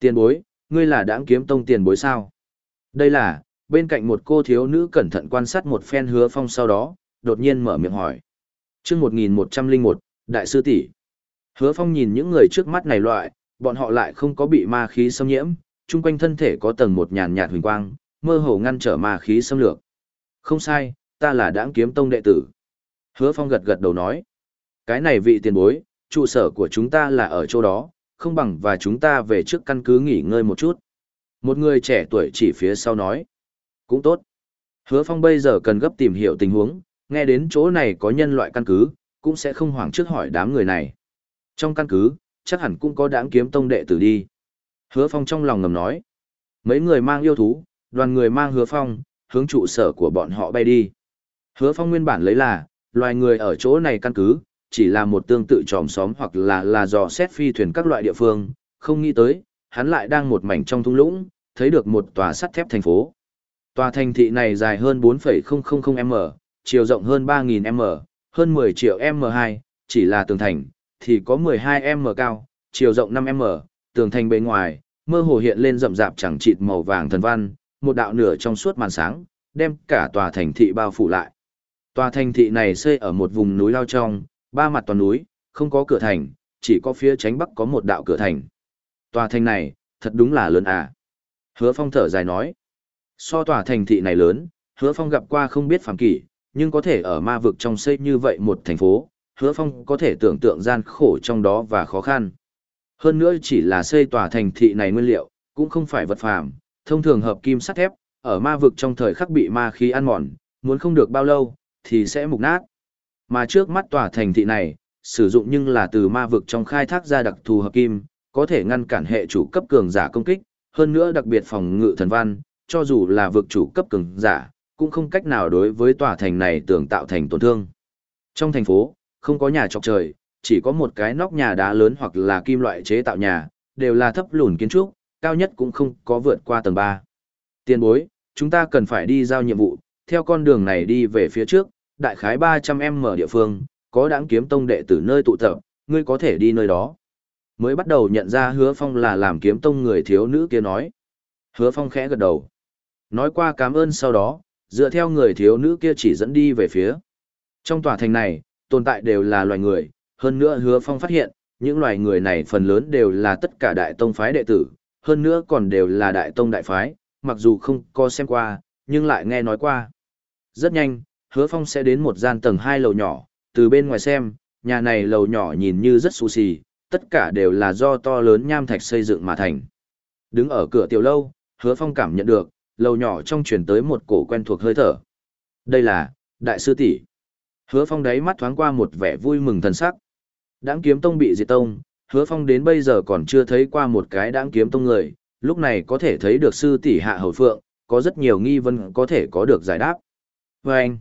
Tiền bối, ngươi là đãng kiếm tông tiền bối sao? Đây là, bên cạnh một cô thiếu nữ cẩn thận quan sát một phen hứa phong sau đó, đột nhiên mở miệng hỏi. chương 1101, Đại sư tỷ Hứa phong nhìn những người trước mắt này loại, bọn họ lại không có bị ma khí xâm nhiễm, chung quanh thân thể có tầng một nhàn nhạt huỳnh quang, mơ hồ ngăn trở ma khí xâm lược. Không sai, ta là đãng kiếm tông đệ tử. Hứa phong gật gật đầu nói. Cái này vị tiền bối, trụ sở của chúng ta là ở chỗ đó, không bằng và chúng ta về trước căn cứ nghỉ ngơi một chút. Một người trẻ tuổi chỉ phía sau nói. Cũng tốt. Hứa Phong bây giờ cần gấp tìm hiểu tình huống, nghe đến chỗ này có nhân loại căn cứ, cũng sẽ không hoảng trước hỏi đám người này. Trong căn cứ, chắc hẳn cũng có đám kiếm tông đệ tử đi. Hứa Phong trong lòng ngầm nói. Mấy người mang yêu thú, đoàn người mang Hứa Phong, hướng trụ sở của bọn họ bay đi. Hứa Phong nguyên bản lấy là, loài người ở chỗ này căn cứ, chỉ là một tương tự tròm xóm hoặc là là dò xét phi thuyền các loại địa phương, không nghĩ tới, hắn lại đang một mảnh trong thung lũng, thấy được một tòa sắt thép thành phố. Tòa thành thị này dài hơn 4,000m, chiều rộng hơn 3.000m, hơn 10 triệu m2, chỉ là tường thành, thì có 12m cao, chiều rộng 5m, tường thành bên ngoài, mơ hồ hiện lên rậm rạp chẳng chịt màu vàng thần văn, một đạo nửa trong suốt màn sáng, đem cả tòa thành thị bao phủ lại. Tòa thành thị này xây ở một vùng núi lao trong, ba mặt toàn núi, không có cửa thành, chỉ có phía tránh bắc có một đạo cửa thành. Tòa thành này, thật đúng là lớn à. Hứa Phong thở dài nói. So tòa thành thị này lớn, Hứa Phong gặp qua không biết phàm kỷ, nhưng có thể ở ma vực trong xây như vậy một thành phố, Hứa Phong có thể tưởng tượng gian khổ trong đó và khó khăn. Hơn nữa chỉ là xây tòa thành thị này nguyên liệu, cũng không phải vật phàm, thông thường hợp kim sắt thép, ở ma vực trong thời khắc bị ma khí ăn mòn, muốn không được bao lâu, thì sẽ mục nát. Mà trước mắt tòa thành thị này, sử dụng nhưng là từ ma vực trong khai thác ra đặc thù hợp kim, có thể ngăn cản hệ chủ cấp cường giả công kích, hơn nữa đặc biệt phòng ngự thần văn, cho dù là vực chủ cấp cường giả, cũng không cách nào đối với tòa thành này tưởng tạo thành tổn thương. Trong thành phố, không có nhà trọc trời, chỉ có một cái nóc nhà đá lớn hoặc là kim loại chế tạo nhà, đều là thấp lùn kiến trúc, cao nhất cũng không có vượt qua tầng 3. Tiên bối, chúng ta cần phải đi giao nhiệm vụ, theo con đường này đi về phía trước, đại khái 300m địa phương, có đáng kiếm tông đệ tử nơi tụ tập, ngươi có thể đi nơi đó. Mới bắt đầu nhận ra hứa phong là làm kiếm tông người thiếu nữ kia nói. Hứa phong khẽ gật đầu. Nói qua cảm ơn sau đó, dựa theo người thiếu nữ kia chỉ dẫn đi về phía. Trong tòa thành này, tồn tại đều là loài người, hơn nữa hứa phong phát hiện, những loài người này phần lớn đều là tất cả đại tông phái đệ tử, hơn nữa còn đều là đại tông đại phái, mặc dù không có xem qua, nhưng lại nghe nói qua. Rất nhanh, hứa phong sẽ đến một gian tầng hai lầu nhỏ, từ bên ngoài xem, nhà này lầu nhỏ nhìn như rất xù xì, tất cả đều là do to lớn nham thạch xây dựng mà thành. Đứng ở cửa tiểu lâu, hứa phong cảm nhận được, lầu nhỏ trong truyền tới một cổ quen thuộc hơi thở. Đây là, đại sư tỷ. Hứa phong đáy mắt thoáng qua một vẻ vui mừng thần sắc. Đãng kiếm tông bị diệt tông, hứa phong đến bây giờ còn chưa thấy qua một cái đãng kiếm tông người, lúc này có thể thấy được sư tỷ hạ hầu phượng, có rất nhiều nghi vấn có thể có được giải đáp. vê anh,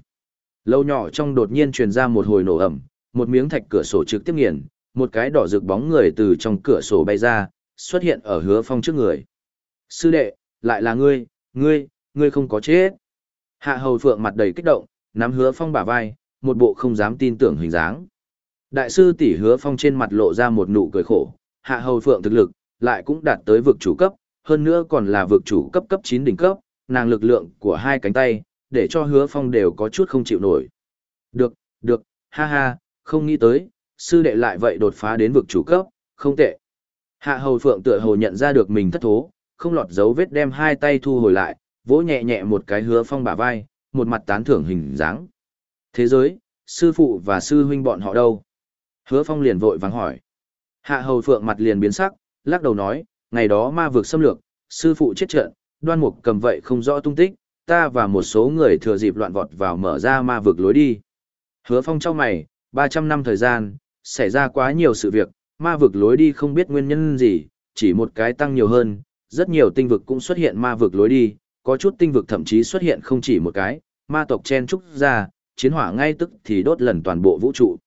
lâu nhỏ trong đột nhiên truyền ra một hồi nổ ẩm, một miếng thạch cửa sổ trực tiếp nghiền, một cái đỏ rực bóng người từ trong cửa sổ bay ra, xuất hiện ở hứa phong trước người. Sư đệ, lại là ngươi, ngươi, ngươi không có chết. Hạ hầu phượng mặt đầy kích động, nắm hứa phong bả vai, một bộ không dám tin tưởng hình dáng. Đại sư tỷ hứa phong trên mặt lộ ra một nụ cười khổ, hạ hầu phượng thực lực, lại cũng đạt tới vực chủ cấp, hơn nữa còn là vực chủ cấp cấp 9 đỉnh cấp, nàng lực lượng của hai cánh tay, để cho hứa phong đều có chút không chịu nổi. Được, được, ha ha, không nghĩ tới, sư đệ lại vậy đột phá đến vực chủ cấp, không tệ. Hạ hầu phượng tựa hồ nhận ra được mình thất thố, không lọt dấu vết đem hai tay thu hồi lại, vỗ nhẹ nhẹ một cái hứa phong bả vai, một mặt tán thưởng hình dáng. Thế giới, sư phụ và sư huynh bọn họ đâu? Hứa phong liền vội vắng hỏi. Hạ hầu phượng mặt liền biến sắc, lắc đầu nói, ngày đó ma vực xâm lược, sư phụ chết trận, đoan mục cầm vậy không rõ tung tích, ta và một số người thừa dịp loạn vọt vào mở ra ma vực lối đi. Hứa phong trong mày, 300 năm thời gian, xảy ra quá nhiều sự việc, ma vực lối đi không biết nguyên nhân gì, chỉ một cái tăng nhiều hơn, rất nhiều tinh vực cũng xuất hiện ma vực lối đi, có chút tinh vực thậm chí xuất hiện không chỉ một cái, ma tộc chen trúc ra, chiến hỏa ngay tức thì đốt lần toàn bộ vũ trụ.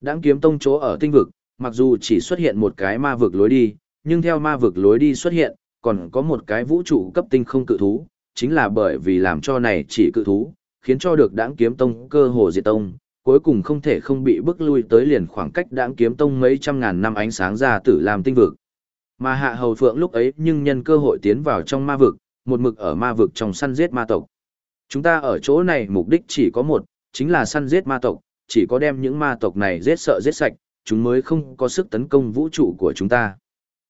Đáng kiếm tông chỗ ở tinh vực, mặc dù chỉ xuất hiện một cái ma vực lối đi, nhưng theo ma vực lối đi xuất hiện, còn có một cái vũ trụ cấp tinh không cự thú, chính là bởi vì làm cho này chỉ cự thú, khiến cho được đáng kiếm tông cơ hồ diệt tông, cuối cùng không thể không bị bức lui tới liền khoảng cách đáng kiếm tông mấy trăm ngàn năm ánh sáng ra tử làm tinh vực. Mà hạ hầu phượng lúc ấy nhưng nhân cơ hội tiến vào trong ma vực, một mực ở ma vực trong săn giết ma tộc. Chúng ta ở chỗ này mục đích chỉ có một, chính là săn giết ma tộc, chỉ có đem những ma tộc này giết sợ giết sạch, chúng mới không có sức tấn công vũ trụ của chúng ta.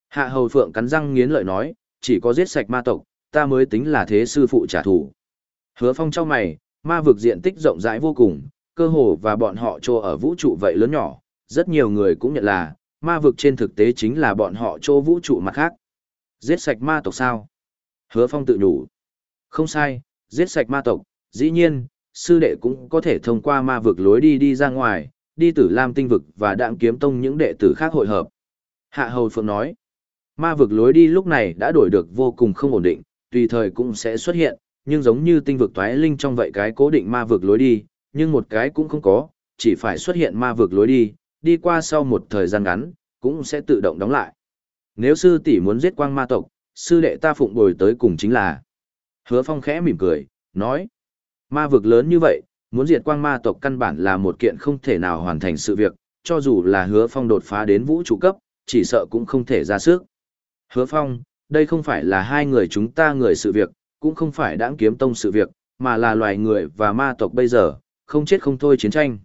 Hạ hầu phượng cắn răng nghiến lợi nói, chỉ có giết sạch ma tộc, ta mới tính là thế sư phụ trả thù. Hứa phong trong mày, ma vực diện tích rộng rãi vô cùng, cơ hồ và bọn họ trô ở vũ trụ vậy lớn nhỏ, rất nhiều người cũng nhận là, ma vực trên thực tế chính là bọn họ trô vũ trụ mặt khác. Giết sạch ma tộc sao? Hứa phong tự nhủ. Không sai, giết sạch ma tộc, dĩ nhiên, sư đệ cũng có thể thông qua ma vực lối đi đi ra ngoài, đi tử Lam tinh vực và đạm kiếm tông những đệ tử khác hội hợp. Hạ Hầu Phượng nói, ma vực lối đi lúc này đã đổi được vô cùng không ổn định, tùy thời cũng sẽ xuất hiện, nhưng giống như tinh vực toái linh trong vậy cái cố định ma vực lối đi, nhưng một cái cũng không có, chỉ phải xuất hiện ma vực lối đi, đi qua sau một thời gian ngắn, cũng sẽ tự động đóng lại. Nếu sư tỷ muốn giết quang ma tộc, sư đệ ta phụng bồi tới cùng chính là. Hứa Phong khẽ mỉm cười, nói, ma vực lớn như vậy, muốn diệt quang ma tộc căn bản là một kiện không thể nào hoàn thành sự việc, cho dù là hứa phong đột phá đến vũ trụ cấp, chỉ sợ cũng không thể ra sức. Hứa phong, đây không phải là hai người chúng ta người sự việc, cũng không phải đãng kiếm tông sự việc, mà là loài người và ma tộc bây giờ, không chết không thôi chiến tranh.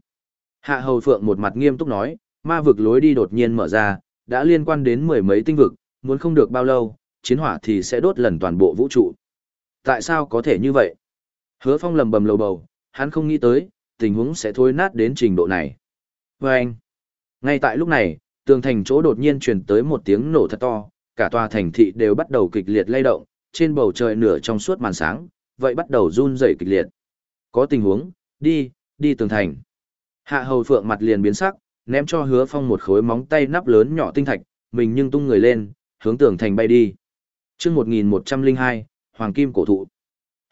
Hạ Hầu Phượng một mặt nghiêm túc nói, ma vực lối đi đột nhiên mở ra, đã liên quan đến mười mấy tinh vực, muốn không được bao lâu, chiến hỏa thì sẽ đốt lần toàn bộ vũ trụ. Tại sao có thể như vậy? Hứa Phong lầm bầm lầu bầu, hắn không nghĩ tới, tình huống sẽ thối nát đến trình độ này. Vâng! anh, ngay tại lúc này, tường thành chỗ đột nhiên truyền tới một tiếng nổ thật to, cả tòa thành thị đều bắt đầu kịch liệt lay động, trên bầu trời nửa trong suốt màn sáng, vậy bắt đầu run rẩy kịch liệt. Có tình huống, đi, đi tường thành. Hạ hầu phượng mặt liền biến sắc, ném cho hứa phong một khối móng tay nắp lớn nhỏ tinh thạch, mình nhưng tung người lên, hướng tường thành bay đi. chương 1102, Hoàng Kim Cổ Thụ.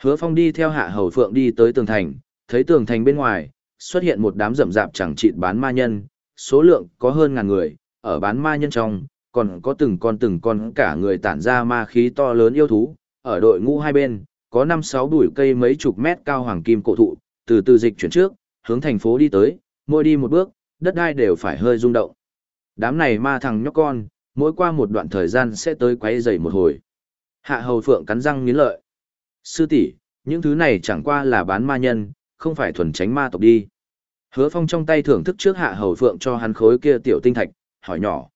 Hứa Phong đi theo Hạ Hầu Phượng đi tới tường thành, thấy tường thành bên ngoài, xuất hiện một đám rậm rạp chẳng chịt bán ma nhân, số lượng có hơn ngàn người, ở bán ma nhân trong, còn có từng con từng con cả người tản ra ma khí to lớn yêu thú, ở đội ngũ hai bên, có năm sáu bụi cây mấy chục mét cao hoàng kim cổ thụ, từ từ dịch chuyển trước, hướng thành phố đi tới, mỗi đi một bước, đất đai đều phải hơi rung động. Đám này ma thằng nhóc con, mỗi qua một đoạn thời gian sẽ tới quấy rầy một hồi. Hạ Hầu Phượng cắn răng nghiến lợi. Sư tỷ, những thứ này chẳng qua là bán ma nhân, không phải thuần tránh ma tộc đi. Hứa Phong trong tay thưởng thức trước hạ hầu phượng cho hắn khối kia tiểu tinh thạch, hỏi nhỏ.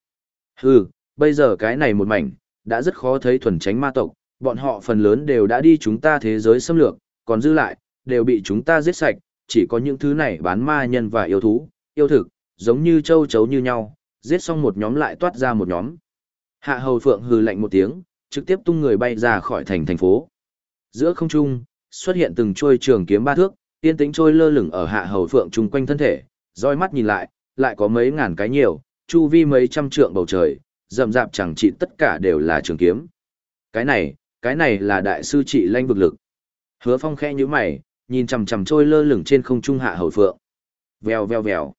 Hừ, bây giờ cái này một mảnh, đã rất khó thấy thuần tránh ma tộc, bọn họ phần lớn đều đã đi chúng ta thế giới xâm lược, còn dư lại, đều bị chúng ta giết sạch, chỉ có những thứ này bán ma nhân và yêu thú, yêu thực, giống như châu chấu như nhau, giết xong một nhóm lại toát ra một nhóm. Hạ hầu phượng hừ lạnh một tiếng, trực tiếp tung người bay ra khỏi thành thành phố. Giữa không trung, xuất hiện từng trôi trường kiếm ba thước, tiên tĩnh trôi lơ lửng ở hạ hầu phượng chung quanh thân thể, roi mắt nhìn lại, lại có mấy ngàn cái nhiều, chu vi mấy trăm trượng bầu trời, rậm rạp chẳng trị tất cả đều là trường kiếm. Cái này, cái này là đại sư trị lanh vực lực. Hứa phong khẽ như mày, nhìn chằm chằm trôi lơ lửng trên không trung hạ hầu phượng. Vèo vèo vèo.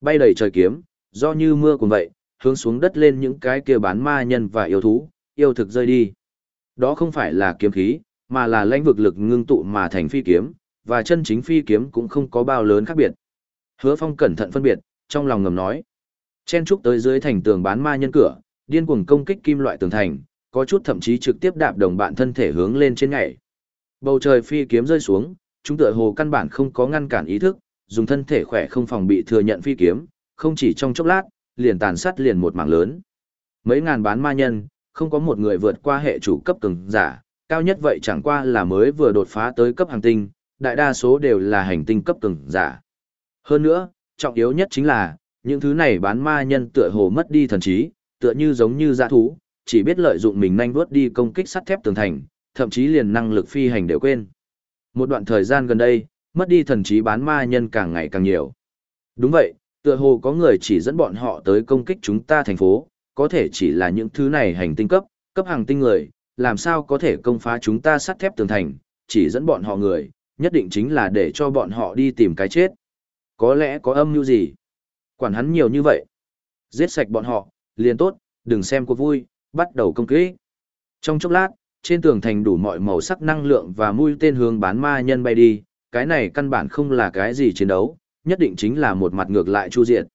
Bay đầy trời kiếm, do như mưa cùng vậy, hướng xuống đất lên những cái kia bán ma nhân và yêu thú, yêu thực rơi đi. Đó không phải là kiếm khí, mà là lãnh vực lực ngưng tụ mà thành phi kiếm, và chân chính phi kiếm cũng không có bao lớn khác biệt. Hứa Phong cẩn thận phân biệt, trong lòng ngầm nói. Chen trúc tới dưới thành tường bán ma nhân cửa, điên cuồng công kích kim loại tường thành, có chút thậm chí trực tiếp đạp đồng bạn thân thể hướng lên trên ngày. Bầu trời phi kiếm rơi xuống, chúng tựa hồ căn bản không có ngăn cản ý thức, dùng thân thể khỏe không phòng bị thừa nhận phi kiếm, không chỉ trong chốc lát, liền tàn sát liền một mảng lớn. Mấy ngàn bán ma nhân, không có một người vượt qua hệ chủ cấp cường giả, cao nhất vậy chẳng qua là mới vừa đột phá tới cấp hành tinh, đại đa số đều là hành tinh cấp cường giả. Hơn nữa, trọng yếu nhất chính là, những thứ này bán ma nhân tựa hồ mất đi thần trí, tựa như giống như dã thú, chỉ biết lợi dụng mình nhanh vuốt đi công kích sắt thép tường thành, thậm chí liền năng lực phi hành đều quên. Một đoạn thời gian gần đây, mất đi thần trí bán ma nhân càng ngày càng nhiều. Đúng vậy, tựa hồ có người chỉ dẫn bọn họ tới công kích chúng ta thành phố, có thể chỉ là những thứ này hành tinh cấp, cấp hàng tinh người, làm sao có thể công phá chúng ta sắt thép tường thành, chỉ dẫn bọn họ người, nhất định chính là để cho bọn họ đi tìm cái chết. Có lẽ có âm mưu gì? Quản hắn nhiều như vậy. Giết sạch bọn họ, liền tốt, đừng xem cuộc vui, bắt đầu công kích. Trong chốc lát, trên tường thành đủ mọi màu sắc năng lượng và mũi tên hướng bán ma nhân bay đi, cái này căn bản không là cái gì chiến đấu, nhất định chính là một mặt ngược lại chu diệt.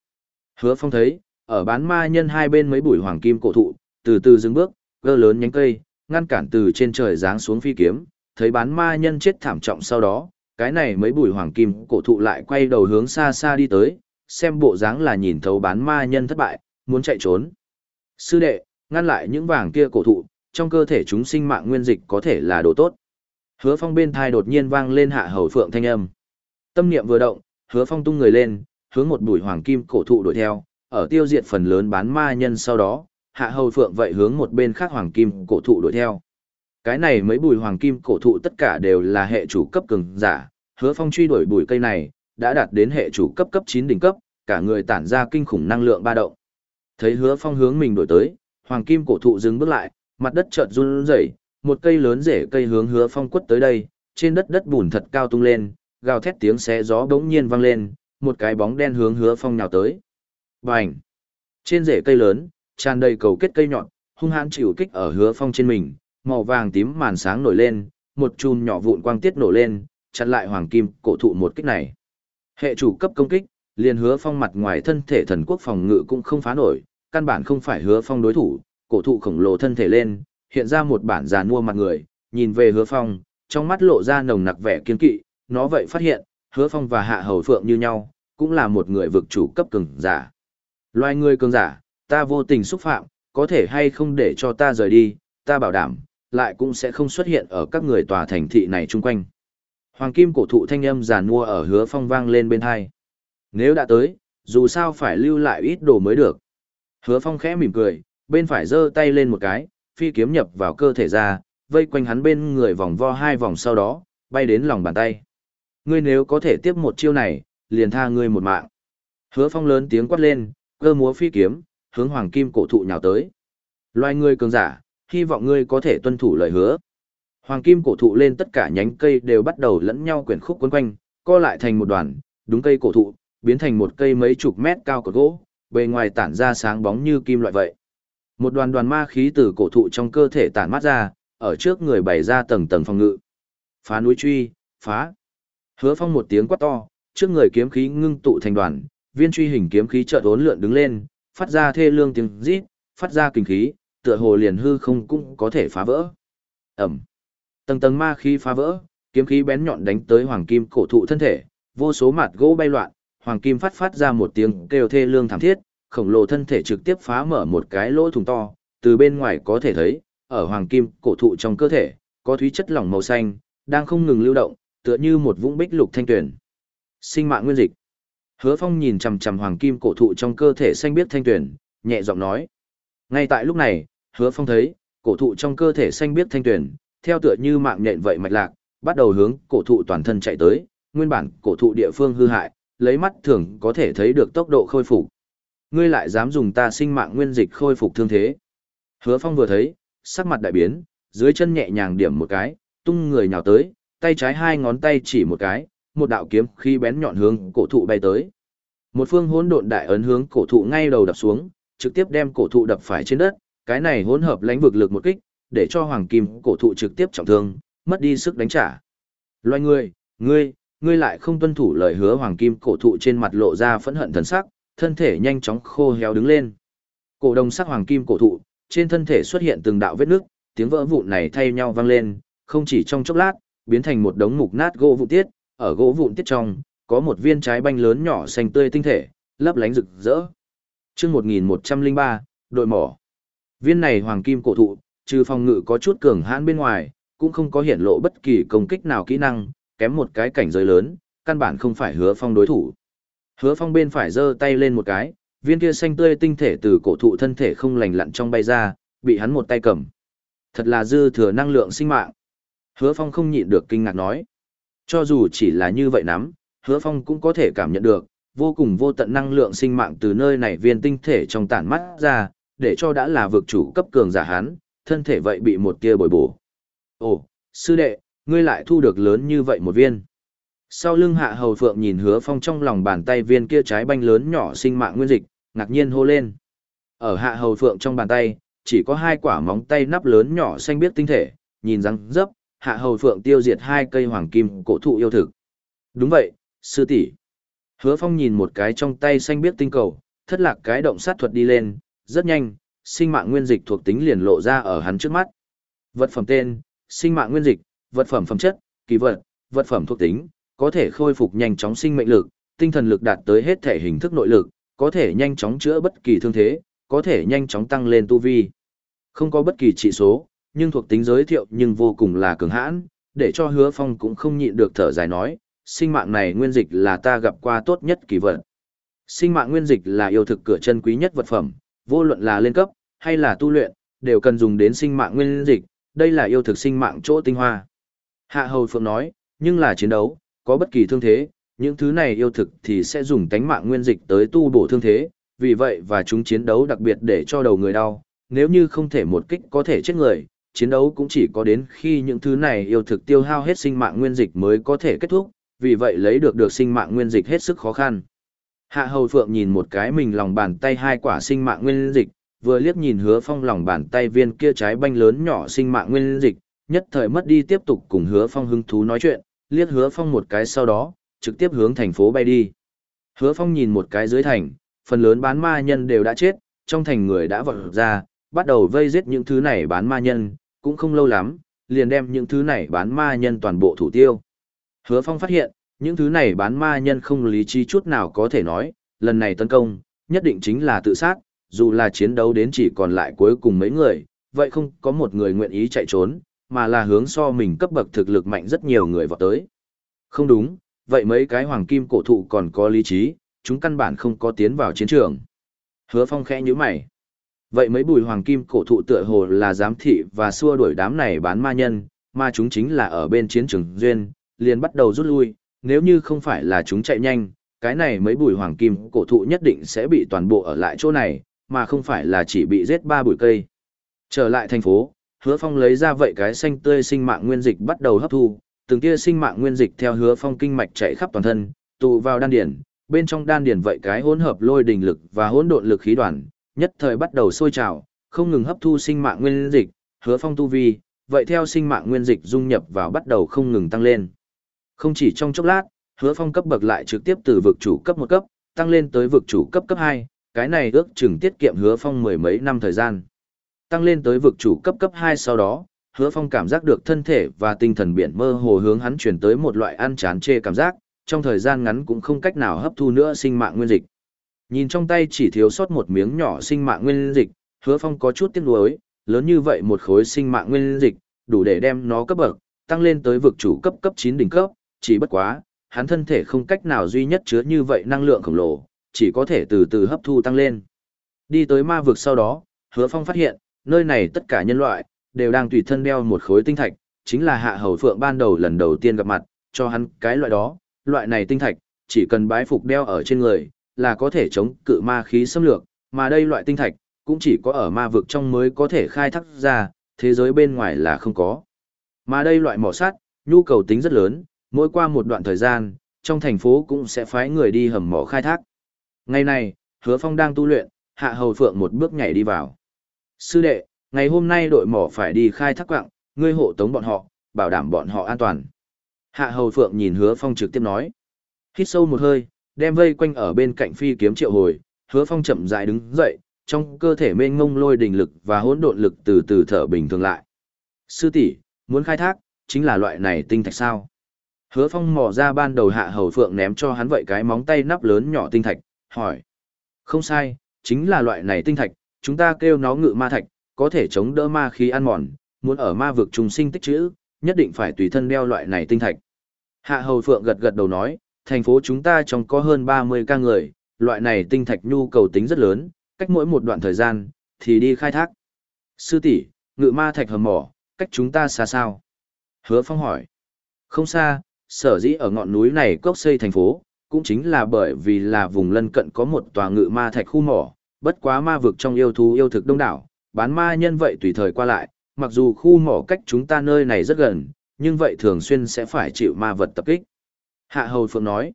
Hứa Phong thấy, ở bán ma nhân hai bên mấy bụi hoàng kim cổ thụ, từ từ dừng bước, gơ lớn nhánh cây, ngăn cản từ trên trời giáng xuống phi kiếm, thấy bán ma nhân chết thảm trọng sau đó, cái này mấy bùi hoàng kim cổ thụ lại quay đầu hướng xa xa đi tới, xem bộ dáng là nhìn thấu bán ma nhân thất bại, muốn chạy trốn. Sư đệ, ngăn lại những vàng kia cổ thụ, trong cơ thể chúng sinh mạng nguyên dịch có thể là đồ tốt. Hứa phong bên thai đột nhiên vang lên hạ hầu phượng thanh âm. Tâm niệm vừa động, hứa phong tung người lên, hướng một bụi hoàng kim cổ thụ đuổi theo, ở tiêu diệt phần lớn bán ma nhân sau đó, hạ hầu phượng vậy hướng một bên khác hoàng kim cổ thụ đuổi theo. Cái này mấy bùi hoàng kim cổ thụ tất cả đều là hệ chủ cấp cường giả, hứa phong truy đuổi bùi cây này, đã đạt đến hệ chủ cấp cấp 9 đỉnh cấp, cả người tản ra kinh khủng năng lượng ba động. Thấy hứa phong hướng mình đuổi tới, hoàng kim cổ thụ dừng bước lại, mặt đất chợt run rẩy, một cây lớn rễ cây hướng hứa phong quất tới đây, trên đất đất bùn thật cao tung lên, gào thét tiếng xé gió bỗng nhiên vang lên, một cái bóng đen hướng hứa phong nhào tới. Bành! Trên rễ cây lớn, tràn đầy cầu kết cây nhọn, hung hãn chịu kích ở hứa phong trên mình, màu vàng tím màn sáng nổi lên, một chùm nhỏ vụn quang tiết nổ lên, chặn lại hoàng kim cổ thụ một kích này. Hệ chủ cấp công kích, liền hứa phong mặt ngoài thân thể thần quốc phòng ngự cũng không phá nổi, căn bản không phải hứa phong đối thủ, cổ thụ khổng lồ thân thể lên, hiện ra một bản già mua mặt người, nhìn về hứa phong, trong mắt lộ ra nồng nặc vẻ kiên kỵ, nó vậy phát hiện, hứa phong và hạ hầu phượng như nhau, cũng là một người vực chủ cấp cường giả. Loài người cường giả, ta vô tình xúc phạm, có thể hay không để cho ta rời đi, ta bảo đảm, lại cũng sẽ không xuất hiện ở các người tòa thành thị này chung quanh. Hoàng kim cổ thụ thanh âm giàn mua ở hứa phong vang lên bên hai. Nếu đã tới, dù sao phải lưu lại ít đồ mới được. Hứa phong khẽ mỉm cười, bên phải giơ tay lên một cái, phi kiếm nhập vào cơ thể ra, vây quanh hắn bên người vòng vo hai vòng sau đó, bay đến lòng bàn tay. Ngươi nếu có thể tiếp một chiêu này, liền tha ngươi một mạng. Hứa phong lớn tiếng quát lên, cơ múa phi kiếm, hướng hoàng kim cổ thụ nhào tới. Loài ngươi cường giả, hy vọng ngươi có thể tuân thủ lời hứa. Hoàng kim cổ thụ lên tất cả nhánh cây đều bắt đầu lẫn nhau quyển khúc quấn quanh, co lại thành một đoàn, đúng cây cổ thụ, biến thành một cây mấy chục mét cao cột gỗ, bề ngoài tản ra sáng bóng như kim loại vậy. Một đoàn đoàn ma khí từ cổ thụ trong cơ thể tản mát ra, ở trước người bày ra tầng tầng phòng ngự. Phá núi truy, phá. Hứa Phong một tiếng quát to, trước người kiếm khí ngưng tụ thành đoàn, viên truy hình kiếm khí chợt uốn lượn đứng lên, phát ra thê lương tiếng rít, phát ra kinh khí, tựa hồ liền hư không cũng có thể phá vỡ. Ẩm. Tầng tầng ma khí phá vỡ, kiếm khí bén nhọn đánh tới hoàng kim cổ thụ thân thể, vô số mặt gỗ bay loạn, hoàng kim phát phát ra một tiếng kêu thê lương thảm thiết, khổng lồ thân thể trực tiếp phá mở một cái lỗ thủng to, từ bên ngoài có thể thấy, ở hoàng kim cổ thụ trong cơ thể, có thúy chất lỏng màu xanh, đang không ngừng lưu động, tựa như một vũng bích lục thanh tuyển. Sinh mạng nguyên dịch. Hứa Phong nhìn chằm chằm hoàng kim cổ thụ trong cơ thể xanh biếc thanh tuyển, nhẹ giọng nói. Ngay tại lúc này, Hứa Phong thấy, cổ thụ trong cơ thể xanh biếc thanh tuyển, theo tựa như mạng nhện vậy mạch lạc, bắt đầu hướng cổ thụ toàn thân chạy tới, nguyên bản cổ thụ địa phương hư hại, lấy mắt thường có thể thấy được tốc độ khôi phục. Ngươi lại dám dùng ta sinh mạng nguyên dịch khôi phục thương thế. Hứa Phong vừa thấy, sắc mặt đại biến, dưới chân nhẹ nhàng điểm một cái, tung người nhào tới, tay trái hai ngón tay chỉ một cái, một đạo kiếm khi bén nhọn hướng cổ thụ bay tới. Một phương hỗn độn đại ấn hướng cổ thụ ngay đầu đập xuống, trực tiếp đem cổ thụ đập phải trên đất, cái này hỗn hợp lãnh vực lực một kích, để cho hoàng kim cổ thụ trực tiếp trọng thương, mất đi sức đánh trả. Loài người, ngươi, ngươi lại không tuân thủ lời hứa hoàng kim cổ thụ trên mặt lộ ra phẫn hận thần sắc, thân thể nhanh chóng khô héo đứng lên. Cổ đồng sắc hoàng kim cổ thụ, trên thân thể xuất hiện từng đạo vết nước, tiếng vỡ vụn này thay nhau vang lên, không chỉ trong chốc lát, biến thành một đống mục nát gỗ vụn tiết, ở gỗ vụn tiết trong, có một viên trái banh lớn nhỏ xanh tươi tinh thể, lấp lánh rực rỡ. Chương 1103, đội mỏ. Viên này hoàng kim cổ thụ, trừ phòng ngự có chút cường hãn bên ngoài, cũng không có hiện lộ bất kỳ công kích nào kỹ năng, kém một cái cảnh giới lớn, căn bản không phải hứa phong đối thủ. Hứa phong bên phải giơ tay lên một cái, viên kia xanh tươi tinh thể từ cổ thụ thân thể không lành lặn trong bay ra, bị hắn một tay cầm. Thật là dư thừa năng lượng sinh mạng. Hứa phong không nhịn được kinh ngạc nói. Cho dù chỉ là như vậy nắm, hứa phong cũng có thể cảm nhận được, vô cùng vô tận năng lượng sinh mạng từ nơi này viên tinh thể trong tản mắt ra, để cho đã là vực chủ cấp cường giả hắn, thân thể vậy bị một tia bồi bổ. Ồ, sư đệ, ngươi lại thu được lớn như vậy một viên. Sau lưng hạ hầu phượng nhìn hứa phong trong lòng bàn tay viên kia trái banh lớn nhỏ sinh mạng nguyên dịch, ngạc nhiên hô lên. Ở hạ hầu phượng trong bàn tay, chỉ có hai quả móng tay nắp lớn nhỏ xanh biếc tinh thể, nhìn răng dấp, hạ hầu phượng tiêu diệt hai cây hoàng kim cổ thụ yêu thực. Đúng vậy, sư tỷ. Hứa phong nhìn một cái trong tay xanh biếc tinh cầu, thất lạc cái động sát thuật đi lên, rất nhanh, sinh mạng nguyên dịch thuộc tính liền lộ ra ở hắn trước mắt. Vật phẩm tên, sinh mạng nguyên dịch, vật phẩm phẩm chất, kỳ vật, vật phẩm thuộc tính, có thể khôi phục nhanh chóng sinh mệnh lực, tinh thần lực đạt tới hết thể hình thức nội lực, có thể nhanh chóng chữa bất kỳ thương thế, có thể nhanh chóng tăng lên tu vi. Không có bất kỳ trị số, nhưng thuộc tính giới thiệu nhưng vô cùng là cường hãn, để cho hứa phong cũng không nhịn được thở dài nói, sinh mạng này nguyên dịch là ta gặp qua tốt nhất kỳ vật. Sinh mạng nguyên dịch là yêu thực cửa chân quý nhất vật phẩm, vô luận là lên cấp, hay là tu luyện, đều cần dùng đến sinh mạng nguyên dịch, đây là yêu thực sinh mạng chỗ tinh hoa. Hạ Hầu Phượng nói, nhưng là chiến đấu, có bất kỳ thương thế, những thứ này yêu thực thì sẽ dùng tánh mạng nguyên dịch tới tu bổ thương thế, vì vậy và chúng chiến đấu đặc biệt để cho đầu người đau, nếu như không thể một kích có thể chết người, chiến đấu cũng chỉ có đến khi những thứ này yêu thực tiêu hao hết sinh mạng nguyên dịch mới có thể kết thúc, vì vậy lấy được được sinh mạng nguyên dịch hết sức khó khăn. Hạ Hầu Phượng nhìn một cái mình lòng bàn tay hai quả sinh mạng nguyên dịch, vừa liếc nhìn hứa phong lòng bàn tay viên kia trái banh lớn nhỏ sinh mạng nguyên dịch, nhất thời mất đi tiếp tục cùng hứa phong hứng thú nói chuyện, liếc hứa phong một cái sau đó, trực tiếp hướng thành phố bay đi. Hứa phong nhìn một cái dưới thành, phần lớn bán ma nhân đều đã chết, trong thành người đã vọt ra, bắt đầu vây giết những thứ này bán ma nhân, cũng không lâu lắm, liền đem những thứ này bán ma nhân toàn bộ thủ tiêu. Hứa phong phát hiện, những thứ này bán ma nhân không lý trí chút nào có thể nói, lần này tấn công, nhất định chính là tự sát, dù là chiến đấu đến chỉ còn lại cuối cùng mấy người, vậy không có một người nguyện ý chạy trốn, mà là hướng so mình cấp bậc thực lực mạnh rất nhiều người vào tới. Không đúng, vậy mấy cái hoàng kim cổ thụ còn có lý trí, chúng căn bản không có tiến vào chiến trường. Hứa phong khẽ như mày. Vậy mấy bùi hoàng kim cổ thụ tựa hồ là giám thị và xua đuổi đám này bán ma nhân, mà chúng chính là ở bên chiến trường duyên, liền bắt đầu rút lui, nếu như không phải là chúng chạy nhanh, cái này mấy bùi hoàng kim cổ thụ nhất định sẽ bị toàn bộ ở lại chỗ này, mà không phải là chỉ bị giết ba bụi cây. Trở lại thành phố, hứa phong lấy ra vậy cái xanh tươi sinh mạng nguyên dịch bắt đầu hấp thu, từng tia sinh mạng nguyên dịch theo hứa phong kinh mạch chạy khắp toàn thân, tụ vào đan điển, bên trong đan điển vậy cái hỗn hợp lôi đình lực và hỗn độn lực khí đoàn, nhất thời bắt đầu sôi trào, không ngừng hấp thu sinh mạng nguyên dịch, hứa phong tu vi, vậy theo sinh mạng nguyên dịch dung nhập vào bắt đầu không ngừng tăng lên. Không chỉ trong chốc lát, hứa phong cấp bậc lại trực tiếp từ vực chủ cấp một cấp, tăng lên tới vực chủ cấp cấp hai cái này ước chừng tiết kiệm hứa phong mười mấy năm thời gian. Tăng lên tới vực chủ cấp cấp 2 sau đó, hứa phong cảm giác được thân thể và tinh thần biển mơ hồ hướng hắn chuyển tới một loại ăn chán chê cảm giác, trong thời gian ngắn cũng không cách nào hấp thu nữa sinh mạng nguyên dịch. Nhìn trong tay chỉ thiếu sót một miếng nhỏ sinh mạng nguyên dịch, hứa phong có chút tiếc nuối, lớn như vậy một khối sinh mạng nguyên dịch, đủ để đem nó cấp bậc, tăng lên tới vực chủ cấp cấp 9 đỉnh cấp, chỉ bất quá, hắn thân thể không cách nào duy nhất chứa như vậy năng lượng khổng lồ, chỉ có thể từ từ hấp thu tăng lên. Đi tới ma vực sau đó, hứa phong phát hiện, nơi này tất cả nhân loại, đều đang tùy thân đeo một khối tinh thạch, chính là hạ hầu phượng ban đầu lần đầu tiên gặp mặt, cho hắn cái loại đó, loại này tinh thạch, chỉ cần bái phục đeo ở trên người, là có thể chống cự ma khí xâm lược, mà đây loại tinh thạch, cũng chỉ có ở ma vực trong mới có thể khai thác ra, thế giới bên ngoài là không có. Mà đây loại mỏ sắt, nhu cầu tính rất lớn, mỗi qua một đoạn thời gian, trong thành phố cũng sẽ phái người đi hầm mỏ khai thác. Ngày này, hứa phong đang tu luyện, hạ hầu phượng một bước nhảy đi vào. Sư đệ, ngày hôm nay đội mỏ phải đi khai thác quạng, ngươi hộ tống bọn họ, bảo đảm bọn họ an toàn. Hạ hầu phượng nhìn hứa phong trực tiếp nói. Hít sâu một hơi, đem vây quanh ở bên cạnh phi kiếm triệu hồi, hứa phong chậm rãi đứng dậy, trong cơ thể mênh ngông lôi đình lực và hỗn độn lực từ từ thở bình thường lại. Sư tỷ, muốn khai thác, chính là loại này tinh thạch sao? Hứa phong mò ra ban đầu hạ hầu phượng ném cho hắn vậy cái móng tay nắp lớn nhỏ tinh thạch, hỏi. Không sai, chính là loại này tinh thạch, chúng ta kêu nó ngự ma thạch, có thể chống đỡ ma khí ăn mòn, muốn ở ma vực trùng sinh tích trữ, nhất định phải tùy thân đeo loại này tinh thạch. Hạ Hầu Phượng gật gật đầu nói, thành phố chúng ta trong có hơn 30 ca người, loại này tinh thạch nhu cầu tính rất lớn, cách mỗi một đoạn thời gian, thì đi khai thác. Sư tỷ, ngự ma thạch hầm mỏ, cách chúng ta xa sao? Hứa Phong hỏi. Không xa, sở dĩ ở ngọn núi này cốc xây thành phố, cũng chính là bởi vì là vùng lân cận có một tòa ngự ma thạch khu mỏ, bất quá ma vực trong yêu thú yêu thực đông đảo, bán ma nhân vậy tùy thời qua lại, mặc dù khu mỏ cách chúng ta nơi này rất gần, nhưng vậy thường xuyên sẽ phải chịu ma vật tập kích. Hạ Hầu Phượng nói.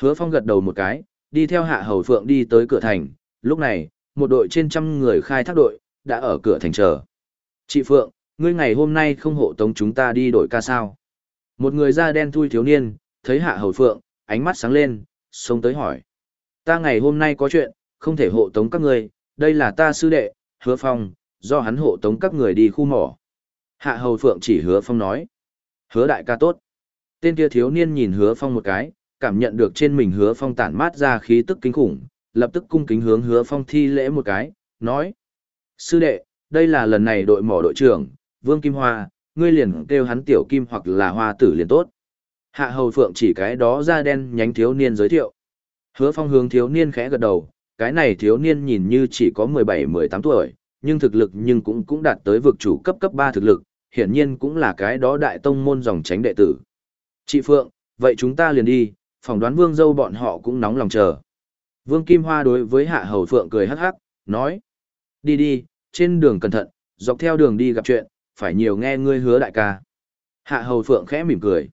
Hứa Phong gật đầu một cái, đi theo Hạ Hầu Phượng đi tới cửa thành, lúc này, một đội trên trăm người khai thác đội, đã ở cửa thành chờ. Chị Phượng, ngươi ngày hôm nay không hộ tống chúng ta đi đổi ca sao? Một người da đen thui thiếu niên, thấy Hạ Hầu Phượng, ánh mắt sáng lên, xông tới hỏi. Ta ngày hôm nay có chuyện, không thể hộ tống các người, đây là ta sư đệ, hứa phong, do hắn hộ tống các người đi khu mỏ. Hạ hầu phượng chỉ hứa phong nói. Hứa đại ca tốt. Tên kia thiếu niên nhìn hứa phong một cái, cảm nhận được trên mình hứa phong tản mát ra khí tức kinh khủng, lập tức cung kính hướng hứa phong thi lễ một cái, nói. Sư đệ, đây là lần này đội mỏ đội trưởng, Vương Kim Hoa, ngươi liền kêu hắn tiểu kim hoặc là hoa tử liền tốt. Hạ hầu phượng chỉ cái đó da đen nhánh thiếu niên giới thiệu. Hứa phong hướng thiếu niên khẽ gật đầu, cái này thiếu niên nhìn như chỉ có 17-18 tuổi, nhưng thực lực nhưng cũng cũng đạt tới vực chủ cấp cấp 3 thực lực, hiển nhiên cũng là cái đó đại tông môn dòng tránh đệ tử. Chị Phượng, vậy chúng ta liền đi, phỏng đoán vương dâu bọn họ cũng nóng lòng chờ. Vương Kim Hoa đối với Hạ Hầu Phượng cười hắc hắc, nói. Đi đi, trên đường cẩn thận, dọc theo đường đi gặp chuyện, phải nhiều nghe ngươi hứa đại ca. Hạ Hầu Phượng khẽ mỉm cười.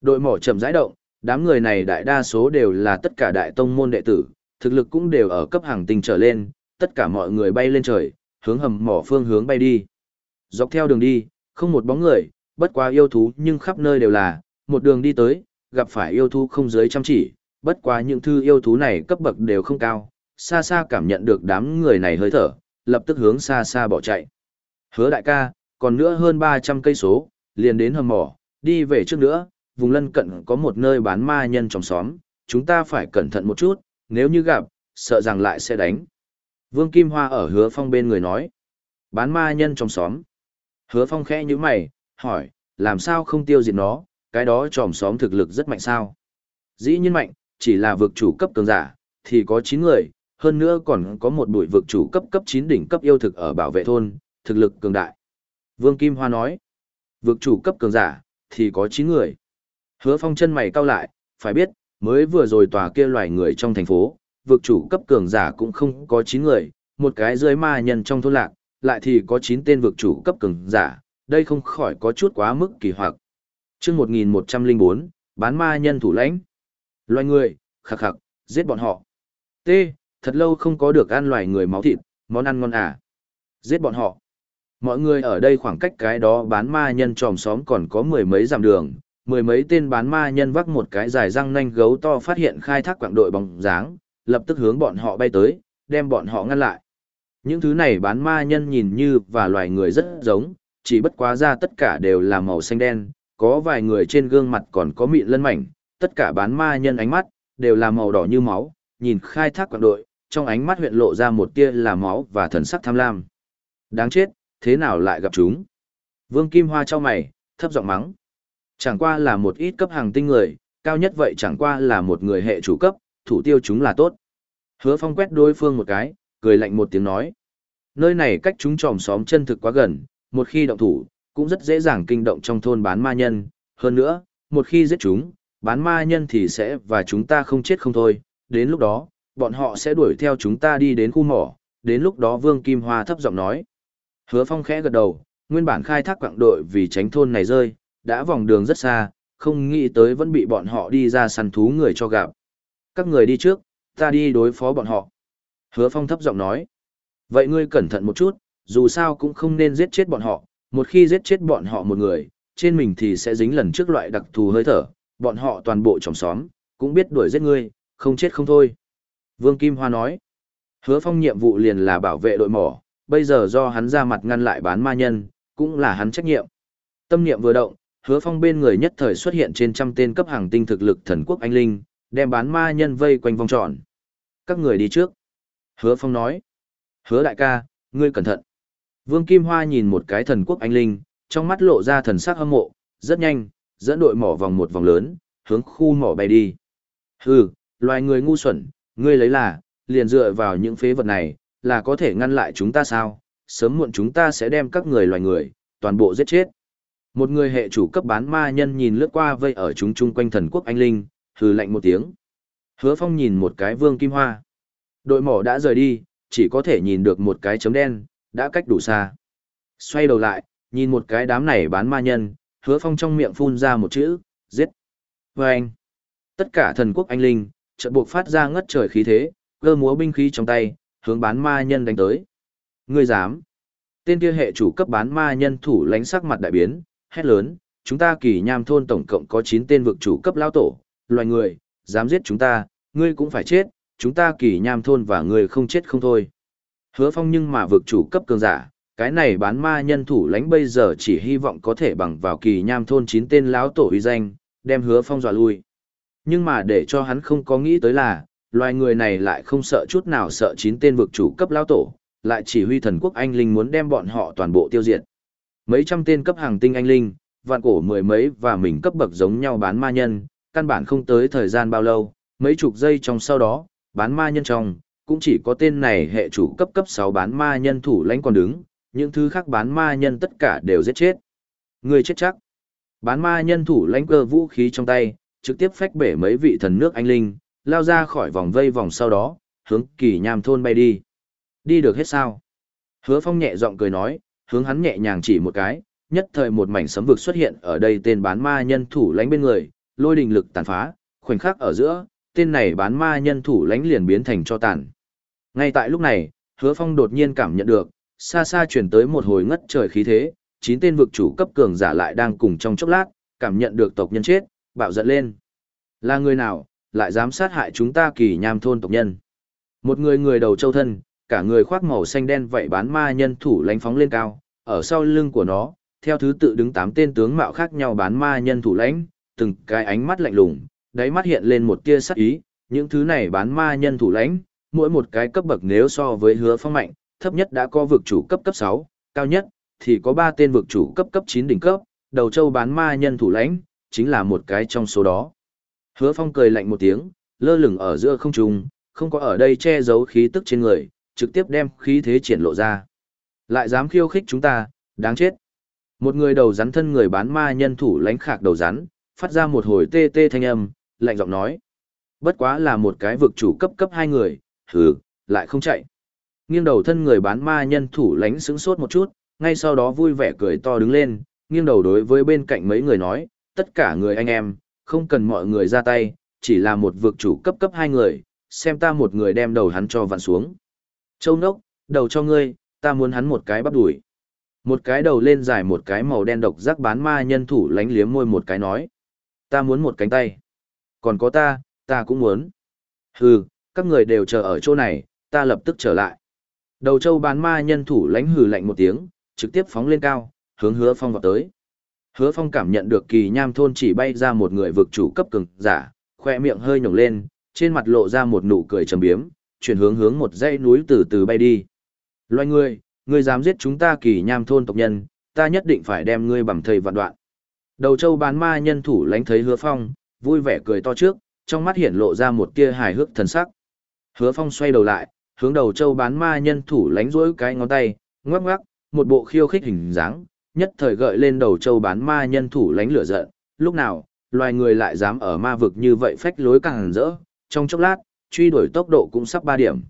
Đội mỏ chậm rãi động, đám người này đại đa số đều là tất cả đại tông môn đệ tử, thực lực cũng đều ở cấp hàng tinh trở lên, tất cả mọi người bay lên trời, hướng hầm mỏ phương hướng bay đi. Dọc theo đường đi, không một bóng người, bất quá yêu thú nhưng khắp nơi đều là, một đường đi tới, gặp phải yêu thú không dưới trăm chỉ, bất quá những thư yêu thú này cấp bậc đều không cao, xa xa cảm nhận được đám người này hơi thở, lập tức hướng xa xa bỏ chạy. Hứa đại ca, còn nữa hơn 300 cây số, liền đến hầm mỏ, đi về trước nữa, vùng lân cận có một nơi bán ma nhân trong xóm, chúng ta phải cẩn thận một chút, nếu như gặp, sợ rằng lại sẽ đánh. Vương Kim Hoa ở hứa phong bên người nói, bán ma nhân trong xóm. Hứa phong khẽ như mày, hỏi, làm sao không tiêu diệt nó, cái đó tròm xóm thực lực rất mạnh sao. Dĩ nhiên mạnh, chỉ là vực chủ cấp cường giả, thì có 9 người, hơn nữa còn có một bụi vực chủ cấp cấp 9 đỉnh cấp yêu thực ở bảo vệ thôn, thực lực cường đại. Vương Kim Hoa nói, vực chủ cấp cường giả, thì có 9 người. Hứa phong chân mày cau lại, phải biết, mới vừa rồi tòa kia loài người trong thành phố, vực chủ cấp cường giả cũng không có 9 người, một cái dưới ma nhân trong thôn lạc, lại thì có 9 tên vực chủ cấp cường giả, đây không khỏi có chút quá mức kỳ hoặc. chương 1104, bán ma nhân thủ lãnh. Loài người, khắc khắc, giết bọn họ. T, thật lâu không có được ăn loài người máu thịt, món ăn ngon à. Giết bọn họ. Mọi người ở đây khoảng cách cái đó bán ma nhân tròm xóm còn có mười mấy dặm đường, mười mấy tên bán ma nhân vác một cái dài răng nanh gấu to phát hiện khai thác quảng đội bóng dáng, lập tức hướng bọn họ bay tới, đem bọn họ ngăn lại. Những thứ này bán ma nhân nhìn như và loài người rất giống, chỉ bất quá ra tất cả đều là màu xanh đen, có vài người trên gương mặt còn có mịn lân mảnh, tất cả bán ma nhân ánh mắt, đều là màu đỏ như máu, nhìn khai thác quảng đội, trong ánh mắt huyện lộ ra một tia là máu và thần sắc tham lam. Đáng chết, thế nào lại gặp chúng? Vương Kim Hoa cho mày, thấp giọng mắng. Chẳng qua là một ít cấp hàng tinh người, cao nhất vậy chẳng qua là một người hệ chủ cấp, thủ tiêu chúng là tốt. Hứa phong quét đối phương một cái, cười lạnh một tiếng nói. Nơi này cách chúng tròm xóm chân thực quá gần, một khi động thủ, cũng rất dễ dàng kinh động trong thôn bán ma nhân. Hơn nữa, một khi giết chúng, bán ma nhân thì sẽ và chúng ta không chết không thôi. Đến lúc đó, bọn họ sẽ đuổi theo chúng ta đi đến khu mỏ. Đến lúc đó Vương Kim Hoa thấp giọng nói. Hứa phong khẽ gật đầu, nguyên bản khai thác quạng đội vì tránh thôn này rơi, đã vòng đường rất xa, không nghĩ tới vẫn bị bọn họ đi ra săn thú người cho gặp. Các người đi trước, ta đi đối phó bọn họ. Hứa Phong thấp giọng nói. Vậy ngươi cẩn thận một chút, dù sao cũng không nên giết chết bọn họ, một khi giết chết bọn họ một người, trên mình thì sẽ dính lần trước loại đặc thù hơi thở, bọn họ toàn bộ trong xóm, cũng biết đuổi giết ngươi, không chết không thôi. Vương Kim Hoa nói. Hứa Phong nhiệm vụ liền là bảo vệ đội mỏ, bây giờ do hắn ra mặt ngăn lại bán ma nhân, cũng là hắn trách nhiệm. Tâm niệm vừa động, hứa phong bên người nhất thời xuất hiện trên trăm tên cấp hàng tinh thực lực thần quốc anh linh, đem bán ma nhân vây quanh vòng tròn. Các người đi trước. Hứa phong nói. Hứa đại ca, ngươi cẩn thận. Vương Kim Hoa nhìn một cái thần quốc anh linh, trong mắt lộ ra thần sắc hâm mộ, rất nhanh, dẫn đội mỏ vòng một vòng lớn, hướng khu mỏ bay đi. Hừ, loài người ngu xuẩn, ngươi lấy là, liền dựa vào những phế vật này, là có thể ngăn lại chúng ta sao? Sớm muộn chúng ta sẽ đem các người loài người, toàn bộ giết chết. Một người hệ chủ cấp bán ma nhân nhìn lướt qua vây ở chúng chung quanh thần quốc anh linh, hừ lạnh một tiếng. Hứa Phong nhìn một cái vương kim hoa. Đội mỏ đã rời đi, chỉ có thể nhìn được một cái chấm đen, đã cách đủ xa. Xoay đầu lại, nhìn một cái đám này bán ma nhân, hứa phong trong miệng phun ra một chữ, giết. Và anh, tất cả thần quốc anh linh, trận buộc phát ra ngất trời khí thế, cơ múa binh khí trong tay, hướng bán ma nhân đánh tới. Ngươi dám. Tên kia hệ chủ cấp bán ma nhân thủ lánh sắc mặt đại biến, hét lớn, chúng ta kỳ nham thôn tổng cộng có 9 tên vực chủ cấp lao tổ, loài người, dám giết chúng ta, ngươi cũng phải chết, chúng ta kỳ nham thôn và ngươi không chết không thôi. Hứa phong nhưng mà vực chủ cấp cường giả, cái này bán ma nhân thủ lãnh bây giờ chỉ hy vọng có thể bằng vào kỳ nham thôn chín tên lão tổ uy danh, đem hứa phong dọa lui. Nhưng mà để cho hắn không có nghĩ tới là, loài người này lại không sợ chút nào sợ chín tên vực chủ cấp lao tổ, lại chỉ huy thần quốc anh linh muốn đem bọn họ toàn bộ tiêu diệt. Mấy trăm tên cấp hàng tinh anh linh, vạn cổ mười mấy và mình cấp bậc giống nhau bán ma nhân, căn bản không tới thời gian bao lâu, mấy chục giây trong sau đó, bán ma nhân trong, cũng chỉ có tên này hệ chủ cấp cấp 6 bán ma nhân thủ lãnh còn đứng, những thứ khác bán ma nhân tất cả đều giết chết. Người chết chắc. Bán ma nhân thủ lãnh cơ vũ khí trong tay, trực tiếp phách bể mấy vị thần nước anh linh, lao ra khỏi vòng vây vòng sau đó, hướng kỳ nham thôn bay đi. Đi được hết sao? Hứa phong nhẹ giọng cười nói, hướng hắn nhẹ nhàng chỉ một cái, nhất thời một mảnh sấm vực xuất hiện ở đây tên bán ma nhân thủ lãnh bên người, lôi đình lực tàn phá, khoảnh khắc ở giữa, tên này bán ma nhân thủ lãnh liền biến thành cho tàn. Ngay tại lúc này, hứa phong đột nhiên cảm nhận được, xa xa chuyển tới một hồi ngất trời khí thế, chín tên vực chủ cấp cường giả lại đang cùng trong chốc lát, cảm nhận được tộc nhân chết, bạo giận lên. Là người nào, lại dám sát hại chúng ta kỳ nham thôn tộc nhân? Một người người đầu châu thân, cả người khoác màu xanh đen vậy bán ma nhân thủ lãnh phóng lên cao, ở sau lưng của nó, theo thứ tự đứng tám tên tướng mạo khác nhau bán ma nhân thủ lãnh, từng cái ánh mắt lạnh lùng, đáy mắt hiện lên một tia sắc ý, những thứ này bán ma nhân thủ lãnh, mỗi một cái cấp bậc nếu so với hứa phong mạnh, thấp nhất đã có vực chủ cấp cấp 6, cao nhất thì có 3 tên vực chủ cấp cấp 9 đỉnh cấp, đầu châu bán ma nhân thủ lãnh, chính là một cái trong số đó. Hứa phong cười lạnh một tiếng, lơ lửng ở giữa không trung, không có ở đây che giấu khí tức trên người, trực tiếp đem khí thế triển lộ ra. Lại dám khiêu khích chúng ta, đáng chết. Một người đầu rắn thân người bán ma nhân thủ lãnh khạc đầu rắn, phát ra một hồi tê tê thanh âm, lạnh giọng nói. Bất quá là một cái vực chủ cấp cấp hai người, hừ, lại không chạy. Nghiêng đầu thân người bán ma nhân thủ lãnh sững sốt một chút, ngay sau đó vui vẻ cười to đứng lên, nghiêng đầu đối với bên cạnh mấy người nói, tất cả người anh em, không cần mọi người ra tay, chỉ là một vực chủ cấp cấp hai người, xem ta một người đem đầu hắn cho vặn xuống. Châu nốc, đầu cho ngươi, ta muốn hắn một cái bắp đuổi. Một cái đầu lên dài một cái màu đen độc giác bán ma nhân thủ lánh liếm môi một cái nói. Ta muốn một cánh tay. Còn có ta, ta cũng muốn. Hừ, các người đều chờ ở chỗ này, ta lập tức trở lại. Đầu châu bán ma nhân thủ lánh hừ lạnh một tiếng, trực tiếp phóng lên cao, hướng hứa phong vào tới. Hứa phong cảm nhận được kỳ nham thôn chỉ bay ra một người vực chủ cấp cường giả, khoe miệng hơi nhổng lên, trên mặt lộ ra một nụ cười trầm biếm, chuyển hướng hướng một dãy núi từ từ bay đi. Loài người, ngươi dám giết chúng ta kỳ nham thôn tộc nhân, ta nhất định phải đem ngươi bằng thầy vạn đoạn. Đầu châu bán ma nhân thủ lánh thấy hứa phong, vui vẻ cười to trước, trong mắt hiện lộ ra một tia hài hước thần sắc. Hứa phong xoay đầu lại, hướng đầu châu bán ma nhân thủ lánh rỗi cái ngón tay, ngoắc ngoắc, một bộ khiêu khích hình dáng, nhất thời gợi lên đầu châu bán ma nhân thủ lánh lửa giận, lúc nào, loài người lại dám ở ma vực như vậy phách lối càng rỡ, trong chốc lát, truy đuổi tốc độ cũng sắp 3 điểm.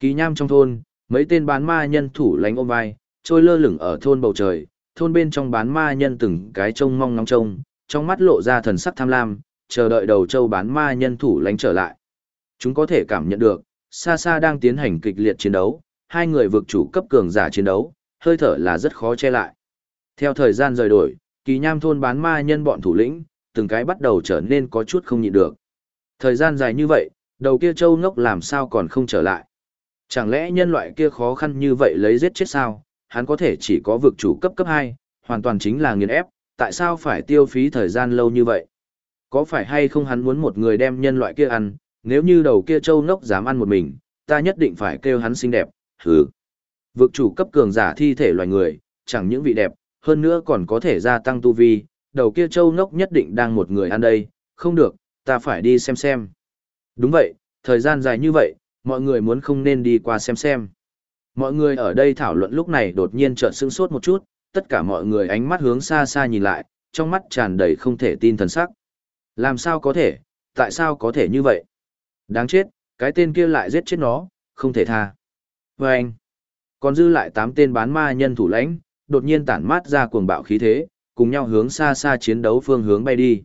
Kỳ nham trong thôn, mấy tên bán ma nhân thủ lánh ôm vai, trôi lơ lửng ở thôn bầu trời, thôn bên trong bán ma nhân từng cái trông mong ngóng trông, trong mắt lộ ra thần sắc tham lam, chờ đợi đầu châu bán ma nhân thủ lánh trở lại. Chúng có thể cảm nhận được, xa xa đang tiến hành kịch liệt chiến đấu, hai người vực chủ cấp cường giả chiến đấu, hơi thở là rất khó che lại. Theo thời gian rời đổi, kỳ nham thôn bán ma nhân bọn thủ lĩnh, từng cái bắt đầu trở nên có chút không nhịn được. Thời gian dài như vậy, đầu kia châu ngốc làm sao còn không trở lại. Chẳng lẽ nhân loại kia khó khăn như vậy lấy giết chết sao, hắn có thể chỉ có vực chủ cấp cấp 2, hoàn toàn chính là nghiền ép, tại sao phải tiêu phí thời gian lâu như vậy? Có phải hay không hắn muốn một người đem nhân loại kia ăn, nếu như đầu kia châu ngốc dám ăn một mình, ta nhất định phải kêu hắn xinh đẹp, hứ. Vực chủ cấp cường giả thi thể loài người, chẳng những vị đẹp, hơn nữa còn có thể gia tăng tu vi, đầu kia châu ngốc nhất định đang một người ăn đây, không được, ta phải đi xem xem. Đúng vậy, thời gian dài như vậy, mọi người muốn không nên đi qua xem xem. Mọi người ở đây thảo luận lúc này đột nhiên chợt sững sốt một chút, tất cả mọi người ánh mắt hướng xa xa nhìn lại, trong mắt tràn đầy không thể tin thần sắc. Làm sao có thể, tại sao có thể như vậy? Đáng chết, cái tên kia lại giết chết nó, không thể tha. Và anh, còn dư lại 8 tên bán ma nhân thủ lãnh, đột nhiên tản mát ra cuồng bạo khí thế, cùng nhau hướng xa xa chiến đấu phương hướng bay đi.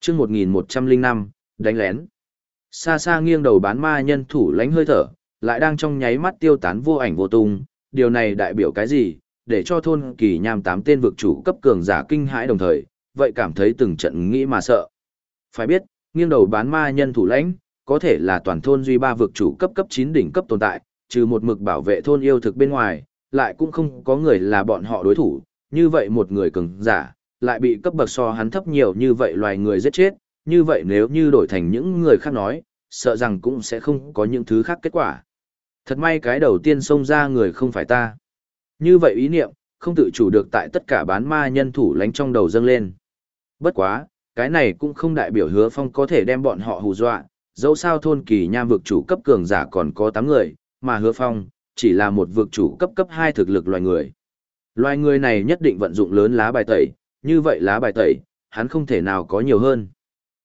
chương 1105, đánh lén. Xa xa nghiêng đầu bán ma nhân thủ lãnh hơi thở, lại đang trong nháy mắt tiêu tán vô ảnh vô tung, điều này đại biểu cái gì, để cho thôn kỳ nham tám tên vực chủ cấp cường giả kinh hãi đồng thời, vậy cảm thấy từng trận nghĩ mà sợ. Phải biết, nghiêng đầu bán ma nhân thủ lãnh, có thể là toàn thôn duy ba vực chủ cấp cấp 9 đỉnh cấp tồn tại, trừ một mực bảo vệ thôn yêu thực bên ngoài, lại cũng không có người là bọn họ đối thủ, như vậy một người cường giả, lại bị cấp bậc so hắn thấp nhiều như vậy loài người giết chết, như vậy nếu như đổi thành những người khác nói, sợ rằng cũng sẽ không có những thứ khác kết quả. Thật may cái đầu tiên xông ra người không phải ta. Như vậy ý niệm, không tự chủ được tại tất cả bán ma nhân thủ lánh trong đầu dâng lên. Bất quá, cái này cũng không đại biểu hứa phong có thể đem bọn họ hù dọa, dẫu sao thôn kỳ nham vực chủ cấp cường giả còn có 8 người, mà hứa phong, chỉ là một vực chủ cấp cấp 2 thực lực loài người. Loài người này nhất định vận dụng lớn lá bài tẩy, như vậy lá bài tẩy, hắn không thể nào có nhiều hơn.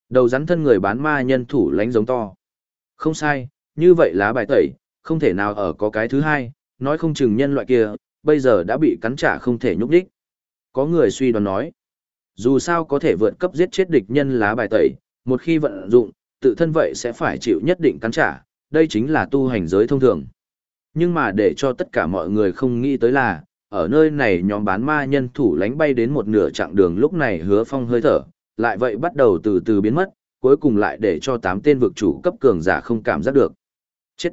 Đầu rắn thân người bán ma nhân thủ lánh giống to. Không sai, như vậy lá bài tẩy, không thể nào ở có cái thứ hai, nói không chừng nhân loại kia, bây giờ đã bị cắn trả không thể nhúc đích. Có người suy đoán nói, dù sao có thể vượt cấp giết chết địch nhân lá bài tẩy, một khi vận dụng, tự thân vậy sẽ phải chịu nhất định cắn trả, đây chính là tu hành giới thông thường. Nhưng mà để cho tất cả mọi người không nghĩ tới là, ở nơi này nhóm bán ma nhân thủ lánh bay đến một nửa chặng đường lúc này hứa phong hơi thở, lại vậy bắt đầu từ từ biến mất, cuối cùng lại để cho tám tên vực chủ cấp cường giả không cảm giác được. Chết!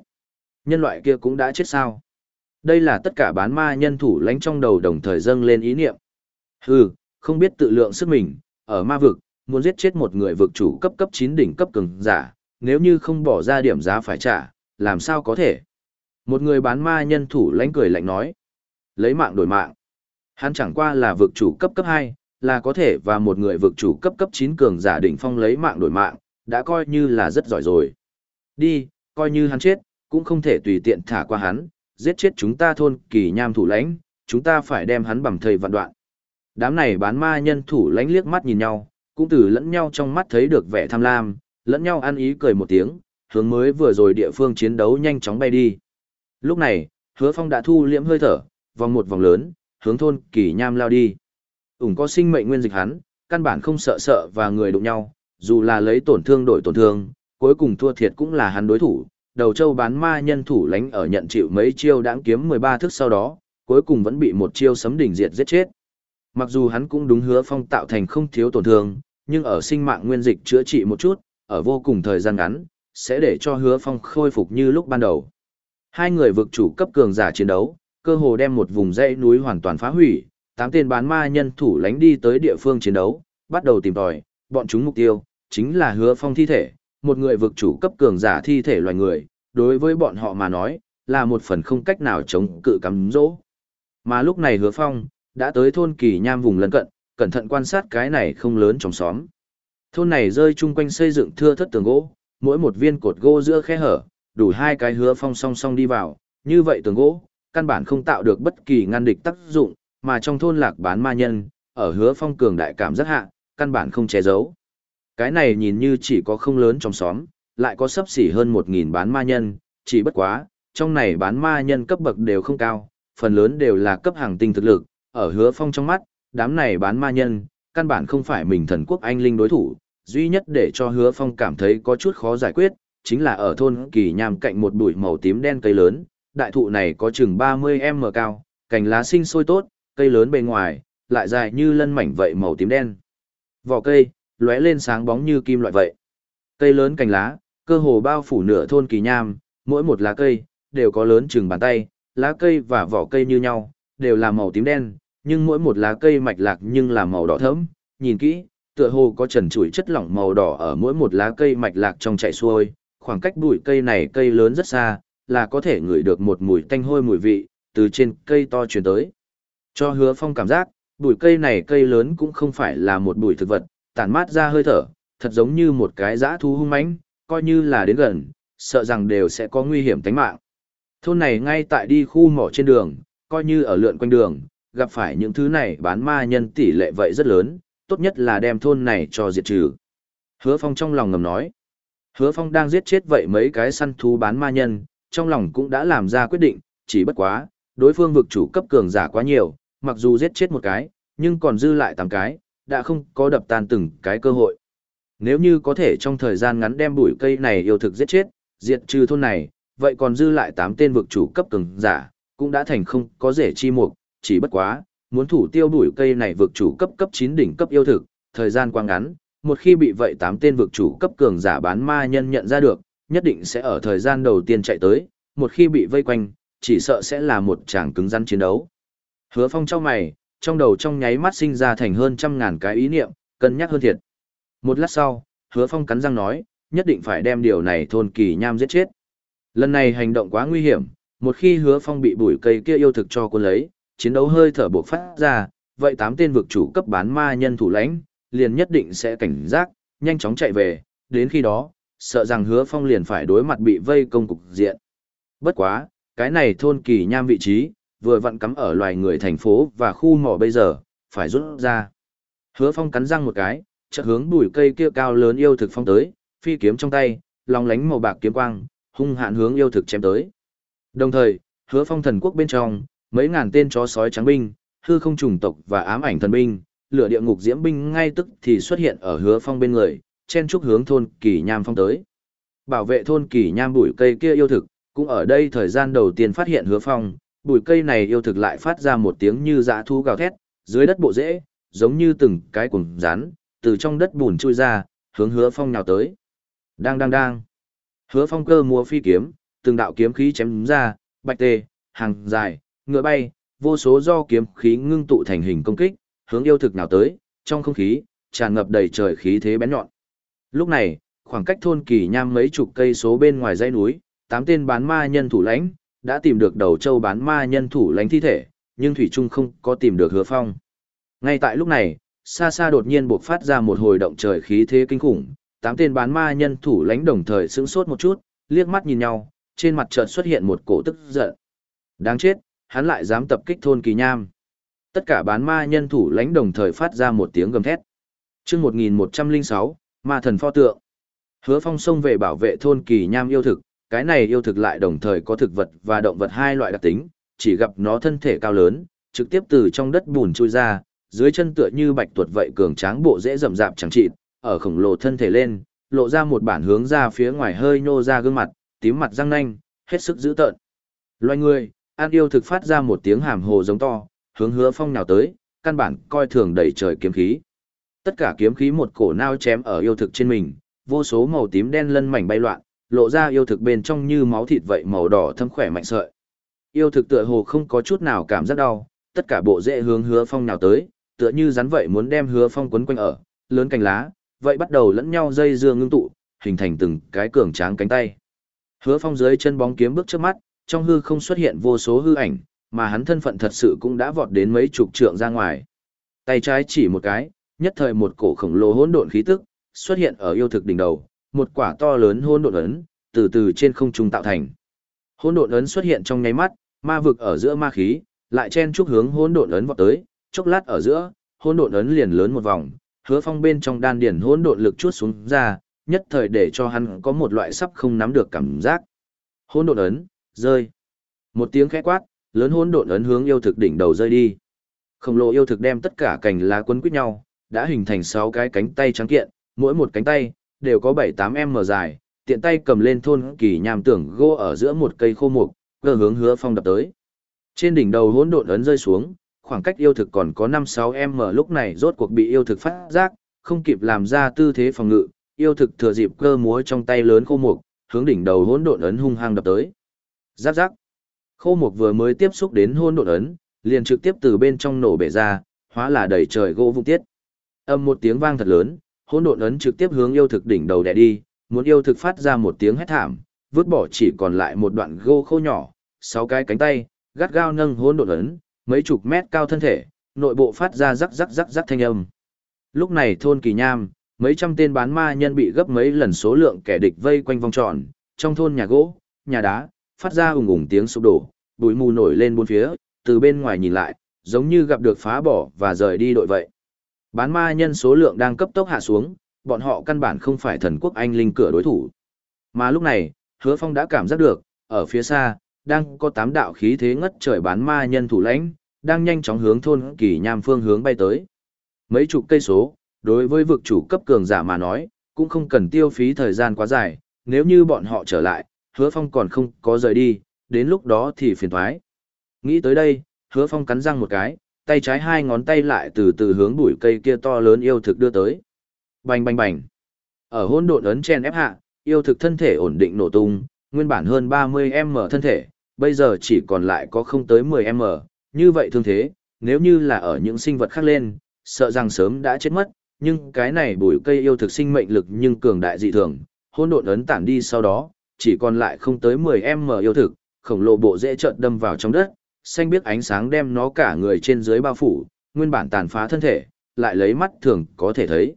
Nhân loại kia cũng đã chết sao? Đây là tất cả bán ma nhân thủ lánh trong đầu đồng thời dâng lên ý niệm. Hừ, không biết tự lượng sức mình, ở ma vực, muốn giết chết một người vực chủ cấp cấp 9 đỉnh cấp cường giả, nếu như không bỏ ra điểm giá phải trả, làm sao có thể? Một người bán ma nhân thủ lãnh cười lạnh nói. Lấy mạng đổi mạng. Hắn chẳng qua là vực chủ cấp cấp 2, là có thể và một người vực chủ cấp cấp 9 cường giả đỉnh phong lấy mạng đổi mạng, đã coi như là rất giỏi rồi. Đi, coi như hắn chết, cũng không thể tùy tiện thả qua hắn, giết chết chúng ta thôn kỳ nham thủ lãnh, chúng ta phải đem hắn bằng thầy vạn đoạn. Đám này bán ma nhân thủ lãnh liếc mắt nhìn nhau, cũng từ lẫn nhau trong mắt thấy được vẻ tham lam, lẫn nhau ăn ý cười một tiếng, hướng mới vừa rồi địa phương chiến đấu nhanh chóng bay đi. Lúc này, hứa phong đã thu liễm hơi thở, vòng một vòng lớn, hướng thôn kỳ nham lao đi. Ủng có sinh mệnh nguyên dịch hắn, căn bản không sợ sợ và người đụng nhau, dù là lấy tổn thương đổi tổn thương, cuối cùng thua thiệt cũng là hắn đối thủ. Đầu châu bán ma nhân thủ lánh ở nhận chịu mấy chiêu đáng kiếm 13 thức sau đó, cuối cùng vẫn bị một chiêu sấm đỉnh diệt giết chết. Mặc dù hắn cũng đúng hứa phong tạo thành không thiếu tổn thương, nhưng ở sinh mạng nguyên dịch chữa trị một chút, ở vô cùng thời gian ngắn, sẽ để cho hứa phong khôi phục như lúc ban đầu. Hai người vực chủ cấp cường giả chiến đấu, cơ hồ đem một vùng dãy núi hoàn toàn phá hủy, tám tên bán ma nhân thủ lánh đi tới địa phương chiến đấu, bắt đầu tìm tòi, bọn chúng mục tiêu, chính là hứa phong thi thể, một người vực chủ cấp cường giả thi thể loài người, đối với bọn họ mà nói, là một phần không cách nào chống cự cắm dỗ. Mà lúc này hứa phong, đã tới thôn kỳ nham vùng lân cận, cẩn thận quan sát cái này không lớn trong xóm. Thôn này rơi chung quanh xây dựng thưa thất tường gỗ, mỗi một viên cột gỗ giữa khe hở, đủ hai cái hứa phong song song đi vào, như vậy tường gỗ, căn bản không tạo được bất kỳ ngăn địch tác dụng, mà trong thôn lạc bán ma nhân, ở hứa phong cường đại cảm rất hạ, căn bản không che giấu. Cái này nhìn như chỉ có không lớn trong xóm, lại có sấp xỉ hơn 1.000 bán ma nhân, chỉ bất quá, trong này bán ma nhân cấp bậc đều không cao, phần lớn đều là cấp hàng tinh thực lực, ở hứa phong trong mắt, đám này bán ma nhân, căn bản không phải mình thần quốc anh linh đối thủ, duy nhất để cho hứa phong cảm thấy có chút khó giải quyết, chính là ở thôn kỳ nham cạnh một bụi màu tím đen cây lớn, đại thụ này có chừng 30m cao, cành lá sinh sôi tốt, cây lớn bề ngoài, lại dài như lân mảnh vậy màu tím đen. Vỏ cây, lóe lên sáng bóng như kim loại vậy. Cây lớn cành lá, cơ hồ bao phủ nửa thôn kỳ nham, mỗi một lá cây, đều có lớn chừng bàn tay, lá cây và vỏ cây như nhau, đều là màu tím đen, nhưng mỗi một lá cây mạch lạc nhưng là màu đỏ thẫm, nhìn kỹ, tựa hồ có trần trụi chất lỏng màu đỏ ở mỗi một lá cây mạch lạc trong chạy xuôi, khoảng cách bụi cây này cây lớn rất xa, là có thể ngửi được một mùi tanh hôi mùi vị, từ trên cây to truyền tới. Cho hứa phong cảm giác, bụi cây này cây lớn cũng không phải là một bụi thực vật, tản mát ra hơi thở, thật giống như một cái dã thú hung mãnh, coi như là đến gần, sợ rằng đều sẽ có nguy hiểm tính mạng. Thôn này ngay tại đi khu mỏ trên đường, coi như ở lượn quanh đường, gặp phải những thứ này bán ma nhân tỷ lệ vậy rất lớn, tốt nhất là đem thôn này cho diệt trừ. Hứa Phong trong lòng ngầm nói. Hứa Phong đang giết chết vậy mấy cái săn thú bán ma nhân, trong lòng cũng đã làm ra quyết định, chỉ bất quá, đối phương vực chủ cấp cường giả quá nhiều, mặc dù giết chết một cái, nhưng còn dư lại 8 cái, đã không có đập tan từng cái cơ hội. Nếu như có thể trong thời gian ngắn đem bụi cây này yêu thực giết chết, diệt trừ thôn này, vậy còn dư lại 8 tên vực chủ cấp cường giả, cũng đã thành không có rể chi mục, chỉ bất quá, muốn thủ tiêu bụi cây này vực chủ cấp cấp 9 đỉnh cấp yêu thực, thời gian quá ngắn, một khi bị vậy tám tên vực chủ cấp cường giả bán ma nhân nhận ra được, nhất định sẽ ở thời gian đầu tiên chạy tới, một khi bị vây quanh, chỉ sợ sẽ là một tràng cứng rắn chiến đấu. Hứa Phong trong mày, trong đầu trong nháy mắt sinh ra thành hơn trăm ngàn cái ý niệm, cân nhắc hơn thiệt. Một lát sau, Hứa Phong cắn răng nói, nhất định phải đem điều này thôn kỳ nham giết chết. Lần này hành động quá nguy hiểm, một khi Hứa Phong bị bụi cây kia yêu thực cho cuốn lấy, chiến đấu hơi thở bộc phát ra, vậy tám tên vực chủ cấp bán ma nhân thủ lãnh, liền nhất định sẽ cảnh giác, nhanh chóng chạy về, đến khi đó, sợ rằng hứa phong liền phải đối mặt bị vây công cục diện. Bất quá, cái này thôn kỳ nham vị trí, vừa vặn cắm ở loài người thành phố và khu mỏ bây giờ, phải rút ra. Hứa phong cắn răng một cái, chợt hướng bụi cây kia cao lớn yêu thực phong tới, phi kiếm trong tay, lòng lánh màu bạc kiếm quang, hung hạn hướng yêu thực chém tới. Đồng thời, hứa phong thần quốc bên trong, mấy ngàn tên chó sói trắng binh, hư không trùng tộc và ám ảnh thần binh, lửa địa ngục diễm binh ngay tức thì xuất hiện ở hứa phong bên người, chen trúc hướng thôn kỳ nham phong tới. Bảo vệ thôn kỳ nham bụi cây kia yêu thực, cũng ở đây thời gian đầu tiên phát hiện hứa phong, bụi cây này yêu thực lại phát ra một tiếng như dã thu gào thét, dưới đất bộ rễ, giống như từng cái cuồng rán, từ trong đất bùn chui ra, hướng hứa phong nhào tới. Đang đang đang. Hứa phong cơ mua phi kiếm, từng đạo kiếm khí chém ra, bạch tê, hàng dài, ngựa bay, vô số do kiếm khí ngưng tụ thành hình công kích, hướng yêu thực nào tới, trong không khí, tràn ngập đầy trời khí thế bén nhọn. Lúc này, khoảng cách thôn kỳ nham mấy chục cây số bên ngoài dãy núi, tám tên bán ma nhân thủ lãnh, đã tìm được đầu châu bán ma nhân thủ lãnh thi thể, nhưng Thủy Trung không có tìm được hứa phong. Ngay tại lúc này, xa xa đột nhiên buộc phát ra một hồi động trời khí thế kinh khủng, tám tên bán ma nhân thủ lãnh đồng thời sững sốt một chút, liếc mắt nhìn nhau, trên mặt chợt xuất hiện một cổ tức giận. Đáng chết, hắn lại dám tập kích thôn kỳ nham. Tất cả bán ma nhân thủ lãnh đồng thời phát ra một tiếng gầm thét. chương 1106, ma thần pho tượng. Hứa phong xông về bảo vệ thôn kỳ nham yêu thực, cái này yêu thực lại đồng thời có thực vật và động vật hai loại đặc tính, chỉ gặp nó thân thể cao lớn, trực tiếp từ trong đất bùn chui ra, dưới chân tựa như bạch tuột vậy cường tráng bộ dễ rậm rạp chẳng trị, ở khổng lồ thân thể lên, lộ ra một bản hướng ra phía ngoài hơi nhô ra gương mặt, tím mặt răng nanh, hết sức dữ tợn. Loài người, An yêu thực phát ra một tiếng hàm hồ giống to, hướng hứa phong nào tới, căn bản coi thường đầy trời kiếm khí. Tất cả kiếm khí một cổ nao chém ở yêu thực trên mình, vô số màu tím đen lân mảnh bay loạn, lộ ra yêu thực bên trong như máu thịt vậy màu đỏ thâm khỏe mạnh sợi. Yêu thực tựa hồ không có chút nào cảm giác đau, tất cả bộ rễ hướng hứa phong nào tới, tựa như rắn vậy muốn đem hứa phong quấn quanh ở, lớn cành lá, vậy bắt đầu lẫn nhau dây dưa ngưng tụ, hình thành từng cái cường tráng cánh tay. Hứa phong dưới chân bóng kiếm bước trước mắt, trong hư không xuất hiện vô số hư ảnh, mà hắn thân phận thật sự cũng đã vọt đến mấy chục trượng ra ngoài. Tay trái chỉ một cái, nhất thời một cổ khổng lồ hỗn độn khí tức xuất hiện ở yêu thực đỉnh đầu, một quả to lớn hỗn độn ấn từ từ trên không trung tạo thành. Hỗn độn ấn xuất hiện trong nháy mắt, ma vực ở giữa ma khí, lại chen chúc hướng hỗn độn ấn vọt tới, chốc lát ở giữa, hỗn độn ấn liền lớn một vòng, hứa phong bên trong đan điển hỗn độn lực chút xuống ra, nhất thời để cho hắn có một loại sắp không nắm được cảm giác. Hỗn độn ấn, rơi. Một tiếng khẽ quát, lớn hỗn độn ấn hướng yêu thực đỉnh đầu rơi đi. Khổng lồ yêu thực đem tất cả cành lá quấn quýt nhau, đã hình thành 6 cái cánh tay trắng kiện, mỗi một cánh tay đều có 7-8 m dài, tiện tay cầm lên thôn kỳ nham tưởng gỗ ở giữa một cây khô mục, cơ hướng hứa phong đập tới. Trên đỉnh đầu hỗn độn ấn rơi xuống, khoảng cách yêu thực còn có 5-6 m lúc này rốt cuộc bị yêu thực phát giác, không kịp làm ra tư thế phòng ngự, yêu thực thừa dịp cơ múa trong tay lớn khô mục, hướng đỉnh đầu hỗn độn ấn hung hăng đập tới. Giáp giáp. Khô mục vừa mới tiếp xúc đến hôn độn ấn, liền trực tiếp từ bên trong nổ bể ra, hóa là đầy trời gỗ vung tiết. Âm một tiếng vang thật lớn, hôn độn ấn trực tiếp hướng yêu thực đỉnh đầu đè đi, muốn yêu thực phát ra một tiếng hét thảm, vứt bỏ chỉ còn lại một đoạn gỗ khô nhỏ, sáu cái cánh tay, gắt gao nâng hôn độn ấn, mấy chục mét cao thân thể, nội bộ phát ra rắc rắc rắc rắc thanh âm. Lúc này thôn Kỳ Nham, mấy trăm tên bán ma nhân bị gấp mấy lần số lượng kẻ địch vây quanh vòng tròn, trong thôn nhà gỗ, nhà đá, phát ra ùng ùng tiếng sụp đổ, bụi mù nổi lên bốn phía, từ bên ngoài nhìn lại, giống như gặp được phá bỏ và rời đi đội vậy. Bán ma nhân số lượng đang cấp tốc hạ xuống, bọn họ căn bản không phải thần quốc anh linh cửa đối thủ. Mà lúc này, hứa phong đã cảm giác được, ở phía xa, đang có tám đạo khí thế ngất trời bán ma nhân thủ lãnh, đang nhanh chóng hướng thôn kỳ nham phương hướng bay tới. Mấy chục cây số, đối với vực chủ cấp cường giả mà nói, cũng không cần tiêu phí thời gian quá dài, nếu như bọn họ trở lại, hứa phong còn không có rời đi, đến lúc đó thì phiền thoái. Nghĩ tới đây, hứa phong cắn răng một cái, tay trái hai ngón tay lại từ từ hướng bụi cây kia to lớn yêu thực đưa tới. Bành bành bành. Ở hôn độn ấn chen ép hạ, yêu thực thân thể ổn định nổ tung, nguyên bản hơn 30m thân thể, bây giờ chỉ còn lại có không tới 10m, như vậy thương thế, nếu như là ở những sinh vật khác lên, sợ rằng sớm đã chết mất, nhưng cái này bùi cây yêu thực sinh mệnh lực nhưng cường đại dị thường, hôn độn ấn tản đi sau đó, chỉ còn lại không tới 10m yêu thực, khổng lồ bộ dễ trợn đâm vào trong đất, xanh biếc ánh sáng đem nó cả người trên dưới bao phủ, nguyên bản tàn phá thân thể, lại lấy mắt thường có thể thấy.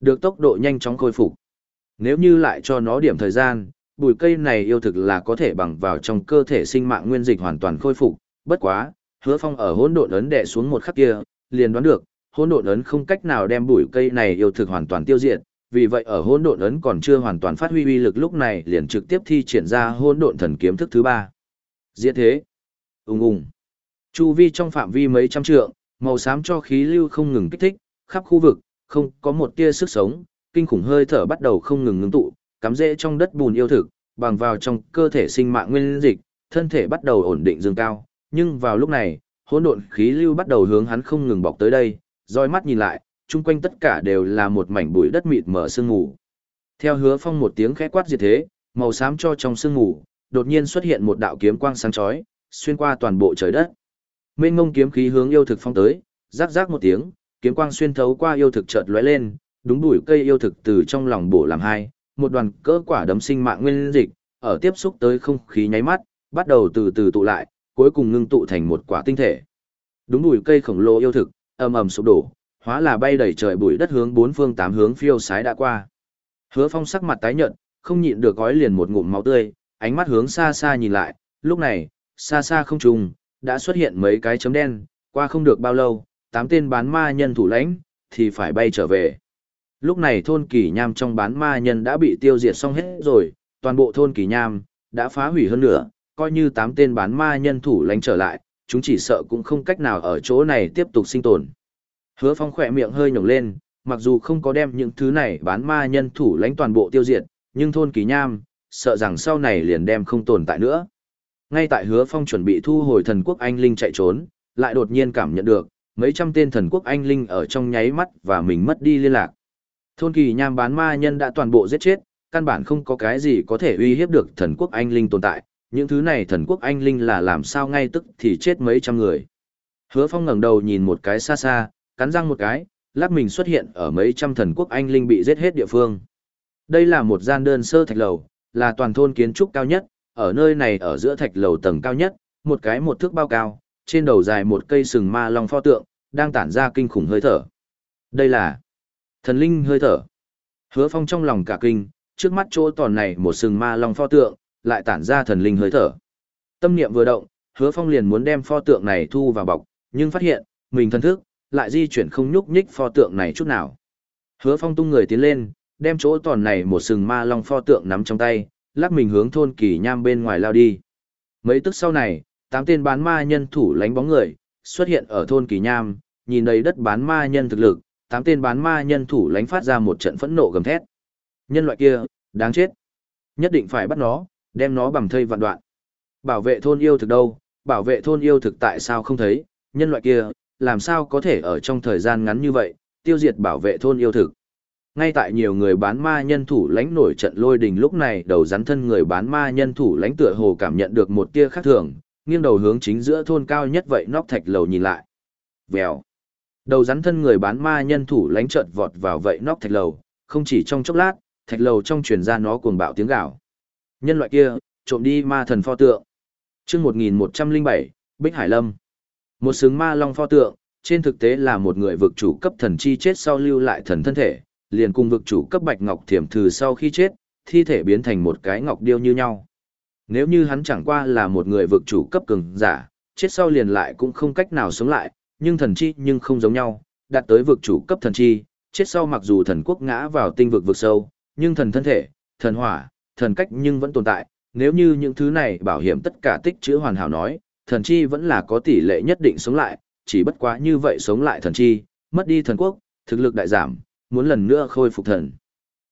Được tốc độ nhanh chóng khôi phục. Nếu như lại cho nó điểm thời gian, bùi cây này yêu thực là có thể bằng vào trong cơ thể sinh mạng nguyên dịch hoàn toàn khôi phục, bất quá, hứa phong ở hỗn độn ấn đè xuống một khắc kia, liền đoán được, hỗn độn ấn không cách nào đem bùi cây này yêu thực hoàn toàn tiêu diệt, vì vậy ở hỗn độn ấn còn chưa hoàn toàn phát huy uy lực lúc này liền trực tiếp thi triển ra hỗn độn thần kiếm thức thứ ba. Diễn thế. Ùng ùng. Chu vi trong phạm vi mấy trăm trượng, màu xám cho khí lưu không ngừng kích thích, khắp khu vực, không có một tia sức sống, kinh khủng hơi thở bắt đầu không ngừng ngưng tụ, cắm rễ trong đất bùn yêu thực, bằng vào trong cơ thể sinh mạng nguyên dịch, thân thể bắt đầu ổn định dương cao, nhưng vào lúc này, hỗn độn khí lưu bắt đầu hướng hắn không ngừng bọc tới đây, roi mắt nhìn lại, chung quanh tất cả đều là một mảnh bụi đất mịt mở sương mù. Theo hứa phong một tiếng khẽ quát diệt thế, màu xám cho trong sương mù, đột nhiên xuất hiện một đạo kiếm quang sáng chói, xuyên qua toàn bộ trời đất. Mên ngông kiếm khí hướng yêu thực phong tới, rắc rắc một tiếng, kiếm quang xuyên thấu qua yêu thực chợt lóe lên, đúng bụi cây yêu thực từ trong lòng bổ làm hai, một đoàn cỡ quả đấm sinh mạng nguyên dịch, ở tiếp xúc tới không khí nháy mắt, bắt đầu từ từ tụ lại, cuối cùng ngưng tụ thành một quả tinh thể. Đúng bụi cây khổng lồ yêu thực, ầm ầm sụp đổ, hóa là bay đầy trời bụi đất hướng bốn phương tám hướng phiêu sái đã qua. Hứa Phong sắc mặt tái nhợt, không nhịn được gói liền một ngụm máu tươi, ánh mắt hướng xa xa nhìn lại, lúc này, xa xa không trùng, đã xuất hiện mấy cái chấm đen, qua không được bao lâu, tám tên bán ma nhân thủ lãnh, thì phải bay trở về. Lúc này thôn kỳ nham trong bán ma nhân đã bị tiêu diệt xong hết rồi, toàn bộ thôn kỳ nham, đã phá hủy hơn nữa, coi như tám tên bán ma nhân thủ lãnh trở lại, chúng chỉ sợ cũng không cách nào ở chỗ này tiếp tục sinh tồn. Hứa phong khỏe miệng hơi nhổng lên, mặc dù không có đem những thứ này bán ma nhân thủ lãnh toàn bộ tiêu diệt, nhưng thôn kỳ nham, sợ rằng sau này liền đem không tồn tại nữa. Ngay tại hứa phong chuẩn bị thu hồi thần quốc anh linh chạy trốn, lại đột nhiên cảm nhận được, mấy trăm tên thần quốc anh linh ở trong nháy mắt và mình mất đi liên lạc. Thôn kỳ nham bán ma nhân đã toàn bộ giết chết, căn bản không có cái gì có thể uy hiếp được thần quốc anh linh tồn tại, những thứ này thần quốc anh linh là làm sao ngay tức thì chết mấy trăm người. Hứa phong ngẩng đầu nhìn một cái xa xa, cắn răng một cái, lắc mình xuất hiện ở mấy trăm thần quốc anh linh bị giết hết địa phương. Đây là một gian đơn sơ thạch lầu, là toàn thôn kiến trúc cao nhất, ở nơi này ở giữa thạch lầu tầng cao nhất, một cái một thước bao cao, trên đầu dài một cây sừng ma long pho tượng, đang tản ra kinh khủng hơi thở. Đây là thần linh hơi thở. Hứa phong trong lòng cả kinh, trước mắt chỗ tòn này một sừng ma long pho tượng, lại tản ra thần linh hơi thở. Tâm niệm vừa động, hứa phong liền muốn đem pho tượng này thu vào bọc, nhưng phát hiện, mình thân thức, lại di chuyển không nhúc nhích pho tượng này chút nào. Hứa phong tung người tiến lên, đem chỗ tòn này một sừng ma long pho tượng nắm trong tay, lắc mình hướng thôn kỳ nham bên ngoài lao đi. Mấy tức sau này, tám tên bán ma nhân thủ lánh bóng người, xuất hiện ở thôn kỳ nham, nhìn đầy đất bán ma nhân thực lực, tám tên bán ma nhân thủ lánh phát ra một trận phẫn nộ gầm thét. Nhân loại kia, đáng chết. Nhất định phải bắt nó, đem nó bằng thây vạn đoạn. Bảo vệ thôn yêu thực đâu, bảo vệ thôn yêu thực tại sao không thấy, nhân loại kia, làm sao có thể ở trong thời gian ngắn như vậy, tiêu diệt bảo vệ thôn yêu thực. Ngay tại nhiều người bán ma nhân thủ lãnh nổi trận lôi đình lúc này đầu rắn thân người bán ma nhân thủ lãnh tựa hồ cảm nhận được một tia khác thường, nghiêng đầu hướng chính giữa thôn cao nhất vậy nóc thạch lầu nhìn lại. Vèo. Đầu rắn thân người bán ma nhân thủ lãnh trợt vọt vào vậy nóc thạch lầu, không chỉ trong chốc lát, thạch lầu trong truyền ra nó cuồng bạo tiếng gào. Nhân loại kia, trộm đi ma thần pho tượng. Chương 1107, Bích Hải Lâm. Một xứng ma long pho tượng, trên thực tế là một người vực chủ cấp thần chi chết sau lưu lại thần thân thể, liền cùng vực chủ cấp bạch ngọc thiểm thử sau khi chết, thi thể biến thành một cái ngọc điêu như nhau. Nếu như hắn chẳng qua là một người vực chủ cấp cường giả, chết sau liền lại cũng không cách nào sống lại, nhưng thần chi nhưng không giống nhau, đạt tới vực chủ cấp thần chi, chết sau mặc dù thần quốc ngã vào tinh vực vực sâu, nhưng thần thân thể, thần hỏa, thần cách nhưng vẫn tồn tại, nếu như những thứ này bảo hiểm tất cả tích chữ hoàn hảo nói, thần chi vẫn là có tỷ lệ nhất định sống lại, chỉ bất quá như vậy sống lại thần chi, mất đi thần quốc, thực lực đại giảm, muốn lần nữa khôi phục thần.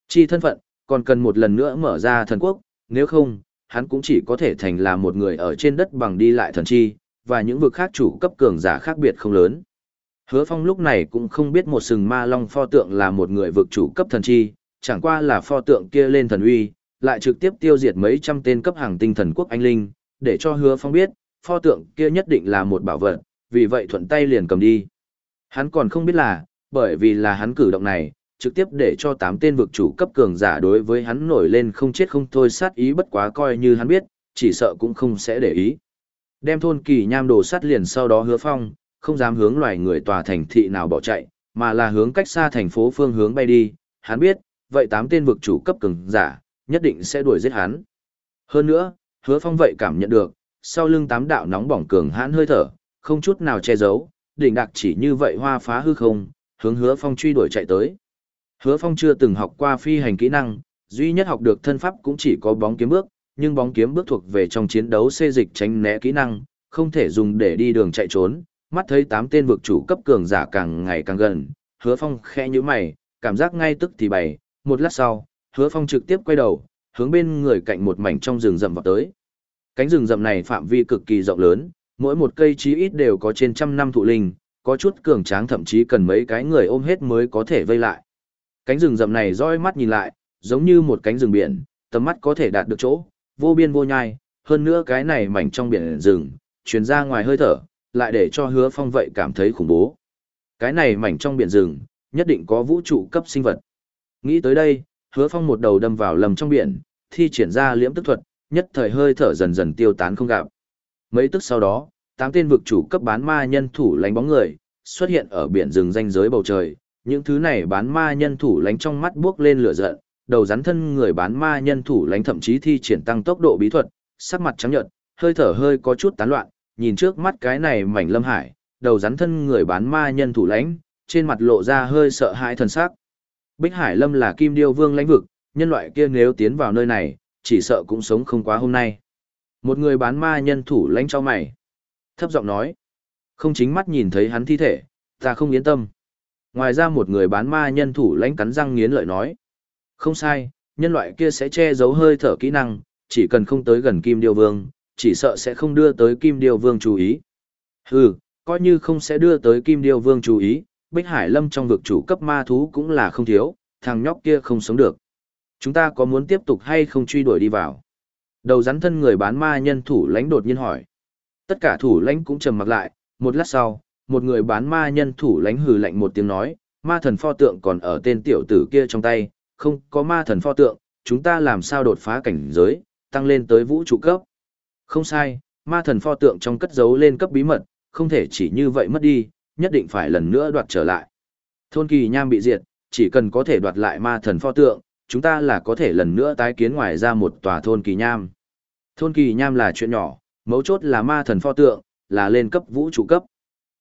Chi thân phận, còn cần một lần nữa mở ra thần quốc, nếu không, hắn cũng chỉ có thể thành là một người ở trên đất bằng đi lại thần chi, và những vực khác chủ cấp cường giả khác biệt không lớn. Hứa Phong lúc này cũng không biết một sừng ma long pho tượng là một người vực chủ cấp thần chi, chẳng qua là pho tượng kia lên thần uy, lại trực tiếp tiêu diệt mấy trăm tên cấp hàng tinh thần quốc anh linh, để cho hứa phong biết, pho tượng kia nhất định là một bảo vật, vì vậy thuận tay liền cầm đi. Hắn còn không biết là, bởi vì là hắn cử động này, trực tiếp để cho tám tên vực chủ cấp cường giả đối với hắn nổi lên không chết không thôi sát ý bất quá coi như hắn biết, chỉ sợ cũng không sẽ để ý. Đem thôn kỳ nham đồ sát liền sau đó hứa phong, không dám hướng loài người tòa thành thị nào bỏ chạy, mà là hướng cách xa thành phố phương hướng bay đi, hắn biết, vậy tám tên vực chủ cấp cường giả, nhất định sẽ đuổi giết hắn. Hơn nữa, hứa phong vậy cảm nhận được, sau lưng tám đạo nóng bỏng cường hãn hơi thở, không chút nào che giấu, đỉnh đặc chỉ như vậy hoa phá hư không, hướng hứa phong truy đuổi chạy tới. Hứa phong chưa từng học qua phi hành kỹ năng, duy nhất học được thân pháp cũng chỉ có bóng kiếm bước, nhưng bóng kiếm bước thuộc về trong chiến đấu xê dịch tránh né kỹ năng, không thể dùng để đi đường chạy trốn. Mắt thấy tám tên vực chủ cấp cường giả càng ngày càng gần, hứa phong khẽ nhíu mày, cảm giác ngay tức thì bày, một lát sau, hứa phong trực tiếp quay đầu, hướng bên người cạnh một mảnh trong rừng rậm vào tới. Cánh rừng rậm này phạm vi cực kỳ rộng lớn, mỗi một cây chí ít đều có trên trăm năm thụ linh, có chút cường tráng thậm chí cần mấy cái người ôm hết mới có thể vây lại. Cánh rừng rậm này roi mắt nhìn lại, giống như một cánh rừng biển, tầm mắt có thể đạt được chỗ, vô biên vô nhai, hơn nữa cái này mảnh trong biển rừng, truyền ra ngoài hơi thở, lại để cho hứa phong vậy cảm thấy khủng bố. Cái này mảnh trong biển rừng, nhất định có vũ trụ cấp sinh vật. Nghĩ tới đây, hứa phong một đầu đâm vào lầm trong biển, thi triển ra liễm tức thuật, nhất thời hơi thở dần dần tiêu tán không gặp. Mấy tức sau đó, tám tên vực chủ cấp bán ma nhân thủ lánh bóng người, xuất hiện ở biển rừng danh giới bầu trời. Những thứ này bán ma nhân thủ lánh trong mắt buốc lên lửa giận, đầu rắn thân người bán ma nhân thủ lánh thậm chí thi triển tăng tốc độ bí thuật, sắc mặt trắng nhợt, hơi thở hơi có chút tán loạn, nhìn trước mắt cái này mảnh lâm hải, đầu rắn thân người bán ma nhân thủ lánh, trên mặt lộ ra hơi sợ hãi thần sắc. Bích Hải Lâm là Kim Điêu Vương lãnh vực, nhân loại kia nếu tiến vào nơi này, chỉ sợ cũng sống không quá hôm nay. Một người bán ma nhân thủ lãnh cho mày. Thấp giọng nói. Không chính mắt nhìn thấy hắn thi thể, ta không yên tâm. Ngoài ra một người bán ma nhân thủ lãnh cắn răng nghiến lợi nói. Không sai, nhân loại kia sẽ che giấu hơi thở kỹ năng, chỉ cần không tới gần Kim Điêu Vương, chỉ sợ sẽ không đưa tới Kim Điêu Vương chú ý. Hừ, coi như không sẽ đưa tới Kim Điêu Vương chú ý, Bích Hải Lâm trong vực chủ cấp ma thú cũng là không thiếu, thằng nhóc kia không sống được. Chúng ta có muốn tiếp tục hay không truy đuổi đi vào? Đầu rắn thân người bán ma nhân thủ lãnh đột nhiên hỏi. Tất cả thủ lãnh cũng trầm mặc lại, một lát sau, một người bán ma nhân thủ lãnh hừ lạnh một tiếng nói, ma thần pho tượng còn ở tên tiểu tử kia trong tay, không có ma thần pho tượng, chúng ta làm sao đột phá cảnh giới, tăng lên tới vũ trụ cấp. Không sai, ma thần pho tượng trong cất giấu lên cấp bí mật, không thể chỉ như vậy mất đi, nhất định phải lần nữa đoạt trở lại. Thôn kỳ nham bị diệt, chỉ cần có thể đoạt lại ma thần pho tượng, chúng ta là có thể lần nữa tái kiến ngoài ra một tòa thôn kỳ nham. Thôn kỳ nham là chuyện nhỏ, mấu chốt là ma thần pho tượng, là lên cấp vũ trụ cấp.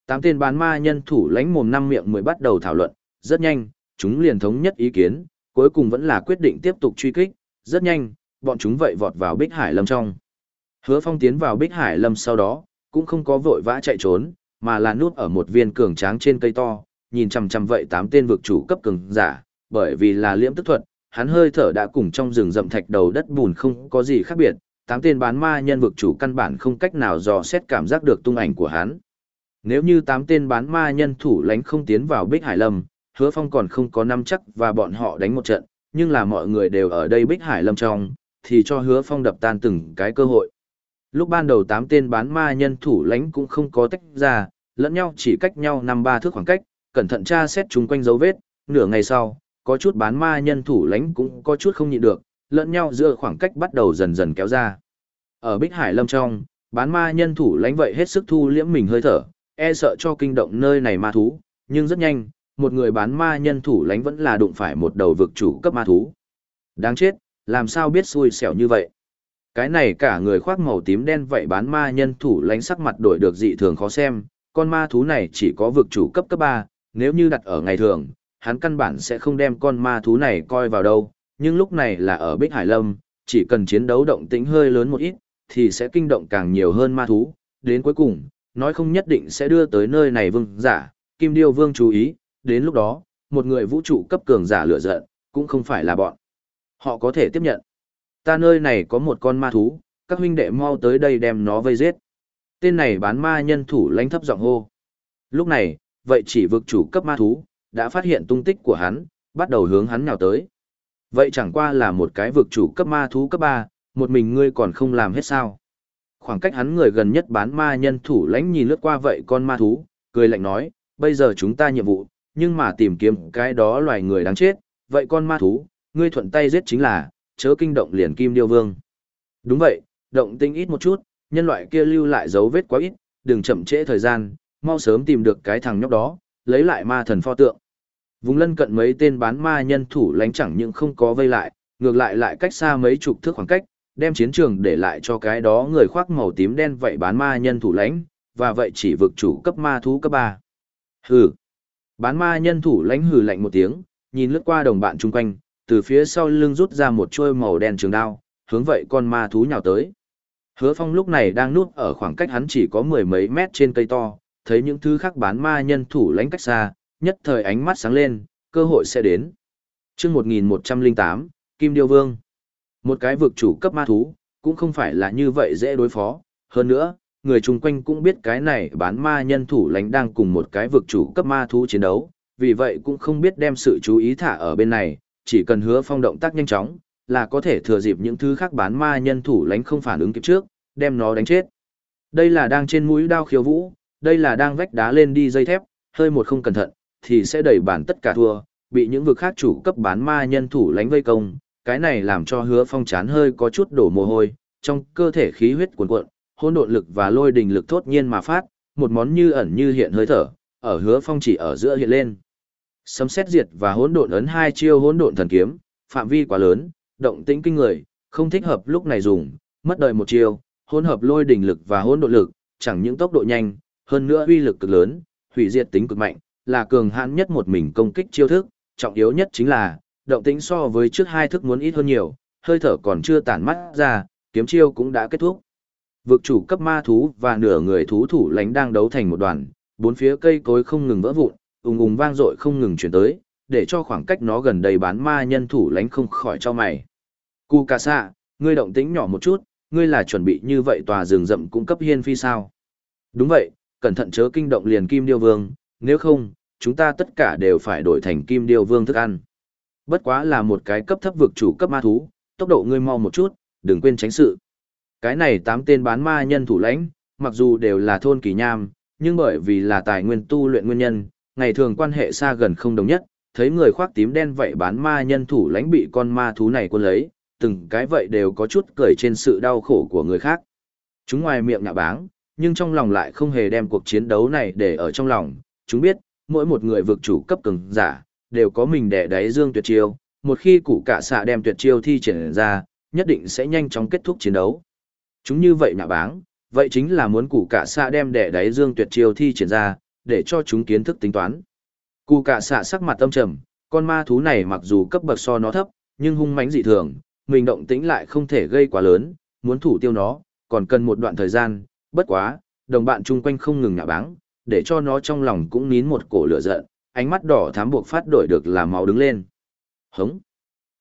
Tám tên bán ma nhân thủ lãnh mồm năm miệng mới bắt đầu thảo luận, rất nhanh, chúng liền thống nhất ý kiến, cuối cùng vẫn là quyết định tiếp tục truy kích, rất nhanh, bọn chúng vậy vọt vào Bích Hải Lâm trong. Hứa Phong tiến vào Bích Hải Lâm sau đó, cũng không có vội vã chạy trốn, mà là núp ở một viên cường tráng trên cây to, nhìn chằm chằm vậy tám tên vực chủ cấp cường giả, bởi vì là liễm tức thuật, hắn hơi thở đã cùng trong rừng rậm thạch đầu đất bùn không có gì khác biệt, tám tên bán ma nhân vực chủ căn bản không cách nào dò xét cảm giác được tung ảnh của hắn. Nếu như tám tên bán ma nhân thủ lánh không tiến vào Bích Hải Lâm, hứa phong còn không có năm chắc và bọn họ đánh một trận, nhưng là mọi người đều ở đây Bích Hải Lâm trong, thì cho hứa phong đập tan từng cái cơ hội. Lúc ban đầu tám tên bán ma nhân thủ lánh cũng không có tách ra, lẫn nhau chỉ cách nhau năm ba thước khoảng cách, cẩn thận tra xét chúng quanh dấu vết, nửa ngày sau, có chút bán ma nhân thủ lãnh cũng có chút không nhịn được, lẫn nhau giữa khoảng cách bắt đầu dần dần kéo ra. Ở Bích Hải Lâm trong, bán ma nhân thủ lãnh vậy hết sức thu liễm mình hơi thở, e sợ cho kinh động nơi này ma thú, nhưng rất nhanh, một người bán ma nhân thủ lãnh vẫn là đụng phải một đầu vực chủ cấp ma thú. Đáng chết, làm sao biết xui xẻo như vậy? Cái này cả người khoác màu tím đen vậy bán ma nhân thủ lãnh sắc mặt đổi được dị thường khó xem, con ma thú này chỉ có vực chủ cấp cấp 3, nếu như đặt ở ngày thường, hắn căn bản sẽ không đem con ma thú này coi vào đâu, nhưng lúc này là ở Bích Hải Lâm, chỉ cần chiến đấu động tĩnh hơi lớn một ít, thì sẽ kinh động càng nhiều hơn ma thú, đến cuối cùng, nói không nhất định sẽ đưa tới nơi này vương giả, Kim Điêu Vương chú ý, đến lúc đó, một người vũ trụ cấp cường giả lựa giận, cũng không phải là bọn. Họ có thể tiếp nhận. Ta nơi này có một con ma thú, các huynh đệ mau tới đây đem nó vây giết. Tên này bán ma nhân thủ lãnh thấp giọng hô. Lúc này, vậy chỉ vực chủ cấp ma thú, đã phát hiện tung tích của hắn, bắt đầu hướng hắn nhào tới. Vậy chẳng qua là một cái vực chủ cấp ma thú cấp 3, một mình ngươi còn không làm hết sao. Khoảng cách hắn người gần nhất bán ma nhân thủ lãnh nhìn lướt qua vậy con ma thú, cười lạnh nói, bây giờ chúng ta nhiệm vụ, nhưng mà tìm kiếm cái đó loài người đáng chết, vậy con ma thú, ngươi thuận tay giết chính là, chớ kinh động liền kim điêu vương. Đúng vậy, động tinh ít một chút, nhân loại kia lưu lại dấu vết quá ít, đừng chậm trễ thời gian, mau sớm tìm được cái thằng nhóc đó, lấy lại ma thần pho tượng. Vùng lân cận mấy tên bán ma nhân thủ lánh chẳng những không có vây lại, ngược lại lại cách xa mấy chục thước khoảng cách, đem chiến trường để lại cho cái đó người khoác màu tím đen vậy bán ma nhân thủ lãnh, và vậy chỉ vực chủ cấp ma thú cấp 3. Hừ. Bán ma nhân thủ lãnh hừ lạnh một tiếng, nhìn lướt qua đồng bạn chung quanh, từ phía sau lưng rút ra một chuôi màu đen trường đao, hướng vậy con ma thú nhào tới. Hứa Phong lúc này đang núp ở khoảng cách hắn chỉ có mười mấy mét trên cây to, thấy những thứ khác bán ma nhân thủ lãnh cách xa, nhất thời ánh mắt sáng lên, cơ hội sẽ đến. Trước 1108, Kim Điêu Vương. Một cái vực chủ cấp ma thú, cũng không phải là như vậy dễ đối phó. Hơn nữa, người chung quanh cũng biết cái này bán ma nhân thủ lãnh đang cùng một cái vực chủ cấp ma thú chiến đấu, vì vậy cũng không biết đem sự chú ý thả ở bên này, chỉ cần hứa phong động tác nhanh chóng, là có thể thừa dịp những thứ khác bán ma nhân thủ lãnh không phản ứng kịp trước, đem nó đánh chết. Đây là đang trên mũi đao khiêu vũ, đây là đang vách đá lên đi dây thép, hơi một không cẩn thận, thì sẽ đẩy bản tất cả thua, bị những vực khác chủ cấp bán ma nhân thủ lánh vây công, cái này làm cho hứa phong chán hơi có chút đổ mồ hôi, trong cơ thể khí huyết cuồn cuộn, hỗn độn lực và lôi đình lực thốt nhiên mà phát, một món như ẩn như hiện hơi thở, ở hứa phong chỉ ở giữa hiện lên. Sấm xét diệt và hỗn độn ấn hai chiêu hỗn độn thần kiếm, phạm vi quá lớn, động tĩnh kinh người, không thích hợp lúc này dùng, mất đợi một chiêu, hỗn hợp lôi đình lực và hỗn độn lực, chẳng những tốc độ nhanh, hơn nữa uy lực cực lớn, hủy diệt tính cực mạnh, là cường hãn nhất một mình công kích chiêu thức, trọng yếu nhất chính là, động tĩnh so với trước hai thức muốn ít hơn nhiều, hơi thở còn chưa tản mắt ra, kiếm chiêu cũng đã kết thúc. Vực chủ cấp ma thú và nửa người thú thủ lãnh đang đấu thành một đoàn, bốn phía cây cối không ngừng vỡ vụn, ùng ùng vang dội không ngừng chuyển tới, để cho khoảng cách nó gần đầy bán ma nhân thủ lãnh không khỏi cho mày. Cú cà xạ, ngươi động tĩnh nhỏ một chút, ngươi là chuẩn bị như vậy tòa rừng rậm cung cấp hiên phi sao? Đúng vậy, cẩn thận chớ kinh động liền kim điêu vương, nếu không, chúng ta tất cả đều phải đổi thành kim điêu vương thức ăn. Bất quá là một cái cấp thấp vực chủ cấp ma thú, tốc độ ngươi mau một chút, đừng quên tránh sự. Cái này tám tên bán ma nhân thủ lãnh, mặc dù đều là thôn kỳ nham, nhưng bởi vì là tài nguyên tu luyện nguyên nhân, ngày thường quan hệ xa gần không đồng nhất, thấy người khoác tím đen vậy bán ma nhân thủ lãnh bị con ma thú này quân lấy, từng cái vậy đều có chút cười trên sự đau khổ của người khác. Chúng ngoài miệng nhạ báng, nhưng trong lòng lại không hề đem cuộc chiến đấu này để ở trong lòng, chúng biết, mỗi một người vực chủ cấp cường giả, đều có mình đẻ đáy dương tuyệt chiêu, một khi củ cả xạ đem tuyệt chiêu thi triển ra, nhất định sẽ nhanh chóng kết thúc chiến đấu. Chúng như vậy nhạ báng, vậy chính là muốn củ cả xạ đem đẻ đáy dương tuyệt chiêu thi triển ra, để cho chúng kiến thức tính toán. Củ cả xạ sắc mặt tâm trầm, con ma thú này mặc dù cấp bậc so nó thấp, nhưng hung mãnh dị thường, mình động tĩnh lại không thể gây quá lớn, muốn thủ tiêu nó, còn cần một đoạn thời gian, bất quá, đồng bạn chung quanh không ngừng nhạ báng, để cho nó trong lòng cũng nín một cổ lửa giận, ánh mắt đỏ thám buộc phát đổi được là máu đứng lên. Hống!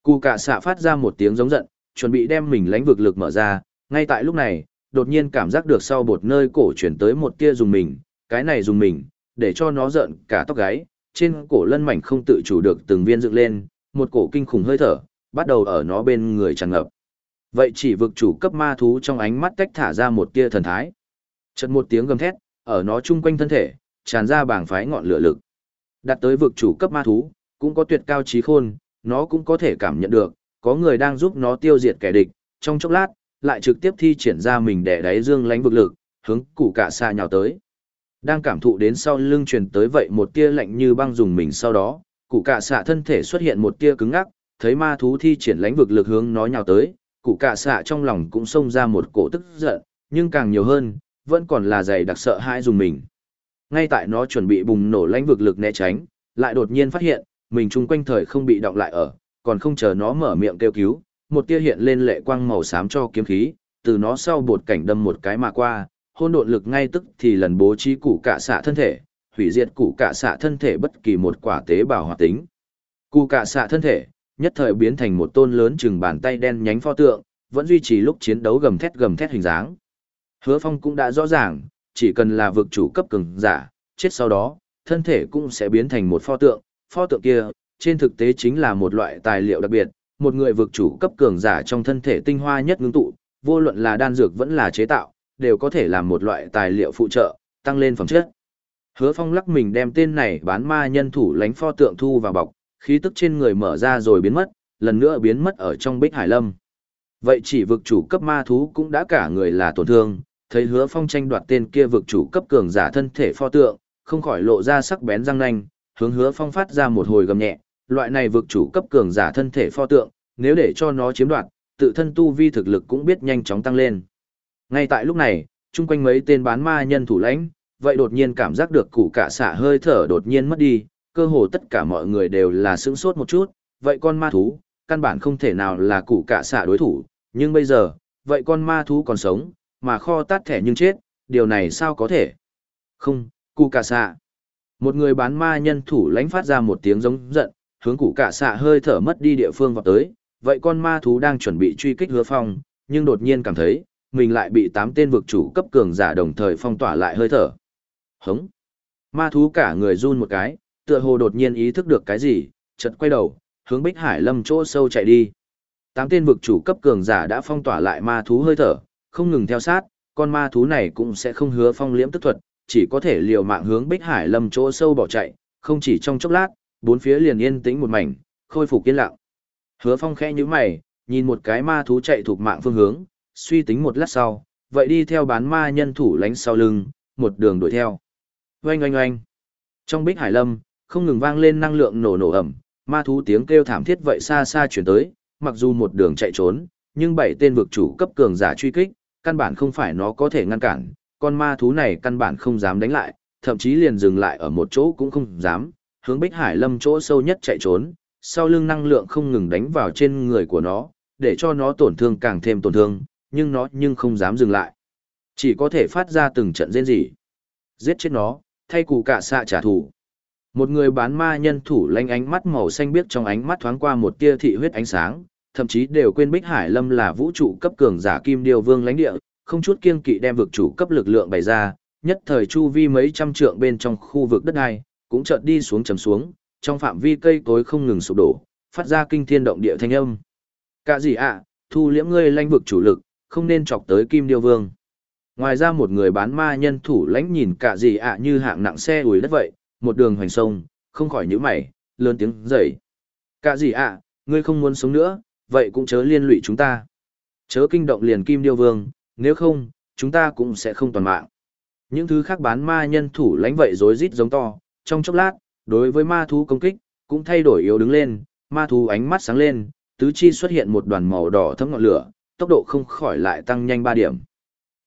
Cù cả xạ phát ra một tiếng giống giận, chuẩn bị đem mình lánh vực lực mở ra, ngay tại lúc này, đột nhiên cảm giác được sau bột nơi cổ chuyển tới một tia dùng mình, cái này dùng mình, để cho nó giận cả tóc gáy, trên cổ lân mảnh không tự chủ được từng viên dựng lên, một cổ kinh khủng hơi thở, bắt đầu ở nó bên người tràn ngập. Vậy chỉ vực chủ cấp ma thú trong ánh mắt tách thả ra một tia thần thái. Chợt một tiếng gầm thét, ở nó chung quanh thân thể, tràn ra bảng phái ngọn lửa lực. Đặt tới vực chủ cấp ma thú, cũng có tuyệt cao trí khôn, nó cũng có thể cảm nhận được, có người đang giúp nó tiêu diệt kẻ địch, trong chốc lát, lại trực tiếp thi triển ra mình để đáy dương lánh vực lực, hướng củ cả xa nhào tới. Đang cảm thụ đến sau lưng truyền tới vậy một tia lạnh như băng dùng mình sau đó, cụ cả xạ thân thể xuất hiện một tia cứng ngắc, thấy ma thú thi triển lánh vực lực hướng nó nhào tới, cụ cả xạ trong lòng cũng xông ra một cổ tức giận, nhưng càng nhiều hơn, vẫn còn là dày đặc sợ hãi dùng mình. Ngay tại nó chuẩn bị bùng nổ lãnh vực lực né tránh, lại đột nhiên phát hiện, mình chung quanh thời không bị động lại ở, còn không chờ nó mở miệng kêu cứu, một tia hiện lên lệ quang màu xám cho kiếm khí, từ nó sau bột cảnh đâm một cái mà qua, hôn độn lực ngay tức thì lần bố trí củ cả xạ thân thể, hủy diệt củ cả xạ thân thể bất kỳ một quả tế bào hoạt tính. Củ cả xạ thân thể, nhất thời biến thành một tôn lớn chừng bàn tay đen nhánh pho tượng, vẫn duy trì lúc chiến đấu gầm thét gầm thét hình dáng. Hứa Phong cũng đã rõ ràng, chỉ cần là vực chủ cấp cường giả, chết sau đó, thân thể cũng sẽ biến thành một pho tượng, pho tượng kia, trên thực tế chính là một loại tài liệu đặc biệt, một người vực chủ cấp cường giả trong thân thể tinh hoa nhất ngưng tụ, vô luận là đan dược vẫn là chế tạo, đều có thể làm một loại tài liệu phụ trợ, tăng lên phẩm chất. Hứa Phong lắc mình đem tên này bán ma nhân thủ lánh pho tượng thu vào bọc, khí tức trên người mở ra rồi biến mất, lần nữa biến mất ở trong Bích Hải Lâm. Vậy chỉ vực chủ cấp ma thú cũng đã cả người là tổn thương, thấy Hứa Phong tranh đoạt tên kia vực chủ cấp cường giả thân thể pho tượng, không khỏi lộ ra sắc bén răng nanh, hướng Hứa Phong phát ra một hồi gầm nhẹ, loại này vực chủ cấp cường giả thân thể pho tượng, nếu để cho nó chiếm đoạt, tự thân tu vi thực lực cũng biết nhanh chóng tăng lên. Ngay tại lúc này, chung quanh mấy tên bán ma nhân thủ lãnh, vậy đột nhiên cảm giác được củ cả xạ hơi thở đột nhiên mất đi, cơ hồ tất cả mọi người đều là sững sốt một chút, vậy con ma thú, căn bản không thể nào là củ cả xạ đối thủ, nhưng bây giờ, vậy con ma thú còn sống, mà kho tát thẻ nhưng chết, điều này sao có thể? Không, cụ cả xạ. Một người bán ma nhân thủ lãnh phát ra một tiếng giống giận, hướng cụ cả xạ hơi thở mất đi địa phương vào tới, vậy con ma thú đang chuẩn bị truy kích hứa phong, nhưng đột nhiên cảm thấy, mình lại bị tám tên vực chủ cấp cường giả đồng thời phong tỏa lại hơi thở. Hống! Ma thú cả người run một cái, tựa hồ đột nhiên ý thức được cái gì, chợt quay đầu, hướng Bích Hải Lâm chỗ sâu chạy đi. Tám tên vực chủ cấp cường giả đã phong tỏa lại ma thú hơi thở, không ngừng theo sát, con ma thú này cũng sẽ không hứa phong liễm tức thuật, chỉ có thể liều mạng hướng Bích Hải Lâm chỗ sâu bỏ chạy, không chỉ trong chốc lát, bốn phía liền yên tĩnh một mảnh, khôi phục yên lặng. Hứa Phong khẽ nhíu mày, nhìn một cái ma thú chạy thuộc mạng phương hướng, suy tính một lát sau, vậy đi theo bán ma nhân thủ lánh sau lưng, một đường đuổi theo. Oanh oanh oanh. Trong Bích Hải Lâm, không ngừng vang lên năng lượng nổ nổ ẩm, ma thú tiếng kêu thảm thiết vậy xa xa chuyển tới, mặc dù một đường chạy trốn, nhưng bảy tên vực chủ cấp cường giả truy kích, căn bản không phải nó có thể ngăn cản, con ma thú này căn bản không dám đánh lại, thậm chí liền dừng lại ở một chỗ cũng không dám, hướng Bích Hải Lâm chỗ sâu nhất chạy trốn, sau lưng năng lượng không ngừng đánh vào trên người của nó, để cho nó tổn thương càng thêm tổn thương, nhưng nó nhưng không dám dừng lại. Chỉ có thể phát ra từng trận rên rỉ. Giết chết nó, thay cụ cả xạ trả thù. Một người bán ma nhân thủ lanh ánh mắt màu xanh biếc trong ánh mắt thoáng qua một tia thị huyết ánh sáng, thậm chí đều quên Bích Hải Lâm là vũ trụ cấp cường giả kim điêu vương lãnh địa, không chút kiêng kỵ đem vực chủ cấp lực lượng bày ra, nhất thời chu vi mấy trăm trượng bên trong khu vực đất này, cũng chợt đi xuống trầm xuống, trong phạm vi cây cối không ngừng sụp đổ, phát ra kinh thiên động địa thanh âm. Cả gì ạ, thu liễm ngươi lãnh vực chủ lực, không nên chọc tới Kim Điêu Vương. Ngoài ra một người bán ma nhân thủ lãnh nhìn cả gì ạ như hạng nặng xe ủi đất vậy, một đường hoành sông, không khỏi nhíu mày, lớn tiếng dậy. Cả gì ạ, ngươi không muốn sống nữa, vậy cũng chớ liên lụy chúng ta. Chớ kinh động liền Kim Điêu Vương, nếu không, chúng ta cũng sẽ không toàn mạng. Những thứ khác bán ma nhân thủ lãnh vậy rối rít giống to, trong chốc lát, đối với ma thú công kích, cũng thay đổi yếu đứng lên, ma thú ánh mắt sáng lên, tứ chi xuất hiện một đoàn màu đỏ thấm ngọn lửa, tốc độ không khỏi lại tăng nhanh 3 điểm.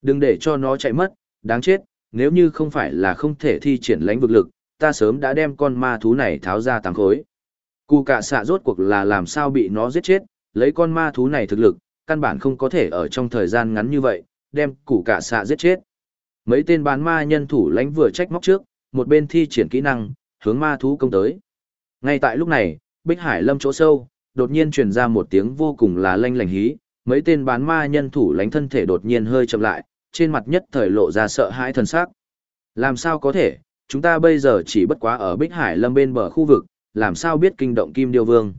Đừng để cho nó chạy mất, đáng chết, nếu như không phải là không thể thi triển lãnh vực lực, ta sớm đã đem con ma thú này tháo ra tăng khối. Cù cả xạ rốt cuộc là làm sao bị nó giết chết, lấy con ma thú này thực lực, căn bản không có thể ở trong thời gian ngắn như vậy, đem củ cả xạ giết chết. Mấy tên bán ma nhân thủ lãnh vừa trách móc trước, một bên thi triển kỹ năng, hướng ma thú công tới. Ngay tại lúc này, Bích Hải Lâm chỗ sâu, đột nhiên truyền ra một tiếng vô cùng là lanh lành hí, mấy tên bán ma nhân thủ lãnh thân thể đột nhiên hơi chậm lại, trên mặt nhất thời lộ ra sợ hãi thần sắc. Làm sao có thể, chúng ta bây giờ chỉ bất quá ở Bích Hải Lâm bên bờ khu vực, làm sao biết kinh động Kim Điêu Vương.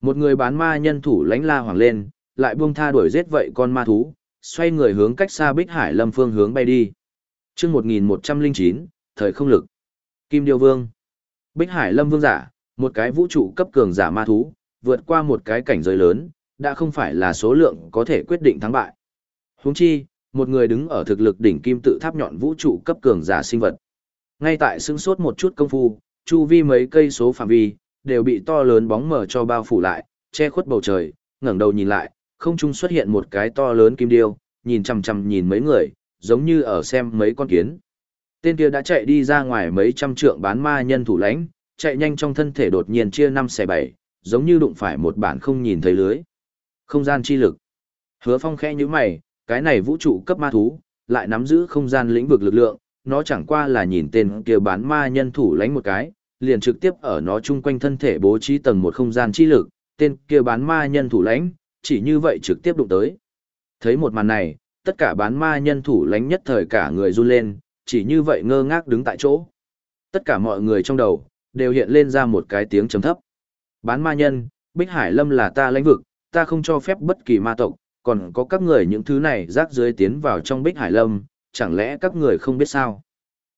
Một người bán ma nhân thủ lánh la hoàng lên, lại buông tha đuổi giết vậy con ma thú, xoay người hướng cách xa Bích Hải Lâm phương hướng bay đi. Chương 1109, thời không lực. Kim Điêu Vương. Bích Hải Lâm Vương giả, một cái vũ trụ cấp cường giả ma thú, vượt qua một cái cảnh giới lớn, đã không phải là số lượng có thể quyết định thắng bại. Huống chi, một người đứng ở thực lực đỉnh kim tự tháp nhọn vũ trụ cấp cường giả sinh vật. Ngay tại xứng sốt một chút công phu, chu vi mấy cây số phạm vi, đều bị to lớn bóng mờ cho bao phủ lại, che khuất bầu trời, ngẩng đầu nhìn lại, không trung xuất hiện một cái to lớn kim điêu, nhìn chằm chằm nhìn mấy người, giống như ở xem mấy con kiến. Tên kia đã chạy đi ra ngoài mấy trăm trượng bán ma nhân thủ lãnh, chạy nhanh trong thân thể đột nhiên chia năm xẻ bảy, giống như đụng phải một bản không nhìn thấy lưới. Không gian chi lực. Hứa Phong khẽ nhíu mày, cái này vũ trụ cấp ma thú, lại nắm giữ không gian lĩnh vực lực lượng, nó chẳng qua là nhìn tên kia bán ma nhân thủ lãnh một cái, liền trực tiếp ở nó chung quanh thân thể bố trí tầng một không gian chi lực, tên kia bán ma nhân thủ lãnh, chỉ như vậy trực tiếp đụng tới. Thấy một màn này, tất cả bán ma nhân thủ lãnh nhất thời cả người run lên, chỉ như vậy ngơ ngác đứng tại chỗ. Tất cả mọi người trong đầu, đều hiện lên ra một cái tiếng trầm thấp. Bán ma nhân, Bích Hải Lâm là ta lãnh vực, ta không cho phép bất kỳ ma tộc, còn có các người những thứ này rác dưới tiến vào trong Bích Hải Lâm, chẳng lẽ các người không biết sao?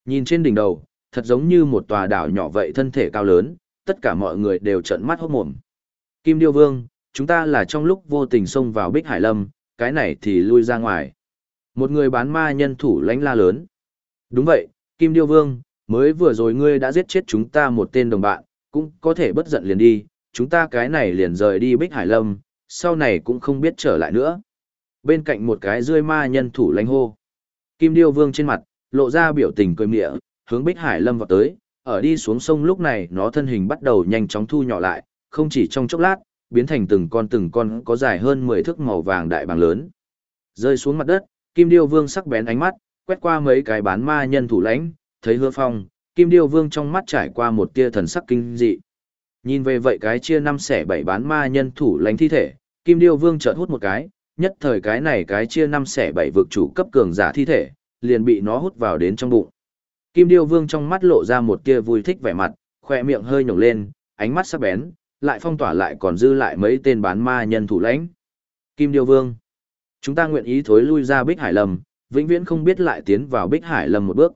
Nhìn trên đỉnh đầu, thật giống như một tòa đảo nhỏ vậy thân thể cao lớn, tất cả mọi người đều trợn mắt hốt mồm. Kim Điêu Vương, chúng ta là trong lúc vô tình xông vào Bích Hải Lâm, cái này thì lui ra ngoài. Một người bán ma nhân thủ lãnh la lớn. Đúng vậy, Kim Điêu Vương, mới vừa rồi ngươi đã giết chết chúng ta một tên đồng bạn, cũng có thể bất giận liền đi, chúng ta cái này liền rời đi Bích Hải Lâm, sau này cũng không biết trở lại nữa. Bên cạnh một cái rươi ma nhân thủ lãnh hô. Kim Điêu Vương trên mặt, lộ ra biểu tình cười mịa, hướng Bích Hải Lâm vào tới, ở đi xuống sông lúc này nó thân hình bắt đầu nhanh chóng thu nhỏ lại, không chỉ trong chốc lát, biến thành từng con từng con có dài hơn 10 thước màu vàng đại bàng lớn. Rơi xuống mặt đất, Kim Điêu Vương sắc bén ánh mắt, quét qua mấy cái bán ma nhân thủ lãnh, thấy hứa phong, Kim Điêu Vương trong mắt trải qua một tia thần sắc kinh dị. Nhìn về vậy cái chia năm xẻ bảy bán ma nhân thủ lãnh thi thể, Kim Điêu Vương chợt hút một cái, nhất thời cái này cái chia năm xẻ bảy vực chủ cấp cường giả thi thể, liền bị nó hút vào đến trong bụng. Kim Điêu Vương trong mắt lộ ra một tia vui thích vẻ mặt, khỏe miệng hơi nhổng lên, ánh mắt sắc bén, lại phong tỏa lại còn dư lại mấy tên bán ma nhân thủ lãnh. Kim Điêu Vương, chúng ta nguyện ý thối lui ra Bích Hải Lâm, vĩnh viễn không biết lại tiến vào Bích Hải Lâm một bước.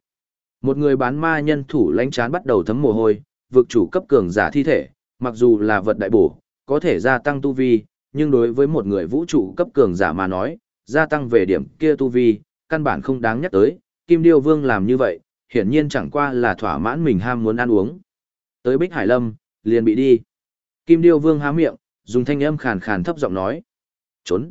Một người bán ma nhân thủ lãnh chán bắt đầu thấm mồ hôi, vực chủ cấp cường giả thi thể, mặc dù là vật đại bổ, có thể gia tăng tu vi, nhưng đối với một người vũ trụ cấp cường giả mà nói, gia tăng về điểm kia tu vi, căn bản không đáng nhắc tới, Kim Điêu Vương làm như vậy, hiển nhiên chẳng qua là thỏa mãn mình ham muốn ăn uống. Tới Bích Hải Lâm, liền bị đi. Kim Điêu Vương há miệng, dùng thanh âm khàn khàn thấp giọng nói. Trốn.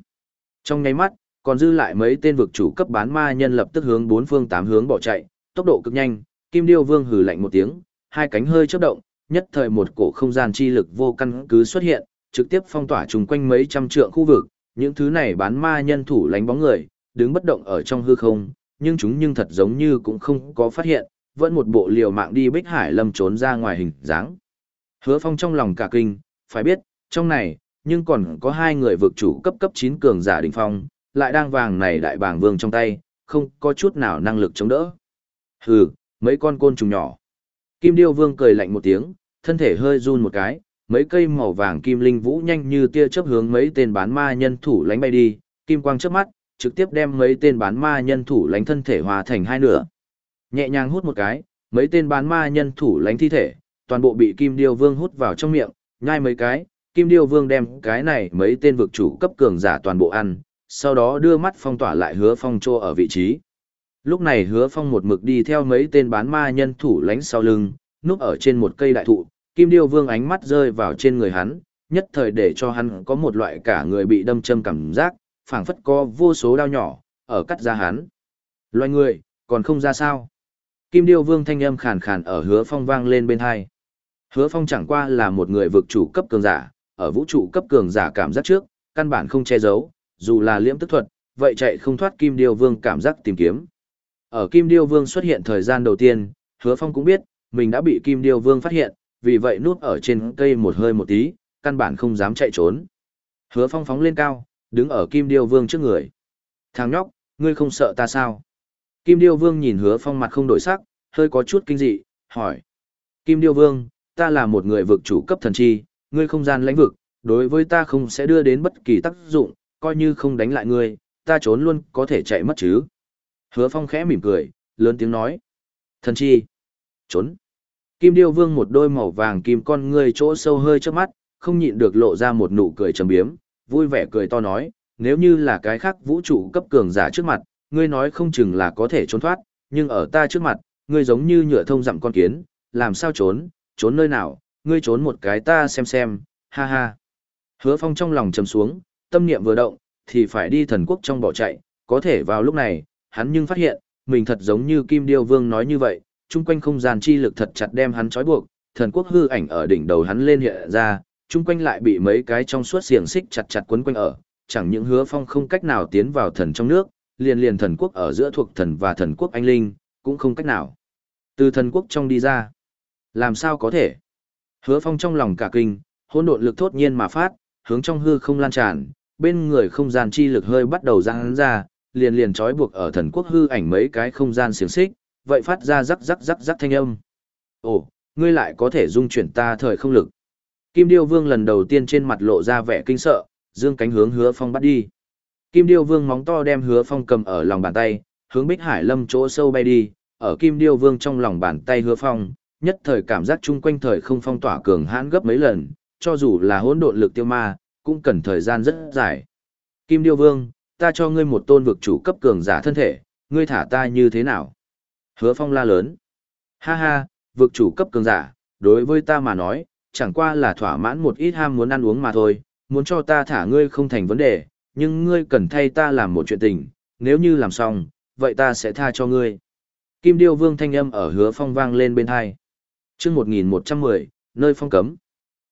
Trong nháy mắt, còn dư lại mấy tên vực chủ cấp bán ma nhân lập tức hướng bốn phương tám hướng bỏ chạy, tốc độ cực nhanh, Kim Điêu Vương hừ lạnh một tiếng, hai cánh hơi chớp động, nhất thời một cổ không gian chi lực vô căn cứ xuất hiện, trực tiếp phong tỏa chung quanh mấy trăm trượng khu vực, những thứ này bán ma nhân thủ lánh bóng người, đứng bất động ở trong hư không, nhưng chúng nhưng thật giống như cũng không có phát hiện, vẫn một bộ liều mạng đi Bích Hải Lâm trốn ra ngoài hình dáng. Hứa Phong trong lòng cả kinh, phải biết, trong này, nhưng còn có hai người vực chủ cấp cấp 9 cường giả đỉnh phong, lại đang vàng này đại bàng vương trong tay, không có chút nào năng lực chống đỡ. Hừ, mấy con côn trùng nhỏ. Kim Điêu Vương cười lạnh một tiếng, thân thể hơi run một cái, mấy cây màu vàng kim linh vũ nhanh như tia chớp hướng mấy tên bán ma nhân thủ lánh bay đi, kim quang chớp mắt, trực tiếp đem mấy tên bán ma nhân thủ lánh thân thể hòa thành hai nửa. Nhẹ nhàng hút một cái, mấy tên bán ma nhân thủ lánh thi thể, toàn bộ bị Kim Điêu Vương hút vào trong miệng, nhai mấy cái, Kim Điêu Vương đem cái này mấy tên vực chủ cấp cường giả toàn bộ ăn, sau đó đưa mắt phong tỏa lại hứa phong trô ở vị trí. Lúc này hứa phong một mực đi theo mấy tên bán ma nhân thủ lánh sau lưng, núp ở trên một cây đại thụ, Kim Điêu Vương ánh mắt rơi vào trên người hắn, nhất thời để cho hắn có một loại cả người bị đâm châm cảm giác, phảng phất có vô số đau nhỏ, ở cắt ra hắn. Loài người, còn không ra sao. Kim Điêu Vương thanh âm khàn khàn ở hứa phong vang lên bên hai. Hứa phong chẳng qua là một người vực chủ cấp cường giả, ở vũ trụ cấp cường giả cảm giác trước, căn bản không che giấu, dù là liễm tức thuật, vậy chạy không thoát Kim Điêu Vương cảm giác tìm kiếm. Ở Kim Điêu Vương xuất hiện thời gian đầu tiên, hứa phong cũng biết, mình đã bị Kim Điêu Vương phát hiện, vì vậy núp ở trên cây một hơi một tí, căn bản không dám chạy trốn. Hứa phong phóng lên cao, đứng ở Kim Điêu Vương trước người. Thằng nhóc, ngươi không sợ ta sao? Kim Điêu Vương nhìn hứa phong mặt không đổi sắc, hơi có chút kinh dị, hỏi. Kim Điêu Vương, ta là một người vực chủ cấp thần chi, ngươi không gian lãnh vực, đối với ta không sẽ đưa đến bất kỳ tác dụng, coi như không đánh lại ngươi, ta trốn luôn có thể chạy mất chứ. Hứa phong khẽ mỉm cười, lớn tiếng nói. Thần chi. Trốn. Kim Điêu Vương một đôi màu vàng kim con ngươi chỗ sâu hơi trước mắt, không nhịn được lộ ra một nụ cười trầm biếm, vui vẻ cười to nói, nếu như là cái khác vũ trụ cấp cường giả trước mặt, ngươi nói không chừng là có thể trốn thoát, nhưng ở ta trước mặt, ngươi giống như nhựa thông dặm con kiến, làm sao trốn, trốn nơi nào, ngươi trốn một cái ta xem xem, ha ha. Hứa Phong trong lòng trầm xuống, tâm niệm vừa động, thì phải đi thần quốc trong bỏ chạy, có thể vào lúc này, hắn nhưng phát hiện, mình thật giống như Kim Điêu Vương nói như vậy, chung quanh không gian chi lực thật chặt đem hắn trói buộc, thần quốc hư ảnh ở đỉnh đầu hắn lên hiện ra, chung quanh lại bị mấy cái trong suốt xiềng xích chặt chặt quấn quanh ở, chẳng những hứa phong không cách nào tiến vào thần trong nước, liền liền thần quốc ở giữa thuộc thần và thần quốc anh linh, cũng không cách nào. Từ thần quốc trong đi ra, làm sao có thể? Hứa phong trong lòng cả kinh, hỗn độn lực thốt nhiên mà phát, hướng trong hư không lan tràn, bên người không gian chi lực hơi bắt đầu giãn ra, liền liền trói buộc ở thần quốc hư ảnh mấy cái không gian xiềng xích, vậy phát ra rắc rắc rắc rắc thanh âm. Ồ, ngươi lại có thể dung chuyển ta thời không lực. Kim Điêu Vương lần đầu tiên trên mặt lộ ra vẻ kinh sợ, dương cánh hướng hứa phong bắt đi. Kim điêu vương móng to đem hứa phong cầm ở lòng bàn tay, hướng bích hải lâm chỗ sâu bay đi, ở kim điêu vương trong lòng bàn tay hứa phong, nhất thời cảm giác chung quanh thời không phong tỏa cường hãn gấp mấy lần, cho dù là hỗn độn lực tiêu ma, cũng cần thời gian rất dài. Kim điêu vương, ta cho ngươi một tôn vực chủ cấp cường giả thân thể, ngươi thả ta như thế nào? Hứa phong la lớn. Ha ha, vực chủ cấp cường giả, đối với ta mà nói, chẳng qua là thỏa mãn một ít ham muốn ăn uống mà thôi, muốn cho ta thả ngươi không thành vấn đề, nhưng ngươi cần thay ta làm một chuyện tình, nếu như làm xong, vậy ta sẽ tha cho ngươi. Kim Điêu Vương thanh âm ở hứa phong vang lên bên hai. chương 1110, nơi phong cấm.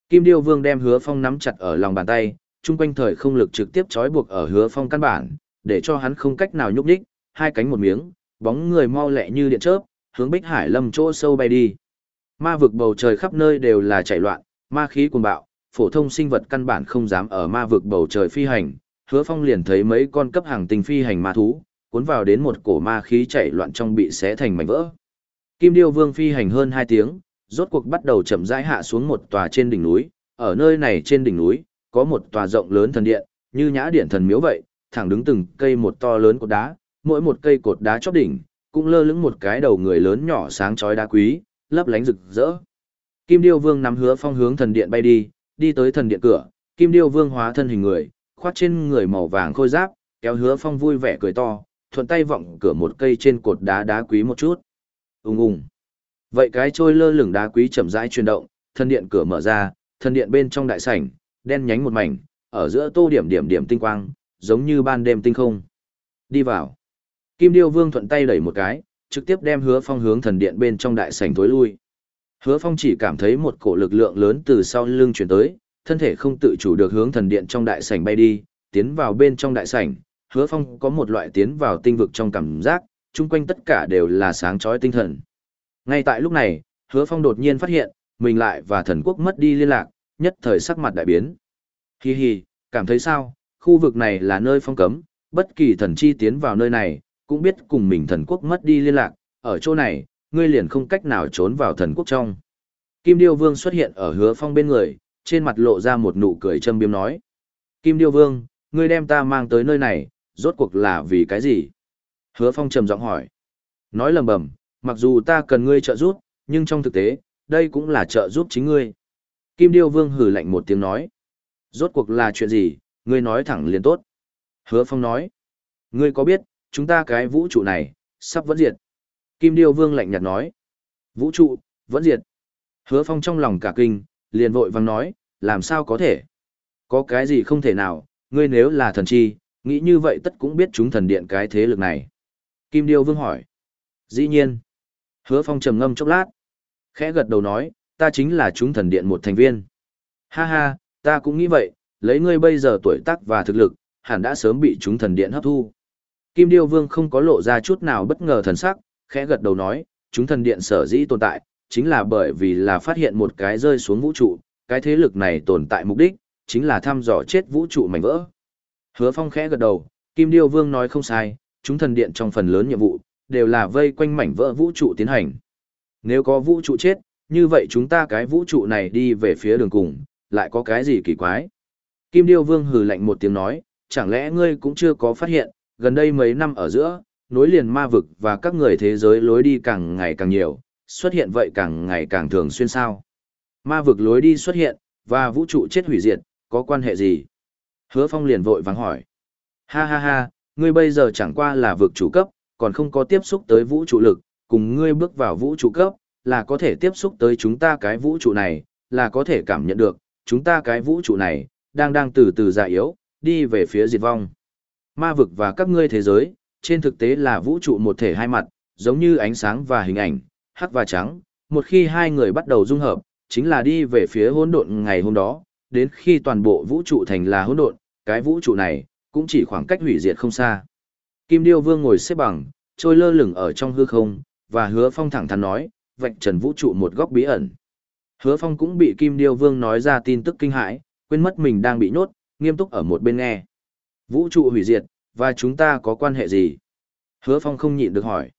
Kim Điêu Vương đem hứa phong nắm chặt ở lòng bàn tay, chung quanh thời không lực trực tiếp trói buộc ở hứa phong căn bản, để cho hắn không cách nào nhúc nhích, hai cánh một miếng, bóng người mau lẹ như điện chớp, hướng Bích Hải Lâm chỗ sâu bay đi. Ma vực bầu trời khắp nơi đều là chạy loạn, ma khí cuồng bạo, phổ thông sinh vật căn bản không dám ở ma vực bầu trời phi hành. Hứa Phong liền thấy mấy con cấp hàng tình phi hành ma thú, cuốn vào đến một cổ ma khí chạy loạn trong bị xé thành mảnh vỡ. Kim Điêu Vương phi hành hơn 2 tiếng, rốt cuộc bắt đầu chậm rãi hạ xuống một tòa trên đỉnh núi, ở nơi này trên đỉnh núi, có một tòa rộng lớn thần điện, như nhã điện thần miếu vậy, thẳng đứng từng cây một to lớn cột đá, mỗi một cây cột đá chóp đỉnh, cũng lơ lửng một cái đầu người lớn nhỏ sáng chói đá quý, lấp lánh rực rỡ. Kim Điêu Vương nắm hứa phong hướng thần điện bay đi, đi tới thần điện cửa, Kim Điêu Vương hóa thân hình người, khoát trên người màu vàng khôi giáp, kéo hứa phong vui vẻ cười to, thuận tay vọng cửa một cây trên cột đá đá quý một chút. Ùng ùng. Vậy cái trôi lơ lửng đá quý chậm rãi chuyển động, thần điện cửa mở ra, thần điện bên trong đại sảnh, đen nhánh một mảnh, ở giữa tô điểm điểm điểm tinh quang, giống như ban đêm tinh không. Đi vào. Kim Điêu Vương thuận tay đẩy một cái, trực tiếp đem Hứa Phong hướng thần điện bên trong đại sảnh tối lui. Hứa Phong chỉ cảm thấy một cổ lực lượng lớn từ sau lưng chuyển tới, thân thể không tự chủ được hướng thần điện trong đại sảnh bay đi, tiến vào bên trong đại sảnh, Hứa Phong có một loại tiến vào tinh vực trong cảm giác, chung quanh tất cả đều là sáng chói tinh thần. Ngay tại lúc này, Hứa Phong đột nhiên phát hiện, mình lại và thần quốc mất đi liên lạc, nhất thời sắc mặt đại biến. Hi hi, cảm thấy sao, khu vực này là nơi phong cấm, bất kỳ thần chi tiến vào nơi này, cũng biết cùng mình thần quốc mất đi liên lạc, ở chỗ này, ngươi liền không cách nào trốn vào thần quốc trong. Kim Điêu Vương xuất hiện ở hứa phong bên người, trên mặt lộ ra một nụ cười châm biếm nói. Kim Điêu Vương, ngươi đem ta mang tới nơi này, rốt cuộc là vì cái gì? Hứa phong trầm giọng hỏi. Nói lầm bầm, mặc dù ta cần ngươi trợ giúp, nhưng trong thực tế, đây cũng là trợ giúp chính ngươi. Kim Điêu Vương hử lạnh một tiếng nói. Rốt cuộc là chuyện gì, ngươi nói thẳng liền tốt. Hứa phong nói. Ngươi có biết, chúng ta cái vũ trụ này, sắp vẫn diệt. Kim Điêu Vương lạnh nhạt nói. Vũ trụ, vẫn diệt. Hứa Phong trong lòng cả kinh, liền vội vang nói, làm sao có thể? Có cái gì không thể nào, ngươi nếu là thần chi, nghĩ như vậy tất cũng biết chúng thần điện cái thế lực này. Kim Điêu Vương hỏi. Dĩ nhiên. Hứa Phong trầm ngâm chốc lát. Khẽ gật đầu nói, ta chính là chúng thần điện một thành viên. Ha ha, ta cũng nghĩ vậy, lấy ngươi bây giờ tuổi tác và thực lực, hẳn đã sớm bị chúng thần điện hấp thu. Kim Điêu Vương không có lộ ra chút nào bất ngờ thần sắc, khẽ gật đầu nói, chúng thần điện sở dĩ tồn tại, chính là bởi vì là phát hiện một cái rơi xuống vũ trụ, cái thế lực này tồn tại mục đích, chính là thăm dò chết vũ trụ mảnh vỡ. Hứa Phong khẽ gật đầu, Kim Điêu Vương nói không sai, chúng thần điện trong phần lớn nhiệm vụ, đều là vây quanh mảnh vỡ vũ trụ tiến hành. Nếu có vũ trụ chết, như vậy chúng ta cái vũ trụ này đi về phía đường cùng, lại có cái gì kỳ quái? Kim Điêu Vương hừ lạnh một tiếng nói, chẳng lẽ ngươi cũng chưa có phát hiện, gần đây mấy năm ở giữa, nối liền ma vực và các người thế giới lối đi càng ngày càng nhiều, xuất hiện vậy càng ngày càng thường xuyên sao. Ma vực lối đi xuất hiện, và vũ trụ chết hủy diệt, có quan hệ gì? Hứa Phong liền vội vắng hỏi. Ha ha ha, ngươi bây giờ chẳng qua là vực chủ cấp, còn không có tiếp xúc tới vũ trụ lực, cùng ngươi bước vào vũ trụ cấp, là có thể tiếp xúc tới chúng ta cái vũ trụ này, là có thể cảm nhận được, chúng ta cái vũ trụ này, đang đang từ từ già yếu, đi về phía diệt vong. Ma vực và các ngươi thế giới, trên thực tế là vũ trụ một thể hai mặt, giống như ánh sáng và hình ảnh, hắc và trắng. Một khi hai người bắt đầu dung hợp, chính là đi về phía hỗn độn ngày hôm đó, đến khi toàn bộ vũ trụ thành là hỗn độn, cái vũ trụ này cũng chỉ khoảng cách hủy diệt không xa. Kim Điêu Vương ngồi xếp bằng, trôi lơ lửng ở trong hư không, và Hứa Phong thẳng thắn nói, vạch trần vũ trụ một góc bí ẩn. Hứa Phong cũng bị Kim Điêu Vương nói ra tin tức kinh hãi, quên mất mình đang bị nhốt, nghiêm túc ở một bên nghe. Vũ trụ hủy diệt, và chúng ta có quan hệ gì? Hứa Phong không nhịn được hỏi.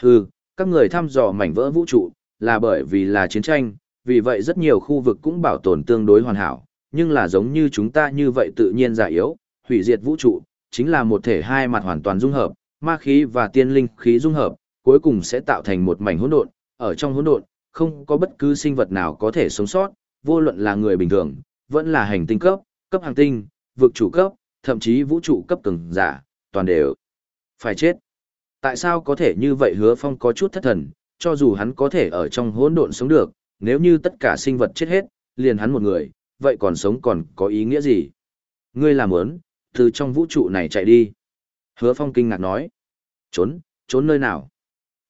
Hừ, các người thăm dò mảnh vỡ vũ trụ, là bởi vì là chiến tranh, vì vậy rất nhiều khu vực cũng bảo tồn tương đối hoàn hảo, nhưng là giống như chúng ta như vậy tự nhiên giả yếu, hủy diệt vũ trụ, chính là một thể hai mặt hoàn toàn dung hợp, ma khí và tiên linh khí dung hợp, cuối cùng sẽ tạo thành một mảnh hỗn độn, ở trong hỗn độn, không có bất cứ sinh vật nào có thể sống sót, vô luận là người bình thường, vẫn là hành tinh cấp, cấp hành tinh, vực chủ cấp, thậm chí vũ trụ cấp cường giả, toàn đều phải chết. Tại sao có thể như vậy hứa phong có chút thất thần, cho dù hắn có thể ở trong hỗn độn sống được, nếu như tất cả sinh vật chết hết, liền hắn một người, vậy còn sống còn có ý nghĩa gì? Ngươi làm ớn, từ trong vũ trụ này chạy đi. Hứa phong kinh ngạc nói. Trốn, trốn nơi nào?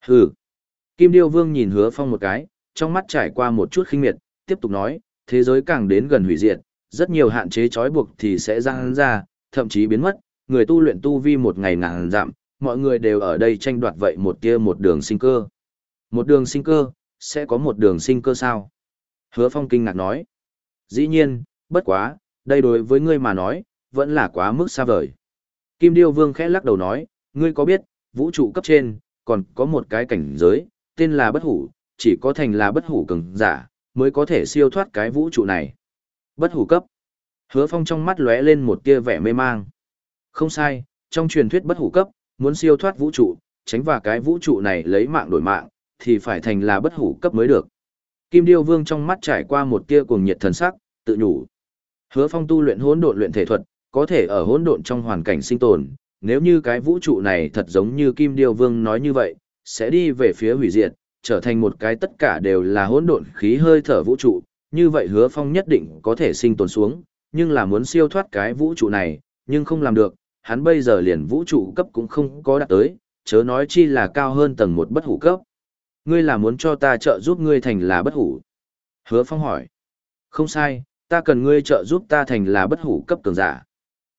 Hừ. Kim Điêu Vương nhìn hứa phong một cái, trong mắt trải qua một chút khinh miệt, tiếp tục nói, thế giới càng đến gần hủy diệt, rất nhiều hạn chế trói buộc thì sẽ ra ra, thậm chí biến mất, người tu luyện tu vi một ngày ngàn giảm. mọi người đều ở đây tranh đoạt vậy một tia một đường sinh cơ. Một đường sinh cơ, sẽ có một đường sinh cơ sao? Hứa Phong kinh ngạc nói. Dĩ nhiên, bất quá, đây đối với ngươi mà nói, vẫn là quá mức xa vời. Kim Điêu Vương khẽ lắc đầu nói, ngươi có biết, vũ trụ cấp trên, còn có một cái cảnh giới, tên là bất hủ, chỉ có thành là bất hủ cường giả, mới có thể siêu thoát cái vũ trụ này. Bất hủ cấp. Hứa Phong trong mắt lóe lên một tia vẻ mê mang. Không sai, trong truyền thuyết bất hủ cấp, muốn siêu thoát vũ trụ, tránh vào cái vũ trụ này lấy mạng đổi mạng, thì phải thành là bất hủ cấp mới được. Kim Điêu Vương trong mắt trải qua một tia cuồng nhiệt thần sắc, tự nhủ. Hứa Phong tu luyện hỗn độn luyện thể thuật, có thể ở hỗn độn trong hoàn cảnh sinh tồn, nếu như cái vũ trụ này thật giống như Kim Điêu Vương nói như vậy, sẽ đi về phía hủy diệt, trở thành một cái tất cả đều là hỗn độn khí hơi thở vũ trụ, như vậy Hứa Phong nhất định có thể sinh tồn xuống, nhưng là muốn siêu thoát cái vũ trụ này, nhưng không làm được, hắn bây giờ liền vũ trụ cấp cũng không có đạt tới, chớ nói chi là cao hơn tầng một bất hủ cấp. Ngươi là muốn cho ta trợ giúp ngươi thành là bất hủ. Hứa Phong hỏi. Không sai, ta cần ngươi trợ giúp ta thành là bất hủ cấp cường giả.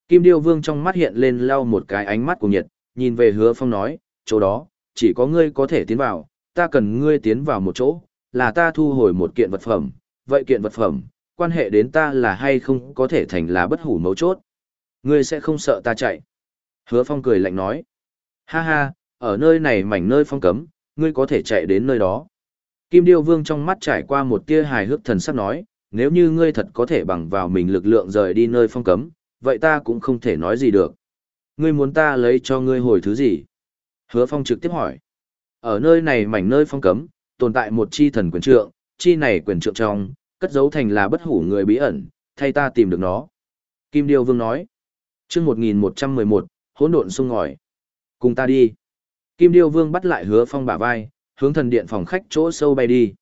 Kim Điêu Vương trong mắt hiện lên lau một cái ánh mắt của nhiệt, nhìn về Hứa Phong nói, chỗ đó, chỉ có ngươi có thể tiến vào, ta cần ngươi tiến vào một chỗ, là ta thu hồi một kiện vật phẩm, vậy kiện vật phẩm, quan hệ đến ta là hay không có thể thành là bất hủ mấu chốt. Ngươi sẽ không sợ ta chạy. Hứa Phong cười lạnh nói, ha ha, ở nơi này mảnh nơi phong cấm, ngươi có thể chạy đến nơi đó. Kim Điêu Vương trong mắt trải qua một tia hài hước thần sắc nói, nếu như ngươi thật có thể bằng vào mình lực lượng rời đi nơi phong cấm, vậy ta cũng không thể nói gì được. Ngươi muốn ta lấy cho ngươi hồi thứ gì? Hứa Phong trực tiếp hỏi. Ở nơi này mảnh nơi phong cấm, tồn tại một chi thần quyền trượng, chi này quyền trượng trong, cất giấu thành là bất hủ người bí ẩn, thay ta tìm được nó. Kim Điêu Vương nói. chương 1111, hỗn độn sung ngòi. Cùng ta đi. Kim Điêu Vương bắt lại hứa phong bả vai, hướng thần điện phòng khách chỗ sâu bay đi.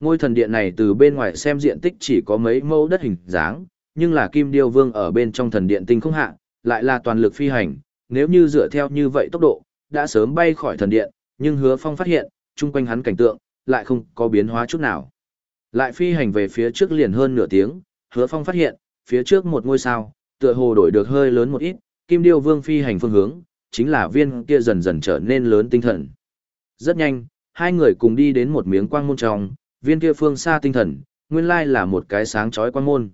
Ngôi thần điện này từ bên ngoài xem diện tích chỉ có mấy mẫu đất hình dáng, nhưng là Kim Điêu Vương ở bên trong thần điện tinh không hạ, lại là toàn lực phi hành, nếu như dựa theo như vậy tốc độ, đã sớm bay khỏi thần điện, nhưng hứa phong phát hiện, chung quanh hắn cảnh tượng, lại không có biến hóa chút nào. Lại phi hành về phía trước liền hơn nửa tiếng, hứa phong phát hiện, phía trước một ngôi sao, tựa hồ đổi được hơi lớn một ít, Kim Điêu Vương phi hành phương hướng, chính là viên kia dần dần trở nên lớn tinh thần. Rất nhanh, hai người cùng đi đến một miếng quang môn trong, viên kia phương xa tinh thần, nguyên lai là một cái sáng chói quang môn.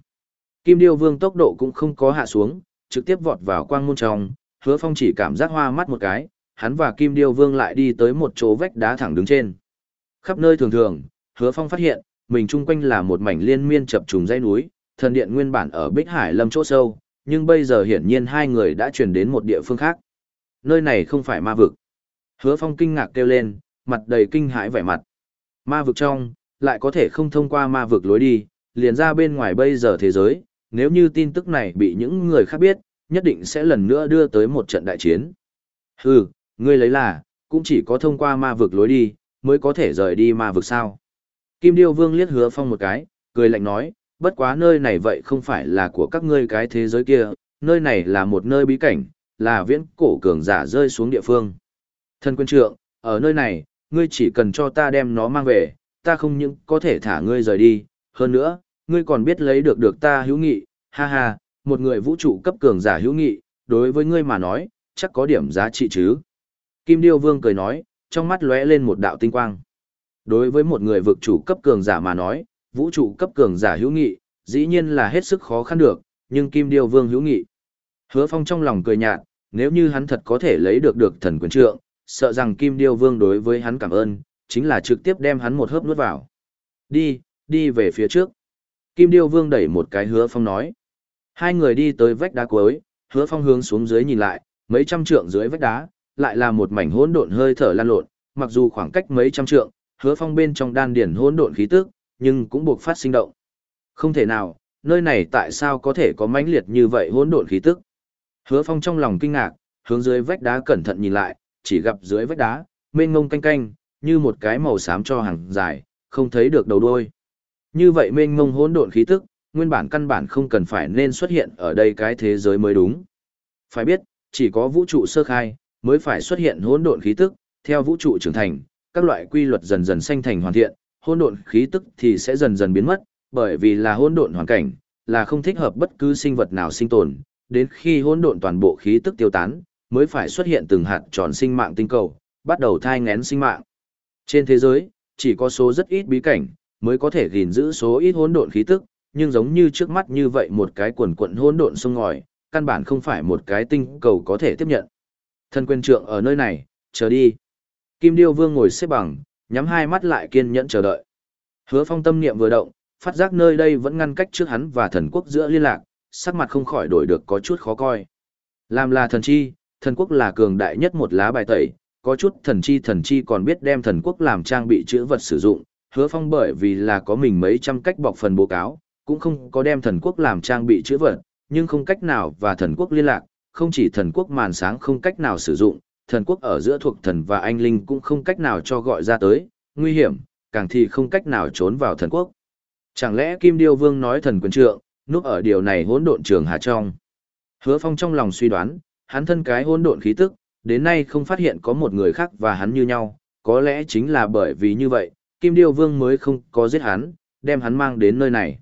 Kim Điêu Vương tốc độ cũng không có hạ xuống, trực tiếp vọt vào quang môn trong, hứa phong chỉ cảm giác hoa mắt một cái, hắn và Kim Điêu Vương lại đi tới một chỗ vách đá thẳng đứng trên. Khắp nơi thường thường, hứa phong phát hiện, mình chung quanh là một mảnh liên miên chập trùng dãy núi, thần điện nguyên bản ở Bích Hải Lâm chỗ sâu, nhưng bây giờ hiển nhiên hai người đã chuyển đến một địa phương khác nơi này không phải ma vực. Hứa Phong kinh ngạc kêu lên, mặt đầy kinh hãi vẻ mặt. Ma vực trong, lại có thể không thông qua ma vực lối đi, liền ra bên ngoài bây giờ thế giới, nếu như tin tức này bị những người khác biết, nhất định sẽ lần nữa đưa tới một trận đại chiến. Hừ, ngươi lấy là, cũng chỉ có thông qua ma vực lối đi, mới có thể rời đi ma vực sao. Kim Điêu Vương liếc hứa phong một cái, cười lạnh nói, bất quá nơi này vậy không phải là của các ngươi cái thế giới kia, nơi này là một nơi bí cảnh, là viễn cổ cường giả rơi xuống địa phương. Thân quân trượng, ở nơi này, ngươi chỉ cần cho ta đem nó mang về, ta không những có thể thả ngươi rời đi, hơn nữa, ngươi còn biết lấy được được ta hữu nghị, ha ha, một người vũ trụ cấp cường giả hữu nghị, đối với ngươi mà nói, chắc có điểm giá trị chứ. Kim Điêu Vương cười nói, trong mắt lóe lên một đạo tinh quang. Đối với một người vực chủ cấp cường giả mà nói, vũ trụ cấp cường giả hữu nghị, dĩ nhiên là hết sức khó khăn được, nhưng Kim Điêu Vương hữu nghị. Hứa Phong trong lòng cười nhạt, nếu như hắn thật có thể lấy được được thần quyền trượng, sợ rằng Kim Điêu Vương đối với hắn cảm ơn, chính là trực tiếp đem hắn một hớp nuốt vào. Đi, đi về phía trước. Kim Điêu Vương đẩy một cái hứa phong nói. Hai người đi tới vách đá cuối, hứa phong hướng xuống dưới nhìn lại, mấy trăm trượng dưới vách đá, lại là một mảnh hỗn độn hơi thở lan lộn, mặc dù khoảng cách mấy trăm trượng, hứa phong bên trong đan điển hỗn độn khí tức, nhưng cũng buộc phát sinh động. Không thể nào, nơi này tại sao có thể có mãnh liệt như vậy hỗn độn khí tức? Hứa phong trong lòng kinh ngạc, hướng dưới vách đá cẩn thận nhìn lại, chỉ gặp dưới vách đá, mênh ngông canh canh, như một cái màu xám cho hàng dài, không thấy được đầu đuôi. Như vậy mênh mông hỗn độn khí tức, nguyên bản căn bản không cần phải nên xuất hiện ở đây cái thế giới mới đúng. Phải biết, chỉ có vũ trụ sơ khai mới phải xuất hiện hỗn độn khí tức, theo vũ trụ trưởng thành, các loại quy luật dần dần sanh thành hoàn thiện, hỗn độn khí tức thì sẽ dần dần biến mất, bởi vì là hỗn độn hoàn cảnh, là không thích hợp bất cứ sinh vật nào sinh tồn, đến khi hỗn độn toàn bộ khí tức tiêu tán, mới phải xuất hiện từng hạt tròn sinh mạng tinh cầu, bắt đầu thai ngén sinh mạng. Trên thế giới, chỉ có số rất ít bí cảnh, mới có thể gìn giữ số ít hỗn độn khí tức, nhưng giống như trước mắt như vậy một cái quần quận hỗn độn sông ngòi, căn bản không phải một cái tinh cầu có thể tiếp nhận. Thân quyền trượng ở nơi này, chờ đi. Kim Điêu Vương ngồi xếp bằng, nhắm hai mắt lại kiên nhẫn chờ đợi. Hứa Phong tâm niệm vừa động, phát giác nơi đây vẫn ngăn cách trước hắn và thần quốc giữa liên lạc, sắc mặt không khỏi đổi được có chút khó coi. Làm là thần chi, thần quốc là cường đại nhất một lá bài tẩy, có chút thần chi thần chi còn biết đem thần quốc làm trang bị chữ vật sử dụng, hứa phong bởi vì là có mình mấy trăm cách bọc phần bố cáo, cũng không có đem thần quốc làm trang bị chữ vật, nhưng không cách nào và thần quốc liên lạc, không chỉ thần quốc màn sáng không cách nào sử dụng, thần quốc ở giữa thuộc thần và anh linh cũng không cách nào cho gọi ra tới, nguy hiểm, càng thì không cách nào trốn vào thần quốc. Chẳng lẽ Kim Điêu Vương nói thần quyền trượng, núp ở điều này hỗn độn trường hà trong. Hứa Phong trong lòng suy đoán, hắn thân cái hỗn độn khí tức, đến nay không phát hiện có một người khác và hắn như nhau, có lẽ chính là bởi vì như vậy, Kim Điêu Vương mới không có giết hắn, đem hắn mang đến nơi này.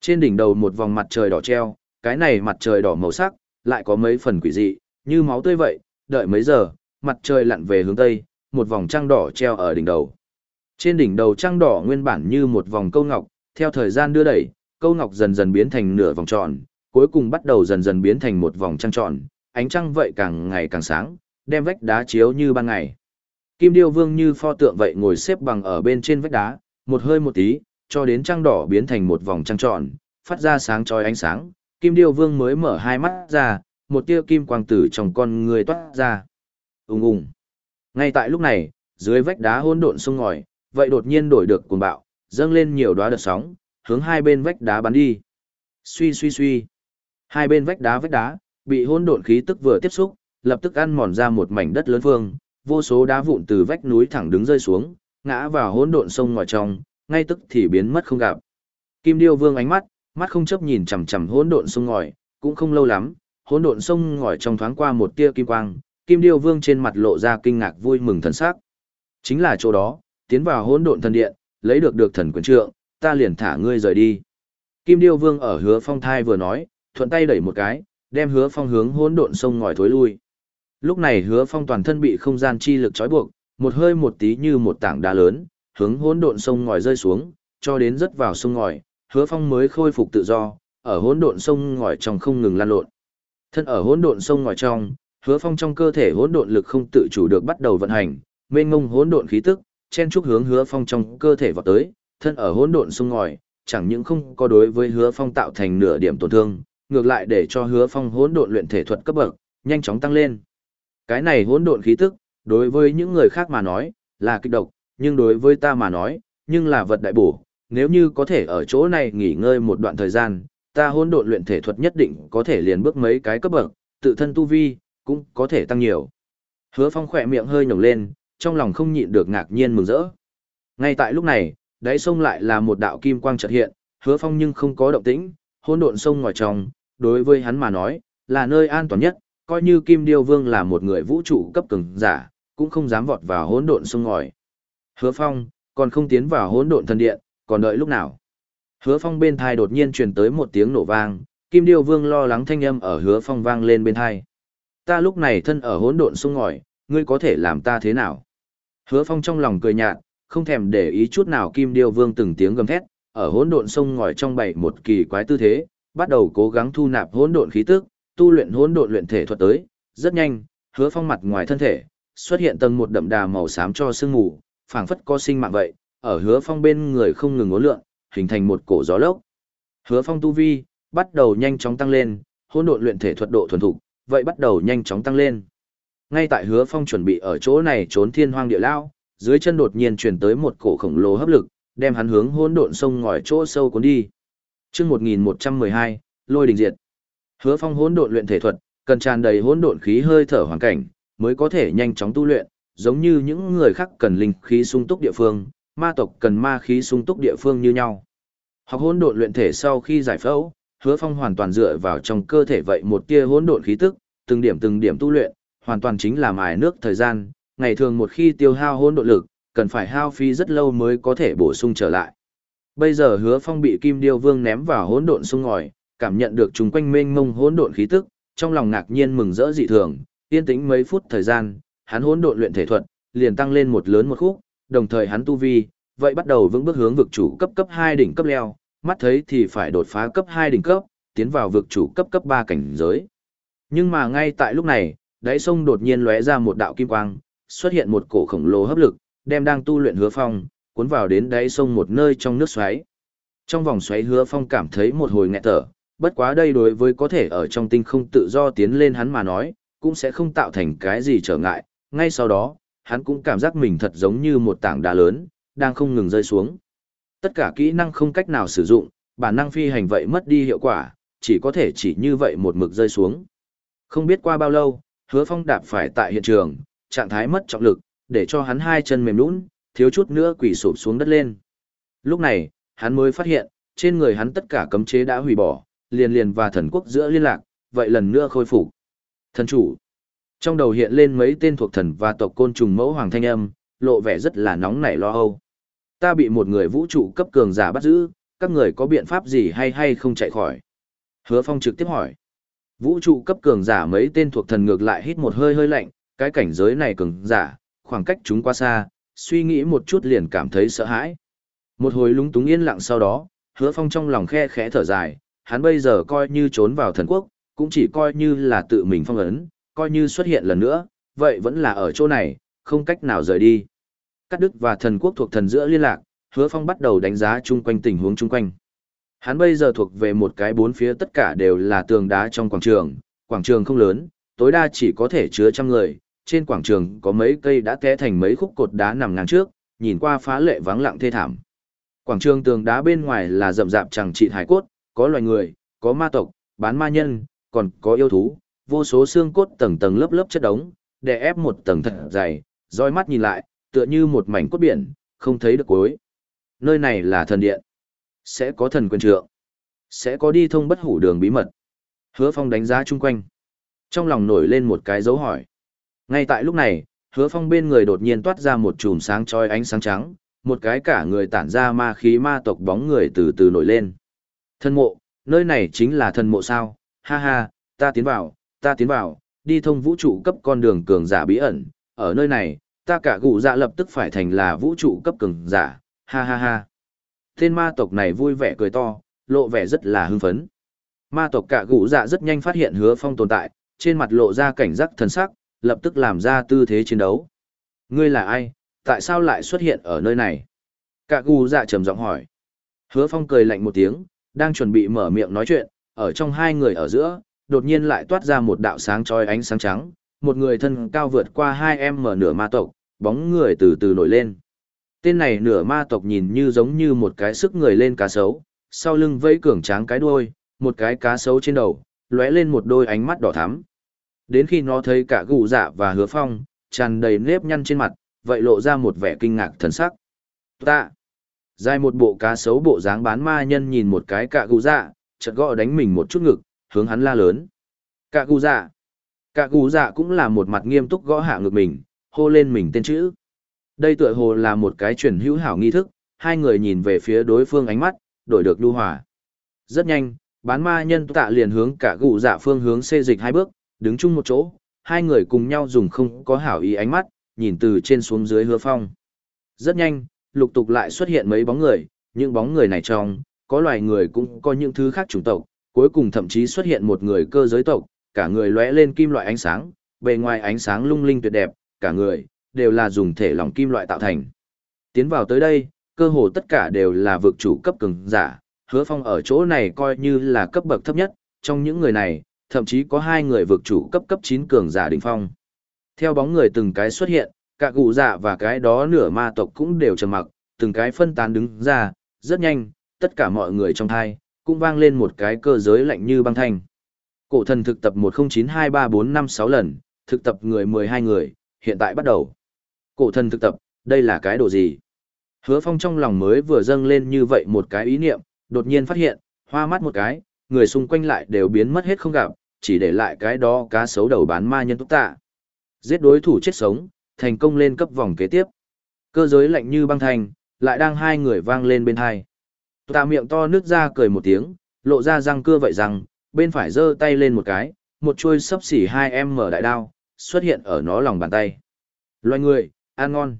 Trên đỉnh đầu một vòng mặt trời đỏ treo, cái này mặt trời đỏ màu sắc, lại có mấy phần quỷ dị, như máu tươi vậy, đợi mấy giờ, mặt trời lặn về hướng tây, một vòng trăng đỏ treo ở đỉnh đầu. Trên đỉnh đầu trăng đỏ nguyên bản như một vòng câu ngọc, theo thời gian đưa đẩy, câu ngọc dần dần biến thành nửa vòng tròn, cuối cùng bắt đầu dần dần biến thành một vòng trăng tròn, ánh trăng vậy càng ngày càng sáng, đem vách đá chiếu như ban ngày. Kim Điêu Vương như pho tượng vậy ngồi xếp bằng ở bên trên vách đá, một hơi một tí, cho đến trăng đỏ biến thành một vòng trăng tròn, phát ra sáng chói ánh sáng. Kim Điêu Vương mới mở hai mắt ra, một tia kim quang tử trong con người toát ra. Ùng ùng. Ngay tại lúc này, dưới vách đá hỗn độn sông ngòi, vậy đột nhiên đổi được cuồng bạo, dâng lên nhiều đóa đợt sóng, hướng hai bên vách đá bắn đi. Suy suy suy. Hai bên vách đá vách đá, bị hỗn độn khí tức vừa tiếp xúc, lập tức ăn mòn ra một mảnh đất lớn phương, vô số đá vụn từ vách núi thẳng đứng rơi xuống, ngã vào hỗn độn sông ngoài trong, ngay tức thì biến mất không gặp. Kim Điêu Vương ánh mắt, mắt không chấp nhìn chằm chằm hỗn độn sông ngòi, cũng không lâu lắm, hỗn độn sông ngòi trong thoáng qua một tia kim quang, Kim Điêu Vương trên mặt lộ ra kinh ngạc vui mừng thần sắc. Chính là chỗ đó, tiến vào hỗn độn thần điện, lấy được được thần quyền trượng, ta liền thả ngươi rời đi. Kim Điêu Vương ở Hứa Phong thai vừa nói, thuận tay đẩy một cái, đem Hứa Phong hướng hỗn độn sông ngòi thối lui. Lúc này Hứa Phong toàn thân bị không gian chi lực trói buộc, một hơi một tí như một tảng đá lớn, hướng hỗn độn sông ngòi rơi xuống, cho đến rất vào sông ngòi, Hứa Phong mới khôi phục tự do, ở hỗn độn sông ngòi trong không ngừng lan lộn. Thân ở hỗn độn sông ngòi trong, Hứa Phong trong cơ thể hỗn độn lực không tự chủ được bắt đầu vận hành, mênh ngông hỗn độn khí tức, chen chúc hướng Hứa Phong trong cơ thể vào tới, thân ở hỗn độn sông ngòi, chẳng những không có đối với Hứa Phong tạo thành nửa điểm tổn thương, ngược lại để cho Hứa Phong hỗn độn luyện thể thuật cấp bậc nhanh chóng tăng lên. Cái này hỗn độn khí tức, đối với những người khác mà nói, là kích độc, nhưng đối với ta mà nói, nhưng là vật đại bổ, nếu như có thể ở chỗ này nghỉ ngơi một đoạn thời gian, ta hỗn độn luyện thể thuật nhất định có thể liền bước mấy cái cấp bậc, tự thân tu vi cũng có thể tăng nhiều. Hứa Phong khỏe miệng hơi nhổng lên, trong lòng không nhịn được ngạc nhiên mừng rỡ. Ngay tại lúc này, đáy sông lại là một đạo kim quang chợt hiện, Hứa Phong nhưng không có động tĩnh, hỗn độn sông ngoài trong, đối với hắn mà nói, là nơi an toàn nhất, coi như Kim Điêu Vương là một người vũ trụ cấp cường giả, cũng không dám vọt vào hỗn độn sông ngòi. Hứa Phong, còn không tiến vào hỗn độn thần điện, còn đợi lúc nào? Hứa Phong bên thai đột nhiên truyền tới một tiếng nổ vang, Kim Điêu Vương lo lắng thanh âm ở Hứa Phong vang lên bên thai. Ta lúc này thân ở hỗn độn sung ngòi, ngươi có thể làm ta thế nào? Hứa Phong trong lòng cười nhạt, không thèm để ý chút nào Kim Điêu Vương từng tiếng gầm thét, ở hỗn độn sông ngòi trong bảy một kỳ quái tư thế, bắt đầu cố gắng thu nạp hỗn độn khí tức, tu luyện hỗn độn luyện thể thuật tới, rất nhanh, Hứa Phong mặt ngoài thân thể xuất hiện tầng một đậm đà màu xám cho sương mù, phảng phất có sinh mạng vậy, ở Hứa Phong bên người không ngừng uốn lượn, hình thành một cổ gió lốc. Hứa Phong tu vi bắt đầu nhanh chóng tăng lên, hỗn độn luyện thể thuật độ thuần thục, vậy bắt đầu nhanh chóng tăng lên. Ngay tại Hứa Phong chuẩn bị ở chỗ này trốn thiên hoang địa lao, dưới chân đột nhiên truyền tới một cổ khổng lồ hấp lực, đem hắn hướng hỗn độn sông ngòi chỗ sâu cuốn đi. Chương 1112, Lôi đình diệt. Hứa Phong hỗn độn luyện thể thuật, cần tràn đầy hỗn độn khí hơi thở hoàn cảnh, mới có thể nhanh chóng tu luyện, giống như những người khác cần linh khí sung túc địa phương, ma tộc cần ma khí sung túc địa phương như nhau. Học hỗn độn luyện thể sau khi giải phẫu, Hứa Phong hoàn toàn dựa vào trong cơ thể vậy một tia hỗn độn khí tức, từng điểm từng điểm tu luyện, hoàn toàn chính là mài nước thời gian, ngày thường một khi tiêu hao hỗn độn lực, cần phải hao phí rất lâu mới có thể bổ sung trở lại. Bây giờ Hứa Phong bị Kim Điêu Vương ném vào hỗn độn sung ngòi, cảm nhận được chúng quanh mênh mông hỗn độn khí tức, trong lòng ngạc nhiên mừng rỡ dị thường, yên tĩnh mấy phút thời gian, hắn hỗn độn luyện thể thuật, liền tăng lên một lớn một khúc, đồng thời hắn tu vi, vậy bắt đầu vững bước hướng vực chủ cấp cấp 2 đỉnh cấp leo, mắt thấy thì phải đột phá cấp 2 đỉnh cấp, tiến vào vực chủ cấp cấp 3 cảnh giới. Nhưng mà ngay tại lúc này, đáy sông đột nhiên lóe ra một đạo kim quang, xuất hiện một cổ khổng lồ hấp lực, đem đang tu luyện hứa phong, cuốn vào đến đáy sông một nơi trong nước xoáy. Trong vòng xoáy hứa phong cảm thấy một hồi nghẹt thở, bất quá đây đối với có thể ở trong tinh không tự do tiến lên hắn mà nói, cũng sẽ không tạo thành cái gì trở ngại, ngay sau đó, hắn cũng cảm giác mình thật giống như một tảng đá lớn, đang không ngừng rơi xuống. Tất cả kỹ năng không cách nào sử dụng, bản năng phi hành vậy mất đi hiệu quả, chỉ có thể chỉ như vậy một mực rơi xuống. Không biết qua bao lâu, hứa phong đạp phải tại hiện trường, trạng thái mất trọng lực, để cho hắn hai chân mềm nũng, thiếu chút nữa quỳ sụp xuống đất lên. Lúc này, hắn mới phát hiện, trên người hắn tất cả cấm chế đã hủy bỏ, liền liền và thần quốc giữa liên lạc, vậy lần nữa khôi phục. Thần chủ. Trong đầu hiện lên mấy tên thuộc thần và tộc côn trùng mẫu hoàng thanh âm, lộ vẻ rất là nóng nảy lo âu. Ta bị một người vũ trụ cấp cường giả bắt giữ, các người có biện pháp gì hay hay không chạy khỏi? Hứa Phong trực tiếp hỏi. Vũ trụ cấp cường giả mấy tên thuộc thần ngược lại hít một hơi hơi lạnh, cái cảnh giới này cường giả, khoảng cách chúng quá xa, suy nghĩ một chút liền cảm thấy sợ hãi. Một hồi lúng túng yên lặng sau đó, hứa phong trong lòng khe khẽ thở dài, hắn bây giờ coi như trốn vào thần quốc, cũng chỉ coi như là tự mình phong ấn, coi như xuất hiện lần nữa, vậy vẫn là ở chỗ này, không cách nào rời đi. Cát Đức và thần quốc thuộc thần giữa liên lạc, hứa phong bắt đầu đánh giá chung quanh tình huống chung quanh. Hắn bây giờ thuộc về một cái bốn phía tất cả đều là tường đá trong quảng trường, quảng trường không lớn, tối đa chỉ có thể chứa trăm người, trên quảng trường có mấy cây đã té thành mấy khúc cột đá nằm ngang trước, nhìn qua phá lệ vắng lặng thê thảm. Quảng trường tường đá bên ngoài là rậm rạp chẳng trị hải cốt, có loài người, có ma tộc, bán ma nhân, còn có yêu thú, vô số xương cốt tầng tầng lớp lớp chất đống, đè ép một tầng thật dày, roi mắt nhìn lại, tựa như một mảnh cốt biển, không thấy được cuối. Nơi này là thần điện. Sẽ có thần quyền trượng. Sẽ có đi thông bất hủ đường bí mật. Hứa Phong đánh giá chung quanh. Trong lòng nổi lên một cái dấu hỏi. Ngay tại lúc này, hứa phong bên người đột nhiên toát ra một chùm sáng chói ánh sáng trắng, một cái cả người tản ra ma khí ma tộc bóng người từ từ nổi lên. Thân mộ, nơi này chính là thần mộ sao, ha ha, ta tiến vào, ta tiến vào, đi thông vũ trụ cấp con đường cường giả bí ẩn, ở nơi này, ta cả gụ dạ lập tức phải thành là vũ trụ cấp cường giả, ha ha ha. Tên ma tộc này vui vẻ cười to, lộ vẻ rất là hưng phấn. Ma tộc cả gụ dạ rất nhanh phát hiện hứa phong tồn tại, trên mặt lộ ra cảnh giác thần sắc, lập tức làm ra tư thế chiến đấu. Ngươi là ai, tại sao lại xuất hiện ở nơi này? Cả gù dạ trầm giọng hỏi. Hứa phong cười lạnh một tiếng, đang chuẩn bị mở miệng nói chuyện, ở trong hai người ở giữa, đột nhiên lại toát ra một đạo sáng chói ánh sáng trắng, một người thân cao vượt qua hai em mở nửa ma tộc, bóng người từ từ nổi lên. Tên này nửa ma tộc nhìn như giống như một cái sức người lên cá sấu, sau lưng vẫy cường tráng cái đuôi, một cái cá sấu trên đầu, lóe lên một đôi ánh mắt đỏ thắm. Đến khi nó thấy cả gù dạ và hứa phong, tràn đầy nếp nhăn trên mặt, vậy lộ ra một vẻ kinh ngạc thần sắc. Tạ! Dài một bộ cá sấu bộ dáng bán ma nhân nhìn một cái cả gù dạ, chợt gõ đánh mình một chút ngực, hướng hắn la lớn. cạ gù dạ! cạ gù dạ cũng là một mặt nghiêm túc gõ hạ ngực mình, hô lên mình tên chữ. Đây tựa hồ là một cái truyền hữu hảo nghi thức, hai người nhìn về phía đối phương ánh mắt, đổi được lưu hòa. Rất nhanh, bán ma nhân tạ liền hướng cả cụ dạ phương hướng xê dịch hai bước, đứng chung một chỗ, hai người cùng nhau dùng không có hảo ý ánh mắt, nhìn từ trên xuống dưới hứa phong. Rất nhanh, lục tục lại xuất hiện mấy bóng người, những bóng người này trong, có loài người cũng có những thứ khác chủng tộc, cuối cùng thậm chí xuất hiện một người cơ giới tộc, cả người lóe lên kim loại ánh sáng, bề ngoài ánh sáng lung linh tuyệt đẹp, cả người, đều là dùng thể lỏng kim loại tạo thành. Tiến vào tới đây, cơ hồ tất cả đều là vực chủ cấp cường giả, hứa phong ở chỗ này coi như là cấp bậc thấp nhất, trong những người này, thậm chí có hai người vực chủ cấp cấp 9 cường giả đỉnh phong. Theo bóng người từng cái xuất hiện, cả cụ dạ và cái đó nửa ma tộc cũng đều trầm mặc, từng cái phân tán đứng ra, rất nhanh, tất cả mọi người trong thai, cũng vang lên một cái cơ giới lạnh như băng thanh. Cổ thần thực tập 10923456 lần, thực tập người 12 người, hiện tại bắt đầu. Cổ thần thực tập, đây là cái đồ gì? Hứa phong trong lòng mới vừa dâng lên như vậy một cái ý niệm, đột nhiên phát hiện, hoa mắt một cái, người xung quanh lại đều biến mất hết không gặp, chỉ để lại cái đó cá sấu đầu bán ma nhân túc tạ. Giết đối thủ chết sống, thành công lên cấp vòng kế tiếp. Cơ giới lạnh như băng thành, lại đang hai người vang lên bên hai. Tạ miệng to nước ra cười một tiếng, lộ ra răng cưa vậy rằng, bên phải giơ tay lên một cái, một chuôi sấp xỉ hai em mở đại đao, xuất hiện ở nó lòng bàn tay. Loài người, ăn ngon.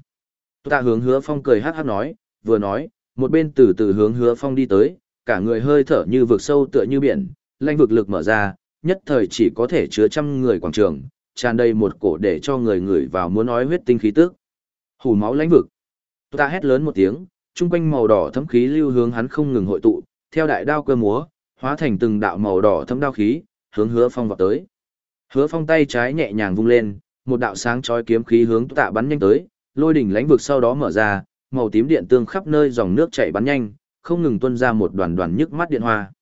Tạ hướng hứa phong cười hát hát nói, vừa nói, một bên từ từ hướng hứa phong đi tới, cả người hơi thở như vực sâu tựa như biển, lanh vực lực mở ra, nhất thời chỉ có thể chứa trăm người quảng trường, tràn đầy một cổ để cho người ngửi vào muốn nói huyết tinh khí tức. Hủ máu lãnh vực. Ta hét lớn một tiếng, trung quanh màu đỏ thấm khí lưu hướng hắn không ngừng hội tụ, theo đại đao cơ múa, hóa thành từng đạo màu đỏ thấm đao khí, hướng Hứa Phong vọt tới. Hứa Phong tay trái nhẹ nhàng vung lên, một đạo sáng chói kiếm khí hướng tạ bắn nhanh tới, lôi đỉnh lãnh vực sau đó mở ra, màu tím điện tương khắp nơi dòng nước chảy bắn nhanh, không ngừng tuôn ra một đoàn đoàn nhức mắt điện hoa.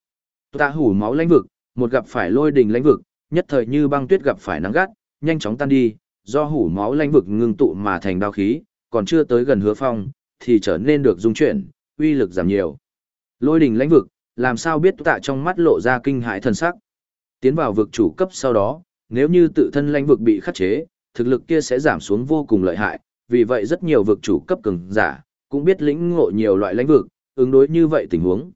Tạ hủ máu lãnh vực, một gặp phải lôi đỉnh lãnh vực, nhất thời như băng tuyết gặp phải nắng gắt, nhanh chóng tan đi, do hủ máu lãnh vực ngưng tụ mà thành đao khí, còn chưa tới gần Hứa Phong, thì trở nên được dung chuyển, uy lực giảm nhiều. Lôi đỉnh lãnh vực, làm sao biết tạ trong mắt lộ ra kinh hãi thần sắc. Tiến vào vực chủ cấp sau đó, nếu như tự thân lãnh vực bị khắc chế, thực lực kia sẽ giảm xuống vô cùng lợi hại, vì vậy rất nhiều vực chủ cấp cường giả cũng biết lĩnh ngộ nhiều loại lãnh vực, ứng đối như vậy tình huống.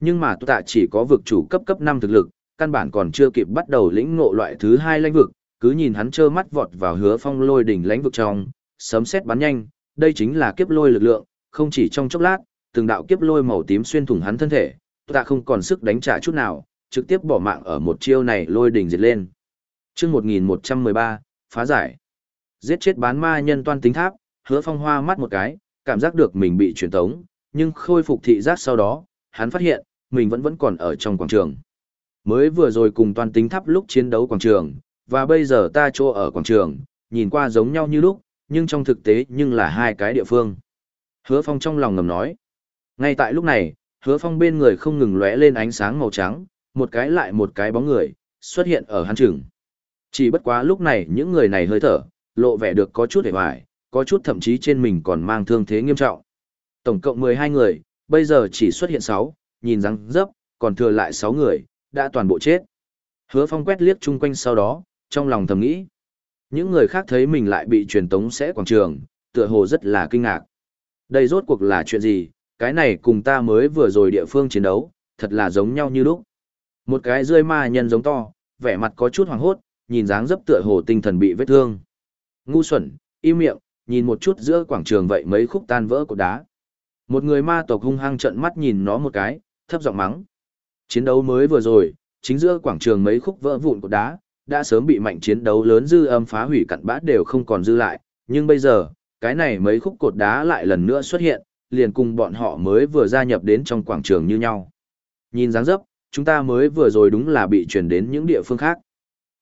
Nhưng mà tạ chỉ có vực chủ cấp cấp 5 thực lực, căn bản còn chưa kịp bắt đầu lĩnh ngộ loại thứ hai lãnh vực, cứ nhìn hắn trơ mắt vọt vào hứa phong lôi đỉnh lãnh vực trong, sấm sét bắn nhanh, đây chính là kiếp lôi lực lượng, không chỉ trong chốc lát, từng đạo kiếp lôi màu tím xuyên thủng hắn thân thể, tạ không còn sức đánh trả chút nào, trực tiếp bỏ mạng ở một chiêu này lôi đỉnh diệt lên. Chương 1113, phá giải. Giết chết bán ma nhân toan tính tháp, Hứa Phong hoa mắt một cái, cảm giác được mình bị truyền tống, nhưng khôi phục thị giác sau đó, hắn phát hiện, mình vẫn vẫn còn ở trong quảng trường. Mới vừa rồi cùng toàn tính tháp lúc chiến đấu quảng trường, và bây giờ ta chỗ ở quảng trường, nhìn qua giống nhau như lúc, nhưng trong thực tế nhưng là hai cái địa phương. Hứa Phong trong lòng ngầm nói. Ngay tại lúc này, Hứa Phong bên người không ngừng lóe lên ánh sáng màu trắng, một cái lại một cái bóng người, xuất hiện ở hắn trường. Chỉ bất quá lúc này những người này hơi thở, lộ vẻ được có chút hề hoài, có chút thậm chí trên mình còn mang thương thế nghiêm trọng. Tổng cộng 12 người, bây giờ chỉ xuất hiện 6, nhìn răng dấp, còn thừa lại 6 người, đã toàn bộ chết. Hứa Phong quét liếc chung quanh sau đó, trong lòng thầm nghĩ. Những người khác thấy mình lại bị truyền tống sẽ quảng trường, tựa hồ rất là kinh ngạc. Đây rốt cuộc là chuyện gì, cái này cùng ta mới vừa rồi địa phương chiến đấu, thật là giống nhau như lúc. Một cái rơi ma nhân giống to, vẻ mặt có chút hoàng hốt, nhìn dáng dấp tựa hồ tinh thần bị vết thương. Ngu xuẩn, im miệng, nhìn một chút giữa quảng trường vậy mấy khúc tan vỡ của đá. Một người ma tộc hung hăng trợn mắt nhìn nó một cái, thấp giọng mắng. Chiến đấu mới vừa rồi, chính giữa quảng trường mấy khúc vỡ vụn của đá, đã sớm bị mạnh chiến đấu lớn dư âm phá hủy cặn bã đều không còn dư lại, nhưng bây giờ, cái này mấy khúc cột đá lại lần nữa xuất hiện, liền cùng bọn họ mới vừa gia nhập đến trong quảng trường như nhau. Nhìn dáng dấp, chúng ta mới vừa rồi đúng là bị chuyển đến những địa phương khác.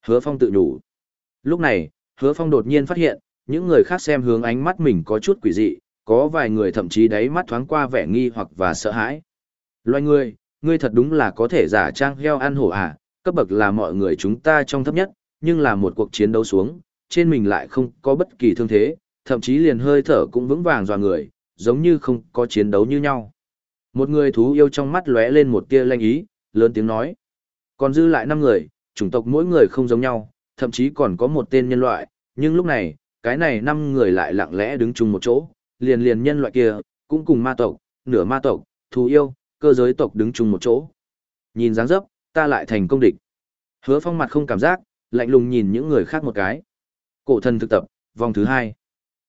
Hứa Phong tự nhủ. Lúc này, Hứa Phong đột nhiên phát hiện, những người khác xem hướng ánh mắt mình có chút quỷ dị, có vài người thậm chí đáy mắt thoáng qua vẻ nghi hoặc và sợ hãi. Loài người, ngươi thật đúng là có thể giả trang heo ăn hổ à, cấp bậc là mọi người chúng ta trong thấp nhất, nhưng là một cuộc chiến đấu xuống, trên mình lại không có bất kỳ thương thế, thậm chí liền hơi thở cũng vững vàng dò người, giống như không có chiến đấu như nhau. Một người thú yêu trong mắt lóe lên một tia lanh ý, lớn tiếng nói. Còn dư lại năm người, chủng tộc mỗi người không giống nhau, thậm chí còn có một tên nhân loại, nhưng lúc này, cái này năm người lại lặng lẽ đứng chung một chỗ, liền liền nhân loại kia, cũng cùng ma tộc, nửa ma tộc, thú yêu, cơ giới tộc đứng chung một chỗ. Nhìn dáng dấp, ta lại thành công địch. Hứa phong mặt không cảm giác, lạnh lùng nhìn những người khác một cái. Cổ thần thực tập, vòng thứ hai.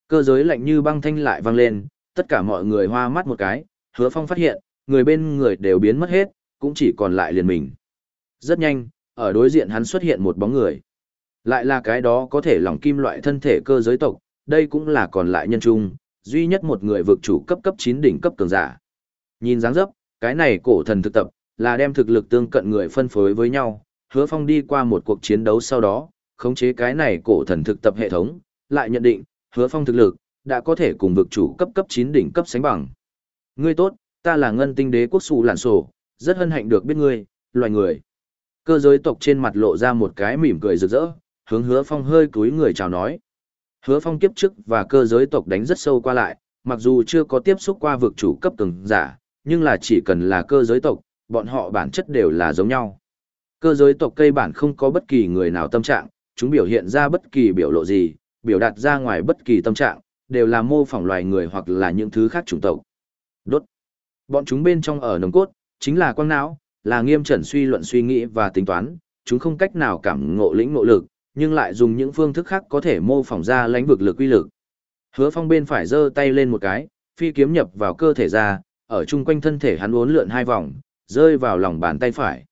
Cơ giới lạnh như băng thanh lại vang lên, tất cả mọi người hoa mắt một cái, hứa phong phát hiện, người bên người đều biến mất hết, cũng chỉ còn lại liền mình. Rất nhanh, ở đối diện hắn xuất hiện một bóng người. Lại là cái đó có thể lỏng kim loại thân thể cơ giới tộc, đây cũng là còn lại nhân trung, duy nhất một người vực chủ cấp cấp 9 đỉnh cấp cường giả. Nhìn dáng dấp, cái này cổ thần thực tập, là đem thực lực tương cận người phân phối với nhau, hứa phong đi qua một cuộc chiến đấu sau đó, khống chế cái này cổ thần thực tập hệ thống, lại nhận định, hứa phong thực lực, đã có thể cùng vực chủ cấp cấp 9 đỉnh cấp sánh bằng. Ngươi tốt, ta là ngân tinh đế quốc sụ lạn sổ, rất hân hạnh được biết ngươi, loài người. Cơ giới tộc trên mặt lộ ra một cái mỉm cười rực rỡ, hướng hứa phong hơi cúi người chào nói. Hứa phong kiếp trước và cơ giới tộc đánh rất sâu qua lại, mặc dù chưa có tiếp xúc qua vực chủ cấp cường giả, nhưng là chỉ cần là cơ giới tộc, bọn họ bản chất đều là giống nhau. Cơ giới tộc cây bản không có bất kỳ người nào tâm trạng, chúng biểu hiện ra bất kỳ biểu lộ gì, biểu đạt ra ngoài bất kỳ tâm trạng, đều là mô phỏng loài người hoặc là những thứ khác chủng tộc. Đốt. Bọn chúng bên trong ở nồng cốt, chính là quang não, là nghiêm trần suy luận suy nghĩ và tính toán, chúng không cách nào cảm ngộ lĩnh ngộ lực, nhưng lại dùng những phương thức khác có thể mô phỏng ra lãnh vực lực quy lực. Hứa Phong bên phải giơ tay lên một cái, phi kiếm nhập vào cơ thể ra, ở chung quanh thân thể hắn uốn lượn hai vòng, rơi vào lòng bàn tay phải.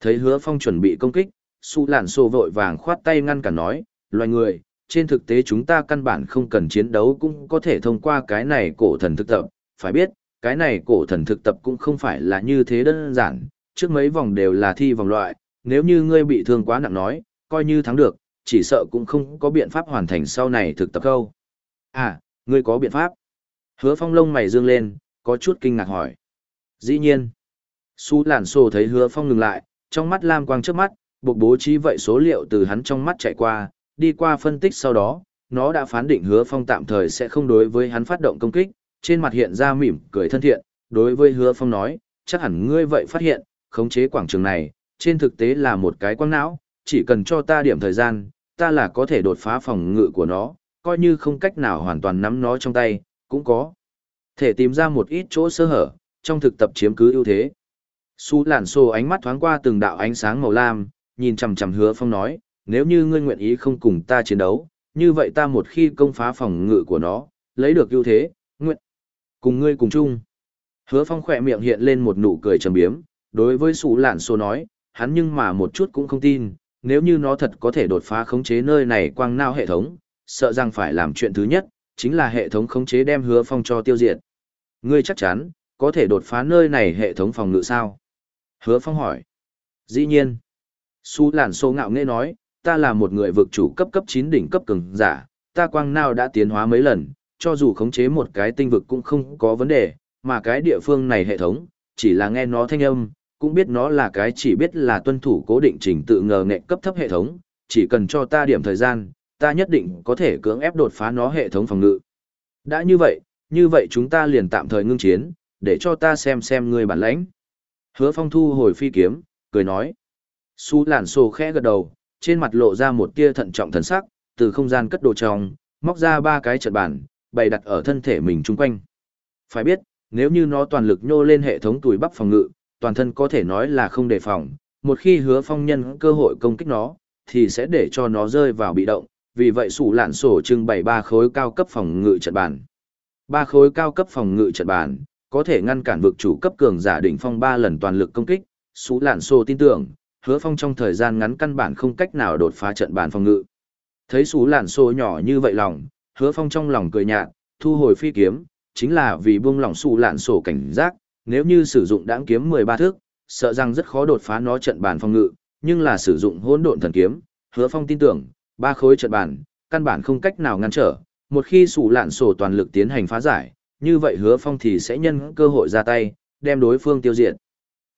Thấy Hứa Phong chuẩn bị công kích, Su Lạn Sô vội vàng khoát tay ngăn cản nói, loài người, trên thực tế chúng ta căn bản không cần chiến đấu cũng có thể thông qua cái này cổ thần thực tập, phải biết, cái này cổ thần thực tập cũng không phải là như thế đơn giản, trước mấy vòng đều là thi vòng loại, nếu như ngươi bị thương quá nặng nói, coi như thắng được, chỉ sợ cũng không có biện pháp hoàn thành sau này thực tập câu. À, ngươi có biện pháp? Hứa phong lông mày dương lên, có chút kinh ngạc hỏi. Dĩ nhiên. Su Lạn sổ thấy hứa phong ngừng lại, trong mắt lam quang trước mắt, buộc bố trí vậy số liệu từ hắn trong mắt chạy qua, đi qua phân tích sau đó, nó đã phán định hứa phong tạm thời sẽ không đối với hắn phát động công kích, trên mặt hiện ra mỉm cười thân thiện, đối với hứa phong nói, chắc hẳn ngươi vậy phát hiện, khống chế quảng trường này, trên thực tế là một cái quang não, chỉ cần cho ta điểm thời gian, ta là có thể đột phá phòng ngự của nó, coi như không cách nào hoàn toàn nắm nó trong tay, cũng có. Thể tìm ra một ít chỗ sơ hở, trong thực tập chiếm cứ ưu thế. Su lạn xô ánh mắt thoáng qua từng đạo ánh sáng màu lam, nhìn chằm chằm hứa phong nói, nếu như ngươi nguyện ý không cùng ta chiến đấu, như vậy ta một khi công phá phòng ngự của nó, lấy được ưu thế, nguyện cùng ngươi cùng chung. Hứa phong khỏe miệng hiện lên một nụ cười trầm biếm, đối với Su Lạn xô nói, hắn nhưng mà một chút cũng không tin, nếu như nó thật có thể đột phá khống chế nơi này quang nao hệ thống, sợ rằng phải làm chuyện thứ nhất, chính là hệ thống khống chế đem hứa phong cho tiêu diệt. Ngươi chắc chắn, có thể đột phá nơi này hệ thống phòng ngự sao? Hứa phong hỏi. Dĩ nhiên. Su làn sô ngạo nghe nói, ta là một người vực chủ cấp cấp 9 đỉnh cấp cường giả, ta quang nao đã tiến hóa mấy lần, cho dù khống chế một cái tinh vực cũng không có vấn đề, mà cái địa phương này hệ thống, chỉ là nghe nó thanh âm, cũng biết nó là cái chỉ biết là tuân thủ cố định trình tự ngờ nghệ cấp thấp hệ thống, chỉ cần cho ta điểm thời gian, ta nhất định có thể cưỡng ép đột phá nó hệ thống phòng ngự. Đã như vậy, như vậy chúng ta liền tạm thời ngưng chiến, để cho ta xem xem ngươi bản lãnh. Hứa phong thu hồi phi kiếm, cười nói. Su lạn sổ khẽ gật đầu, trên mặt lộ ra một tia thận trọng thần sắc, từ không gian cất đồ trong, móc ra ba cái trận bản, bày đặt ở thân thể mình chung quanh. Phải biết, nếu như nó toàn lực nhô lên hệ thống tuổi bắp phòng ngự, toàn thân có thể nói là không đề phòng, một khi hứa phong nhân cơ hội công kích nó, thì sẽ để cho nó rơi vào bị động, vì vậy sủ lạn sổ trưng bày ba khối cao cấp phòng ngự trận bản. Ba khối cao cấp phòng ngự trận bản có thể ngăn cản vực chủ cấp cường giả đỉnh phong ba lần toàn lực công kích, sú lạn Sô tin tưởng, hứa phong trong thời gian ngắn căn bản không cách nào đột phá trận bàn phòng ngự. Thấy sú lạn Sô nhỏ như vậy lòng, hứa phong trong lòng cười nhạt, thu hồi phi kiếm, chính là vì buông lỏng sú lạn Sô cảnh giác, nếu như sử dụng đãng kiếm 13 thước, sợ rằng rất khó đột phá nó trận bàn phòng ngự, nhưng là sử dụng hỗn độn thần kiếm, Hứa Phong tin tưởng, ba khối trận bàn, căn bản không cách nào ngăn trở, một khi sú lạn Sô toàn lực tiến hành phá giải, như vậy Hứa Phong thì sẽ nhân cơ hội ra tay, đem đối phương tiêu diệt.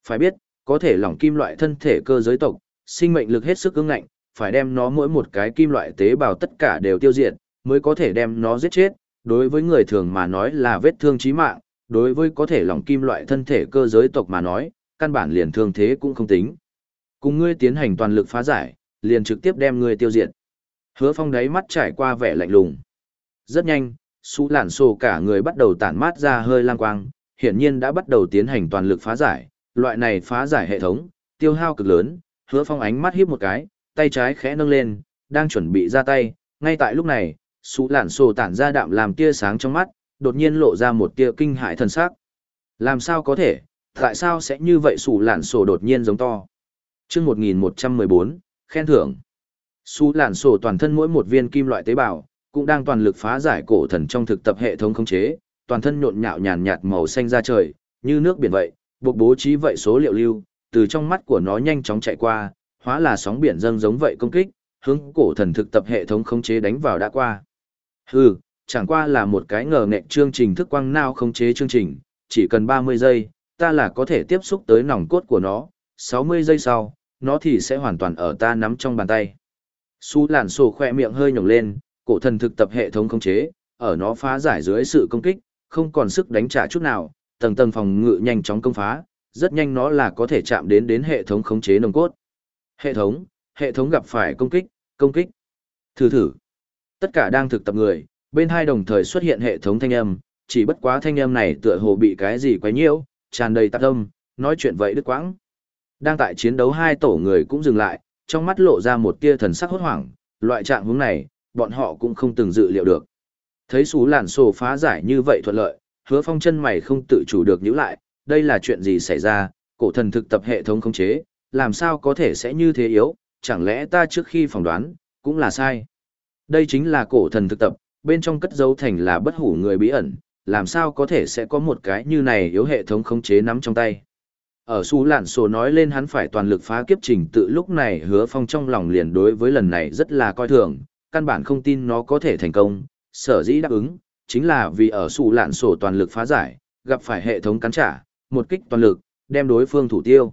Phải biết, có thể lỏng kim loại thân thể cơ giới tộc, sinh mệnh lực hết sức cứng ngạnh, phải đem nó mỗi một cái kim loại tế bào tất cả đều tiêu diệt, mới có thể đem nó giết chết. Đối với người thường mà nói là vết thương chí mạng, đối với có thể lỏng kim loại thân thể cơ giới tộc mà nói, căn bản liền thương thế cũng không tính. Cùng ngươi tiến hành toàn lực phá giải, liền trực tiếp đem ngươi tiêu diệt. Hứa phong đáy mắt trải qua vẻ lạnh lùng. Rất nhanh, Sú lản sổ cả người bắt đầu tản mát ra hơi lang quang, hiển nhiên đã bắt đầu tiến hành toàn lực phá giải. Loại này phá giải hệ thống, tiêu hao cực lớn, hứa phong ánh mắt hiếp một cái, tay trái khẽ nâng lên, đang chuẩn bị ra tay. Ngay tại lúc này, Sú lản sổ tản ra đạm làm tia sáng trong mắt, đột nhiên lộ ra một tia kinh hãi thần sắc. Làm sao có thể, tại sao sẽ như vậy sủ lạn sổ đột nhiên giống to? chương 1114, khen thưởng. Sủ lạn sổ toàn thân mỗi một viên kim loại tế bào, cũng đang toàn lực phá giải cổ thần trong thực tập hệ thống khống chế, toàn thân nhộn nhạo nhàn nhạt màu xanh ra trời, như nước biển vậy, buộc bố trí vậy số liệu lưu, từ trong mắt của nó nhanh chóng chạy qua, hóa là sóng biển dâng giống vậy công kích, hướng cổ thần thực tập hệ thống khống chế đánh vào đã qua. Hừ, chẳng qua là một cái ngờ nghệch chương trình thức quang nao khống chế chương trình, chỉ cần 30 giây, ta là có thể tiếp xúc tới nòng cốt của nó, 60 giây sau, nó thì sẽ hoàn toàn ở ta nắm trong bàn tay. Su làn sổ khỏe miệng hơi nhổng lên, cổ thần thực tập hệ thống khống chế, ở nó phá giải dưới sự công kích, không còn sức đánh trả chút nào, tầng tầng phòng ngự nhanh chóng công phá, rất nhanh nó là có thể chạm đến đến hệ thống khống chế nồng cốt. Hệ thống, hệ thống gặp phải công kích, công kích. Thử thử. Tất cả đang thực tập người, bên hai đồng thời xuất hiện hệ thống thanh âm, chỉ bất quá thanh âm này tựa hồ bị cái gì quấy nhiễu, tràn đầy tạp âm, nói chuyện vậy đứt quãng. Đang tại chiến đấu hai tổ người cũng dừng lại, trong mắt lộ ra một tia thần sắc hốt hoảng, loại trạng hướng này, bọn họ cũng không từng dự liệu được. Thấy xú làn sổ phá giải như vậy thuận lợi, hứa phong chân mày không tự chủ được nhíu lại, đây là chuyện gì xảy ra, cổ thần thực tập hệ thống khống chế, làm sao có thể sẽ như thế yếu, chẳng lẽ ta trước khi phỏng đoán, cũng là sai. Đây chính là cổ thần thực tập, bên trong cất dấu thành là bất hủ người bí ẩn, làm sao có thể sẽ có một cái như này yếu hệ thống khống chế nắm trong tay. Ở xú lạn sổ nói lên hắn phải toàn lực phá kiếp trình tự lúc này hứa phong trong lòng liền đối với lần này rất là coi thường, căn bản không tin nó có thể thành công, sở dĩ đáp ứng, chính là vì ở su lạn sổ toàn lực phá giải, gặp phải hệ thống cắn trả, một kích toàn lực, đem đối phương thủ tiêu.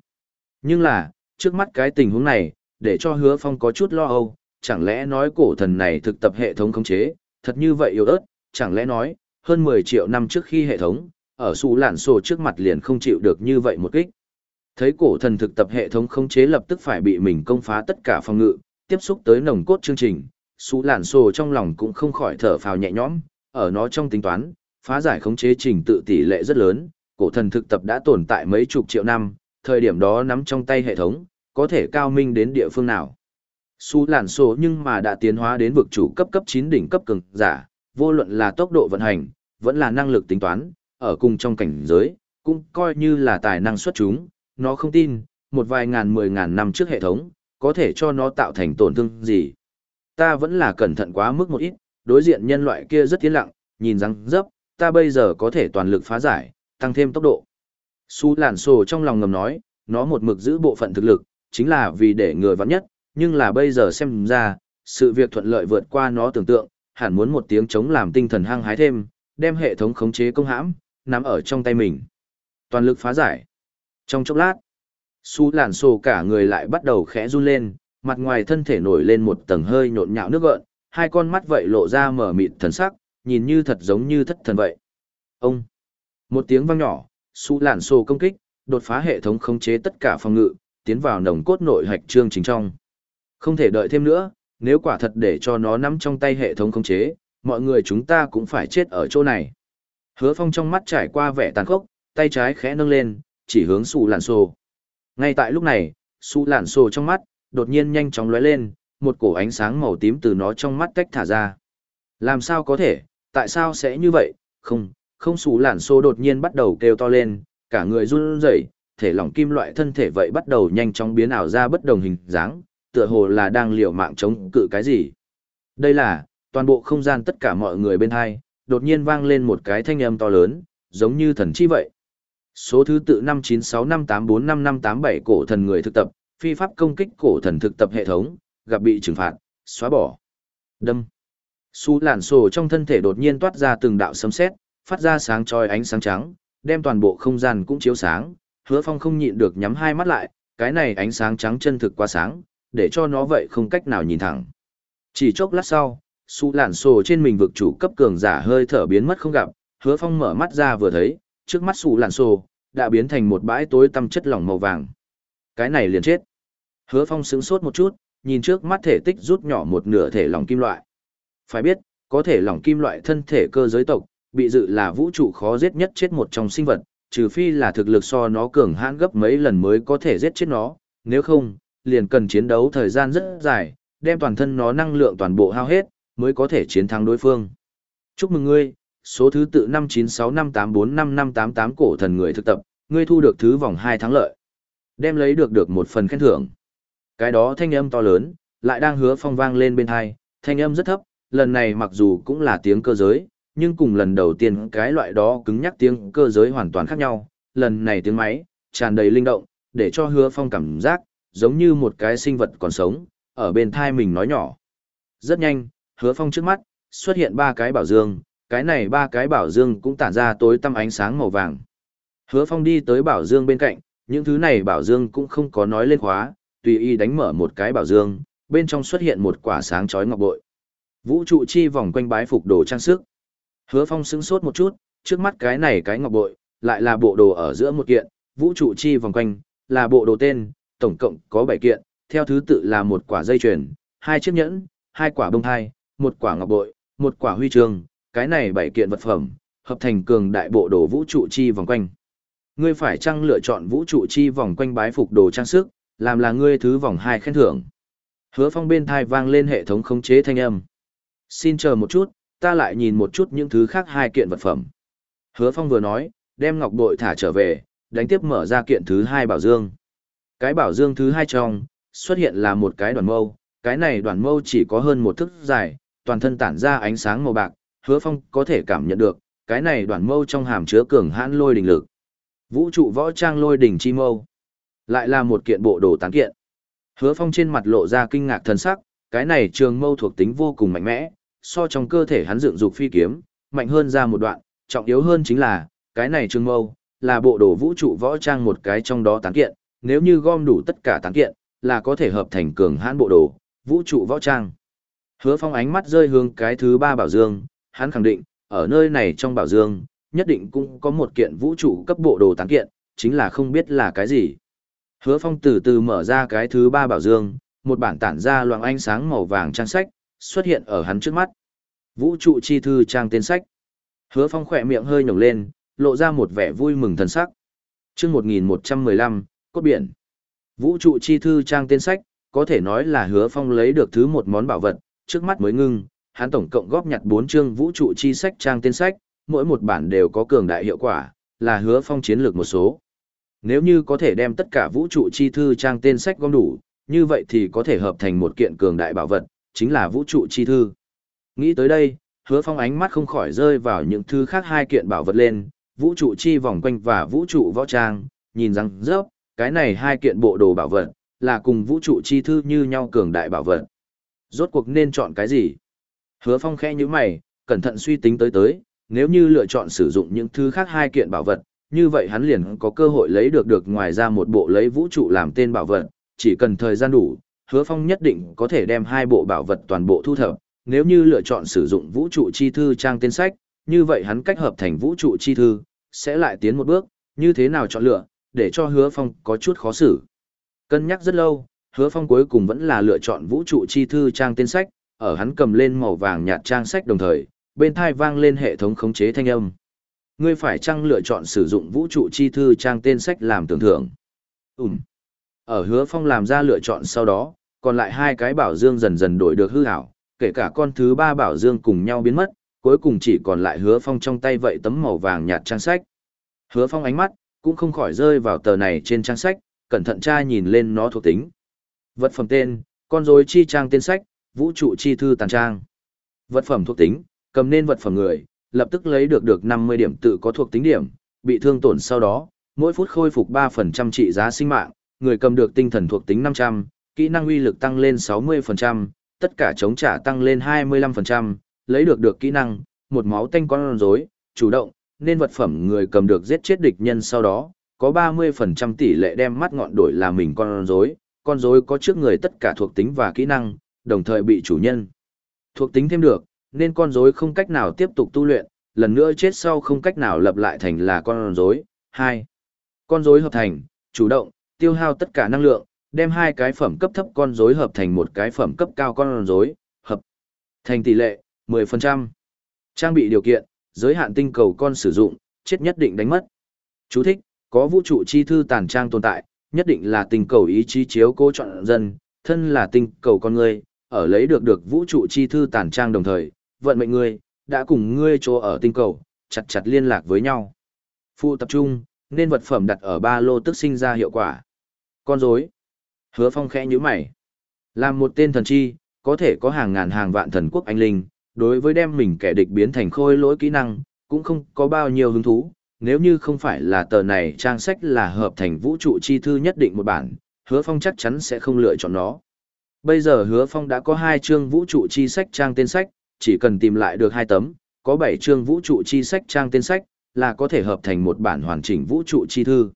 Nhưng là, trước mắt cái tình huống này, để cho hứa phong có chút lo âu, chẳng lẽ nói cổ thần này thực tập hệ thống khống chế, thật như vậy yếu ớt, chẳng lẽ nói, hơn 10 triệu năm trước khi hệ thống, ở su lạn sổ trước mặt liền không chịu được như vậy một kích. Thấy cổ thần thực tập hệ thống khống chế lập tức phải bị mình công phá tất cả phòng ngự, tiếp xúc tới nồng cốt chương trình, Sú lạn sổ trong lòng cũng không khỏi thở phào nhẹ nhõm, ở nó trong tính toán, phá giải khống chế trình tự tỷ lệ rất lớn, cổ thần thực tập đã tồn tại mấy chục triệu năm, thời điểm đó nắm trong tay hệ thống, có thể cao minh đến địa phương nào. Sú lạn sổ nhưng mà đã tiến hóa đến vực chủ cấp cấp 9 đỉnh cấp cường giả, vô luận là tốc độ vận hành, vẫn là năng lực tính toán, ở cùng trong cảnh giới, cũng coi như là tài năng xuất chúng, nó không tin, một vài ngàn mười ngàn năm trước hệ thống, có thể cho nó tạo thành tổn thương gì. Ta vẫn là cẩn thận quá mức một ít, đối diện nhân loại kia rất tiến lặng, nhìn răng dấp, ta bây giờ có thể toàn lực phá giải, tăng thêm tốc độ. Su lản sổ trong lòng ngầm nói, nó một mực giữ bộ phận thực lực, chính là vì để người vắng nhất, nhưng là bây giờ xem ra, sự việc thuận lợi vượt qua nó tưởng tượng, hẳn muốn một tiếng chống làm tinh thần hăng hái thêm, đem hệ thống khống chế công hãm, nắm ở trong tay mình. Toàn lực phá giải. Trong chốc lát, su lản sổ cả người lại bắt đầu khẽ run lên, mặt ngoài thân thể nổi lên một tầng hơi nhộn nhạo nước gợn, hai con mắt vậy lộ ra mở mịt thần sắc, nhìn như thật giống như thất thần vậy. Ông! Một tiếng vang nhỏ, su làn sổ công kích, đột phá hệ thống khống chế tất cả phòng ngự, tiến vào nồng cốt nội hạch trương chính trong. Không thể đợi thêm nữa, nếu quả thật để cho nó nắm trong tay hệ thống khống chế, mọi người chúng ta cũng phải chết ở chỗ này. Hứa phong trong mắt trải qua vẻ tàn khốc, tay trái khẽ nâng lên, chỉ hướng su làn sổ. Ngay tại lúc này, su làn sổ trong mắt, đột nhiên nhanh chóng lóe lên, một cổ ánh sáng màu tím từ nó trong mắt tách thả ra. Làm sao có thể, tại sao sẽ như vậy, không, không xù lản xô đột nhiên bắt đầu kêu to lên, cả người run rẩy, thể lỏng kim loại thân thể vậy bắt đầu nhanh chóng biến ảo ra bất đồng hình dáng, tựa hồ là đang liều mạng chống cự cái gì. Đây là, toàn bộ không gian tất cả mọi người bên hai, đột nhiên vang lên một cái thanh âm to lớn, giống như thần chi vậy. Số thứ tự 59658455587 cổ thần người thực tập, phi pháp công kích cổ thần thực tập hệ thống, gặp bị trừng phạt, xóa bỏ. Đâm. Su làn sổ trong thân thể đột nhiên toát ra từng đạo sấm sét, phát ra sáng chói ánh sáng trắng, đem toàn bộ không gian cũng chiếu sáng, hứa phong không nhịn được nhắm hai mắt lại, cái này ánh sáng trắng chân thực quá sáng, để cho nó vậy không cách nào nhìn thẳng. Chỉ chốc lát sau, su làn sổ trên mình vực chủ cấp cường giả hơi thở biến mất không gặp, hứa phong mở mắt ra vừa thấy, trước mắt su làn sổ, đã biến thành một bãi tối tăm chất lỏng màu vàng. Cái này liền chết. Hứa phong sững sốt một chút, nhìn trước mắt thể tích rút nhỏ một nửa thể lỏng kim loại. Phải biết, có thể lỏng kim loại thân thể cơ giới tộc, bị dự là vũ trụ khó giết nhất chết một trong sinh vật, trừ phi là thực lực so nó cường hãn gấp mấy lần mới có thể giết chết nó, nếu không, liền cần chiến đấu thời gian rất dài, đem toàn thân nó năng lượng toàn bộ hao hết, mới có thể chiến thắng đối phương. Chúc mừng ngươi, số thứ tự 59658455588 cổ thần người thực tập, ngươi thu được thứ vòng 2 thắng lợi. Đem lấy được được một phần khen thưởng. Cái đó thanh âm to lớn, lại đang hứa phong vang lên bên hai, thanh âm rất thấp, lần này mặc dù cũng là tiếng cơ giới, nhưng cùng lần đầu tiên cái loại đó cứng nhắc tiếng cơ giới hoàn toàn khác nhau, lần này tiếng máy, tràn đầy linh động, để cho hứa phong cảm giác, giống như một cái sinh vật còn sống, ở bên thai mình nói nhỏ. Rất nhanh, hứa phong trước mắt, xuất hiện ba cái bảo dương, cái này ba cái bảo dương cũng tản ra tối tăm ánh sáng màu vàng. Hứa phong đi tới bảo dương bên cạnh, những thứ này bảo dương cũng không có nói lên khóa, tùy y đánh mở một cái bảo dương, bên trong xuất hiện một quả sáng chói ngọc bội. Vũ trụ chi vòng quanh bái phục đồ trang sức. Hứa Phong sững sốt một chút, trước mắt cái này cái ngọc bội, lại là bộ đồ ở giữa một kiện, vũ trụ chi vòng quanh, là bộ đồ tên, tổng cộng có 7 kiện, theo thứ tự là một quả dây chuyền, hai chiếc nhẫn, hai quả bông thai, một quả ngọc bội, một quả huy chương, cái này 7 kiện vật phẩm, hợp thành cường đại bộ đồ vũ trụ chi vòng quanh. Ngươi phải chăng lựa chọn vũ trụ chi vòng quanh bái phục đồ trang sức, làm là ngươi thứ vòng hai khen thưởng. Hứa Phong bên thai vang lên hệ thống khống chế thanh âm. Xin chờ một chút, ta lại nhìn một chút những thứ khác hai kiện vật phẩm. Hứa Phong vừa nói, đem ngọc bội thả trở về, đánh tiếp mở ra kiện thứ hai bảo dương. Cái bảo dương thứ hai trong, xuất hiện là một cái đoàn mâu, cái này đoàn mâu chỉ có hơn một thước dài, toàn thân tản ra ánh sáng màu bạc, Hứa Phong có thể cảm nhận được, cái này đoàn mâu trong hàm chứa cường hãn lôi đình lực. Vũ trụ võ trang lôi đỉnh chi mâu, lại là một kiện bộ đồ tán kiện. Hứa Phong trên mặt lộ ra kinh ngạc thần sắc, cái này trường mâu thuộc tính vô cùng mạnh mẽ, so trong cơ thể hắn dựng dục phi kiếm, mạnh hơn ra một đoạn, trọng yếu hơn chính là, cái này trường mâu, là bộ đồ vũ trụ võ trang một cái trong đó tán kiện, nếu như gom đủ tất cả tán kiện, là có thể hợp thành cường hãn bộ đồ, vũ trụ võ trang. Hứa Phong ánh mắt rơi hướng cái thứ ba bảo dương, hắn khẳng định, ở nơi này trong bảo dương, nhất định cũng có một kiện vũ trụ cấp bộ đồ tán kiện, chính là không biết là cái gì. Hứa Phong từ từ mở ra cái thứ ba bảo dương, một bản tản ra loạng ánh sáng màu vàng trang sách, xuất hiện ở hắn trước mắt. Vũ trụ chi thư trang tên sách. Hứa Phong khỏe miệng hơi nhổng lên, lộ ra một vẻ vui mừng thần sắc. Chương 1115, cốt biển. Vũ trụ chi thư trang tên sách, có thể nói là Hứa Phong lấy được thứ một món bảo vật, trước mắt mới ngưng, hắn tổng cộng góp nhặt 4 chương vũ trụ chi sách trang tên sách, mỗi một bản đều có cường đại hiệu quả, là Hứa Phong chiến lược một số. Nếu như có thể đem tất cả vũ trụ chi thư trang tên sách gom đủ, như vậy thì có thể hợp thành một kiện cường đại bảo vật, chính là vũ trụ chi thư. Nghĩ tới đây, hứa phong ánh mắt không khỏi rơi vào những thứ khác hai kiện bảo vật lên, vũ trụ chi vòng quanh và vũ trụ võ trang, nhìn rằng rớp, cái này hai kiện bộ đồ bảo vật, là cùng vũ trụ chi thư như nhau cường đại bảo vật. Rốt cuộc nên chọn cái gì? Hứa phong khẽ như mày, cẩn thận suy tính tới tới, nếu như lựa chọn sử dụng những thứ khác hai kiện bảo vật, như vậy hắn liền có cơ hội lấy được được ngoài ra một bộ lấy vũ trụ làm tên bảo vật, chỉ cần thời gian đủ, hứa phong nhất định có thể đem hai bộ bảo vật toàn bộ thu thập, nếu như lựa chọn sử dụng vũ trụ chi thư trang tên sách, như vậy hắn cách hợp thành vũ trụ chi thư, sẽ lại tiến một bước, như thế nào chọn lựa, để cho hứa phong có chút khó xử. Cân nhắc rất lâu, hứa phong cuối cùng vẫn là lựa chọn vũ trụ chi thư trang tên sách, ở hắn cầm lên màu vàng nhạt trang sách đồng thời, bên thai vang lên hệ thống khống chế thanh âm. Ngươi phải chăng lựa chọn sử dụng vũ trụ chi thư trang tên sách làm tưởng thưởng? Ừm. Ở hứa phong làm ra lựa chọn sau đó, còn lại hai cái bảo dương dần dần đổi được hư hảo, kể cả con thứ ba bảo dương cùng nhau biến mất, cuối cùng chỉ còn lại hứa phong trong tay vậy tấm màu vàng nhạt trang sách. Hứa phong ánh mắt, cũng không khỏi rơi vào tờ này trên trang sách, cẩn thận tra nhìn lên nó thuộc tính. Vật phẩm tên, con rối chi trang tên sách, vũ trụ chi thư tàn trang. Vật phẩm thuộc tính, cầm nên vật phẩm người, lập tức lấy được được 50 điểm tự có thuộc tính điểm, bị thương tổn sau đó, mỗi phút khôi phục 3% trị giá sinh mạng, người cầm được tinh thần thuộc tính 500, kỹ năng uy lực tăng lên 60%, tất cả chống trả tăng lên 25%, lấy được được kỹ năng, một máu tanh con rối, chủ động, nên vật phẩm người cầm được giết chết địch nhân sau đó, có 30% tỷ lệ đem mắt ngọn đổi là mình con rối, con rối có trước người tất cả thuộc tính và kỹ năng, đồng thời bị chủ nhân. Thuộc tính thêm được, nên con rối không cách nào tiếp tục tu luyện, lần nữa chết sau không cách nào lập lại thành là con rối. 2. Con rối hợp thành, chủ động, tiêu hao tất cả năng lượng, đem hai cái phẩm cấp thấp con rối hợp thành một cái phẩm cấp cao con rối, hợp thành tỷ lệ 10%. Trang bị điều kiện, giới hạn tinh cầu con sử dụng, chết nhất định đánh mất. Chú thích, có vũ trụ chi thư tàn trang tồn tại, nhất định là tinh cầu ý chí chiếu cố chọn dân, thân là tinh cầu con người, ở lấy được được vũ trụ chi thư tàn trang đồng thời, vận mệnh ngươi, đã cùng ngươi chỗ ở tinh cầu, chặt chặt liên lạc với nhau. Phụ tập trung, nên vật phẩm đặt ở ba lô tức sinh ra hiệu quả. Con rối. Hứa Phong khẽ nhíu mày. Làm một tên thần chi, có thể có hàng ngàn hàng vạn thần quốc anh linh, đối với đem mình kẻ địch biến thành khôi lỗi kỹ năng, cũng không có bao nhiêu hứng thú. nếu như không phải là tờ này trang sách là hợp thành vũ trụ chi thư nhất định một bản, hứa phong chắc chắn sẽ không lựa chọn nó. Bây giờ hứa phong đã có hai chương vũ trụ chi sách trang tên sách, chỉ cần tìm lại được hai tấm, có bảy chương vũ trụ chi sách trang tên sách, là có thể hợp thành một bản hoàn chỉnh vũ trụ chi thư.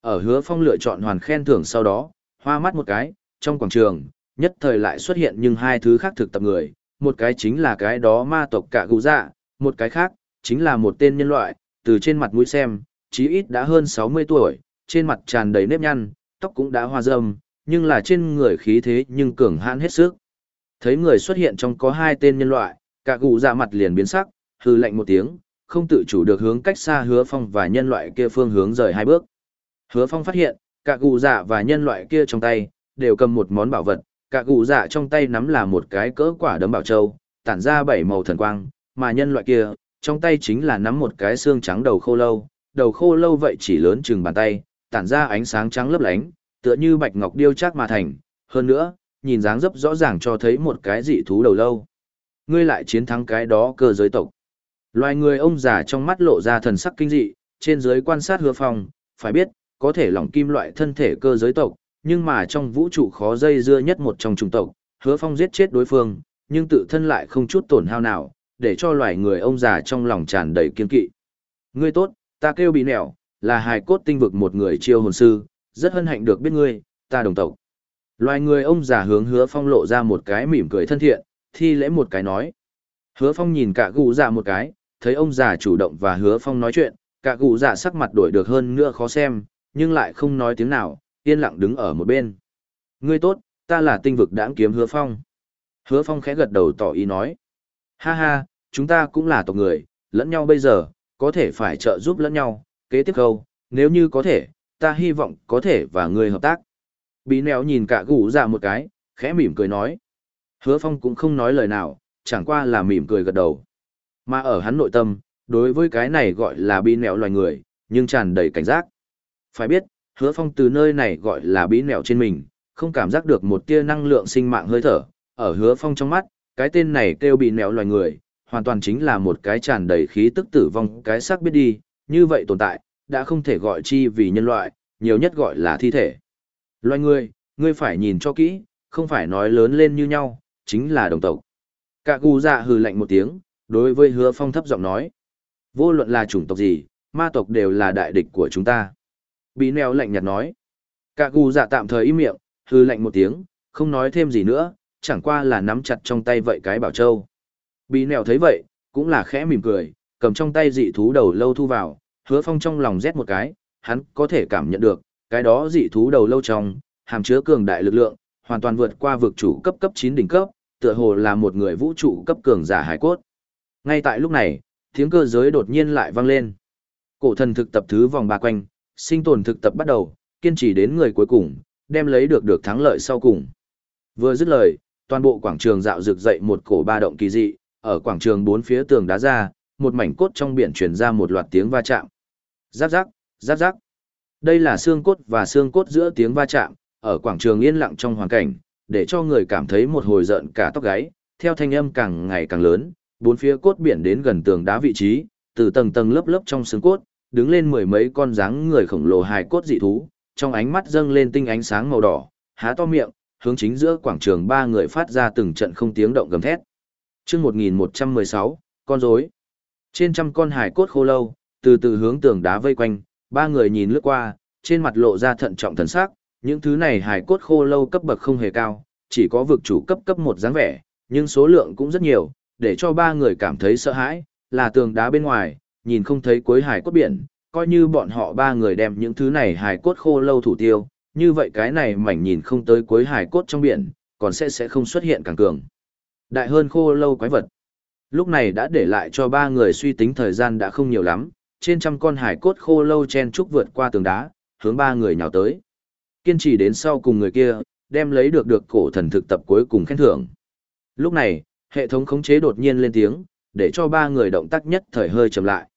Ở hứa phong lựa chọn hoàn khen thưởng sau đó, hoa mắt một cái, trong quảng trường, nhất thời lại xuất hiện nhưng hai thứ khác thực tập người, một cái chính là cái đó ma tộc cả gù dạ, một cái khác, chính là một tên nhân loại, từ trên mặt mũi xem, chí ít đã hơn 60 tuổi, trên mặt tràn đầy nếp nhăn, tóc cũng đã hoa râm, nhưng là trên người khí thế nhưng cường hãn hết sức. Thấy người xuất hiện trong có hai tên nhân loại, cả gù dạ mặt liền biến sắc, hư lạnh một tiếng, không tự chủ được hướng cách xa hứa phong và nhân loại kia phương hướng rời hai bước. Hứa phong phát hiện, cả gù dạ và nhân loại kia trong tay, đều cầm một món bảo vật, cả gù dạ trong tay nắm là một cái cỡ quả đấm bảo châu, tản ra bảy màu thần quang, mà nhân loại kia, trong tay chính là nắm một cái xương trắng đầu khô lâu, đầu khô lâu vậy chỉ lớn chừng bàn tay, tản ra ánh sáng trắng lấp lánh, tựa như bạch ngọc điêu chắc mà thành, hơn nữa, nhìn dáng dấp rõ ràng cho thấy một cái dị thú đầu lâu. Ngươi lại chiến thắng cái đó cơ giới tộc. Loài người ông già trong mắt lộ ra thần sắc kinh dị, trên dưới quan sát hứa phong, phải biết, có thể lỏng kim loại thân thể cơ giới tộc, nhưng mà trong vũ trụ khó dây dưa nhất một trong chủng tộc, hứa phong giết chết đối phương, nhưng tự thân lại không chút tổn hao nào, để cho loài người ông già trong lòng tràn đầy kiên kỵ. Ngươi tốt, ta kêu bị nẻo, là hài cốt tinh vực một người chiêu hồn sư, rất hân hạnh được biết ngươi, ta đồng tộc. Loài người ông già hướng hứa phong lộ ra một cái mỉm cười thân thiện, thi lễ một cái nói. Hứa phong nhìn cả gù dạ một cái, thấy ông già chủ động và hứa phong nói chuyện, cả gù dạ sắc mặt đổi được hơn nữa khó xem, nhưng lại không nói tiếng nào, yên lặng đứng ở một bên. Ngươi tốt, ta là tinh vực đãng kiếm hứa phong. Hứa phong khẽ gật đầu tỏ ý nói. Ha ha, chúng ta cũng là tộc người, lẫn nhau bây giờ, có thể phải trợ giúp lẫn nhau, kế tiếp câu, nếu như có thể, ta hy vọng có thể và ngươi hợp tác. Bí nèo nhìn cả gù dạ một cái, khẽ mỉm cười nói. Hứa phong cũng không nói lời nào, chẳng qua là mỉm cười gật đầu. Mà ở hắn nội tâm, đối với cái này gọi là bí nẹo loài người, nhưng tràn đầy cảnh giác. Phải biết, hứa phong từ nơi này gọi là bí nẹo trên mình, không cảm giác được một tia năng lượng sinh mạng hơi thở, ở hứa phong trong mắt, cái tên này kêu bị nẹo loài người, hoàn toàn chính là một cái tràn đầy khí tức tử vong cái xác biết đi, như vậy tồn tại, đã không thể gọi chi vì nhân loại, nhiều nhất gọi là thi thể. Loài người, ngươi phải nhìn cho kỹ, không phải nói lớn lên như nhau, chính là đồng tộc. Cả gù dạ hừ lạnh một tiếng, đối với hứa phong thấp giọng nói. Vô luận là chủng tộc gì, ma tộc đều là đại địch của chúng ta. Bí neo lạnh nhạt nói. Cả gù dạ tạm thời im miệng, hừ lạnh một tiếng, không nói thêm gì nữa, chẳng qua là nắm chặt trong tay vậy cái bảo châu. Bí neo thấy vậy, cũng là khẽ mỉm cười, cầm trong tay dị thú đầu lâu thu vào, hứa phong trong lòng rét một cái, hắn có thể cảm nhận được, cái đó dị thú đầu lâu trong, hàm chứa cường đại lực lượng, hoàn toàn vượt qua vực chủ cấp cấp 9 đỉnh cấp, tựa hồ là một người vũ trụ cấp cường giả hải cốt. Ngay tại lúc này, tiếng cơ giới đột nhiên lại vang lên. Cổ thần thực tập thứ vòng ba quanh, sinh tồn thực tập bắt đầu, kiên trì đến người cuối cùng, đem lấy được được thắng lợi sau cùng. Vừa dứt lời, toàn bộ quảng trường dạo rực dậy một cổ ba động kỳ dị, ở quảng trường bốn phía tường đá ra, một mảnh cốt trong biển truyền ra một loạt tiếng va chạm. Giáp giáp, giáp giáp. Đây là xương cốt và xương cốt giữa tiếng va chạm, ở quảng trường yên lặng trong hoàn cảnh, để cho người cảm thấy một hồi giận cả tóc gáy, theo thanh âm càng ngày càng lớn, bốn phía cốt biển đến gần tường đá vị trí, từ tầng tầng lớp lớp trong xương cốt, đứng lên mười mấy con dáng người khổng lồ hài cốt dị thú, trong ánh mắt dâng lên tinh ánh sáng màu đỏ, há to miệng, hướng chính giữa quảng trường ba người phát ra từng trận không tiếng động gầm thét. Chương 1116, con rối. Trên trăm con hải cốt khô lâu, từ từ hướng tường đá vây quanh, ba người nhìn lướt qua, trên mặt lộ ra thận trọng thần sắc, những thứ này hải cốt khô lâu cấp bậc không hề cao, chỉ có vực chủ cấp cấp một dáng vẻ, nhưng số lượng cũng rất nhiều, để cho ba người cảm thấy sợ hãi, là tường đá bên ngoài, nhìn không thấy cuối hải cốt biển, coi như bọn họ ba người đem những thứ này hải cốt khô lâu thủ tiêu, như vậy cái này mảnh nhìn không tới cuối hải cốt trong biển, còn sẽ sẽ không xuất hiện càng cường. Đại hơn khô lâu quái vật. Lúc này đã để lại cho ba người suy tính thời gian đã không nhiều lắm, trên trăm con hải cốt khô lâu chen trúc vượt qua tường đá, hướng ba người nhào tới. Kiên trì đến sau cùng người kia, đem lấy được được cổ thần thực tập cuối cùng khen thưởng. Lúc này, hệ thống khống chế đột nhiên lên tiếng, để cho ba người động tác nhất thời hơi chậm lại.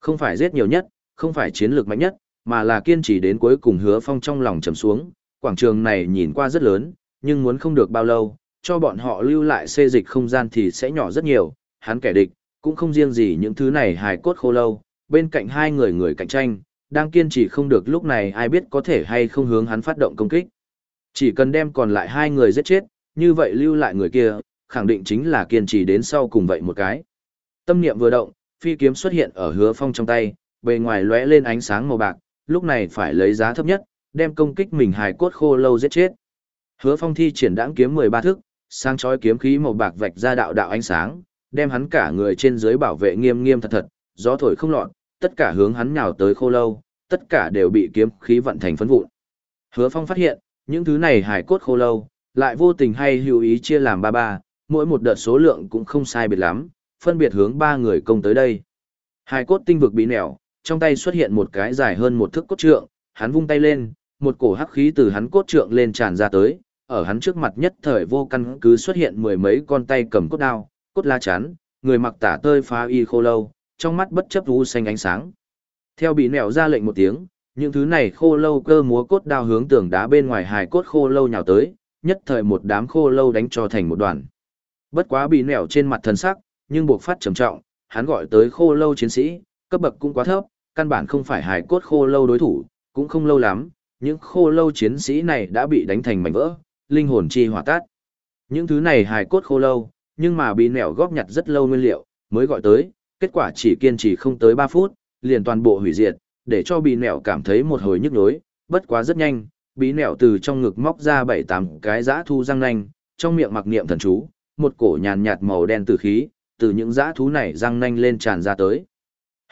Không phải giết nhiều nhất, không phải chiến lược mạnh nhất, mà là kiên trì đến cuối cùng hứa phong trong lòng trầm xuống, quảng trường này nhìn qua rất lớn, nhưng muốn không được bao lâu, cho bọn họ lưu lại xê dịch không gian thì sẽ nhỏ rất nhiều, hắn kẻ địch, cũng không riêng gì những thứ này hài cốt khô lâu, bên cạnh hai người người cạnh tranh, đang kiên trì không được lúc này ai biết có thể hay không hướng hắn phát động công kích. Chỉ cần đem còn lại hai người giết chết, như vậy lưu lại người kia, khẳng định chính là kiên trì đến sau cùng vậy một cái. Tâm niệm vừa động, phi kiếm xuất hiện ở hứa phong trong tay, bề ngoài lóe lên ánh sáng màu bạc, lúc này phải lấy giá thấp nhất, đem công kích mình hài cốt khô lâu giết chết. Hứa phong thi triển đãng kiếm 13 thức, sang chói kiếm khí màu bạc vạch ra đạo đạo ánh sáng, đem hắn cả người trên dưới bảo vệ nghiêm nghiêm thật thật, gió thổi không lọt, tất cả hướng hắn nhào tới khô lâu, tất cả đều bị kiếm khí vận thành phấn vụn. Hứa Phong phát hiện, những thứ này hài cốt khô lâu, lại vô tình hay hữu ý chia làm ba ba, mỗi một đợt số lượng cũng không sai biệt lắm, phân biệt hướng ba người công tới đây. Hài cốt tinh vực bị nẻo, trong tay xuất hiện một cái dài hơn một thước cốt trượng, hắn vung tay lên, một cổ hắc khí từ hắn cốt trượng lên tràn ra tới, ở hắn trước mặt nhất thời vô căn cứ xuất hiện mười mấy con tay cầm cốt đao, cốt la chắn, người mặc tả tơi phá y khô lâu, trong mắt bất chấp u xanh ánh sáng. Theo bị nẹo ra lệnh một tiếng, những thứ này khô lâu cơ múa cốt đao hướng tường đá bên ngoài hài cốt khô lâu nhào tới, nhất thời một đám khô lâu đánh cho thành một đoàn. Bất quá bị nẹo trên mặt thần sắc, nhưng buộc phát trầm trọng, hắn gọi tới khô lâu chiến sĩ, cấp bậc cũng quá thấp, căn bản không phải hài cốt khô lâu đối thủ, cũng không lâu lắm, những khô lâu chiến sĩ này đã bị đánh thành mảnh vỡ, linh hồn chi hỏa tát. Những thứ này hài cốt khô lâu, nhưng mà bị nẻo góp nhặt rất lâu nguyên liệu, mới gọi tới, kết quả chỉ kiên trì không tới 3 phút, liền toàn bộ hủy diệt, để cho bị nẻo cảm thấy một hồi nhức nhối, bất quá rất nhanh, bí nẻo từ trong ngực móc ra 7-8 cái giã thu răng nanh, trong miệng mặc niệm thần chú, một cổ nhàn nhạt màu đen từ khí, từ những giã thú này răng nanh lên tràn ra tới.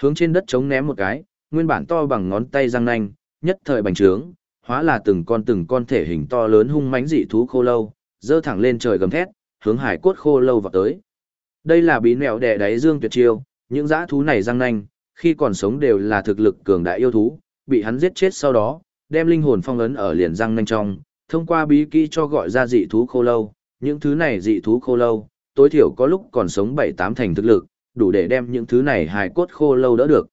Hướng trên đất chống ném một cái, nguyên bản to bằng ngón tay răng nanh, nhất thời bành trướng, hóa là từng con từng con thể hình to lớn hung mãnh dị thú khô lâu, dơ thẳng lên trời gầm thét, hướng hải cốt khô lâu vào tới. Đây là bí nẹo đẻ đáy dương tuyệt chiêu, những dã thú này răng nanh, khi còn sống đều là thực lực cường đại yêu thú, bị hắn giết chết sau đó, đem linh hồn phong ấn ở liền răng nanh trong, thông qua bí kỹ cho gọi ra dị thú khô lâu, những thứ này dị thú khô lâu, tối thiểu có lúc còn sống bảy tám thành thực lực, đủ để đem những thứ này hài cốt khô lâu đỡ được.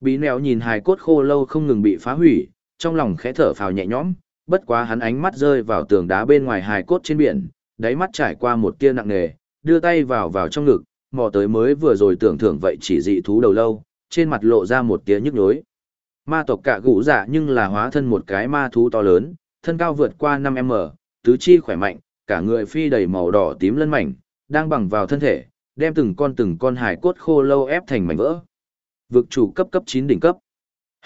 Bí nẹo nhìn hài cốt khô lâu không ngừng bị phá hủy, trong lòng khẽ thở phào nhẹ nhõm, bất quá hắn ánh mắt rơi vào tường đá bên ngoài hài cốt trên biển, đáy mắt trải qua một tia nặng nề, đưa tay vào vào trong ngực, mò tới mới vừa rồi tưởng thưởng vậy chỉ dị thú đầu lâu, trên mặt lộ ra một tia nhức nhối. Ma tộc cả gũ dạ nhưng là hóa thân một cái ma thú to lớn, thân cao vượt qua 5m, tứ chi khỏe mạnh, cả người phi đầy màu đỏ tím lân mảnh, đang bằng vào thân thể, đem từng con từng con hải cốt khô lâu ép thành mảnh vỡ. Vực chủ cấp cấp 9 đỉnh cấp.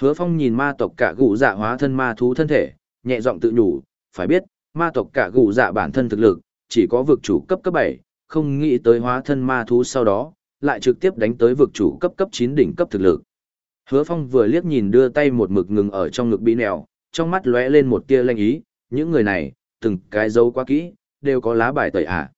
Hứa Phong nhìn ma tộc cả gũ dạ hóa thân ma thú thân thể, nhẹ giọng tự nhủ, phải biết, ma tộc cả gũ dạ bản thân thực lực, chỉ có vực chủ cấp cấp 7, không nghĩ tới hóa thân ma thú sau đó, lại trực tiếp đánh tới vực chủ cấp cấp 9 đỉnh cấp thực lực. Hứa Phong vừa liếc nhìn đưa tay một mực ngừng ở trong ngực bị nèo, trong mắt lóe lên một tia lanh ý, những người này, từng cái dấu quá kỹ, đều có lá bài tẩy à.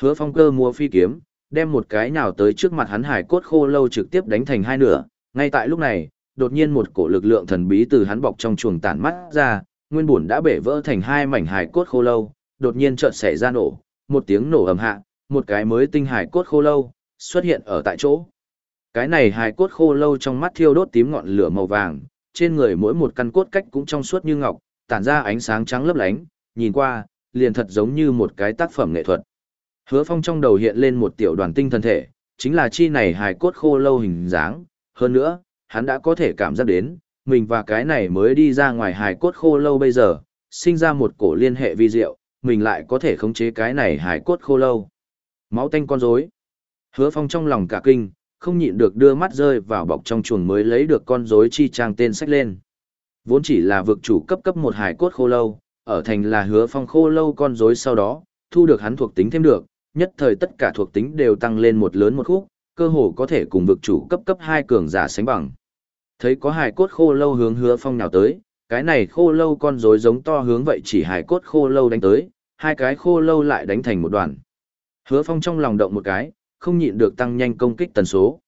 Hứa Phong cơ mua phi kiếm, đem một cái nào tới trước mặt hắn hải cốt khô lâu trực tiếp đánh thành hai nửa, ngay tại lúc này, đột nhiên một cổ lực lượng thần bí từ hắn bọc trong chuồng tản mắt ra, nguyên bổn đã bể vỡ thành hai mảnh hải cốt khô lâu, đột nhiên chợt xảy ra nổ, một tiếng nổ ầm hạ, một cái mới tinh hải cốt khô lâu xuất hiện ở tại chỗ. Cái này hải cốt khô lâu trong mắt thiêu đốt tím ngọn lửa màu vàng, trên người mỗi một căn cốt cách cũng trong suốt như ngọc, tản ra ánh sáng trắng lấp lánh, nhìn qua, liền thật giống như một cái tác phẩm nghệ thuật. Hứa Phong trong đầu hiện lên một tiểu đoàn tinh thần thể, chính là chi này hài cốt khô lâu hình dáng, hơn nữa, hắn đã có thể cảm giác đến, mình và cái này mới đi ra ngoài hài cốt khô lâu bây giờ, sinh ra một cổ liên hệ vi diệu, mình lại có thể khống chế cái này hài cốt khô lâu. Máu tanh con rối. Hứa Phong trong lòng cả kinh, không nhịn được đưa mắt rơi vào bọc trong chuồng mới lấy được con rối chi trang tên sách lên. Vốn chỉ là vực chủ cấp cấp một hải cốt khô lâu, ở thành là Hứa Phong khô lâu con rối sau đó, thu được hắn thuộc tính thêm được, nhất thời tất cả thuộc tính đều tăng lên một lớn một khúc, cơ hồ có thể cùng vực chủ cấp cấp hai cường giả sánh bằng. Thấy có hải cốt khô lâu hướng Hứa Phong nào tới, cái này khô lâu con rối giống to hướng vậy chỉ hải cốt khô lâu đánh tới, hai cái khô lâu lại đánh thành một đoàn. Hứa Phong trong lòng động một cái, không nhịn được tăng nhanh công kích tần số.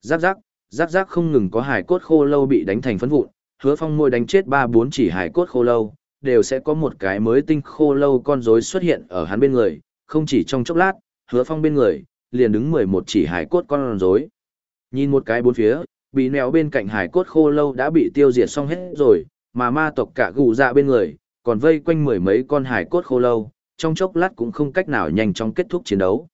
Giáp giáp, giáp giáp không ngừng có hải cốt khô lâu bị đánh thành phấn vụn, Hứa Phong môi đánh chết ba bốn chỉ hải cốt khô lâu, đều sẽ có một cái mới tinh khô lâu con rối xuất hiện ở hắn bên người, không chỉ trong chốc lát, Hứa Phong bên người liền đứng mười một chỉ hải cốt con rối. Nhìn một cái bốn phía, bị nẹo bên cạnh hải cốt khô lâu đã bị tiêu diệt xong hết rồi, mà ma tộc cả gù dạ bên người, còn vây quanh mười mấy con hải cốt khô lâu, trong chốc lát cũng không cách nào nhanh chóng kết thúc chiến đấu.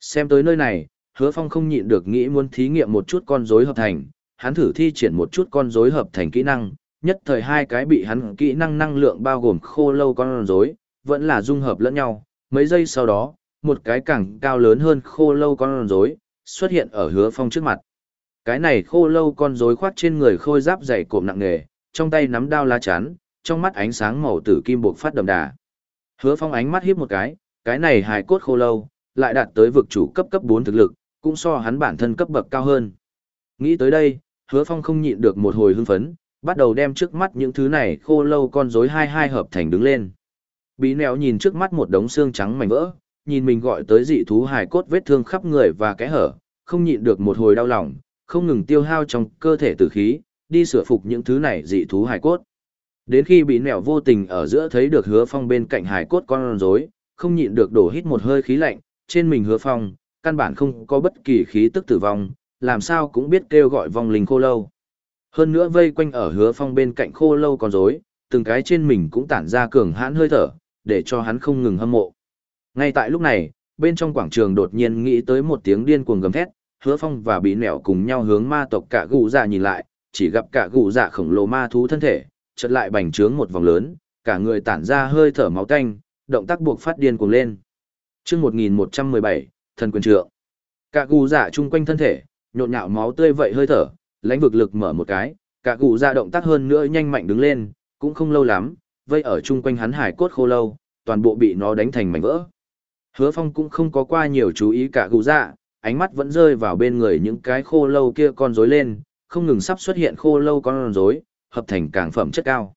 Xem tới nơi này, hứa phong không nhịn được nghĩ muốn thí nghiệm một chút con rối hợp thành, hắn thử thi triển một chút con rối hợp thành kỹ năng, nhất thời hai cái bị hắn kỹ năng năng lượng bao gồm khô lâu con rối, vẫn là dung hợp lẫn nhau, mấy giây sau đó, một cái càng cao lớn hơn khô lâu con rối xuất hiện ở hứa phong trước mặt. Cái này khô lâu con rối khoát trên người khôi giáp dày cộm nặng nề, trong tay nắm đao lá chắn, trong mắt ánh sáng màu tử kim buộc phát đậm đà. Hứa phong ánh mắt hiếp một cái, cái này hài cốt khô lâu, lại đạt tới vực chủ cấp cấp 4 thực lực, cũng so hắn bản thân cấp bậc cao hơn. Nghĩ tới đây, hứa phong không nhịn được một hồi hưng phấn, bắt đầu đem trước mắt những thứ này khô lâu con rối hai hai hợp thành đứng lên. Bí nèo nhìn trước mắt một đống xương trắng mảnh vỡ, nhìn mình gọi tới dị thú hài cốt vết thương khắp người và kẽ hở, không nhịn được một hồi đau lòng, không ngừng tiêu hao trong cơ thể tử khí, đi sửa phục những thứ này dị thú hài cốt. Đến khi bị nẻo vô tình ở giữa thấy được hứa phong bên cạnh hài cốt con rối, không nhịn được đổ hít một hơi khí lạnh, trên mình hứa phong, căn bản không có bất kỳ khí tức tử vong, làm sao cũng biết kêu gọi vong linh khô lâu. Hơn nữa vây quanh ở hứa phong bên cạnh khô lâu con rối, từng cái trên mình cũng tản ra cường hãn hơi thở, để cho hắn không ngừng hâm mộ. Ngay tại lúc này, bên trong quảng trường đột nhiên nghĩ tới một tiếng điên cuồng gầm thét, hứa phong và bị nẻo cùng nhau hướng ma tộc cả gù dạ nhìn lại, chỉ gặp cả gù dạ khổng lồ ma thú thân thể, chợt lại bành trướng một vòng lớn, cả người tản ra hơi thở máu tanh, động tác buộc phát điên cuồng lên. Chương 1117, thần quyền trượng. Cả gù dạ chung quanh thân thể, nhộn nhạo máu tươi vậy hơi thở, lãnh vực lực mở một cái, cả gù dạ động tác hơn nữa nhanh mạnh đứng lên, cũng không lâu lắm, vây ở chung quanh hắn hải cốt khô lâu, toàn bộ bị nó đánh thành mảnh vỡ. Hứa Phong cũng không có qua nhiều chú ý cả gù dạ, ánh mắt vẫn rơi vào bên người những cái khô lâu kia con rối lên, không ngừng sắp xuất hiện khô lâu con rối, hợp thành càng phẩm chất cao.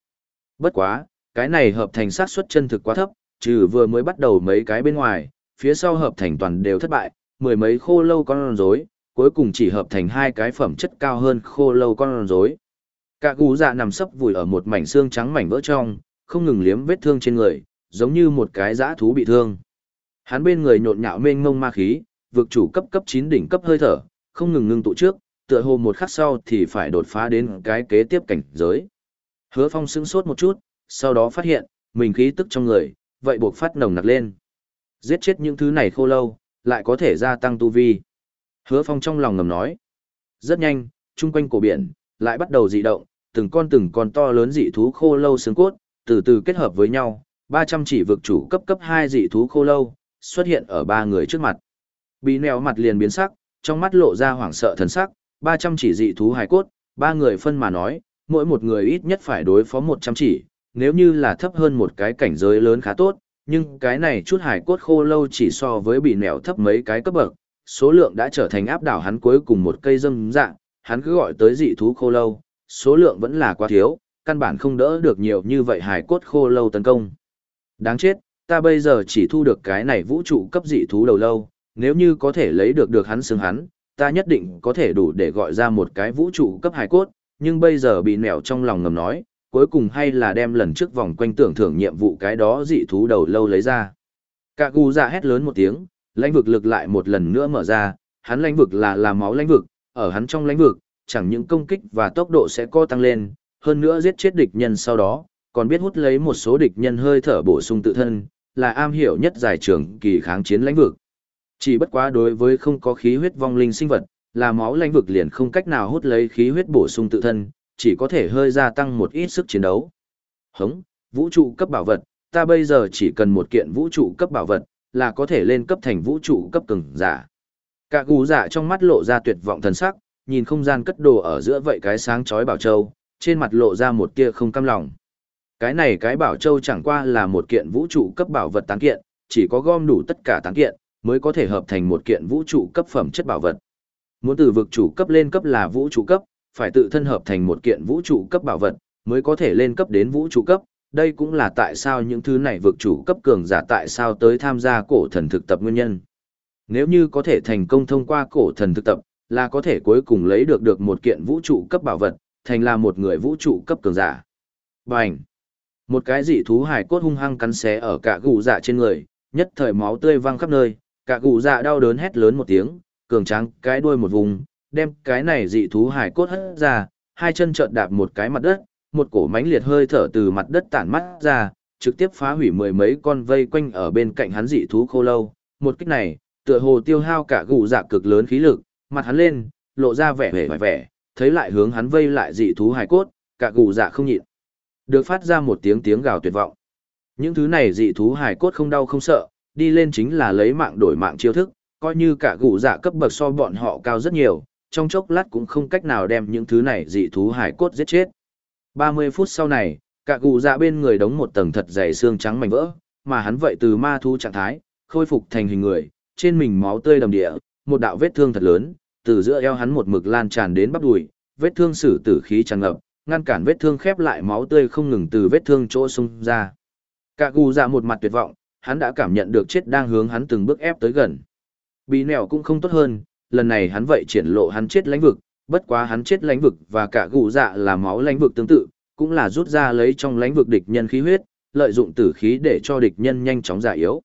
Bất quá, cái này hợp thành xác suất chân thực quá thấp, trừ vừa mới bắt đầu mấy cái bên ngoài, phía sau hợp thành toàn đều thất bại, mười mấy khô lâu con rối, cuối cùng chỉ hợp thành hai cái phẩm chất cao hơn khô lâu con rối. Cả gù dạ nằm sấp vùi ở một mảnh xương trắng mảnh vỡ trong, không ngừng liếm vết thương trên người, giống như một cái dã thú bị thương. Hắn bên người nhộn nhạo mênh mông ma khí, vực chủ cấp cấp 9 đỉnh cấp hơi thở, không ngừng ngưng tụ trước, tựa hồ một khắc sau thì phải đột phá đến cái kế tiếp cảnh giới. Hứa Phong sững sốt một chút, sau đó phát hiện, mình khí tức trong người, vậy buộc phát nồng nặc lên. Giết chết những thứ này khô lâu, lại có thể gia tăng tu vi. Hứa Phong trong lòng ngầm nói. Rất nhanh, chung quanh cổ biển, lại bắt đầu dị động, từng con từng con to lớn dị thú khô lâu xương cốt, từ từ kết hợp với nhau, 300 chỉ vực chủ cấp cấp 2 dị thú khô lâu, xuất hiện ở ba người trước mặt. Bị nèo mặt liền biến sắc, trong mắt lộ ra hoảng sợ thần sắc, 300 chỉ dị thú hài cốt, ba người phân mà nói, mỗi một người ít nhất phải đối phó 100 chỉ, nếu như là thấp hơn một cái cảnh giới lớn khá tốt, nhưng cái này chút hài cốt khô lâu chỉ so với bị nẻo thấp mấy cái cấp bậc, số lượng đã trở thành áp đảo hắn cuối cùng một cây dâm dạng, hắn cứ gọi tới dị thú khô lâu, số lượng vẫn là quá thiếu, căn bản không đỡ được nhiều như vậy hài cốt khô lâu tấn công. Đáng chết, ta bây giờ chỉ thu được cái này vũ trụ cấp dị thú đầu lâu, nếu như có thể lấy được được hắn xứng hắn, ta nhất định có thể đủ để gọi ra một cái vũ trụ cấp hải cốt, nhưng bây giờ bị nẻo trong lòng ngầm nói, cuối cùng hay là đem lần trước vòng quanh tưởng thưởng nhiệm vụ cái đó dị thú đầu lâu lấy ra. Cả gu ra dạ hét lớn một tiếng, lãnh vực lực lại một lần nữa mở ra, hắn lãnh vực là là máu lãnh vực, ở hắn trong lãnh vực, chẳng những công kích và tốc độ sẽ co tăng lên, hơn nữa giết chết địch nhân sau đó, còn biết hút lấy một số địch nhân hơi thở bổ sung tự thân, là am hiểu nhất giải trường kỳ kháng chiến lãnh vực. Chỉ bất quá đối với không có khí huyết vong linh sinh vật, là máu lãnh vực liền không cách nào hút lấy khí huyết bổ sung tự thân, chỉ có thể hơi gia tăng một ít sức chiến đấu. Hống, vũ trụ cấp bảo vật, ta bây giờ chỉ cần một kiện vũ trụ cấp bảo vật, là có thể lên cấp thành vũ trụ cấp cường giả. Cả gù giả trong mắt lộ ra tuyệt vọng thần sắc, nhìn không gian cất đồ ở giữa vậy cái sáng chói bảo châu, trên mặt lộ ra một tia không cam lòng. Cái này cái bảo châu chẳng qua là một kiện vũ trụ cấp bảo vật tán kiện, chỉ có gom đủ tất cả tán kiện, mới có thể hợp thành một kiện vũ trụ cấp phẩm chất bảo vật. Muốn từ vực chủ cấp lên cấp là vũ trụ cấp, phải tự thân hợp thành một kiện vũ trụ cấp bảo vật, mới có thể lên cấp đến vũ trụ cấp. Đây cũng là tại sao những thứ này vực chủ cấp cường giả tại sao tới tham gia cổ thần thực tập nguyên nhân. Nếu như có thể thành công thông qua cổ thần thực tập, là có thể cuối cùng lấy được được một kiện vũ trụ cấp bảo vật, thành là một người vũ trụ cấp cường giả. Bành! Một cái dị thú hải cốt hung hăng cắn xé ở cả gù dạ trên người, nhất thời máu tươi văng khắp nơi, cả cụ dạ đau đớn hét lớn một tiếng, cường tráng cái đuôi một vùng, đem cái này dị thú hải cốt hất ra, hai chân trợn đạp một cái mặt đất, một cổ mánh liệt hơi thở từ mặt đất tản mắt ra, trực tiếp phá hủy mười mấy con vây quanh ở bên cạnh hắn dị thú khô lâu. Một kích này, tựa hồ tiêu hao cả gù dạ cực lớn khí lực, mặt hắn lên, lộ ra vẻ vẻ vẻ, vẻ, thấy lại hướng hắn vây lại dị thú hải cốt, cả gù dạ không nhịn. Được phát ra một tiếng tiếng gào tuyệt vọng. Những thứ này dị thú hải cốt không đau không sợ, đi lên chính là lấy mạng đổi mạng chiêu thức, coi như cả gù dạ cấp bậc so bọn họ cao rất nhiều, trong chốc lát cũng không cách nào đem những thứ này dị thú hải cốt giết chết. 30 phút sau này, cả gù dạ bên người đóng một tầng thật dày xương trắng mảnh vỡ, mà hắn vậy từ ma thú trạng thái, khôi phục thành hình người, trên mình máu tươi đầm địa, một đạo vết thương thật lớn, từ giữa eo hắn một mực lan tràn đến bắp đùi, vết thương sử tử khí tràn ngập, ngăn cản vết thương khép lại máu tươi không ngừng từ vết thương chỗ xung ra. Cả gù dạ một mặt tuyệt vọng, hắn đã cảm nhận được chết đang hướng hắn từng bước ép tới gần. Bị nẻo cũng không tốt hơn, lần này hắn vậy triển lộ hắn chết lãnh vực, bất quá hắn chết lãnh vực và cả gù dạ là máu lãnh vực tương tự, cũng là rút ra lấy trong lãnh vực địch nhân khí huyết, lợi dụng tử khí để cho địch nhân nhanh chóng già yếu.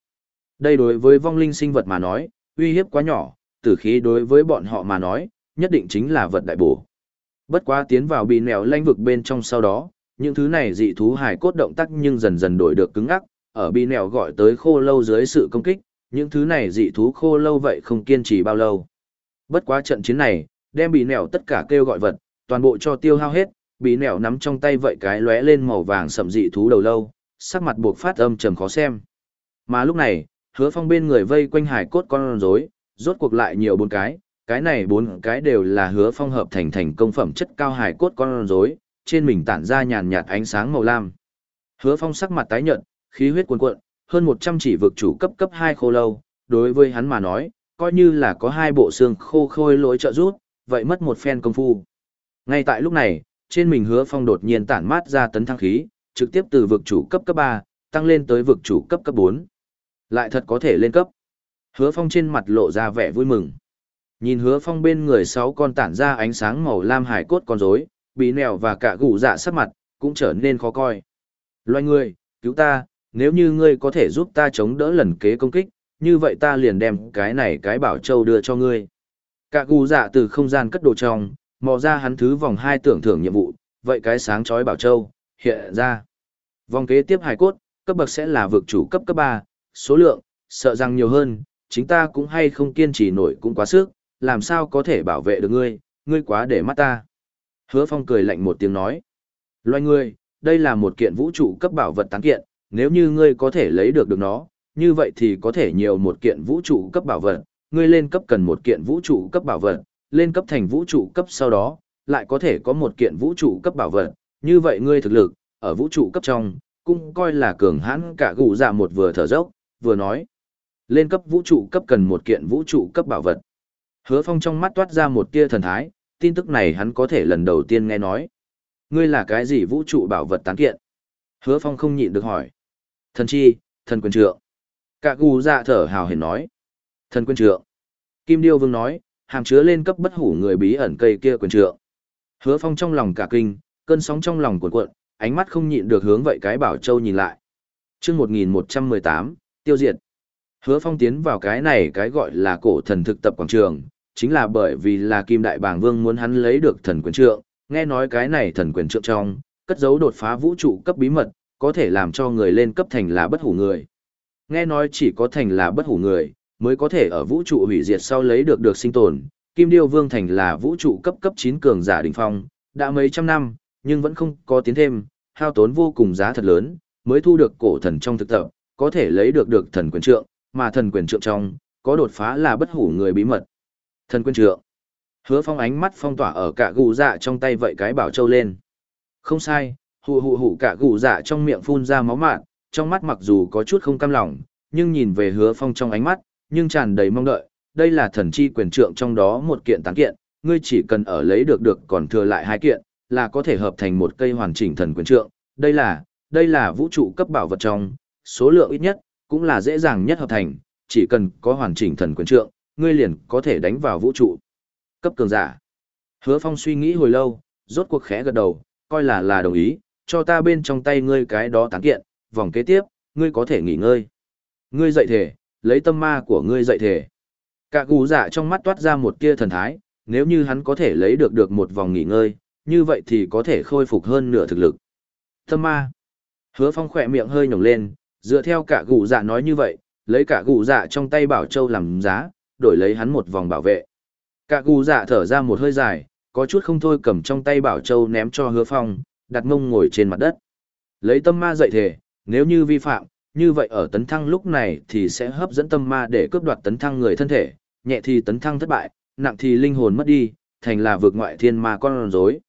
Đây đối với vong linh sinh vật mà nói, uy hiếp quá nhỏ, tử khí đối với bọn họ mà nói, nhất định chính là vật đại bổ. Bất quá tiến vào bị nèo lãnh vực bên trong sau đó, những thứ này dị thú hài cốt động tác nhưng dần dần đổi được cứng ngắc, ở bị nẻo gọi tới khô lâu dưới sự công kích, những thứ này dị thú khô lâu vậy không kiên trì bao lâu. Bất quá trận chiến này, đem bị nẻo tất cả kêu gọi vật, toàn bộ cho tiêu hao hết, bị nẻo nắm trong tay vậy cái lóe lên màu vàng sậm dị thú đầu lâu, sắc mặt buộc phát âm trầm khó xem. Mà lúc này, hứa phong bên người vây quanh hải cốt con rối, rốt cuộc lại nhiều bốn cái, cái này bốn cái đều là hứa phong hợp thành thành công phẩm chất cao hải cốt con rối, trên mình tản ra nhàn nhạt ánh sáng màu lam. Hứa phong sắc mặt tái nhợt, khí huyết cuồn cuộn, hơn một trăm chỉ vực chủ cấp cấp hai khô lâu, đối với hắn mà nói, coi như là có hai bộ xương khô khôi lỗi trợ rút, vậy mất một phen công phu. Ngay tại lúc này, trên mình hứa phong đột nhiên tản mát ra tấn thăng khí, trực tiếp từ vực chủ cấp cấp ba tăng lên tới vực chủ cấp cấp bốn Lại thật có thể lên cấp. Hứa phong trên mặt lộ ra vẻ vui mừng. Nhìn hứa phong bên người sáu con tản ra ánh sáng màu lam hải cốt con rối, bị nèo và cả gù dạ sắc mặt, cũng trở nên khó coi. Loài người, cứu ta, nếu như ngươi có thể giúp ta chống đỡ lần kế công kích, như vậy ta liền đem cái này cái bảo châu đưa cho ngươi. Cả gù dạ từ không gian cất đồ trong, mò ra hắn thứ vòng hai tưởng thưởng nhiệm vụ, vậy cái sáng chói bảo châu, hiện ra. Vòng kế tiếp hải cốt, cấp bậc sẽ là vực chủ cấp cấp 3, số lượng, sợ rằng nhiều hơn, chính ta cũng hay không kiên trì nổi cũng quá sức, làm sao có thể bảo vệ được ngươi, ngươi quá để mắt ta. Hứa Phong cười lạnh một tiếng nói. Loài ngươi, đây là một kiện vũ trụ cấp bảo vật tán kiện, nếu như ngươi có thể lấy được được nó, như vậy thì có thể nhiều một kiện vũ trụ cấp bảo vật, ngươi lên cấp cần một kiện vũ trụ cấp bảo vật, lên cấp thành vũ trụ cấp sau đó, lại có thể có một kiện vũ trụ cấp bảo vật, như vậy ngươi thực lực, ở vũ trụ cấp trong, cũng coi là cường hãn cả gù dạ một vừa thở dốc, vừa nói. Lên cấp vũ trụ cấp cần một kiện vũ trụ cấp bảo vật. Hứa phong trong mắt toát ra một tia thần thái, tin tức này hắn có thể lần đầu tiên nghe nói. Ngươi là cái gì vũ trụ bảo vật tán kiện? Hứa phong không nhịn được hỏi. Thần chi, thần quyền trượng. Cả gù dạ thở hào hển nói. Thần quyền trượng. Kim Điêu Vương nói, hàm chứa lên cấp bất hủ người bí ẩn cây kia quyền trượng. Hứa phong trong lòng cả kinh, cơn sóng trong lòng cuộn cuộn, ánh mắt không nhịn được hướng vậy cái bảo châu nhìn lại. Trước 1118, tiêu diệt. Hứa phong tiến vào cái này cái gọi là cổ thần thực tập quảng trường, chính là bởi vì là Kim Đại Bàng Vương muốn hắn lấy được thần quyền trượng, nghe nói cái này thần quyền trượng trong, cất giấu đột phá vũ trụ cấp bí mật, có thể làm cho người lên cấp thành là bất hủ người. Nghe nói chỉ có thành là bất hủ người, mới có thể ở vũ trụ hủy diệt sau lấy được được sinh tồn. Kim Điêu Vương thành là vũ trụ cấp cấp 9 cường giả đỉnh phong, đã mấy trăm năm, nhưng vẫn không có tiến thêm, hao tốn vô cùng giá thật lớn, mới thu được cổ thần trong thực tập, có thể lấy được được thần quyền trượng, mà thần quyền trượng trong, có đột phá là bất hủ người bí mật. Thần quyền trượng. Hứa phong ánh mắt phong tỏa ở cả gù dạ trong tay vậy cái bảo châu lên. Không sai, hù hù hù cả gù dạ trong miệng phun ra máu mạn, trong mắt mặc dù có chút không cam lòng, nhưng nhìn về hứa phong trong ánh mắt, nhưng tràn đầy mong đợi, đây là thần chi quyền trượng trong đó một kiện tán kiện, ngươi chỉ cần ở lấy được được còn thừa lại hai kiện, là có thể hợp thành một cây hoàn chỉnh thần quyền trượng. Đây là, đây là vũ trụ cấp bảo vật trong, số lượng ít nhất, cũng là dễ dàng nhất hợp thành, chỉ cần có hoàn chỉnh thần quyền trượng, ngươi liền có thể đánh vào vũ trụ. Cấp cường giả. Hứa Phong suy nghĩ hồi lâu, rốt cuộc khẽ gật đầu, coi là là đồng ý, cho ta bên trong tay ngươi cái đó tán kiện, vòng kế tiếp, ngươi có thể nghỉ ngơi. Ngươi dậy thể, lấy tâm ma của ngươi dậy thể. Cả gù giả trong mắt toát ra một tia thần thái, nếu như hắn có thể lấy được được một vòng nghỉ ngơi, như vậy thì có thể khôi phục hơn nửa thực lực. Tâm ma. Hứa Phong khỏe miệng hơi nhổng lên, dựa theo cả gù dạ nói như vậy, lấy cả gù dạ trong tay bảo châu làm giá, đổi lấy hắn một vòng bảo vệ. Cả gù dạ thở ra một hơi dài, có chút không thôi cầm trong tay bảo châu ném cho hứa phong, đặt mông ngồi trên mặt đất. Lấy tâm ma dạy thể, nếu như vi phạm, như vậy ở tấn thăng lúc này thì sẽ hấp dẫn tâm ma để cướp đoạt tấn thăng người thân thể, nhẹ thì tấn thăng thất bại, nặng thì linh hồn mất đi, thành là vượt ngoại thiên ma con rối.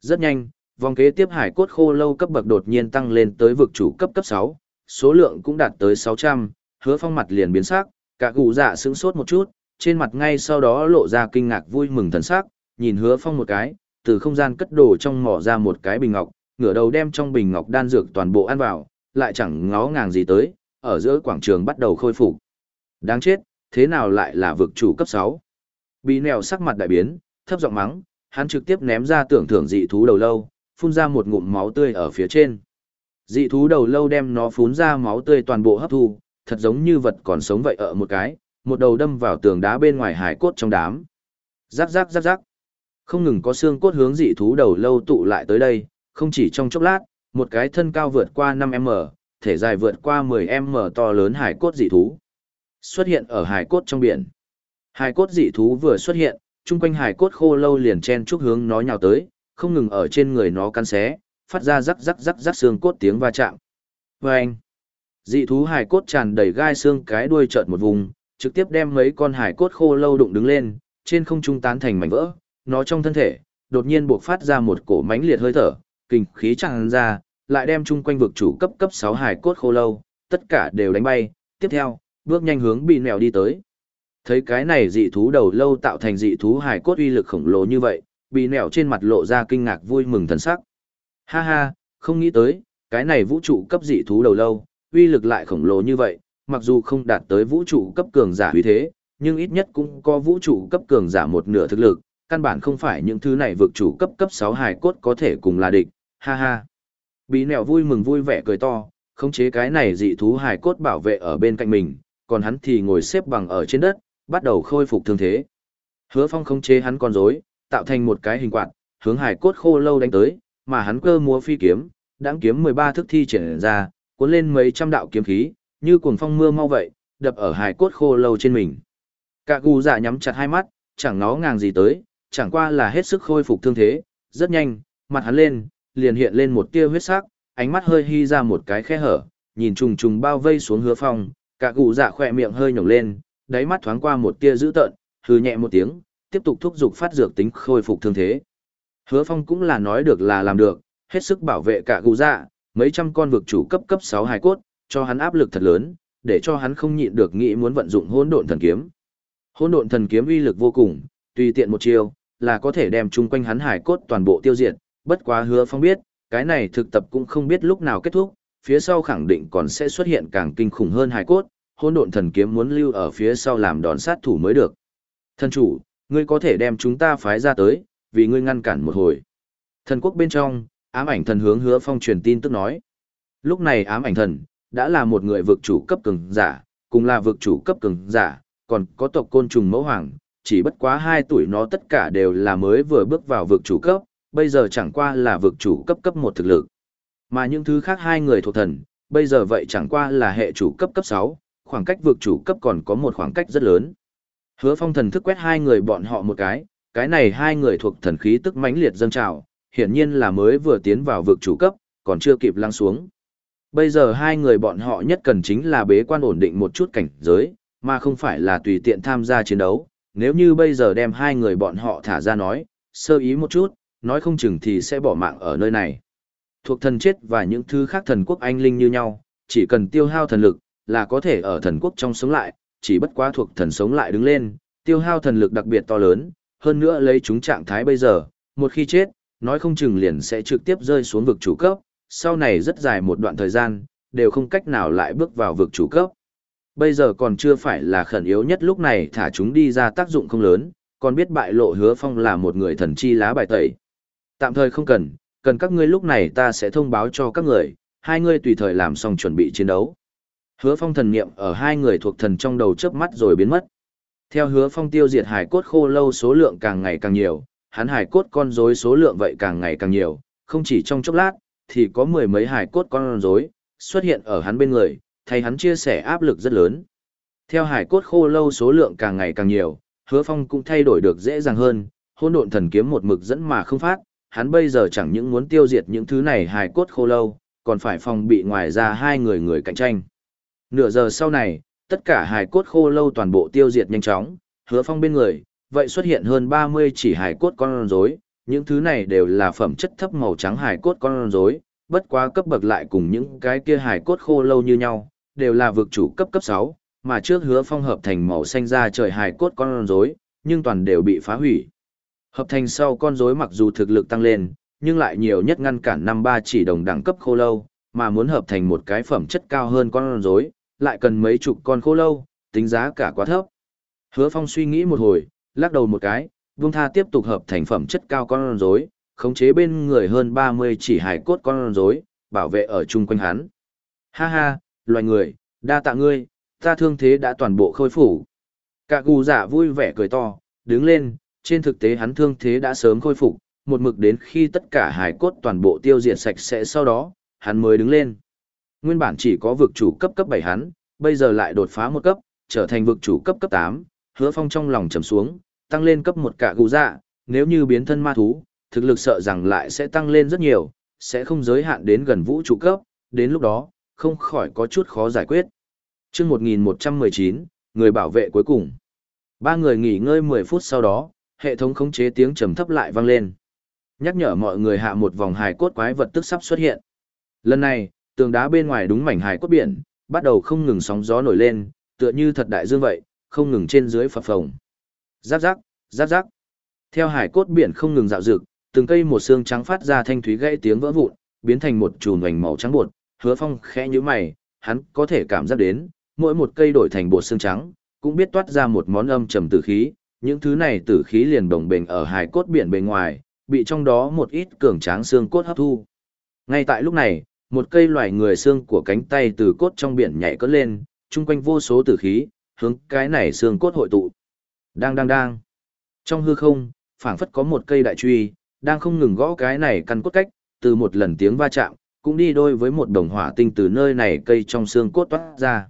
Rất nhanh, vòng kế tiếp hải cốt khô lâu cấp bậc đột nhiên tăng lên tới vực chủ cấp cấp 6, số lượng cũng đạt tới 600, hứa phong mặt liền biến sắc, cả gù dạ sững sốt một chút, trên mặt ngay sau đó lộ ra kinh ngạc vui mừng thần sắc, nhìn hứa phong một cái, từ không gian cất đồ trong mỏ ra một cái bình ngọc, ngửa đầu đem trong bình ngọc đan dược toàn bộ ăn vào, lại chẳng ngó ngàng gì tới, ở giữa quảng trường bắt đầu khôi phục. Đáng chết, thế nào lại là vực chủ cấp 6? Bị nèo sắc mặt đại biến, thấp giọng mắng, hắn trực tiếp ném ra tưởng thưởng dị thú đầu lâu, phun ra một ngụm máu tươi ở phía trên. Dị thú đầu lâu đem nó phun ra máu tươi toàn bộ hấp thu, thật giống như vật còn sống vậy ở một cái, một đầu đâm vào tường đá bên ngoài hải cốt trong đám. Rắc rắc rắc rắc. Không ngừng có xương cốt hướng dị thú đầu lâu tụ lại tới đây, không chỉ trong chốc lát, một cái thân cao vượt qua 5m, thể dài vượt qua 10m to lớn hải cốt dị thú. Xuất hiện ở hải cốt trong biển. Hải cốt dị thú vừa xuất hiện, chung quanh hải cốt khô lâu liền chen chúc hướng nó nhào tới, không ngừng ở trên người nó cắn xé, phát ra rắc rắc rắc rắc xương cốt tiếng va chạm. Và anh, dị thú hải cốt tràn đầy gai xương cái đuôi trợn một vùng, trực tiếp đem mấy con hải cốt khô lâu đụng đứng lên, trên không trung tán thành mảnh vỡ, nó trong thân thể, đột nhiên buộc phát ra một cổ mãnh liệt hơi thở, kinh khí tràn ra, lại đem chung quanh vực chủ cấp cấp 6 hải cốt khô lâu, tất cả đều đánh bay, tiếp theo, bước nhanh hướng bị mèo đi tới. Thấy cái này dị thú đầu lâu tạo thành dị thú hải cốt uy lực khổng lồ như vậy, bị mèo trên mặt lộ ra kinh ngạc vui mừng thần sắc. Ha ha, không nghĩ tới, cái này vũ trụ cấp dị thú đầu lâu, uy lực lại khổng lồ như vậy, mặc dù không đạt tới vũ trụ cấp cường giả uy thế, nhưng ít nhất cũng có vũ trụ cấp cường giả một nửa thực lực, căn bản không phải những thứ này vượt chủ cấp cấp 6 hài cốt có thể cùng là địch, ha ha. Bí nẹo vui mừng vui vẻ cười to, khống chế cái này dị thú hài cốt bảo vệ ở bên cạnh mình, còn hắn thì ngồi xếp bằng ở trên đất, bắt đầu khôi phục thương thế. Hứa phong khống chế hắn con rối, tạo thành một cái hình quạt, hướng hài cốt khô lâu đánh tới, mà hắn cơ múa phi kiếm, đáng kiếm 13 thức thi triển ra, cuốn lên mấy trăm đạo kiếm khí, như cuồng phong mưa mau vậy, đập ở hài cốt khô lâu trên mình. Cả gù giả nhắm chặt hai mắt, chẳng nó ngàng gì tới, chẳng qua là hết sức khôi phục thương thế, rất nhanh, mặt hắn lên, liền hiện lên một tia huyết sắc, ánh mắt hơi hi ra một cái khe hở, nhìn trùng trùng bao vây xuống hứa phong, cả gù dạ khỏe miệng hơi nhổng lên, đáy mắt thoáng qua một tia dữ tợn, hừ nhẹ một tiếng, tiếp tục thúc giục phát dược tính khôi phục thương thế. Hứa phong cũng là nói được là làm được, hết sức bảo vệ cả gù dạ, mấy trăm con vực chủ cấp cấp 6 hài cốt, cho hắn áp lực thật lớn, để cho hắn không nhịn được nghĩ muốn vận dụng hỗn độn thần kiếm. Hỗn độn thần kiếm uy lực vô cùng, tùy tiện một chiêu, là có thể đem chung quanh hắn hải cốt toàn bộ tiêu diệt, bất quá hứa phong biết, cái này thực tập cũng không biết lúc nào kết thúc, phía sau khẳng định còn sẽ xuất hiện càng kinh khủng hơn hải cốt, Hôn độn thần kiếm muốn lưu ở phía sau làm đòn sát thủ mới được. Thần chủ, ngươi có thể đem chúng ta phái ra tới, vì ngươi ngăn cản một hồi. Thần quốc bên trong, ám ảnh thần hướng hứa phong truyền tin tức nói. Lúc này ám ảnh thần, đã là một người vực chủ cấp cường giả, cùng là vực chủ cấp cường giả, còn có tộc côn trùng mẫu hoàng, chỉ bất quá hai tuổi nó tất cả đều là mới vừa bước vào vực chủ cấp, bây giờ chẳng qua là vực chủ cấp cấp một thực lực. Mà những thứ khác hai người thuộc thần, bây giờ vậy chẳng qua là hệ chủ cấp cấp 6, khoảng cách vực chủ cấp còn có một khoảng cách rất lớn. Hứa phong thần thức quét hai người bọn họ một cái, cái này hai người thuộc thần khí tức mãnh liệt dâng trào, hiển nhiên là mới vừa tiến vào vực chủ cấp, còn chưa kịp lăng xuống. Bây giờ hai người bọn họ nhất cần chính là bế quan ổn định một chút cảnh giới, mà không phải là tùy tiện tham gia chiến đấu. Nếu như bây giờ đem hai người bọn họ thả ra nói, sơ ý một chút, nói không chừng thì sẽ bỏ mạng ở nơi này. Thuộc thần chết và những thứ khác thần quốc anh linh như nhau, chỉ cần tiêu hao thần lực, là có thể ở thần quốc trong sống lại, chỉ bất quá thuộc thần sống lại đứng lên, tiêu hao thần lực đặc biệt to lớn, hơn nữa lấy chúng trạng thái bây giờ, một khi chết, nói không chừng liền sẽ trực tiếp rơi xuống vực chủ cấp, sau này rất dài một đoạn thời gian, đều không cách nào lại bước vào vực chủ cấp. Bây giờ còn chưa phải là khẩn yếu nhất lúc này thả chúng đi ra tác dụng không lớn, còn biết bại lộ hứa phong là một người thần chi lá bài tẩy. Tạm thời không cần, cần các ngươi lúc này ta sẽ thông báo cho các người, hai ngươi tùy thời làm xong chuẩn bị chiến đấu. Hứa phong thần niệm ở hai người thuộc thần trong đầu chớp mắt rồi biến mất. Theo hứa phong tiêu diệt hải cốt khô lâu số lượng càng ngày càng nhiều, hắn hải cốt con rối số lượng vậy càng ngày càng nhiều, không chỉ trong chốc lát, thì có mười mấy hải cốt con rối xuất hiện ở hắn bên người, thay hắn chia sẻ áp lực rất lớn. Theo hải cốt khô lâu số lượng càng ngày càng nhiều, hứa phong cũng thay đổi được dễ dàng hơn, hôn độn thần kiếm một mực dẫn mà không phát, hắn bây giờ chẳng những muốn tiêu diệt những thứ này Hải cốt khô lâu, còn phải phòng bị ngoài ra hai người người cạnh tranh. Nửa giờ sau này, tất cả Hải cốt khô lâu toàn bộ tiêu diệt nhanh chóng, hứa phong bên người, vậy xuất hiện hơn 30 chỉ Hải cốt con rối, những thứ này đều là phẩm chất thấp màu trắng Hải cốt con rối, bất quá cấp bậc lại cùng những cái kia Hải cốt khô lâu như nhau, đều là vực chủ cấp cấp 6, mà trước hứa phong hợp thành màu xanh ra trời hài cốt con rối, nhưng toàn đều bị phá hủy. Hợp thành sau con rối mặc dù thực lực tăng lên, nhưng lại nhiều nhất ngăn cản năm ba chỉ đồng đẳng cấp khô lâu, mà muốn hợp thành một cái phẩm chất cao hơn con rối, lại cần mấy chục con khô lâu, tính giá cả quá thấp. Hứa Phong suy nghĩ một hồi, lắc đầu một cái, vung tha tiếp tục hợp thành phẩm chất cao con rối, khống chế bên người hơn 30 chỉ hải cốt con rối, bảo vệ ở chung quanh hắn. Ha ha, loài người, đa tạ ngươi, ta thương thế đã toàn bộ khôi phục. Cả gù giả vui vẻ cười to, đứng lên, trên thực tế hắn thương thế đã sớm khôi phục, một mực đến khi tất cả hải cốt toàn bộ tiêu diệt sạch sẽ sau đó, hắn mới đứng lên. Nguyên bản chỉ có vực chủ cấp cấp 7 hắn, bây giờ lại đột phá một cấp, trở thành vực chủ cấp cấp 8, hứa phong trong lòng trầm xuống, tăng lên cấp một cả gù dạ, nếu như biến thân ma thú, thực lực sợ rằng lại sẽ tăng lên rất nhiều, sẽ không giới hạn đến gần vũ trụ cấp, đến lúc đó, không khỏi có chút khó giải quyết. chương 1119, người bảo vệ cuối cùng. Ba người nghỉ ngơi 10 phút sau đó, hệ thống khống chế tiếng trầm thấp lại vang lên. Nhắc nhở mọi người hạ một vòng hài cốt quái vật tức sắp xuất hiện. Lần này, tường đá bên ngoài đúng mảnh hài cốt biển, bắt đầu không ngừng sóng gió nổi lên, tựa như thật đại dương vậy, không ngừng trên dưới phập phồng. Giáp giáp, giáp giáp. Theo hải cốt biển không ngừng dạo dực, từng cây một xương trắng phát ra thanh thúy gãy tiếng vỡ vụn, biến thành một chùm ảnh màu trắng bột, Hứa Phong khẽ nhíu mày, hắn có thể cảm giác đến, mỗi một cây đổi thành bột xương trắng, cũng biết toát ra một món âm trầm tử khí, những thứ này tử khí liền đồng bền ở hải cốt biển bề ngoài, bị trong đó một ít cường tráng xương cốt hấp thu. Ngay tại lúc này, một cây loài người xương của cánh tay từ cốt trong biển nhảy cất lên, chung quanh vô số tử khí, hướng cái này xương cốt hội tụ. Đang đang đang. Trong hư không, phảng phất có một cây đại truy, đang không ngừng gõ cái này căn cốt cách, từ một lần tiếng va chạm, cũng đi đôi với một đồng hỏa tinh từ nơi này cây trong xương cốt toát ra.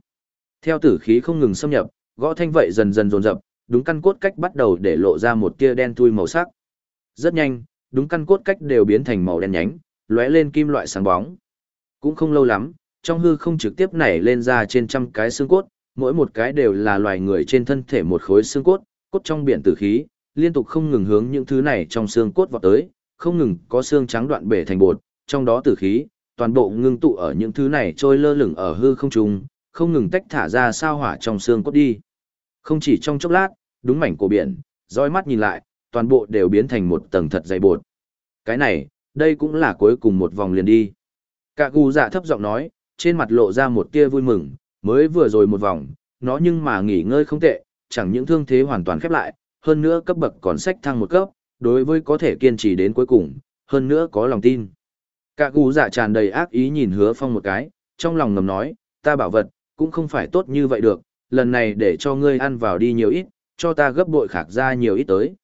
Theo tử khí không ngừng xâm nhập, gõ thanh vậy dần dần dồn dập, đúng căn cốt cách bắt đầu để lộ ra một tia đen thui màu sắc. Rất nhanh, đúng căn cốt cách đều biến thành màu đen nhánh, lóe lên kim loại sáng bóng. Cũng không lâu lắm, trong hư không trực tiếp nảy lên ra trên trăm cái xương cốt, mỗi một cái đều là loài người trên thân thể một khối xương cốt, cốt trong biển tử khí, liên tục không ngừng hướng những thứ này trong xương cốt vọt tới, không ngừng có xương trắng đoạn bể thành bột, trong đó tử khí, toàn bộ ngưng tụ ở những thứ này trôi lơ lửng ở hư không trung, không ngừng tách thả ra sao hỏa trong xương cốt đi. Không chỉ trong chốc lát, đúng mảnh của biển, dõi mắt nhìn lại, toàn bộ đều biến thành một tầng thật dày bột. Cái này, đây cũng là cuối cùng một vòng liền đi. Cả gù dạ thấp giọng nói, trên mặt lộ ra một tia vui mừng, mới vừa rồi một vòng, nó nhưng mà nghỉ ngơi không tệ, chẳng những thương thế hoàn toàn khép lại, hơn nữa cấp bậc còn sách thăng một cấp, đối với có thể kiên trì đến cuối cùng, hơn nữa có lòng tin. Cả gù dạ tràn đầy ác ý nhìn hứa phong một cái, trong lòng ngầm nói, ta bảo vật, cũng không phải tốt như vậy được, lần này để cho ngươi ăn vào đi nhiều ít, cho ta gấp bội khạc ra nhiều ít tới.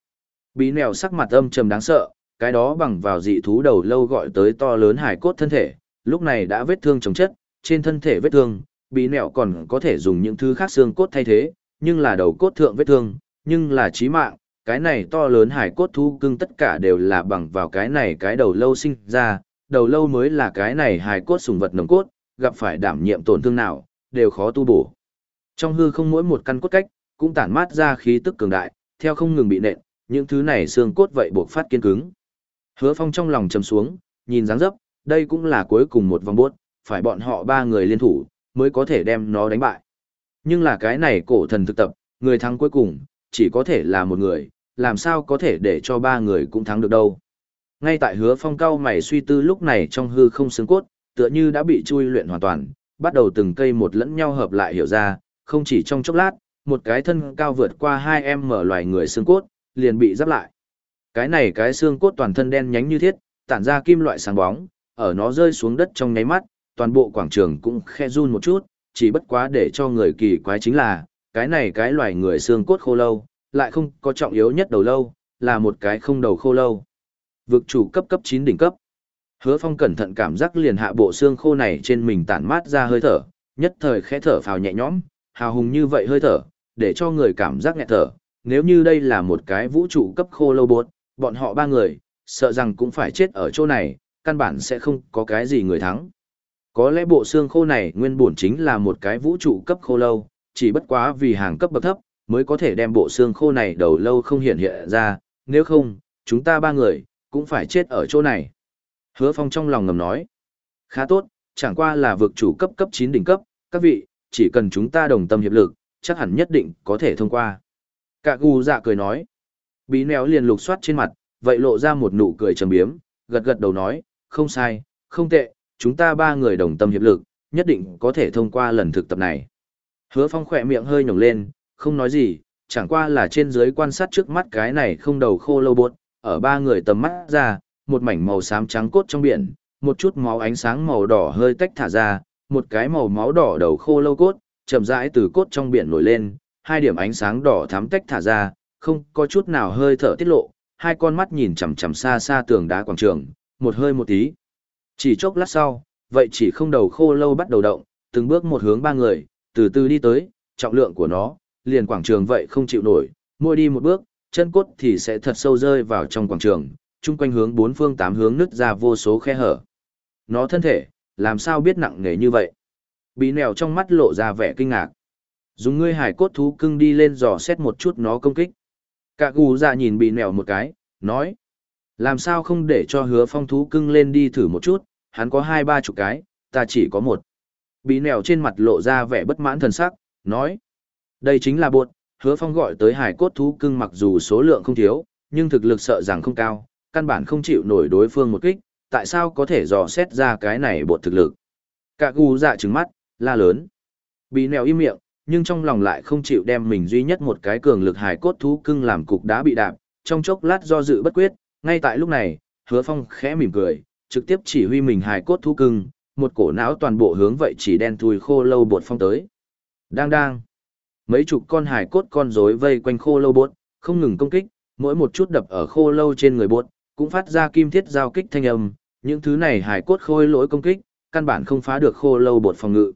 Bí nèo sắc mặt âm trầm đáng sợ, cái đó bằng vào dị thú đầu lâu gọi tới to lớn hải cốt thân thể, lúc này đã vết thương chống chất, trên thân thể vết thương, bí nèo còn có thể dùng những thứ khác xương cốt thay thế, nhưng là đầu cốt thượng vết thương, nhưng là chí mạng, cái này to lớn hải cốt thú cưng tất cả đều là bằng vào cái này cái đầu lâu sinh ra, đầu lâu mới là cái này hài cốt sùng vật nồng cốt, gặp phải đảm nhiệm tổn thương nào, đều khó tu bổ. Trong hư không mỗi một căn cốt cách, cũng tản mát ra khí tức cường đại, theo không ngừng bị nện, những thứ này xương cốt vậy buộc phát kiên cứng. Hứa Phong trong lòng trầm xuống, nhìn dáng dấp, đây cũng là cuối cùng một vòng bốt, phải bọn họ ba người liên thủ, mới có thể đem nó đánh bại. Nhưng là cái này cổ thần thực tập, người thắng cuối cùng, chỉ có thể là một người, làm sao có thể để cho ba người cũng thắng được đâu. Ngay tại hứa phong cao mày suy tư lúc này trong hư không xương cốt, tựa như đã bị chui luyện hoàn toàn, bắt đầu từng cây một lẫn nhau hợp lại hiểu ra, không chỉ trong chốc lát, một cái thân cao vượt qua hai em mở loài người xương cốt, liền bị giáp lại. Cái này cái xương cốt toàn thân đen nhánh như thiết, tản ra kim loại sáng bóng, ở nó rơi xuống đất trong nháy mắt, toàn bộ quảng trường cũng khe run một chút, chỉ bất quá để cho người kỳ quái chính là, cái này cái loài người xương cốt khô lâu, lại không có trọng yếu nhất đầu lâu, là một cái không đầu khô lâu. Vực chủ cấp cấp 9 đỉnh cấp. Hứa Phong cẩn thận cảm giác liền hạ bộ xương khô này trên mình tản mát ra hơi thở, nhất thời khẽ thở phào nhẹ nhõm, hào hùng như vậy hơi thở, để cho người cảm giác nhẹ thở, nếu như đây là một cái vũ trụ cấp khô lâu bột, bọn họ ba người, sợ rằng cũng phải chết ở chỗ này, căn bản sẽ không có cái gì người thắng. Có lẽ bộ xương khô này nguyên bổn chính là một cái vũ trụ cấp khô lâu, chỉ bất quá vì hàng cấp bậc thấp, mới có thể đem bộ xương khô này đầu lâu không hiện hiện ra, nếu không, chúng ta ba người, cũng phải chết ở chỗ này. Hứa Phong trong lòng ngầm nói, khá tốt, chẳng qua là vực chủ cấp cấp 9 đỉnh cấp, các vị, chỉ cần chúng ta đồng tâm hiệp lực, chắc hẳn nhất định có thể thông qua. Cả gù dạ cười nói, bí néo liền lục soát trên mặt, vậy lộ ra một nụ cười trầm biếm, gật gật đầu nói, không sai, không tệ, chúng ta ba người đồng tâm hiệp lực, nhất định có thể thông qua lần thực tập này. Hứa Phong khỏe miệng hơi nhổng lên, không nói gì, chẳng qua là trên dưới quan sát trước mắt cái này không đầu khô lâu bột, ở ba người tầm mắt ra, một mảnh màu xám trắng cốt trong biển, một chút máu ánh sáng màu đỏ hơi tách thả ra, một cái màu máu đỏ đầu khô lâu cốt, chậm rãi từ cốt trong biển nổi lên, hai điểm ánh sáng đỏ thắm tách thả ra, không có chút nào hơi thở tiết lộ, hai con mắt nhìn chằm chằm xa xa tường đá quảng trường, một hơi một tí. Chỉ chốc lát sau, vậy chỉ không đầu khô lâu bắt đầu động, từng bước một hướng ba người, từ từ đi tới, trọng lượng của nó, liền quảng trường vậy không chịu nổi, mỗi đi một bước, chân cốt thì sẽ thật sâu rơi vào trong quảng trường, chung quanh hướng bốn phương tám hướng nứt ra vô số khe hở. Nó thân thể, làm sao biết nặng nề như vậy? Bị nèo trong mắt lộ ra vẻ kinh ngạc. Dùng ngươi hải cốt thú cưng đi lên dò xét một chút nó công kích. Cả gù dạ nhìn bị nèo một cái, nói. Làm sao không để cho hứa phong thú cưng lên đi thử một chút, hắn có hai ba chục cái, ta chỉ có một. Bị nèo trên mặt lộ ra vẻ bất mãn thần sắc, nói. Đây chính là buộc, hứa phong gọi tới hải cốt thú cưng mặc dù số lượng không thiếu, nhưng thực lực sợ rằng không cao, căn bản không chịu nổi đối phương một kích, tại sao có thể dò xét ra cái này bột thực lực. Cả gù dạ trứng mắt, la lớn. Bị nèo im miệng, nhưng trong lòng lại không chịu đem mình duy nhất một cái cường lực hải cốt thú cưng làm cục đá bị đạp, trong chốc lát do dự bất quyết, ngay tại lúc này, hứa phong khẽ mỉm cười, trực tiếp chỉ huy mình hải cốt thú cưng, một cổ não toàn bộ hướng vậy chỉ đen thui khô lâu bột phong tới. Đang đang. Mấy chục con hải cốt con rối vây quanh khô lâu bột, không ngừng công kích, mỗi một chút đập ở khô lâu trên người bột, cũng phát ra kim thiết giao kích thanh âm, những thứ này hải cốt khôi lỗi công kích, căn bản không phá được khô lâu bột phòng ngự.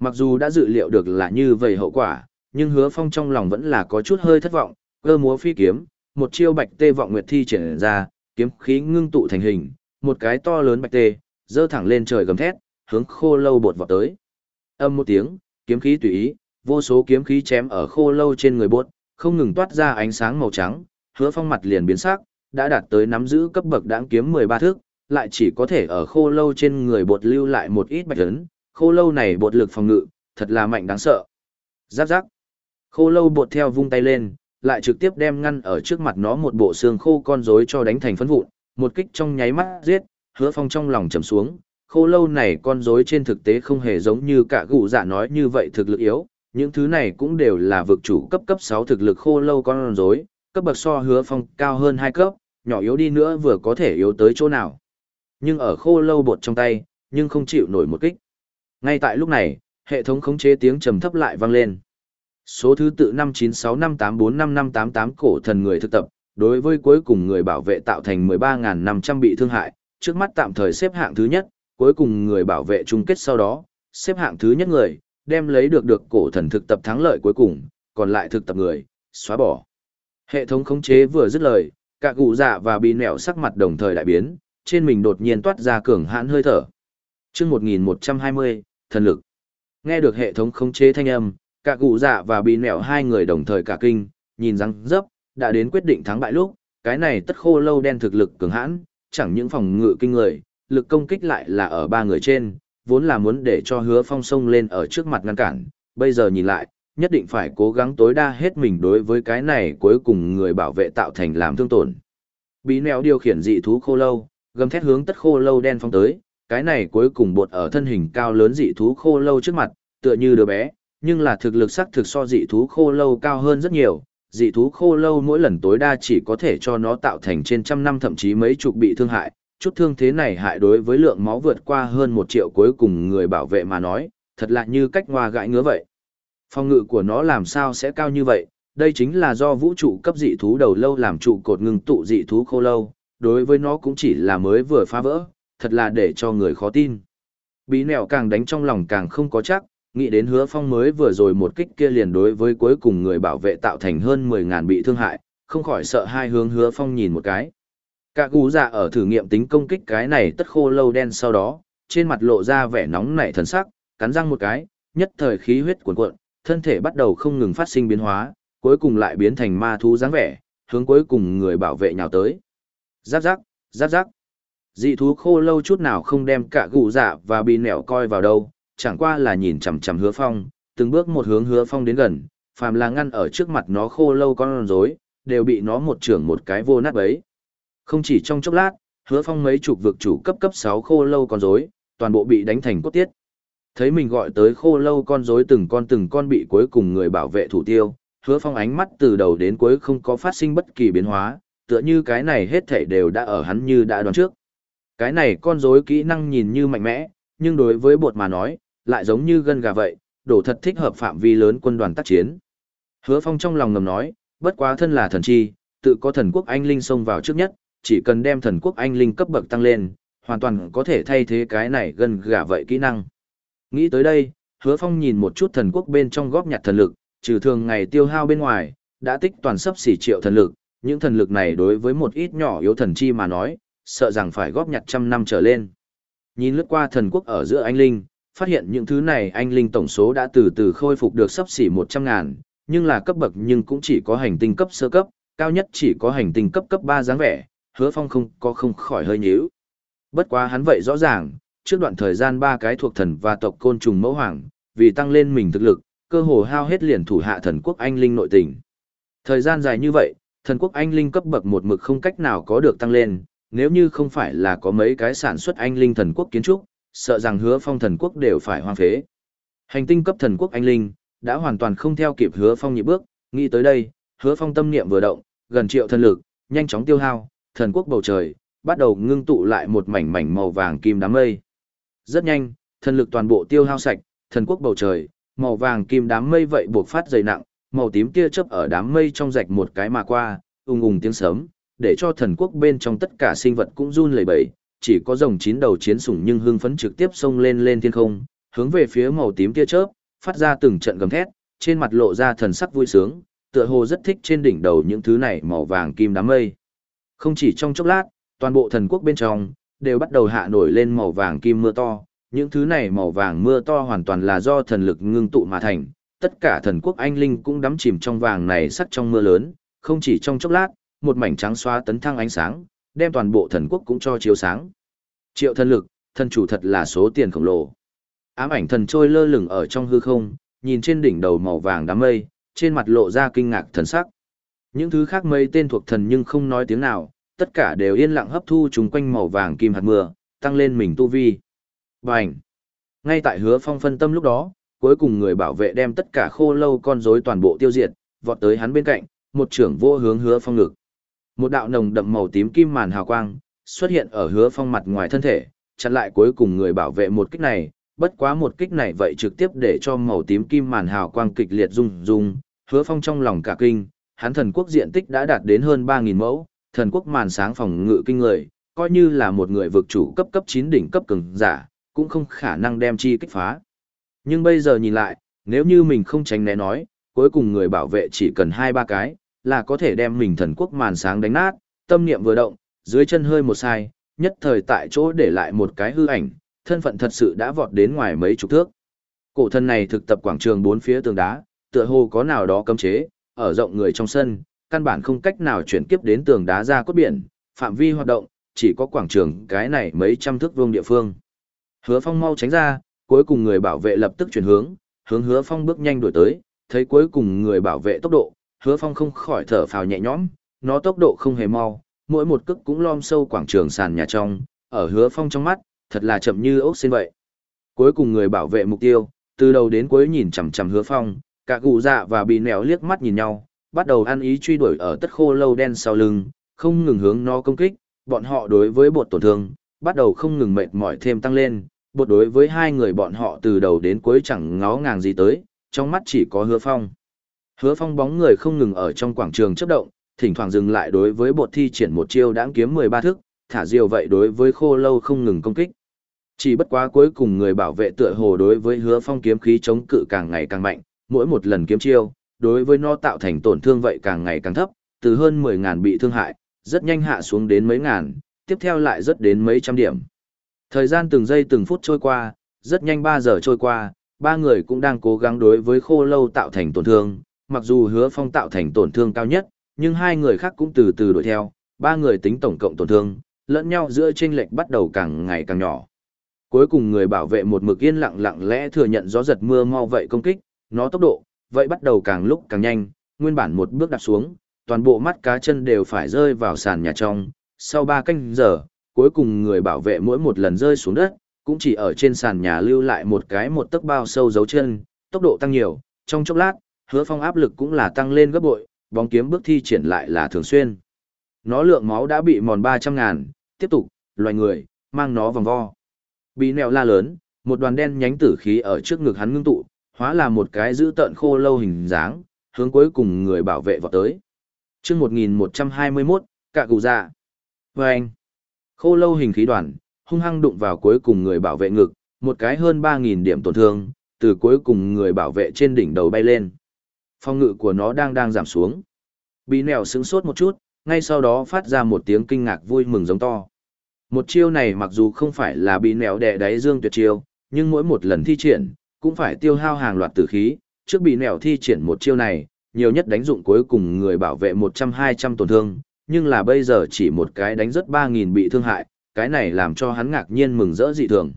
Mặc dù đã dự liệu được là như vậy hậu quả, nhưng hứa phong trong lòng vẫn là có chút hơi thất vọng, cơ múa phi kiếm, một chiêu bạch tê vọng nguyệt thi triển ra, kiếm khí ngưng tụ thành hình, một cái to lớn bạch tê, dơ thẳng lên trời gầm thét, hướng khô lâu bột vọt tới. Âm một tiếng, kiếm khí tùy ý, vô số kiếm khí chém ở khô lâu trên người bột, không ngừng toát ra ánh sáng màu trắng, hứa phong mặt liền biến sắc, đã đạt tới nắm giữ cấp bậc đáng kiếm 13 thước, lại chỉ có thể ở khô lâu trên người bột lưu lại một ít bạch ấn, khô lâu này bột lực phòng ngự, thật là mạnh đáng sợ. Giáp giáp. Khô lâu bột theo vung tay lên, lại trực tiếp đem ngăn ở trước mặt nó một bộ xương khô con rối cho đánh thành phấn vụn, một kích trong nháy mắt giết, hứa phong trong lòng trầm xuống. Khô lâu này con rối trên thực tế không hề giống như cả gụ dạ nói như vậy thực lực yếu, những thứ này cũng đều là vực chủ cấp cấp 6 thực lực khô lâu con rối, cấp bậc so hứa phong cao hơn 2 cấp, nhỏ yếu đi nữa vừa có thể yếu tới chỗ nào. Nhưng ở khô lâu bột trong tay, nhưng không chịu nổi một kích. Ngay tại lúc này, hệ thống khống chế tiếng trầm thấp lại vang lên. Số thứ tự 59658455588 cổ thần người thực tập, đối với cuối cùng người bảo vệ tạo thành 13.500 bị thương hại, trước mắt tạm thời xếp hạng thứ nhất, cuối cùng người bảo vệ chung kết sau đó, xếp hạng thứ nhất người, đem lấy được được cổ thần thực tập thắng lợi cuối cùng, còn lại thực tập người, xóa bỏ. Hệ thống khống chế vừa dứt lời, cả cụ dạ và bị nẹo sắc mặt đồng thời đại biến, trên mình đột nhiên toát ra cường hãn hơi thở. Chương 1120, thần lực. Nghe được hệ thống khống chế thanh âm, cả cụ dạ và bị nẹo hai người đồng thời cả kinh, nhìn răng dấp, đã đến quyết định thắng bại lúc, cái này tất khô lâu đen thực lực cường hãn, chẳng những phòng ngự kinh người, lực công kích lại là ở ba người trên, vốn là muốn để cho hứa phong sông lên ở trước mặt ngăn cản, bây giờ nhìn lại, nhất định phải cố gắng tối đa hết mình đối với cái này cuối cùng người bảo vệ tạo thành làm thương tổn. Bí nèo điều khiển dị thú khô lâu, gầm thét hướng tất khô lâu đen phong tới, cái này cuối cùng bột ở thân hình cao lớn dị thú khô lâu trước mặt, tựa như đứa bé, nhưng là thực lực sắc thực so dị thú khô lâu cao hơn rất nhiều. Dị thú khô lâu mỗi lần tối đa chỉ có thể cho nó tạo thành trên trăm năm thậm chí mấy chục bị thương hại, chút thương thế này hại đối với lượng máu vượt qua hơn một triệu cuối cùng người bảo vệ mà nói, thật lạ như cách hoa gãi ngứa vậy. Phòng ngự của nó làm sao sẽ cao như vậy, đây chính là do vũ trụ cấp dị thú đầu lâu làm trụ cột ngừng tụ dị thú khô lâu, đối với nó cũng chỉ là mới vừa phá vỡ, thật là để cho người khó tin. Bí nẻo càng đánh trong lòng càng không có chắc, Nghĩ đến hứa phong mới vừa rồi một kích kia liền đối với cuối cùng người bảo vệ tạo thành hơn 10.000 bị thương hại, không khỏi sợ hai hướng hứa phong nhìn một cái. Cả gù dạ ở thử nghiệm tính công kích cái này tất khô lâu đen sau đó, trên mặt lộ ra vẻ nóng nảy thần sắc, cắn răng một cái, nhất thời khí huyết cuồn cuộn, thân thể bắt đầu không ngừng phát sinh biến hóa, cuối cùng lại biến thành ma thú dáng vẻ, hướng cuối cùng người bảo vệ nhào tới. Giáp giáp, giáp giáp. Dị thú khô lâu chút nào không đem cả gù dạ và bị nẻo coi vào đâu, chẳng qua là nhìn chằm chằm hứa phong, từng bước một hướng hứa phong đến gần, phàm là ngăn ở trước mặt nó khô lâu con rối, đều bị nó một trưởng một cái vô nát bấy. Không chỉ trong chốc lát, hứa phong mấy chục vực chủ cấp cấp 6 khô lâu con rối, toàn bộ bị đánh thành cốt tiết. Thấy mình gọi tới khô lâu con rối từng con từng con bị cuối cùng người bảo vệ thủ tiêu, hứa phong ánh mắt từ đầu đến cuối không có phát sinh bất kỳ biến hóa, tựa như cái này hết thảy đều đã ở hắn như đã đoán trước. Cái này con rối kỹ năng nhìn như mạnh mẽ, nhưng đối với bột mà nói, lại giống như gân gà vậy, đổ thật thích hợp phạm vi lớn quân đoàn tác chiến. Hứa phong trong lòng ngầm nói, bất quá thân là thần chi, tự có thần quốc anh linh xông vào trước nhất, chỉ cần đem thần quốc anh linh cấp bậc tăng lên, hoàn toàn có thể thay thế cái này gần gà vậy kỹ năng. Nghĩ tới đây, hứa phong nhìn một chút thần quốc bên trong góp nhặt thần lực, trừ thường ngày tiêu hao bên ngoài, đã tích toàn sấp xỉ triệu thần lực, những thần lực này đối với một ít nhỏ yếu thần chi mà nói, sợ rằng phải góp nhặt trăm năm trở lên. Nhìn lướt qua thần quốc ở giữa anh linh, phát hiện những thứ này anh linh tổng số đã từ từ khôi phục được sấp xỉ 100 ngàn, nhưng là cấp bậc nhưng cũng chỉ có hành tinh cấp sơ cấp, cao nhất chỉ có hành tinh cấp cấp 3 dáng vẻ, hứa phong không có không khỏi hơi nhíu. Bất quá hắn vậy rõ ràng, trước đoạn thời gian ba cái thuộc thần và tộc côn trùng mẫu hoàng, vì tăng lên mình thực lực, cơ hồ hao hết liền thủ hạ thần quốc anh linh nội tình. Thời gian dài như vậy, thần quốc anh linh cấp bậc một mực không cách nào có được tăng lên, nếu như không phải là có mấy cái sản xuất anh linh thần quốc kiến trúc, sợ rằng hứa phong thần quốc đều phải hoang phế. Hành tinh cấp thần quốc anh linh, đã hoàn toàn không theo kịp hứa phong nhịp bước, nghĩ tới đây, hứa phong tâm niệm vừa động, gần triệu thần lực, nhanh chóng tiêu hao, thần quốc bầu trời, bắt đầu ngưng tụ lại một mảnh mảnh màu vàng kim đám mây. Rất nhanh, thần lực toàn bộ tiêu hao sạch, thần quốc bầu trời, màu vàng kim đám mây vậy buộc phát dày nặng, màu tím kia chớp ở đám mây trong rạch một cái mà qua, ung ùng tiếng sớm, để cho thần quốc bên trong tất cả sinh vật cũng run lẩy bẩy, chỉ có rồng chín đầu chiến sủng nhưng hưng phấn trực tiếp xông lên lên thiên không, hướng về phía màu tím kia chớp, phát ra từng trận gầm thét, trên mặt lộ ra thần sắc vui sướng, tựa hồ rất thích trên đỉnh đầu những thứ này màu vàng kim đám mây. Không chỉ trong chốc lát, toàn bộ thần quốc bên trong đều bắt đầu hạ nổi lên màu vàng kim mưa to, những thứ này màu vàng mưa to hoàn toàn là do thần lực ngưng tụ mà thành, tất cả thần quốc anh linh cũng đắm chìm trong vàng này sắc trong mưa lớn, không chỉ trong chốc lát, một mảnh trắng xóa tấn thăng ánh sáng, đem toàn bộ thần quốc cũng cho chiếu sáng. Triệu thần lực, thần chủ thật là số tiền khổng lồ. Ám ảnh thần trôi lơ lửng ở trong hư không, nhìn trên đỉnh đầu màu vàng đám mây, trên mặt lộ ra kinh ngạc thần sắc. Những thứ khác mây tên thuộc thần nhưng không nói tiếng nào, tất cả đều yên lặng hấp thu chúng quanh màu vàng kim hạt mưa, tăng lên mình tu vi. Bành! Ngay tại hứa phong phân tâm lúc đó, cuối cùng người bảo vệ đem tất cả khô lâu con rối toàn bộ tiêu diệt, vọt tới hắn bên cạnh, một trưởng vô hướng hứa phong ngực. Một đạo nồng đậm màu tím kim màn hào quang xuất hiện ở hứa phong mặt ngoài thân thể, chặn lại cuối cùng người bảo vệ một kích này, bất quá một kích này vậy trực tiếp để cho màu tím kim màn hào quang kịch liệt rung rung, hứa phong trong lòng cả kinh, hắn thần quốc diện tích đã đạt đến hơn 3.000 mẫu, thần quốc màn sáng phòng ngự kinh người, coi như là một người vực chủ cấp cấp 9 đỉnh cấp cường giả, cũng không khả năng đem chi kích phá. Nhưng bây giờ nhìn lại, nếu như mình không tránh né nói, cuối cùng người bảo vệ chỉ cần 2-3 cái, là có thể đem mình thần quốc màn sáng đánh nát, tâm niệm vừa động, dưới chân hơi một sai, nhất thời tại chỗ để lại một cái hư ảnh, thân phận thật sự đã vọt đến ngoài mấy chục thước. Cổ thân này thực tập quảng trường bốn phía tường đá, tựa hồ có nào đó cấm chế, ở rộng người trong sân, căn bản không cách nào chuyển kiếp đến tường đá ra cốt biển, phạm vi hoạt động, chỉ có quảng trường cái này mấy trăm thước vuông địa phương. Hứa Phong mau tránh ra, cuối cùng người bảo vệ lập tức chuyển hướng, hướng Hứa Phong bước nhanh đuổi tới, thấy cuối cùng người bảo vệ tốc độ, Hứa Phong không khỏi thở phào nhẹ nhõm, nó tốc độ không hề mau, mỗi một cước cũng lom sâu quảng trường sàn nhà trong, ở Hứa Phong trong mắt, thật là chậm như ốc sen vậy. Cuối cùng người bảo vệ mục tiêu, từ đầu đến cuối nhìn chằm chằm Hứa Phong, cả cụ dạ và bị nẻo liếc mắt nhìn nhau, bắt đầu ăn ý truy đuổi ở tất khô lâu đen sau lưng, không ngừng hướng nó công kích, bọn họ đối với bột tổn thương, bắt đầu không ngừng mệt mỏi thêm tăng lên, bột đối với hai người bọn họ từ đầu đến cuối chẳng ngó ngàng gì tới, trong mắt chỉ có hứa phong. Hứa phong bóng người không ngừng ở trong quảng trường chấp động, thỉnh thoảng dừng lại đối với bột thi triển một chiêu đáng kiếm 13 thức, thả diều vậy đối với khô lâu không ngừng công kích. Chỉ bất quá cuối cùng người bảo vệ tựa hồ đối với hứa phong kiếm khí chống cự càng ngày càng mạnh, mỗi một lần kiếm chiêu, đối với nó tạo thành tổn thương vậy càng ngày càng thấp, từ hơn 10.000 bị thương hại, rất nhanh hạ xuống đến mấy ngàn, tiếp theo lại rất đến mấy trăm điểm. Thời gian từng giây từng phút trôi qua, rất nhanh 3 giờ trôi qua, ba người cũng đang cố gắng đối với khô lâu tạo thành tổn thương, mặc dù hứa phong tạo thành tổn thương cao nhất, nhưng hai người khác cũng từ từ đuổi theo, ba người tính tổng cộng tổn thương, lẫn nhau giữa chênh lệch bắt đầu càng ngày càng nhỏ. Cuối cùng người bảo vệ một mực yên lặng lặng lẽ thừa nhận gió giật mưa mau vậy công kích, nó tốc độ, vậy bắt đầu càng lúc càng nhanh, nguyên bản một bước đặt xuống, toàn bộ mắt cá chân đều phải rơi vào sàn nhà trong, sau ba canh giờ, cuối cùng người bảo vệ mỗi một lần rơi xuống đất, cũng chỉ ở trên sàn nhà lưu lại một cái một tấc bao sâu dấu chân, tốc độ tăng nhiều, trong chốc lát, hứa phong áp lực cũng là tăng lên gấp bội, bóng kiếm bước thi triển lại là thường xuyên. Nó lượng máu đã bị mòn 300 ngàn, tiếp tục, loài người, mang nó vòng vo. Bị nẹo la lớn, một đoàn đen nhánh tử khí ở trước ngực hắn ngưng tụ, hóa là một cái giữ tợn khô lâu hình dáng, hướng cuối cùng người bảo vệ vào tới. chương 1121, cạ cụ già, Và khô lâu hình khí đoàn, hung hăng đụng vào cuối cùng người bảo vệ ngực, một cái hơn 3.000 điểm tổn thương, từ cuối cùng người bảo vệ trên đỉnh đầu bay lên. Phong ngự của nó đang đang giảm xuống. Bị nèo sững sốt một chút, ngay sau đó phát ra một tiếng kinh ngạc vui mừng giống to. Một chiêu này mặc dù không phải là bị nèo đè đáy dương tuyệt chiêu, nhưng mỗi một lần thi triển, cũng phải tiêu hao hàng loạt tử khí, trước bị nẻo thi triển một chiêu này, nhiều nhất đánh dụng cuối cùng người bảo vệ 100-200 tổn thương, nhưng là bây giờ chỉ một cái đánh rất 3.000 bị thương hại, cái này làm cho hắn ngạc nhiên mừng rỡ dị thường.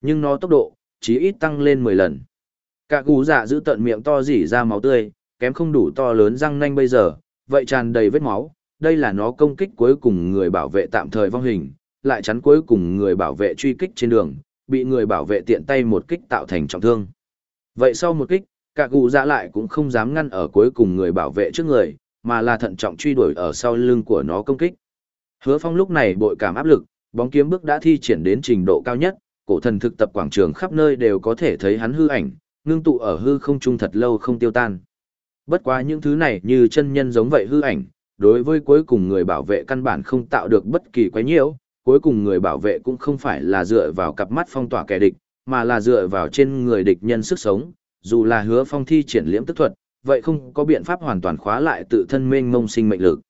Nhưng nó tốc độ, chỉ ít tăng lên 10 lần. Cả gù dạ giữ tận miệng to dỉ ra máu tươi, kém không đủ to lớn răng nanh bây giờ, vậy tràn đầy vết máu, đây là nó công kích cuối cùng người bảo vệ tạm thời vong hình, lại chắn cuối cùng người bảo vệ truy kích trên đường, bị người bảo vệ tiện tay một kích tạo thành trọng thương. Vậy sau một kích, cả cụ dạ lại cũng không dám ngăn ở cuối cùng người bảo vệ trước người, mà là thận trọng truy đuổi ở sau lưng của nó công kích. Hứa Phong lúc này bội cảm áp lực, bóng kiếm bước đã thi triển đến trình độ cao nhất, cổ thần thực tập quảng trường khắp nơi đều có thể thấy hắn hư ảnh, ngưng tụ ở hư không trung thật lâu không tiêu tan. Bất quá những thứ này như chân nhân giống vậy hư ảnh, đối với cuối cùng người bảo vệ căn bản không tạo được bất kỳ quái nhiễu, cuối cùng người bảo vệ cũng không phải là dựa vào cặp mắt phong tỏa kẻ địch, mà là dựa vào trên người địch nhân sức sống, dù là hứa phong thi triển liễm tức thuật, vậy không có biện pháp hoàn toàn khóa lại tự thân mênh mông sinh mệnh lực.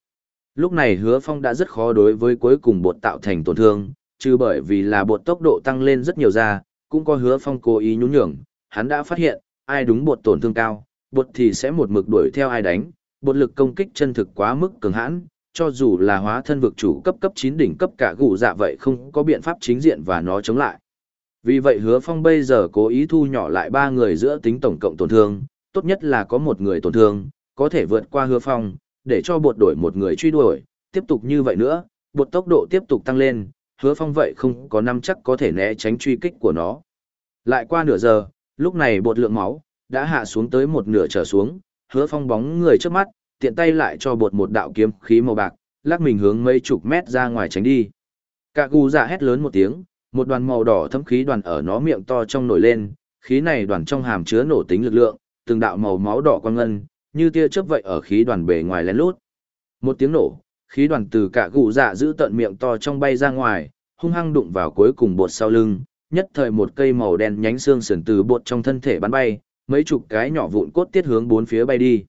Lúc này hứa phong đã rất khó đối với cuối cùng bột tạo thành tổn thương, trừ bởi vì là bột tốc độ tăng lên rất nhiều ra, cũng có hứa phong cố ý nhún nhường, hắn đã phát hiện, ai đúng bột tổn thương cao, bột thì sẽ một mực đuổi theo ai đánh, bột lực công kích chân thực quá mức cường hãn, cho dù là hóa thân vực chủ cấp cấp 9 đỉnh cấp cả gù dạ vậy không có biện pháp chính diện và nó chống lại. Vì vậy hứa phong bây giờ cố ý thu nhỏ lại ba người giữa tính tổng cộng tổn thương, tốt nhất là có một người tổn thương, có thể vượt qua hứa phong, để cho bột đổi một người truy đuổi, tiếp tục như vậy nữa, bột tốc độ tiếp tục tăng lên, hứa phong vậy không có năm chắc có thể né tránh truy kích của nó. Lại qua nửa giờ, lúc này bột lượng máu, đã hạ xuống tới một nửa trở xuống, hứa phong bóng người trước mắt, tiện tay lại cho bột một đạo kiếm khí màu bạc, lắc mình hướng mấy chục mét ra ngoài tránh đi. Cả gù dạ hét lớn một tiếng, một đoàn màu đỏ thấm khí đoàn ở nó miệng to trong nổi lên, khí này đoàn trong hàm chứa nổ tính lực lượng, từng đạo màu máu đỏ quang ngân, như tia chớp vậy ở khí đoàn bề ngoài lén lút. Một tiếng nổ, khí đoàn từ cả gù dạ giữ tận miệng to trong bay ra ngoài, hung hăng đụng vào cuối cùng bột sau lưng, nhất thời một cây màu đen nhánh xương sườn từ bột trong thân thể bắn bay, mấy chục cái nhỏ vụn cốt tiết hướng bốn phía bay đi.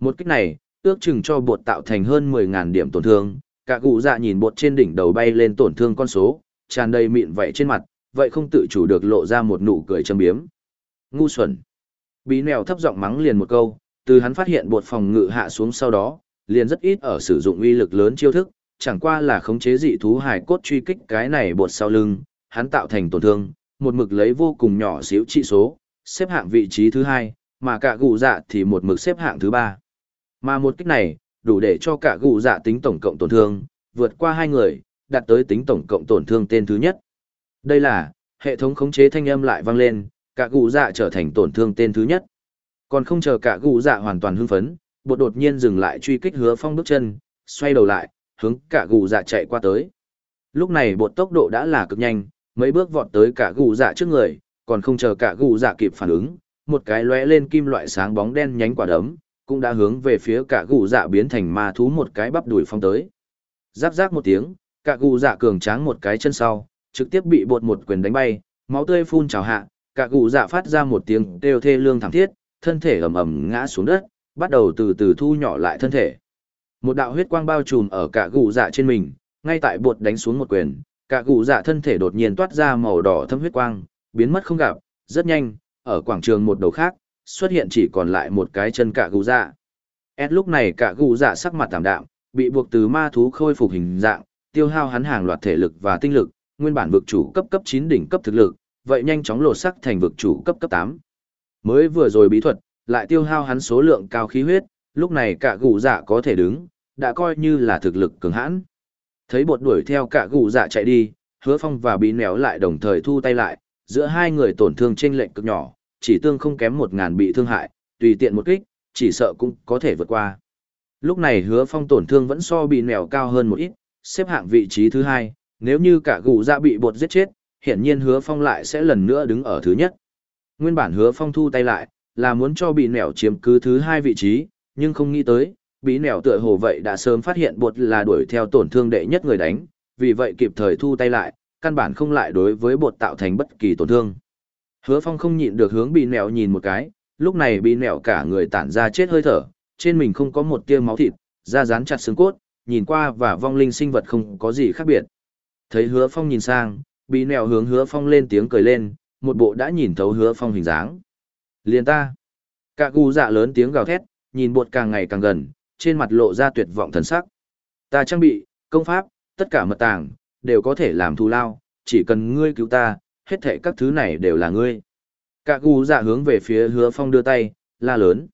Một kích này, ước chừng cho bột tạo thành hơn 10.000 điểm tổn thương, cả cụ dạ nhìn bột trên đỉnh đầu bay lên tổn thương con số, tràn đầy mịn vậy trên mặt, vậy không tự chủ được lộ ra một nụ cười châm biếm. Ngu xuẩn. Bí nèo thấp giọng mắng liền một câu, từ hắn phát hiện bột phòng ngự hạ xuống sau đó, liền rất ít ở sử dụng uy lực lớn chiêu thức, chẳng qua là khống chế dị thú hài cốt truy kích cái này bột sau lưng, hắn tạo thành tổn thương, một mực lấy vô cùng nhỏ xíu trị số, xếp hạng vị trí thứ hai, mà cả cụ dạ thì một mực xếp hạng thứ ba. Mà một kích này, đủ để cho cả gù dạ tính tổng cộng tổn thương, vượt qua hai người, đạt tới tính tổng cộng tổn thương tên thứ nhất. Đây là, hệ thống khống chế thanh âm lại vang lên, cả gù dạ trở thành tổn thương tên thứ nhất. Còn không chờ cả gù dạ hoàn toàn hưng phấn, bột đột nhiên dừng lại truy kích hứa phong bước chân, xoay đầu lại, hướng cả gù dạ chạy qua tới. Lúc này bột tốc độ đã là cực nhanh, mấy bước vọt tới cả gù dạ trước người, còn không chờ cả gù dạ kịp phản ứng, một cái lóe lên kim loại sáng bóng đen nhánh quả đấm, cũng đã hướng về phía cả gù dạ biến thành ma thú một cái bắp đuổi phong tới. Giáp giáp một tiếng, cả gù dạ cường tráng một cái chân sau, trực tiếp bị bột một quyền đánh bay, máu tươi phun trào hạ, cả gù dạ phát ra một tiếng kêu thê lương thảm thiết, thân thể ầm ầm ngã xuống đất, bắt đầu từ từ thu nhỏ lại thân thể. Một đạo huyết quang bao trùm ở cả gù dạ trên mình, ngay tại bột đánh xuống một quyền, cả gù dạ thân thể đột nhiên toát ra màu đỏ thâm huyết quang, biến mất không gặp, rất nhanh, ở quảng trường một đầu khác, xuất hiện chỉ còn lại một cái chân cả gù dạ. Ed lúc này cả gù dạ sắc mặt tạm đạm, bị buộc từ ma thú khôi phục hình dạng, tiêu hao hắn hàng loạt thể lực và tinh lực, nguyên bản vực chủ cấp cấp 9 đỉnh cấp thực lực, vậy nhanh chóng lột sắc thành vực chủ cấp cấp 8. Mới vừa rồi bí thuật, lại tiêu hao hắn số lượng cao khí huyết, lúc này cả gù dạ có thể đứng, đã coi như là thực lực cường hãn. Thấy bột đuổi theo cả gù dạ chạy đi, hứa phong và bí Néo lại đồng thời thu tay lại, giữa hai người tổn thương trên lệnh cực nhỏ, chỉ tương không kém một ngàn bị thương hại, tùy tiện một kích, chỉ sợ cũng có thể vượt qua. Lúc này hứa phong tổn thương vẫn so bị nẻo cao hơn một ít, xếp hạng vị trí thứ hai, nếu như cả gù dạ bị bột giết chết, hiển nhiên hứa phong lại sẽ lần nữa đứng ở thứ nhất. Nguyên bản hứa phong thu tay lại, là muốn cho bị nẻo chiếm cứ thứ hai vị trí, nhưng không nghĩ tới, bị nẻo tựa hồ vậy đã sớm phát hiện bột là đuổi theo tổn thương đệ nhất người đánh, vì vậy kịp thời thu tay lại, căn bản không lại đối với bột tạo thành bất kỳ tổn thương. Hứa phong không nhịn được hướng bị Nẹo nhìn một cái, lúc này bị Nẹo cả người tản ra chết hơi thở, trên mình không có một tia máu thịt, da dán chặt xương cốt, nhìn qua và vong linh sinh vật không có gì khác biệt. Thấy hứa phong nhìn sang, bị Nẹo hướng hứa phong lên tiếng cười lên, một bộ đã nhìn thấu hứa phong hình dáng. Liền ta. Cả gu dạ lớn tiếng gào thét, nhìn bột càng ngày càng gần, trên mặt lộ ra tuyệt vọng thần sắc. Ta trang bị, công pháp, tất cả mật tàng, đều có thể làm thù lao, chỉ cần ngươi cứu ta, hết thảy các thứ này đều là ngươi. Cả gu dạ hướng về phía hứa phong đưa tay, la lớn.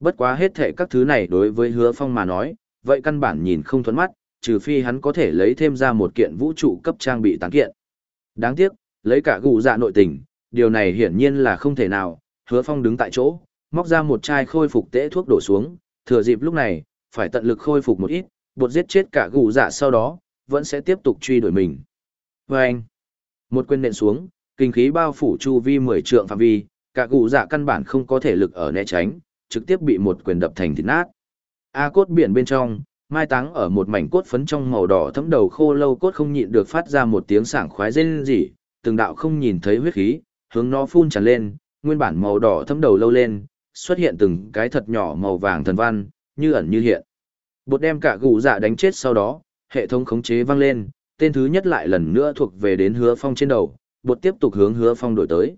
Bất quá hết thảy các thứ này đối với hứa phong mà nói, vậy căn bản nhìn không thuẫn mắt, trừ phi hắn có thể lấy thêm ra một kiện vũ trụ cấp trang bị tán kiện. Đáng tiếc, lấy cả gù dạ nội tình, điều này hiển nhiên là không thể nào, hứa phong đứng tại chỗ, móc ra một chai khôi phục tễ thuốc đổ xuống, thừa dịp lúc này, phải tận lực khôi phục một ít, bột giết chết cả gù dạ sau đó, vẫn sẽ tiếp tục truy đuổi mình. Vâng! anh, một quyền nện xuống, kinh khí bao phủ chu vi 10 trượng phạm vi, cả cụ dạ căn bản không có thể lực ở né tránh, trực tiếp bị một quyền đập thành thịt nát. A cốt biển bên trong, mai táng ở một mảnh cốt phấn trong màu đỏ thấm đầu khô lâu cốt không nhịn được phát ra một tiếng sảng khoái rên rỉ, từng đạo không nhìn thấy huyết khí, hướng nó phun tràn lên, nguyên bản màu đỏ thấm đầu lâu lên, xuất hiện từng cái thật nhỏ màu vàng thần văn, như ẩn như hiện. Bột đem cả gù dạ đánh chết sau đó, hệ thống khống chế vang lên, tên thứ nhất lại lần nữa thuộc về đến hứa phong trên đầu, bột tiếp tục hướng hứa phong đổi tới.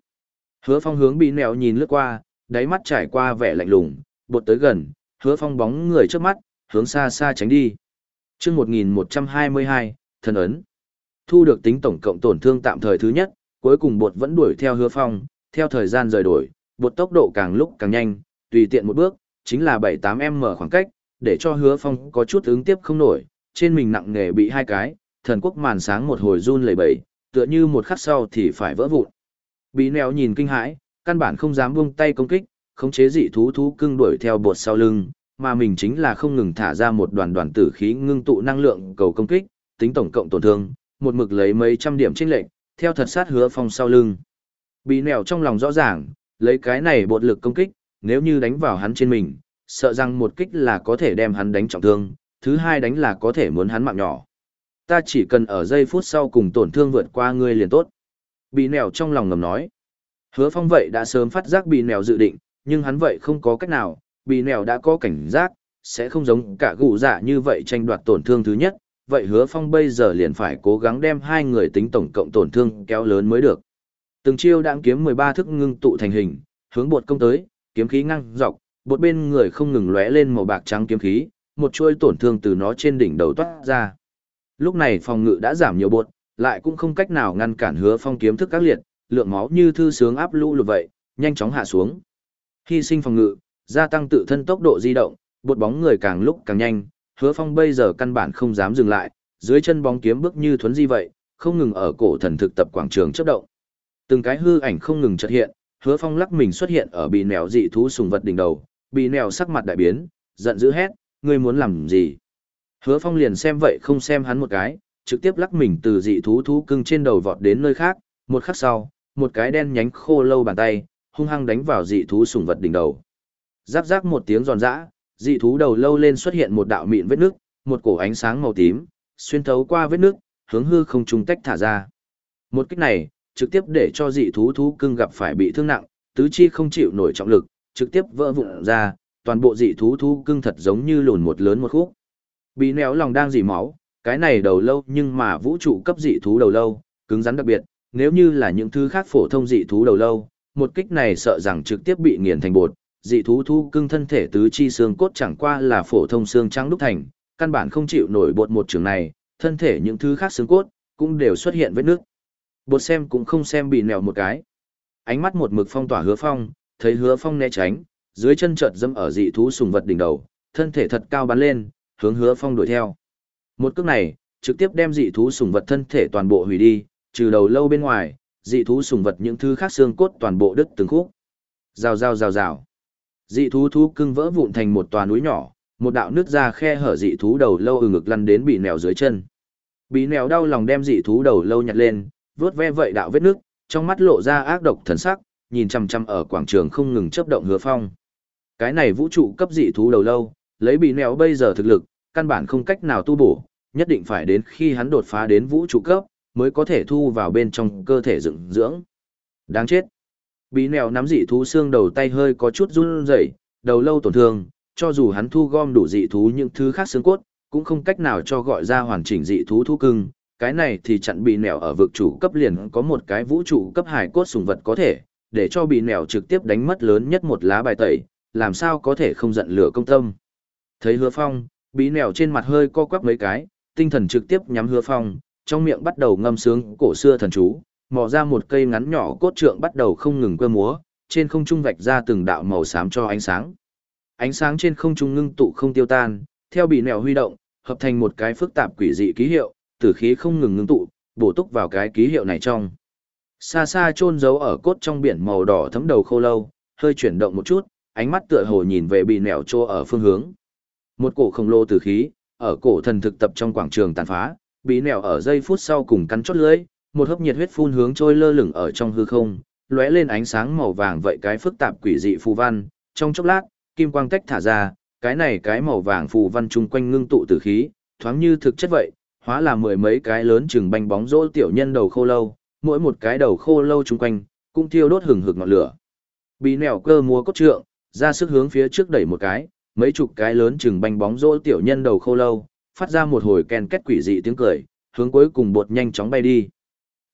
Hứa phong hướng bị nẹo nhìn lướt qua, đáy mắt trải qua vẻ lạnh lùng, bột tới gần, hứa phong bóng người trước mắt, hướng xa xa tránh đi. chương 1122, thần ấn. Thu được tính tổng cộng tổn thương tạm thời thứ nhất, cuối cùng bột vẫn đuổi theo hứa phong, theo thời gian rời đổi, bột tốc độ càng lúc càng nhanh, tùy tiện một bước, chính là 7-8m khoảng cách, để cho hứa phong có chút ứng tiếp không nổi, trên mình nặng nghề bị hai cái, thần quốc màn sáng một hồi run lẩy bẩy, tựa như một khắc sau thì phải vỡ vụn. Bí nèo nhìn kinh hãi, căn bản không dám buông tay công kích, khống chế dị thú thú cưng đuổi theo bột sau lưng, mà mình chính là không ngừng thả ra một đoàn đoàn tử khí ngưng tụ năng lượng cầu công kích, tính tổng cộng tổn thương, một mực lấy mấy trăm điểm chênh lệnh, theo thật sát hứa phong sau lưng. Bí nèo trong lòng rõ ràng, lấy cái này bột lực công kích, nếu như đánh vào hắn trên mình, sợ rằng một kích là có thể đem hắn đánh trọng thương, thứ hai đánh là có thể muốn hắn mạng nhỏ. Ta chỉ cần ở giây phút sau cùng tổn thương vượt qua ngươi liền tốt. Bị nèo trong lòng ngầm nói. Hứa phong vậy đã sớm phát giác bị nèo dự định, nhưng hắn vậy không có cách nào, bị nèo đã có cảnh giác, sẽ không giống cả gù dạ như vậy tranh đoạt tổn thương thứ nhất, vậy hứa phong bây giờ liền phải cố gắng đem hai người tính tổng cộng tổn thương kéo lớn mới được. Từng chiêu đãng kiếm 13 thức ngưng tụ thành hình, hướng bột công tới, kiếm khí ngăng dọc, bột bên người không ngừng lóe lên màu bạc trắng kiếm khí, một chuôi tổn thương từ nó trên đỉnh đầu toát ra. Lúc này phòng ngự đã giảm nhiều bột, lại cũng không cách nào ngăn cản hứa phong kiếm thức các liệt, lượng máu như thư sướng áp lũ lụt vậy, nhanh chóng hạ xuống. Hy sinh phòng ngự, gia tăng tự thân tốc độ di động, bột bóng người càng lúc càng nhanh, hứa phong bây giờ căn bản không dám dừng lại, dưới chân bóng kiếm bước như thuấn di vậy, không ngừng ở cổ thần thực tập quảng trường chấp động. Từng cái hư ảnh không ngừng chợt hiện, hứa phong lắc mình xuất hiện ở bị nẻo dị thú sùng vật đỉnh đầu, bị nẻo sắc mặt đại biến, giận dữ hét, ngươi muốn làm gì? Hứa phong liền xem vậy không xem hắn một cái, trực tiếp lắc mình từ dị thú thú cưng trên đầu vọt đến nơi khác, một khắc sau, một cái đen nhánh khô lâu bàn tay, hung hăng đánh vào dị thú sùng vật đỉnh đầu. Giáp giáp một tiếng giòn giã, dị thú đầu lâu lên xuất hiện một đạo mịn vết nước, một cổ ánh sáng màu tím, xuyên thấu qua vết nước, hướng hư không trùng tách thả ra. Một kích này, trực tiếp để cho dị thú thú cưng gặp phải bị thương nặng, tứ chi không chịu nổi trọng lực, trực tiếp vỡ vụn ra, toàn bộ dị thú thú cưng thật giống như lùn một lớn một khúc. Bị néo lòng đang dỉ máu, cái này đầu lâu nhưng mà vũ trụ cấp dị thú đầu lâu, cứng rắn đặc biệt, nếu như là những thứ khác phổ thông dị thú đầu lâu, một kích này sợ rằng trực tiếp bị nghiền thành bột, dị thú thu cưng thân thể tứ chi xương cốt chẳng qua là phổ thông xương trắng đúc thành, căn bản không chịu nổi bột một trường này, thân thể những thứ khác xương cốt cũng đều xuất hiện vết nước. Bột xem cũng không xem bị nẹo một cái. Ánh mắt một mực phong tỏa hứa phong, thấy hứa phong né tránh, dưới chân chợt dâm ở dị thú sùng vật đỉnh đầu, thân thể thật cao bắn lên, hướng hứa phong đuổi theo. Một cước này, trực tiếp đem dị thú sùng vật thân thể toàn bộ hủy đi, trừ đầu lâu bên ngoài, dị thú sùng vật những thứ khác xương cốt toàn bộ đứt từng khúc. Rào rào rào rào. Dị thú thú cưng vỡ vụn thành một tòa núi nhỏ, một đạo nước ra khe hở dị thú đầu lâu ừ ngực lăn đến bị nèo dưới chân. Bị nèo đau lòng đem dị thú đầu lâu nhặt lên, vớt ve vậy đạo vết nước, trong mắt lộ ra ác độc thần sắc, nhìn chăm chăm ở quảng trường không ngừng chớp động hứa phong. Cái này vũ trụ cấp dị thú đầu lâu, lấy bị nẹo bây giờ thực lực, căn bản không cách nào tu bổ, nhất định phải đến khi hắn đột phá đến vũ trụ cấp, mới có thể thu vào bên trong cơ thể dựng dưỡng. Đáng chết. Bí nèo nắm dị thú xương đầu tay hơi có chút run rẩy, đầu lâu tổn thương, cho dù hắn thu gom đủ dị thú những thứ khác xương cốt, cũng không cách nào cho gọi ra hoàn chỉnh dị thú thú cưng. Cái này thì chặn bị nèo ở vực chủ cấp liền có một cái vũ trụ cấp hải cốt sùng vật có thể, để cho bị nèo trực tiếp đánh mất lớn nhất một lá bài tẩy, làm sao có thể không giận lửa công tâm. Thấy hứa phong, bí nẻo trên mặt hơi co quắp mấy cái, tinh thần trực tiếp nhắm hứa phong, trong miệng bắt đầu ngâm sướng cổ xưa thần chú, mò ra một cây ngắn nhỏ cốt trượng bắt đầu không ngừng cơ múa, trên không trung vạch ra từng đạo màu xám cho ánh sáng. Ánh sáng trên không trung ngưng tụ không tiêu tan, theo bị nẻo huy động, hợp thành một cái phức tạp quỷ dị ký hiệu, tử khí không ngừng ngưng tụ, bổ túc vào cái ký hiệu này trong. Xa xa chôn giấu ở cốt trong biển màu đỏ thấm đầu khô lâu, hơi chuyển động một chút, ánh mắt tựa hồ nhìn về bị nẻo trô ở phương hướng. Một cổ khổng lồ tử khí, ở cổ thần thực tập trong quảng trường tàn phá, bị nẻo ở giây phút sau cùng cắn chốt lưỡi, một hớp nhiệt huyết phun hướng trôi lơ lửng ở trong hư không, lóe lên ánh sáng màu vàng vậy cái phức tạp quỷ dị phù văn, trong chốc lát, kim quang tách thả ra, cái này cái màu vàng phù văn chung quanh ngưng tụ tử khí, thoáng như thực chất vậy, hóa là mười mấy cái lớn chừng bánh bóng rỗ tiểu nhân đầu khô lâu, mỗi một cái đầu khô lâu chung quanh cũng thiêu đốt hừng hực ngọn lửa. Bị nẻo cơ múa cốt trượng, ra sức hướng phía trước đẩy một cái, mấy chục cái lớn chừng bánh bóng rỗ tiểu nhân đầu khô lâu, phát ra một hồi ken két quỷ dị tiếng cười, hướng cuối cùng bột nhanh chóng bay đi.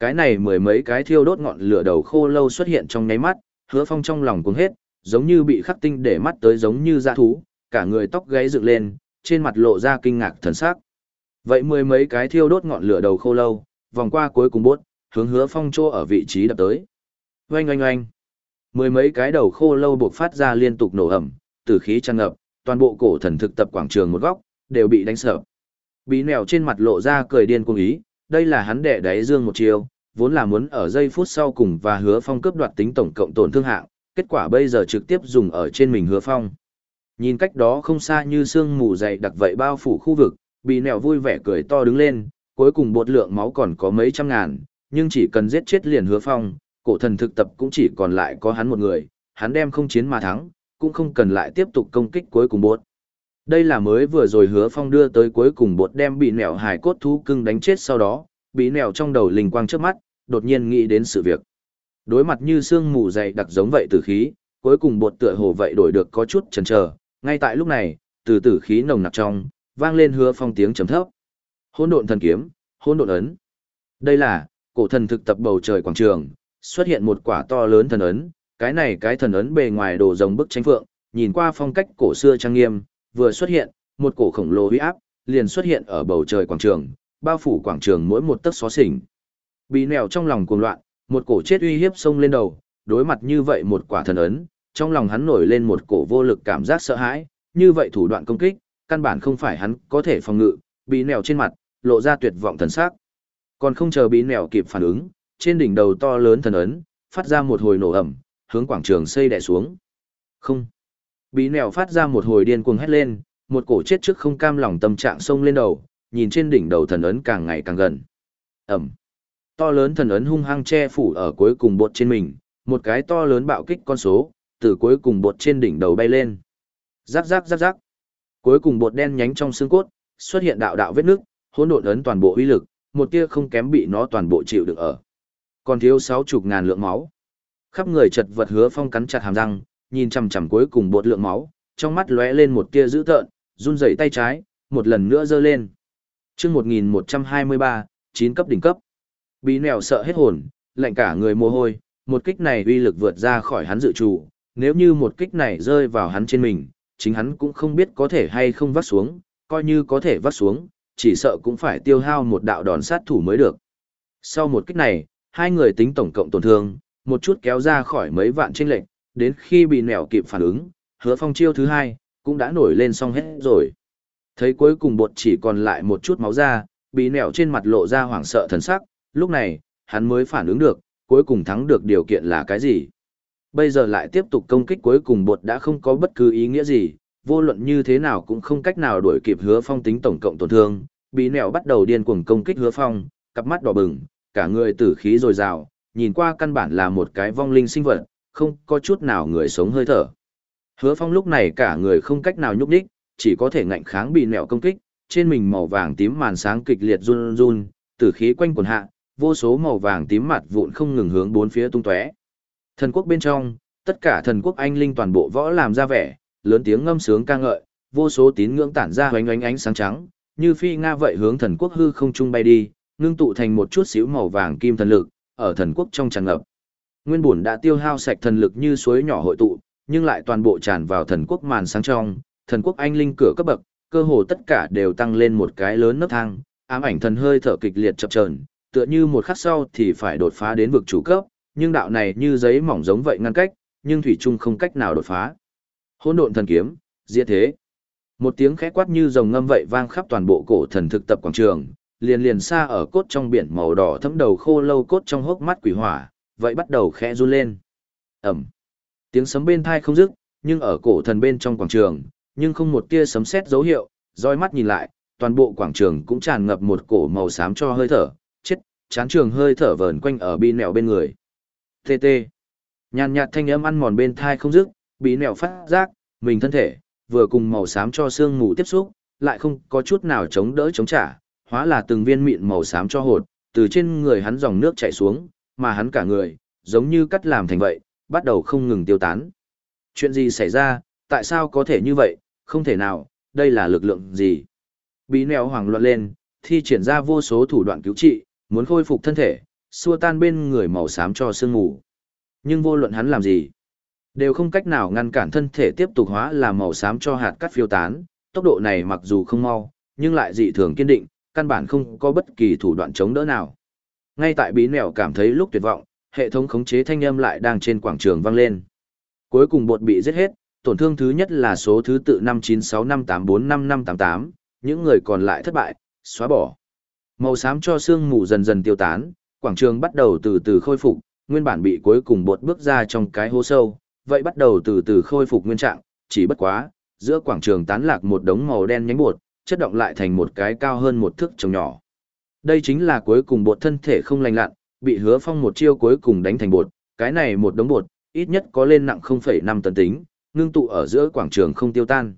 Cái này mười mấy cái thiêu đốt ngọn lửa đầu khô lâu xuất hiện trong nháy mắt, hứa phong trong lòng cuống hết, giống như bị khắc tinh để mắt tới giống như dã thú, cả người tóc gáy dựng lên, trên mặt lộ ra kinh ngạc thần sắc. Vậy mười mấy cái thiêu đốt ngọn lửa đầu khô lâu, vòng qua cuối cùng bốt, hướng hứa phong trô ở vị trí đập tới. Oanh oanh oanh. Mười mấy cái đầu khô lâu buộc phát ra liên tục nổ ẩm, tử khí tràn ngập, toàn bộ cổ thần thực tập quảng trường một góc, đều bị đánh sợ. Bí nèo trên mặt lộ ra cười điên cuồng ý, đây là hắn đệ đáy dương một chiều, vốn là muốn ở giây phút sau cùng và hứa phong cướp đoạt tính tổng cộng tổn thương hạng, kết quả bây giờ trực tiếp dùng ở trên mình hứa phong. Nhìn cách đó không xa như sương mù dày đặc vậy bao phủ khu vực, bị nẹo vui vẻ cười to đứng lên, cuối cùng bột lượng máu còn có mấy trăm ngàn, nhưng chỉ cần giết chết liền hứa phong, cổ thần thực tập cũng chỉ còn lại có hắn một người, hắn đem không chiến mà thắng, cũng không cần lại tiếp tục công kích cuối cùng bột. Đây là mới vừa rồi hứa phong đưa tới cuối cùng bột đem bị nẹo hài cốt thú cưng đánh chết sau đó, bị nẹo trong đầu linh quang trước mắt, đột nhiên nghĩ đến sự việc. Đối mặt như sương mù dày đặc giống vậy tử khí, cuối cùng bột tựa hồ vậy đổi được có chút chần chờ. Ngay tại lúc này, từ tử khí nồng nặc trong, vang lên hứa phong tiếng trầm thấp. Hỗn độn thần kiếm, hỗn độn ấn. Đây là cổ thần thực tập bầu trời quảng trường, xuất hiện một quả to lớn thần ấn, cái này cái thần ấn bề ngoài đồ rồng bức tranh phượng, nhìn qua phong cách cổ xưa trang nghiêm, vừa xuất hiện, một cổ khổng lồ uy áp liền xuất hiện ở bầu trời quảng trường, bao phủ quảng trường mỗi một tấc xó xỉnh. Bị nẻo trong lòng cuồng loạn, một cổ chết uy hiếp xông lên đầu, đối mặt như vậy một quả thần ấn, trong lòng hắn nổi lên một cổ vô lực cảm giác sợ hãi, như vậy thủ đoạn công kích, căn bản không phải hắn có thể phòng ngự, bị nẻo trên mặt, lộ ra tuyệt vọng thần sắc. Còn không chờ bị nèo kịp phản ứng, trên đỉnh đầu to lớn thần ấn, phát ra một hồi nổ ẩm, hướng quảng trường xây đè xuống. Không. bí nèo phát ra một hồi điên cuồng hét lên, một cổ chết trước không cam lòng tâm trạng sông lên đầu, nhìn trên đỉnh đầu thần ấn càng ngày càng gần. Ẩm. To lớn thần ấn hung hăng che phủ ở cuối cùng bột trên mình, một cái to lớn bạo kích con số, từ cuối cùng bột trên đỉnh đầu bay lên. Rắc rắc rắc rắc. Cuối cùng bột đen nhánh trong xương cốt, xuất hiện đạo đạo vết nước, hỗn độn ấn toàn bộ uy lực, một tia không kém bị nó toàn bộ chịu được ở. Còn thiếu sáu chục ngàn lượng máu. Khắp người chật vật hứa phong cắn chặt hàm răng, nhìn chằm chằm cuối cùng bột lượng máu, trong mắt lóe lên một tia dữ tợn, run rẩy tay trái, một lần nữa giơ lên. Chương 1123, 9 cấp đỉnh cấp. Bí nèo sợ hết hồn, lạnh cả người mồ hôi, một kích này uy lực vượt ra khỏi hắn dự trù, nếu như một kích này rơi vào hắn trên mình, chính hắn cũng không biết có thể hay không vắt xuống, coi như có thể vắt xuống, chỉ sợ cũng phải tiêu hao một đạo đòn sát thủ mới được. Sau một kích này, hai người tính tổng cộng tổn thương, một chút kéo ra khỏi mấy vạn tranh lệnh, đến khi bị nẻo kịp phản ứng, hứa phong chiêu thứ hai, cũng đã nổi lên xong hết rồi. Thấy cuối cùng bột chỉ còn lại một chút máu ra, bị nẻo trên mặt lộ ra hoảng sợ thần sắc, lúc này, hắn mới phản ứng được, cuối cùng thắng được điều kiện là cái gì. Bây giờ lại tiếp tục công kích cuối cùng bột đã không có bất cứ ý nghĩa gì, vô luận như thế nào cũng không cách nào đuổi kịp hứa phong tính tổng cộng tổn thương, bị nẻo bắt đầu điên cuồng công kích hứa phong, cặp mắt đỏ bừng, cả người tử khí dồi dào, nhìn qua căn bản là một cái vong linh sinh vật, không có chút nào người sống hơi thở. Hứa phong lúc này cả người không cách nào nhúc đích, chỉ có thể ngạnh kháng bị nẹo công kích, trên mình màu vàng tím màn sáng kịch liệt run run, tử khí quanh quần hạ, vô số màu vàng tím mặt vụn không ngừng hướng bốn phía tung tóe. Thần quốc bên trong, tất cả thần quốc anh linh toàn bộ võ làm ra vẻ, lớn tiếng ngâm sướng ca ngợi, vô số tín ngưỡng tản ra hoánh ánh ánh sáng trắng, như phi nga vậy hướng thần quốc hư không trung bay đi, ngưng tụ thành một chút xíu màu vàng kim thần lực, ở thần quốc trong tràn ngập. Nguyên bổn đã tiêu hao sạch thần lực như suối nhỏ hội tụ, nhưng lại toàn bộ tràn vào thần quốc màn sáng trong, thần quốc anh linh cửa cấp bậc, cơ hồ tất cả đều tăng lên một cái lớn nấc thang, ám ảnh thần hơi thở kịch liệt chập chờn, tựa như một khắc sau thì phải đột phá đến vực chủ cấp, nhưng đạo này như giấy mỏng giống vậy ngăn cách, nhưng thủy chung không cách nào đột phá. Hỗn độn thần kiếm, diệt thế. Một tiếng khẽ quát như rồng ngâm vậy vang khắp toàn bộ cổ thần thực tập quảng trường, liền liền xa ở cốt trong biển màu đỏ thấm đầu khô lâu cốt trong hốc mắt quỷ hỏa, vậy bắt đầu khẽ run lên. Ẩm. Tiếng sấm bên thai không dứt, nhưng ở cổ thần bên trong quảng trường, nhưng không một tia sấm sét dấu hiệu, roi mắt nhìn lại, toàn bộ quảng trường cũng tràn ngập một cổ màu xám cho hơi thở, chết, chán trường hơi thở vờn quanh ở bi nẹo bên người. Tê tê. Nhàn nhạt thanh âm ăn mòn bên thai không dứt, bị nẹo phát giác, mình thân thể, vừa cùng màu xám cho xương mù tiếp xúc, lại không có chút nào chống đỡ chống trả, hóa là từng viên mịn màu xám cho hột, từ trên người hắn dòng nước chảy xuống, mà hắn cả người, giống như cắt làm thành vậy, bắt đầu không ngừng tiêu tán. Chuyện gì xảy ra, tại sao có thể như vậy, không thể nào, đây là lực lượng gì? Bí nèo hoảng loạn lên, thi triển ra vô số thủ đoạn cứu trị, muốn khôi phục thân thể, xua tan bên người màu xám cho sương ngủ. Nhưng vô luận hắn làm gì, đều không cách nào ngăn cản thân thể tiếp tục hóa làm màu xám cho hạt cắt phiêu tán, tốc độ này mặc dù không mau, nhưng lại dị thường kiên định, căn bản không có bất kỳ thủ đoạn chống đỡ nào. Ngay tại bí nẻo cảm thấy lúc tuyệt vọng, hệ thống khống chế thanh âm lại đang trên quảng trường vang lên. Cuối cùng bột bị giết hết, tổn thương thứ nhất là số thứ tự 59658455588, những người còn lại thất bại, xóa bỏ. Màu xám cho xương mù dần dần tiêu tán, quảng trường bắt đầu từ từ khôi phục, nguyên bản bị cuối cùng bột bước ra trong cái hố sâu, vậy bắt đầu từ từ khôi phục nguyên trạng, chỉ bất quá, giữa quảng trường tán lạc một đống màu đen nhánh bột, chất động lại thành một cái cao hơn một thước trồng nhỏ. Đây chính là cuối cùng bột thân thể không lành lặn, bị hứa phong một chiêu cuối cùng đánh thành bột, cái này một đống bột, ít nhất có lên nặng 0,5 tấn tính, ngưng tụ ở giữa quảng trường không tiêu tan.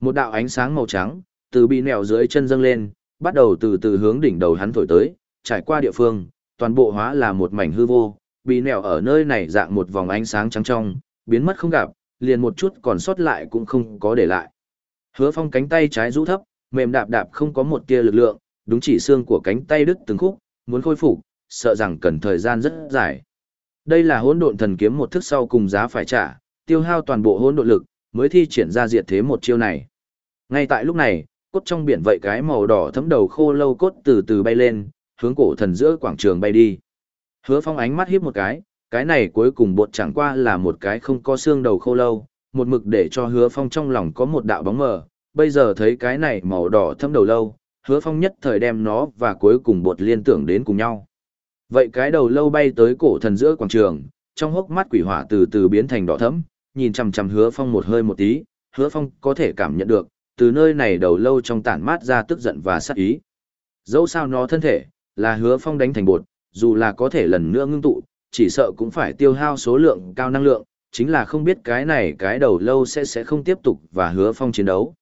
Một đạo ánh sáng màu trắng, từ bị nẹo dưới chân dâng lên, bắt đầu từ từ hướng đỉnh đầu hắn thổi tới, trải qua địa phương, toàn bộ hóa là một mảnh hư vô, bị nẹo ở nơi này dạng một vòng ánh sáng trắng trong, biến mất không gặp, liền một chút còn sót lại cũng không có để lại. Hứa phong cánh tay trái rũ thấp, mềm đạp đạp không có một tia lực lượng, đúng chỉ xương của cánh tay đứt từng khúc, muốn khôi phục, sợ rằng cần thời gian rất dài. Đây là hỗn độn thần kiếm một thức sau cùng giá phải trả, tiêu hao toàn bộ hỗn độn lực, mới thi triển ra diệt thế một chiêu này. Ngay tại lúc này, cốt trong biển vậy cái màu đỏ thấm đầu khô lâu cốt từ từ bay lên, hướng cổ thần giữa quảng trường bay đi. Hứa Phong ánh mắt hiếp một cái, cái này cuối cùng bột chẳng qua là một cái không có xương đầu khô lâu, một mực để cho Hứa Phong trong lòng có một đạo bóng mờ, bây giờ thấy cái này màu đỏ thâm đầu lâu, Hứa Phong nhất thời đem nó và cuối cùng bột liên tưởng đến cùng nhau. Vậy cái đầu lâu bay tới cổ thần giữa quảng trường, trong hốc mắt quỷ hỏa từ từ biến thành đỏ thẫm, nhìn chằm chằm Hứa Phong một hơi một tí, Hứa Phong có thể cảm nhận được, từ nơi này đầu lâu trong tản mát ra tức giận và sát ý. Dẫu sao nó thân thể, là Hứa Phong đánh thành bột, dù là có thể lần nữa ngưng tụ, chỉ sợ cũng phải tiêu hao số lượng cao năng lượng, chính là không biết cái này cái đầu lâu sẽ sẽ không tiếp tục và Hứa Phong chiến đấu.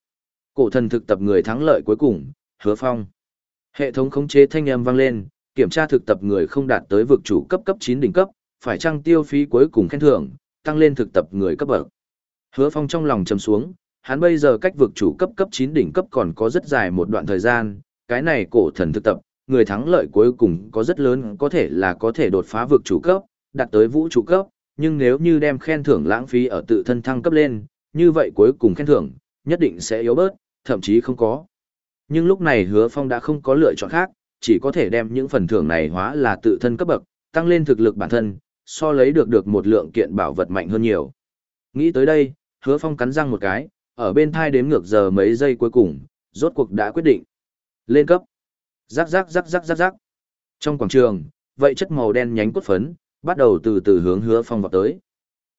Cổ thần thực tập người thắng lợi cuối cùng, Hứa Phong. Hệ thống khống chế thanh âm vang lên, kiểm tra thực tập người không đạt tới vực chủ cấp cấp 9 đỉnh cấp, phải trang tiêu phí cuối cùng khen thưởng, tăng lên thực tập người cấp bậc. Hứa Phong trong lòng trầm xuống, hắn bây giờ cách vực chủ cấp cấp 9 đỉnh cấp còn có rất dài một đoạn thời gian, cái này cổ thần thực tập, người thắng lợi cuối cùng có rất lớn có thể là có thể đột phá vực chủ cấp, đạt tới vũ trụ cấp, nhưng nếu như đem khen thưởng lãng phí ở tự thân thăng cấp lên, như vậy cuối cùng khen thưởng, nhất định sẽ yếu bớt, thậm chí không có. Nhưng lúc này hứa phong đã không có lựa chọn khác, chỉ có thể đem những phần thưởng này hóa là tự thân cấp bậc, tăng lên thực lực bản thân, so lấy được được một lượng kiện bảo vật mạnh hơn nhiều. Nghĩ tới đây, hứa phong cắn răng một cái, ở bên thai đếm ngược giờ mấy giây cuối cùng, rốt cuộc đã quyết định. Lên cấp. Rắc rắc rắc rắc rắc rắc. Trong quảng trường, vậy chất màu đen nhánh cốt phấn, bắt đầu từ từ hướng hứa phong vào tới.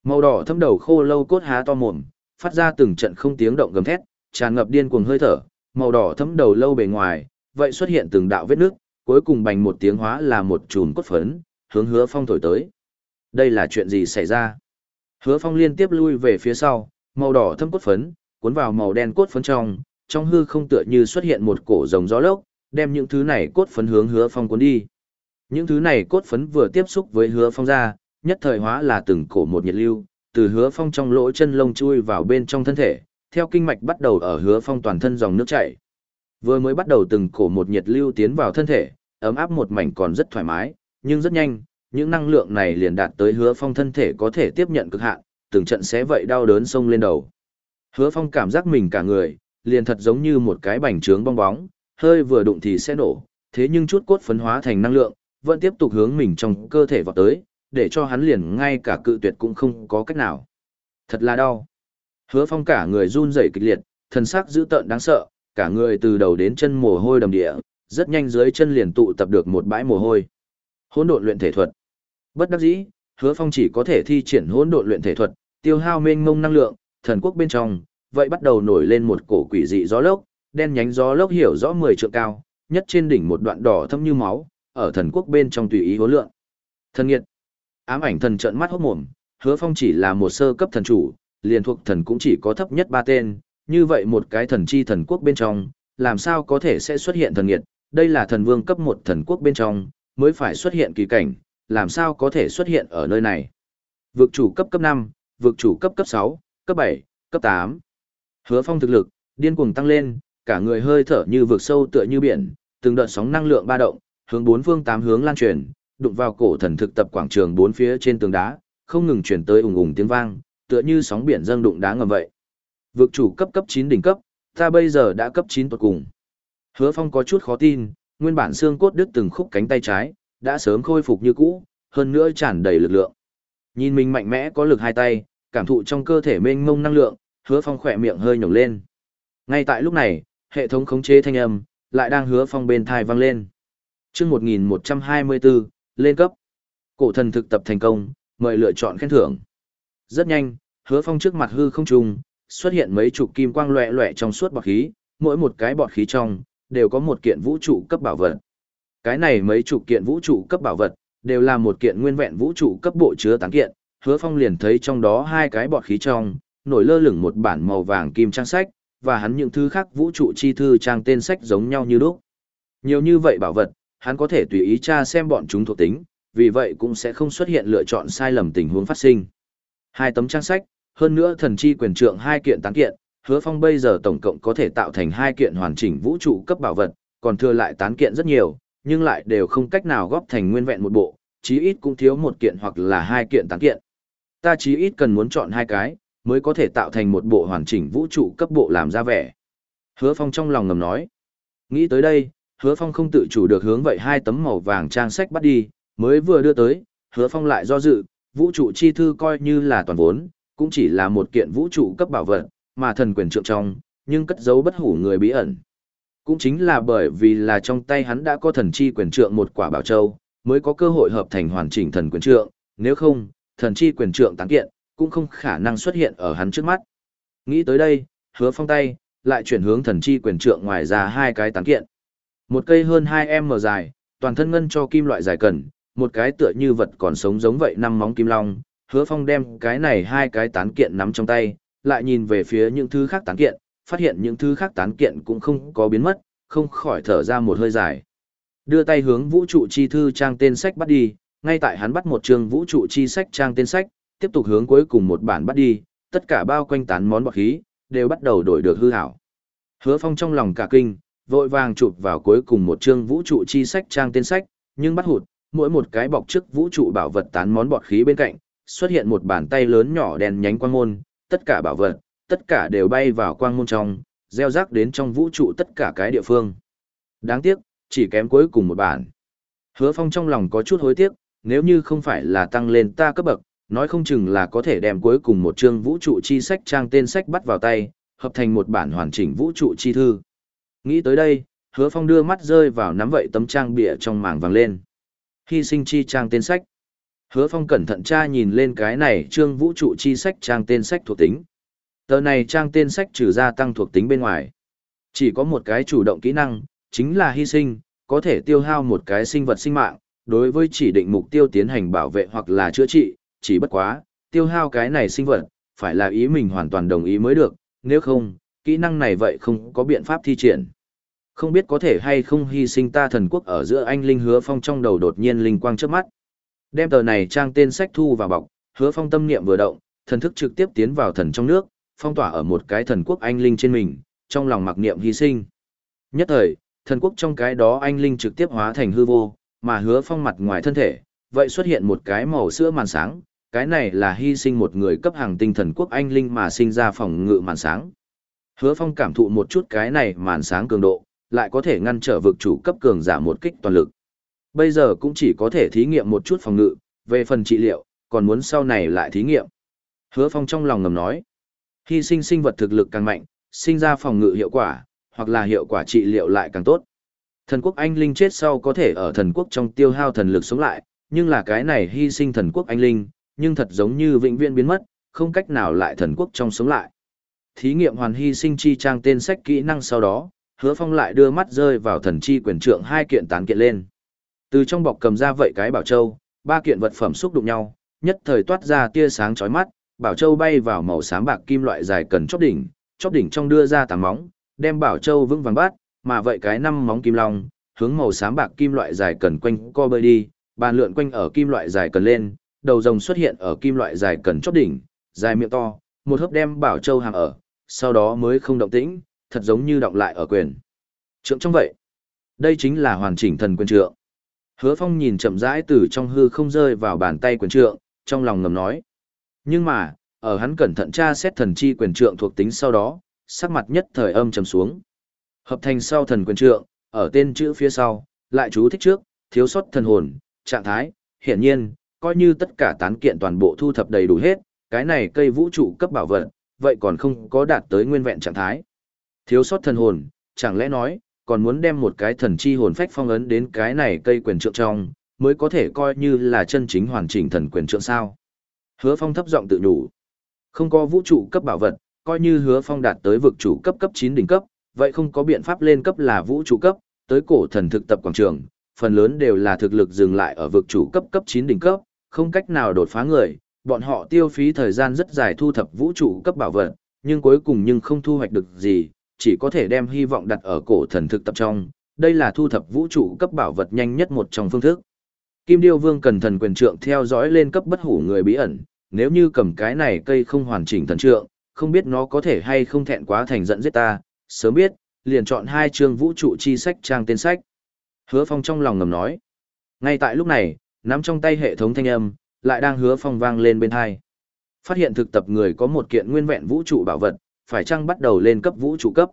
Màu đỏ thâm đầu khô lâu cốt há to mồm, phát ra từng trận không tiếng động gầm thét, tràn ngập điên cuồng hơi thở, màu đỏ thâm đầu lâu bề ngoài, vậy xuất hiện từng đạo vết nước, cuối cùng bành một tiếng hóa là một chùm cốt phấn, hướng hứa phong thổi tới. Đây là chuyện gì xảy ra? Hứa phong liên tiếp lui về phía sau, màu đỏ thâm cốt phấn, cuốn vào màu đen cốt phấn trong, trong hư không tựa như xuất hiện một cổ rồng gió lốc, đem những thứ này cốt phấn hướng hứa phong cuốn đi. Những thứ này cốt phấn vừa tiếp xúc với hứa phong ra, nhất thời hóa là từng cổ một nhiệt lưu, từ hứa phong trong lỗ chân lông chui vào bên trong thân thể, theo kinh mạch bắt đầu ở hứa phong toàn thân dòng nước chảy. Vừa mới bắt đầu từng cổ một nhiệt lưu tiến vào thân thể, ấm áp một mảnh còn rất thoải mái, nhưng rất nhanh, những năng lượng này liền đạt tới hứa phong thân thể có thể tiếp nhận cực hạn, từng trận sẽ vậy đau đớn sông lên đầu. Hứa phong cảm giác mình cả người, liền thật giống như một cái bành trướng bong bóng, hơi vừa đụng thì sẽ nổ, thế nhưng chút cốt phấn hóa thành năng lượng, vẫn tiếp tục hướng mình trong cơ thể vào tới, để cho hắn liền ngay cả cự tuyệt cũng không có cách nào. Thật là đau. Hứa phong cả người run rẩy kịch liệt, thân xác dữ tợn đáng sợ, cả người từ đầu đến chân mồ hôi đầm địa, rất nhanh dưới chân liền tụ tập được một bãi mồ hôi. Hỗn độn luyện thể thuật. Bất đắc dĩ, Hứa Phong chỉ có thể thi triển hỗn độn luyện thể thuật, tiêu hao mênh mông năng lượng, thần quốc bên trong, vậy bắt đầu nổi lên một cổ quỷ dị gió lốc, đen nhánh gió lốc hiểu rõ 10 trượng cao, nhất trên đỉnh một đoạn đỏ thâm như máu, ở thần quốc bên trong tùy ý hỗn lượng. Thần nghiệt. Ám ảnh thần trợn mắt hốt mồm, Hứa Phong chỉ là một sơ cấp thần chủ, liền thuộc thần cũng chỉ có thấp nhất ba tên, như vậy một cái thần chi thần quốc bên trong, làm sao có thể sẽ xuất hiện thần nghiệt, đây là thần vương cấp một thần quốc bên trong, mới phải xuất hiện kỳ cảnh, làm sao có thể xuất hiện ở nơi này. Vực chủ cấp cấp 5, vực chủ cấp cấp 6, cấp 7, cấp 8. Hứa phong thực lực, điên cuồng tăng lên, cả người hơi thở như vực sâu tựa như biển, từng đợt sóng năng lượng ba động, hướng bốn phương tám hướng lan truyền, đụng vào cổ thần thực tập quảng trường bốn phía trên tường đá, không ngừng truyền tới ùng ùng tiếng vang, tựa như sóng biển dâng đụng đá ngầm vậy. Vực chủ cấp cấp 9 đỉnh cấp, ta bây giờ đã cấp 9 tuột cùng. Hứa Phong có chút khó tin, nguyên bản xương cốt đứt từng khúc cánh tay trái, đã sớm khôi phục như cũ, hơn nữa tràn đầy lực lượng. Nhìn mình mạnh mẽ có lực hai tay, cảm thụ trong cơ thể mênh mông năng lượng, Hứa Phong khỏe miệng hơi nhổng lên. Ngay tại lúc này, hệ thống khống chế thanh âm lại đang Hứa Phong bên thai vang lên. Chương 1124, lên cấp. Cổ thần thực tập thành công, mời lựa chọn khen thưởng. Rất nhanh, Hứa Phong trước mặt hư không trùng, xuất hiện mấy chục kim quang loẹ loẹ trong suốt bọt khí, mỗi một cái bọt khí trong đều có một kiện vũ trụ cấp bảo vật. Cái này mấy chục kiện vũ trụ cấp bảo vật đều là một kiện nguyên vẹn vũ trụ cấp bộ chứa tán kiện, Hứa Phong liền thấy trong đó hai cái bọt khí trong, nổi lơ lửng một bản màu vàng kim trang sách, và hắn những thứ khác vũ trụ chi thư trang tên sách giống nhau như lúc. Nhiều như vậy bảo vật, hắn có thể tùy ý tra xem bọn chúng thuộc tính, vì vậy cũng sẽ không xuất hiện lựa chọn sai lầm tình huống phát sinh. Hai tấm trang sách, hơn nữa thần chi quyền trượng hai kiện tán kiện, hứa phong bây giờ tổng cộng có thể tạo thành hai kiện hoàn chỉnh vũ trụ cấp bảo vật, còn thừa lại tán kiện rất nhiều, nhưng lại đều không cách nào góp thành nguyên vẹn một bộ, chí ít cũng thiếu một kiện hoặc là hai kiện tán kiện. Ta chí ít cần muốn chọn hai cái, mới có thể tạo thành một bộ hoàn chỉnh vũ trụ cấp bộ làm ra vẻ. Hứa phong trong lòng ngầm nói. Nghĩ tới đây, hứa phong không tự chủ được hướng vậy hai tấm màu vàng trang sách bắt đi, mới vừa đưa tới, hứa phong lại do dự, vũ trụ chi thư coi như là toàn vốn, cũng chỉ là một kiện vũ trụ cấp bảo vật, mà thần quyền trượng trong, nhưng cất giấu bất hủ người bí ẩn. Cũng chính là bởi vì là trong tay hắn đã có thần chi quyền trượng một quả bảo châu, mới có cơ hội hợp thành hoàn chỉnh thần quyền trượng, nếu không, thần chi quyền trượng tán kiện, cũng không khả năng xuất hiện ở hắn trước mắt. Nghĩ tới đây, hứa phong tay, lại chuyển hướng thần chi quyền trượng ngoài ra hai cái tán kiện. Một cây hơn 2m dài, toàn thân ngân cho kim loại dài cần, một cái tựa như vật còn sống giống vậy năm móng kim long, hứa phong đem cái này hai cái tán kiện nắm trong tay, lại nhìn về phía những thứ khác tán kiện, phát hiện những thứ khác tán kiện cũng không có biến mất, không khỏi thở ra một hơi dài. Đưa tay hướng vũ trụ chi thư trang tên sách bắt đi, ngay tại hắn bắt một chương vũ trụ chi sách trang tên sách, tiếp tục hướng cuối cùng một bản bắt đi, tất cả bao quanh tán món bọt khí, đều bắt đầu đổi được hư hảo. Hứa Phong trong lòng cả kinh, vội vàng chụp vào cuối cùng một chương vũ trụ chi sách trang tên sách, nhưng bắt hụt, mỗi một cái bọc trước vũ trụ bảo vật tán món bọt khí bên cạnh, xuất hiện một bàn tay lớn nhỏ đèn nhánh quang môn, tất cả bảo vật, tất cả đều bay vào quang môn trong, gieo rắc đến trong vũ trụ tất cả cái địa phương. Đáng tiếc, chỉ kém cuối cùng một bản. Hứa Phong trong lòng có chút hối tiếc, nếu như không phải là tăng lên ta cấp bậc, nói không chừng là có thể đem cuối cùng một chương vũ trụ chi sách trang tên sách bắt vào tay, hợp thành một bản hoàn chỉnh vũ trụ chi thư. Nghĩ tới đây, hứa phong đưa mắt rơi vào nắm vậy tấm trang bìa trong màng vàng lên. Hy sinh chi trang tên sách. Hứa phong cẩn thận tra nhìn lên cái này trương vũ trụ chi sách trang tên sách thuộc tính. Tờ này trang tên sách trừ ra tăng thuộc tính bên ngoài. Chỉ có một cái chủ động kỹ năng, chính là hy sinh, có thể tiêu hao một cái sinh vật sinh mạng, đối với chỉ định mục tiêu tiến hành bảo vệ hoặc là chữa trị, chỉ bất quá, tiêu hao cái này sinh vật, phải là ý mình hoàn toàn đồng ý mới được, nếu không, kỹ năng này vậy không có biện pháp thi triển. Không biết có thể hay không hy sinh ta thần quốc ở giữa anh Linh hứa phong trong đầu đột nhiên linh quang trước mắt. Đem tờ này trang tên sách thu vào bọc, hứa phong tâm niệm vừa động, thần thức trực tiếp tiến vào thần trong nước, phong tỏa ở một cái thần quốc anh Linh trên mình, trong lòng mặc niệm hy sinh. Nhất thời, thần quốc trong cái đó anh Linh trực tiếp hóa thành hư vô, mà hứa phong mặt ngoài thân thể, vậy xuất hiện một cái màu sữa màn sáng, cái này là hy sinh một người cấp hàng tinh thần quốc anh linh mà sinh ra phòng ngự màn sáng. Hứa Phong cảm thụ một chút cái này màn sáng cường độ, lại có thể ngăn trở vực chủ cấp cường giả một kích toàn lực. Bây giờ cũng chỉ có thể thí nghiệm một chút phòng ngự, về phần trị liệu, còn muốn sau này lại thí nghiệm. Hứa Phong trong lòng ngầm nói, hy sinh sinh vật thực lực càng mạnh, sinh ra phòng ngự hiệu quả, hoặc là hiệu quả trị liệu lại càng tốt. Thần quốc anh linh chết sau có thể ở thần quốc trong tiêu hao thần lực sống lại, nhưng là cái này hy sinh thần quốc anh linh, nhưng thật giống như vĩnh viễn biến mất, không cách nào lại thần quốc trong sống lại. Thí nghiệm hoàn hy sinh chi trang tên sách kỹ năng sau đó, hứa phong lại đưa mắt rơi vào thần chi quyền trượng hai kiện tán kiện lên. Từ trong bọc cầm ra vậy cái bảo châu, ba kiện vật phẩm xúc đụng nhau, nhất thời toát ra tia sáng chói mắt, bảo châu bay vào màu xám bạc kim loại dài cần chóp đỉnh, chóp đỉnh trong đưa ra tám móng, đem bảo châu vững vàng bát, mà vậy cái năm móng kim long, hướng màu xám bạc kim loại dài cần quanh co bơi đi, bàn lượn quanh ở kim loại dài cần lên, đầu rồng xuất hiện ở kim loại dài cần chóp đỉnh, dài miệng to, một hớp đem bảo châu hàng ở, sau đó mới không động tĩnh, thật giống như động lại ở quyền. Trượng trong vậy, đây chính là hoàn chỉnh thần quyền trượng. Hứa Phong nhìn chậm rãi từ trong hư không rơi vào bàn tay quyền trượng, trong lòng ngầm nói. Nhưng mà, ở hắn cẩn thận tra xét thần chi quyền trượng thuộc tính sau đó, sắc mặt nhất thời âm trầm xuống. Hợp thành sau thần quyền trượng, ở tên chữ phía sau, lại chú thích trước, thiếu sót thần hồn, trạng thái, hiển nhiên, coi như tất cả tán kiện toàn bộ thu thập đầy đủ hết, cái này cây vũ trụ cấp bảo vật, vậy còn không có đạt tới nguyên vẹn trạng thái. Thiếu sót thần hồn, chẳng lẽ nói, còn muốn đem một cái thần chi hồn phách phong ấn đến cái này cây quyền trượng trong, mới có thể coi như là chân chính hoàn chỉnh thần quyền trượng sao. Hứa phong thấp giọng tự nhủ. Không có vũ trụ cấp bảo vật, coi như hứa phong đạt tới vực chủ cấp cấp 9 đỉnh cấp, vậy không có biện pháp lên cấp là vũ trụ cấp, tới cổ thần thực tập quảng trường, phần lớn đều là thực lực dừng lại ở vực chủ cấp cấp 9 đỉnh cấp, không cách nào đột phá người, bọn họ tiêu phí thời gian rất dài thu thập vũ trụ cấp bảo vật, nhưng cuối cùng nhưng không thu hoạch được gì, chỉ có thể đem hy vọng đặt ở cổ thần thực tập trong, đây là thu thập vũ trụ cấp bảo vật nhanh nhất một trong phương thức. Kim Điêu Vương cần thần quyền trượng theo dõi lên cấp bất hủ người bí ẩn, nếu như cầm cái này cây không hoàn chỉnh thần trượng, không biết nó có thể hay không thẹn quá thành giận giết ta, sớm biết, liền chọn hai chương vũ trụ chi sách trang tên sách. Hứa Phong trong lòng ngầm nói. Ngay tại lúc này, nắm trong tay hệ thống thanh âm, lại đang hứa phong vang lên bên hai. Phát hiện thực tập người có một kiện nguyên vẹn vũ trụ bảo vật, phải chăng bắt đầu lên cấp vũ trụ cấp?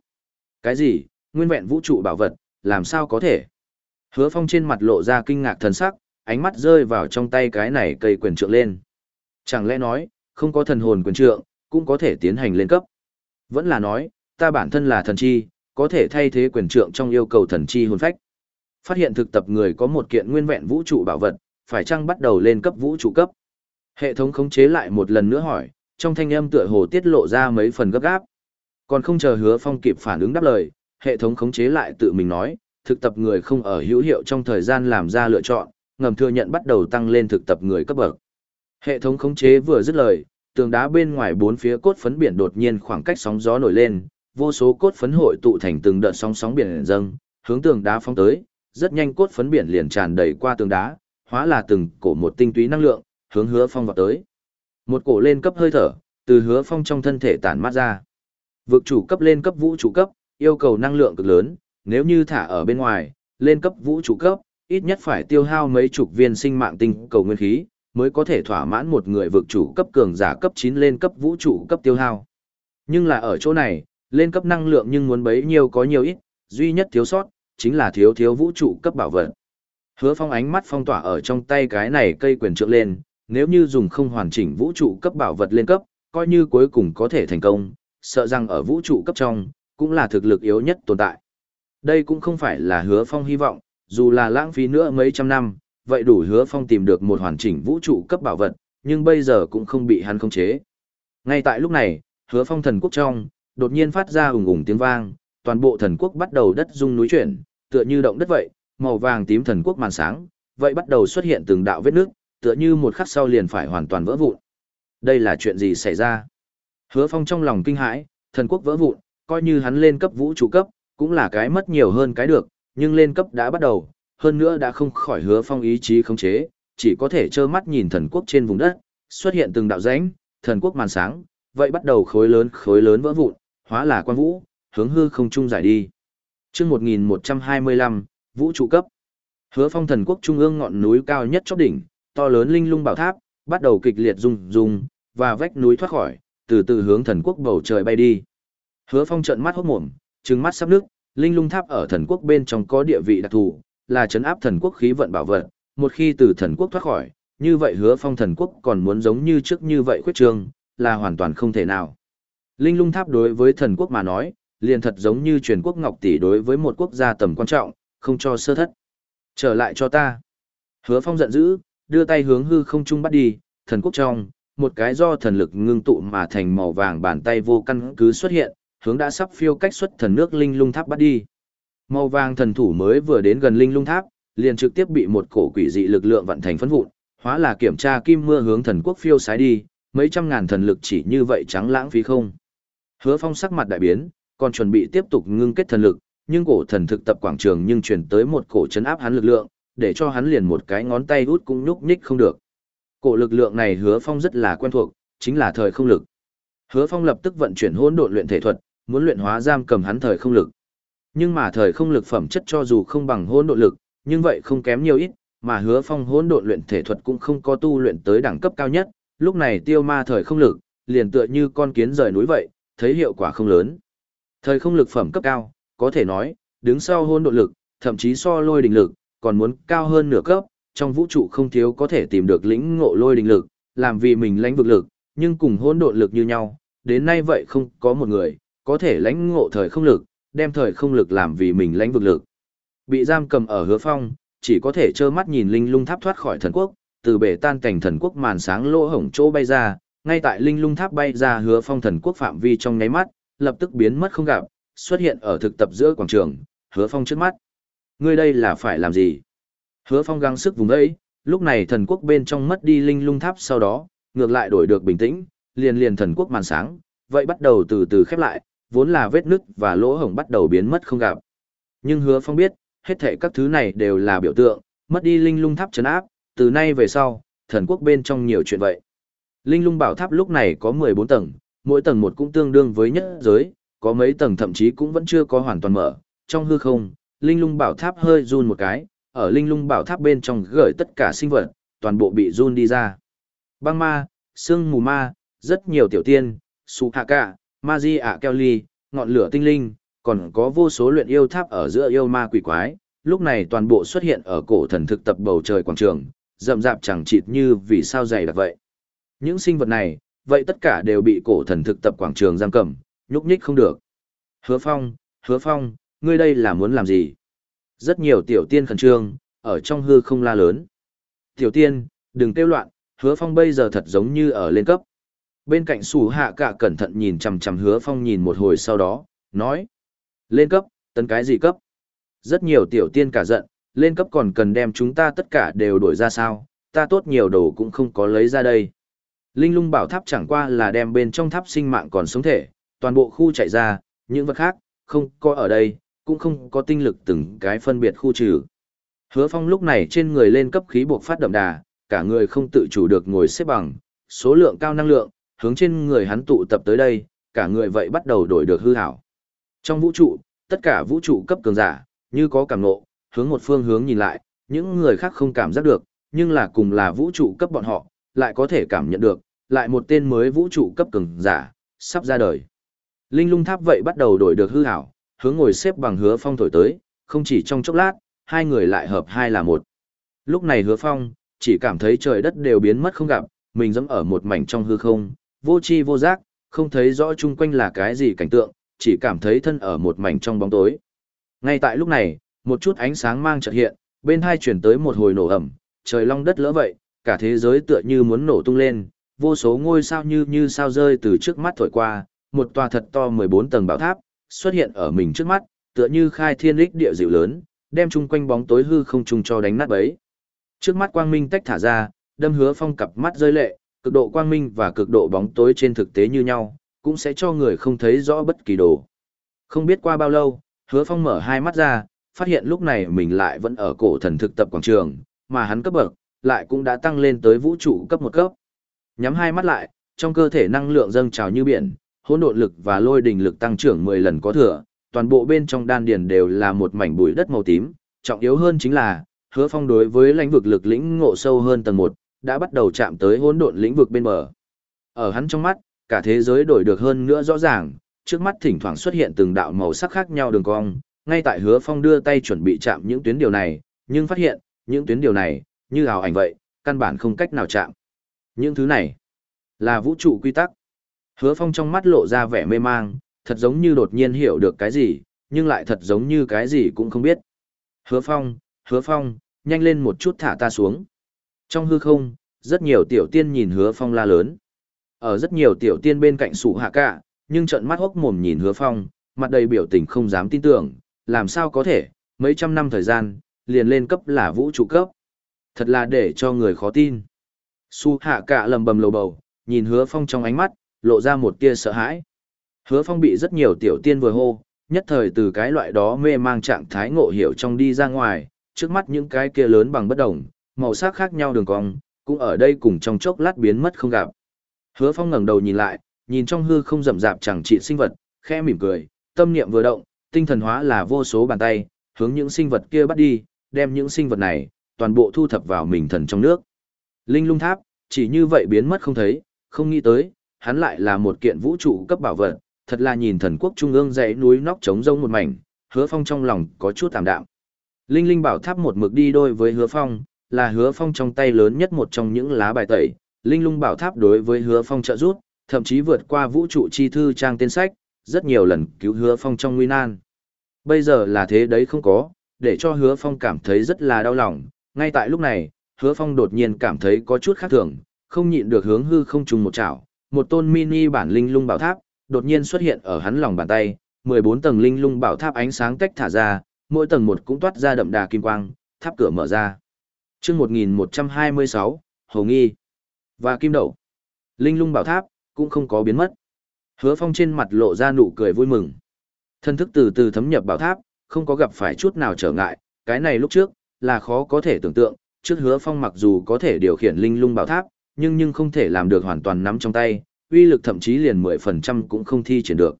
Cái gì? Nguyên vẹn vũ trụ bảo vật, làm sao có thể? Hứa phong trên mặt lộ ra kinh ngạc thần sắc, ánh mắt rơi vào trong tay cái này cây quyền trượng lên. Chẳng lẽ nói, không có thần hồn quyền trượng, cũng có thể tiến hành lên cấp? Vẫn là nói, ta bản thân là thần chi, có thể thay thế quyền trượng trong yêu cầu thần chi hồn phách. Phát hiện thực tập người có một kiện nguyên vẹn vũ trụ bảo vật, phải chăng bắt đầu lên cấp vũ trụ cấp? Hệ thống khống chế lại một lần nữa hỏi, trong thanh âm tựa hồ tiết lộ ra mấy phần gấp gáp. Còn không chờ hứa phong kịp phản ứng đáp lời, hệ thống khống chế lại tự mình nói, thực tập người không ở hữu hiệu trong thời gian làm ra lựa chọn, ngầm thừa nhận bắt đầu tăng lên thực tập người cấp bậc. Hệ thống khống chế vừa dứt lời, tường đá bên ngoài bốn phía cốt phấn biển đột nhiên khoảng cách sóng gió nổi lên, vô số cốt phấn hội tụ thành từng đợt sóng sóng biển dâng, hướng tường đá phóng tới, rất nhanh cốt phấn biển liền tràn đầy qua tường đá, hóa là từng cổ một tinh túy năng lượng, hướng hứa phong vọt tới. Một cổ lên cấp hơi thở, từ hứa phong trong thân thể tản mát ra. Vực chủ cấp lên cấp vũ trụ cấp, yêu cầu năng lượng cực lớn, nếu như thả ở bên ngoài, lên cấp vũ trụ cấp, ít nhất phải tiêu hao mấy chục viên sinh mạng tinh cầu nguyên khí, mới có thể thỏa mãn một người vực chủ cấp cường giả cấp 9 lên cấp vũ trụ cấp tiêu hao. Nhưng là ở chỗ này, lên cấp năng lượng nhưng muốn bấy nhiêu có nhiều ít, duy nhất thiếu sót, chính là thiếu thiếu vũ trụ cấp bảo vật. Hứa phong ánh mắt phong tỏa ở trong tay cái này cây quyền trượng lên, nếu như dùng không hoàn chỉnh vũ trụ cấp bảo vật lên cấp, coi như cuối cùng có thể thành công, sợ rằng ở vũ trụ cấp trong, cũng là thực lực yếu nhất tồn tại. Đây cũng không phải là hứa phong hy vọng, dù là lãng phí nữa mấy trăm năm, vậy đủ hứa phong tìm được một hoàn chỉnh vũ trụ cấp bảo vật, nhưng bây giờ cũng không bị hắn khống chế. Ngay tại lúc này, hứa phong thần quốc trong, đột nhiên phát ra ủng ủng tiếng vang, toàn bộ thần quốc bắt đầu đất rung núi chuyển, tựa như động đất vậy, màu vàng tím thần quốc màn sáng, vậy bắt đầu xuất hiện từng đạo vết nước, tựa như một khắc sau liền phải hoàn toàn vỡ vụn. Đây là chuyện gì xảy ra? Hứa Phong trong lòng kinh hãi, thần quốc vỡ vụn, coi như hắn lên cấp vũ trụ cấp, cũng là cái mất nhiều hơn cái được, nhưng lên cấp đã bắt đầu, hơn nữa đã không khỏi Hứa Phong ý chí khống chế, chỉ có thể trơ mắt nhìn thần quốc trên vùng đất, xuất hiện từng đạo rãnh, thần quốc màn sáng, vậy bắt đầu khối lớn khối lớn vỡ vụn, hóa là quan vũ, hướng hư không trung giải đi. Chương 1125, vũ trụ cấp. Hứa Phong thần quốc trung ương ngọn núi cao nhất chóp đỉnh, to lớn linh lung bảo tháp, bắt đầu kịch liệt rung rung, và vách núi thoát khỏi, từ từ hướng thần quốc bầu trời bay đi. Hứa Phong trợn mắt hốt mồm, trừng mắt sắp nước, linh lung tháp ở thần quốc bên trong có địa vị đặc thù, là chấn áp thần quốc khí vận bảo vật, một khi từ thần quốc thoát khỏi, như vậy Hứa Phong thần quốc còn muốn giống như trước như vậy khuyết trương, là hoàn toàn không thể nào. Linh lung tháp đối với thần quốc mà nói, liền thật giống như truyền quốc ngọc tỷ đối với một quốc gia tầm quan trọng, không cho sơ thất. Trở lại cho ta. Hứa Phong giận dữ, đưa tay hướng hư không trung bắt đi, thần quốc trong, một cái do thần lực ngưng tụ mà thành màu vàng bàn tay vô căn cứ xuất hiện, hướng đã sắp phiêu cách xuất thần nước linh lung tháp bắt đi. Màu vàng thần thủ mới vừa đến gần linh lung tháp, liền trực tiếp bị một cổ quỷ dị lực lượng vận thành phấn vụn, hóa là kiểm tra kim mưa hướng thần quốc phiêu sái đi, mấy trăm ngàn thần lực chỉ như vậy trắng lãng phí không. Hứa Phong sắc mặt đại biến, còn chuẩn bị tiếp tục ngưng kết thần lực, nhưng cổ thần thực tập quảng trường nhưng truyền tới một cổ chấn áp hắn lực lượng, để cho hắn liền một cái ngón tay út cũng nhúc nhích không được. Cổ lực lượng này Hứa Phong rất là quen thuộc, chính là thời không lực. Hứa Phong lập tức vận chuyển hỗn độn luyện thể thuật, muốn luyện hóa giam cầm hắn thời không lực. Nhưng mà thời không lực phẩm chất cho dù không bằng hỗn độn lực, nhưng vậy không kém nhiều ít, mà Hứa Phong hỗn độn luyện thể thuật cũng không có tu luyện tới đẳng cấp cao nhất, lúc này tiêu ma thời không lực, liền tựa như con kiến rời núi vậy, thấy hiệu quả không lớn. Thời không lực phẩm cấp cao, có thể nói, đứng sau hỗn độn lực, thậm chí so lôi đỉnh lực, còn muốn cao hơn nửa cấp, trong vũ trụ không thiếu có thể tìm được lĩnh ngộ lôi đình lực, làm vì mình lãnh vực lực, nhưng cùng hỗn độ lực như nhau, đến nay vậy không có một người, có thể lãnh ngộ thời không lực, đem thời không lực làm vì mình lãnh vực lực. Bị giam cầm ở hứa phong, chỉ có thể trơ mắt nhìn linh lung tháp thoát khỏi thần quốc, từ bể tan cảnh thần quốc màn sáng lỗ hổng chỗ bay ra, ngay tại linh lung tháp bay ra hứa phong thần quốc phạm vi trong nháy mắt, lập tức biến mất không gặp, xuất hiện ở thực tập giữa quảng trường, hứa phong trước mắt. Ngươi đây là phải làm gì? Hứa phong gắng sức vùng ấy, lúc này thần quốc bên trong mất đi linh lung tháp sau đó, ngược lại đổi được bình tĩnh, liền liền thần quốc màn sáng, vậy bắt đầu từ từ khép lại, vốn là vết nứt và lỗ hổng bắt đầu biến mất không gặp. Nhưng hứa phong biết, hết thệ các thứ này đều là biểu tượng, mất đi linh lung tháp chấn áp, từ nay về sau, thần quốc bên trong nhiều chuyện vậy. Linh lung bảo tháp lúc này có 14 tầng, mỗi tầng một cũng tương đương với nhất giới, có mấy tầng thậm chí cũng vẫn chưa có hoàn toàn mở. Trong hư không, linh lung bảo tháp hơi run một cái, ở linh lung bảo tháp bên trong gửi tất cả sinh vật, toàn bộ bị run đi ra. Băng ma, sương mù ma, rất nhiều tiểu tiên, su hạ cả, ma di ạ keo ly, ngọn lửa tinh linh, còn có vô số luyện yêu tháp ở giữa yêu ma quỷ quái, lúc này toàn bộ xuất hiện ở cổ thần thực tập bầu trời quảng trường, rậm rạp chẳng chịt như vì sao dày đặc vậy. Những sinh vật này, vậy tất cả đều bị cổ thần thực tập quảng trường giam cầm, nhúc nhích không được. Hứa Phong, Hứa Phong, ngươi đây là muốn làm gì? Rất nhiều tiểu tiên khẩn trương, ở trong hư không la lớn. Tiểu tiên, đừng kêu loạn, Hứa Phong bây giờ thật giống như ở lên cấp. Bên cạnh sủ hạ cả cẩn thận nhìn chằm chằm Hứa Phong nhìn một hồi sau đó, nói. Lên cấp, tấn cái gì cấp? Rất nhiều tiểu tiên cả giận, lên cấp còn cần đem chúng ta tất cả đều đổi ra sao, ta tốt nhiều đồ cũng không có lấy ra đây. Linh lung bảo tháp chẳng qua là đem bên trong tháp sinh mạng còn sống thể, toàn bộ khu chạy ra, những vật khác, không có ở đây, cũng không có tinh lực từng cái phân biệt khu trừ. Hứa Phong lúc này trên người lên cấp khí buộc phát đậm đà, cả người không tự chủ được ngồi xếp bằng, số lượng cao năng lượng, hướng trên người hắn tụ tập tới đây, cả người vậy bắt đầu đổi được hư hảo. Trong vũ trụ, tất cả vũ trụ cấp cường giả, như có cảm ngộ, hướng một phương hướng nhìn lại, những người khác không cảm giác được, nhưng là cùng là vũ trụ cấp bọn họ, lại có thể cảm nhận được, lại một tên mới vũ trụ cấp cường giả, sắp ra đời. Linh lung tháp vậy bắt đầu đổi được hư hảo, hướng ngồi xếp bằng hứa phong thổi tới, không chỉ trong chốc lát, hai người lại hợp hai là một. Lúc này hứa phong, chỉ cảm thấy trời đất đều biến mất không gặp, mình dẫm ở một mảnh trong hư không, vô chi vô giác, không thấy rõ chung quanh là cái gì cảnh tượng, chỉ cảm thấy thân ở một mảnh trong bóng tối. Ngay tại lúc này, một chút ánh sáng mang chợt hiện, bên hai chuyển tới một hồi nổ ẩm, trời long đất lỡ vậy, cả thế giới tựa như muốn nổ tung lên, vô số ngôi sao như như sao rơi từ trước mắt thổi qua, một tòa thật to 14 tầng bảo tháp xuất hiện ở mình trước mắt, tựa như khai thiên lích địa dịu lớn, đem chung quanh bóng tối hư không trùng cho đánh nát bấy. Trước mắt quang minh tách thả ra, đâm hứa phong cặp mắt rơi lệ, cực độ quang minh và cực độ bóng tối trên thực tế như nhau, cũng sẽ cho người không thấy rõ bất kỳ đồ. Không biết qua bao lâu, hứa phong mở hai mắt ra, phát hiện lúc này mình lại vẫn ở cổ thần thực tập quảng trường, mà hắn cấp bậc, lại cũng đã tăng lên tới vũ trụ cấp một cấp. Nhắm hai mắt lại, trong cơ thể năng lượng dâng trào như biển, hỗn độn lực và lôi đình lực tăng trưởng 10 lần có thừa, toàn bộ bên trong đan điền đều là một mảnh bụi đất màu tím, trọng yếu hơn chính là, Hứa Phong đối với lãnh vực lực lĩnh ngộ sâu hơn tầng 1, đã bắt đầu chạm tới hỗn độn lĩnh vực bên bờ. Ở hắn trong mắt, cả thế giới đổi được hơn nữa rõ ràng, trước mắt thỉnh thoảng xuất hiện từng đạo màu sắc khác nhau đường cong, ngay tại Hứa Phong đưa tay chuẩn bị chạm những tuyến điều này, nhưng phát hiện, những tuyến điều này, như ảo ảnh vậy, căn bản không cách nào chạm. Những thứ này, là vũ trụ quy tắc. Hứa Phong trong mắt lộ ra vẻ mê mang, thật giống như đột nhiên hiểu được cái gì, nhưng lại thật giống như cái gì cũng không biết. Hứa Phong, Hứa Phong, nhanh lên một chút thả ta xuống. Trong hư không, rất nhiều tiểu tiên nhìn Hứa Phong la lớn. Ở rất nhiều tiểu tiên bên cạnh sủ hạ cả, nhưng trận mắt hốc mồm nhìn Hứa Phong, mặt đầy biểu tình không dám tin tưởng, làm sao có thể, mấy trăm năm thời gian, liền lên cấp là vũ trụ cấp. Thật là để cho người khó tin. Su hạ cả lầm bầm lầu bầu, nhìn hứa phong trong ánh mắt, lộ ra một tia sợ hãi. Hứa phong bị rất nhiều tiểu tiên vừa hô, nhất thời từ cái loại đó mê mang trạng thái ngộ hiểu trong đi ra ngoài, trước mắt những cái kia lớn bằng bất đồng, màu sắc khác nhau đường cong, cũng ở đây cùng trong chốc lát biến mất không gặp. Hứa phong ngẩng đầu nhìn lại, nhìn trong hư không rậm rạp chẳng trị sinh vật, khẽ mỉm cười, tâm niệm vừa động, tinh thần hóa là vô số bàn tay, hướng những sinh vật kia bắt đi, đem những sinh vật này, toàn bộ thu thập vào mình thần trong nước. Linh lung tháp, chỉ như vậy biến mất không thấy, không nghĩ tới, hắn lại là một kiện vũ trụ cấp bảo vật, thật là nhìn thần quốc trung ương dãy núi nóc trống rông một mảnh, hứa phong trong lòng có chút tạm đạm. Linh linh bảo tháp một mực đi đôi với hứa phong, là hứa phong trong tay lớn nhất một trong những lá bài tẩy, linh lung bảo tháp đối với hứa phong trợ giúp, thậm chí vượt qua vũ trụ chi thư trang tên sách, rất nhiều lần cứu hứa phong trong nguy nan. Bây giờ là thế đấy không có, để cho hứa phong cảm thấy rất là đau lòng, ngay tại lúc này, hứa phong đột nhiên cảm thấy có chút khác thường, không nhịn được hướng hư không trùng một chảo, một tôn mini bản linh lung bảo tháp, đột nhiên xuất hiện ở hắn lòng bàn tay, 14 tầng linh lung bảo tháp ánh sáng tách thả ra, mỗi tầng một cũng toát ra đậm đà kim quang, tháp cửa mở ra. Chương 1126, Hồ Nghi và Kim Đậu. Linh lung bảo tháp cũng không có biến mất. Hứa Phong trên mặt lộ ra nụ cười vui mừng. Thân thức từ từ thấm nhập bảo tháp, không có gặp phải chút nào trở ngại, cái này lúc trước là khó có thể tưởng tượng, trước Hứa Phong mặc dù có thể điều khiển linh lung bảo tháp, nhưng nhưng không thể làm được hoàn toàn nắm trong tay, uy lực thậm chí liền 10% cũng không thi triển được.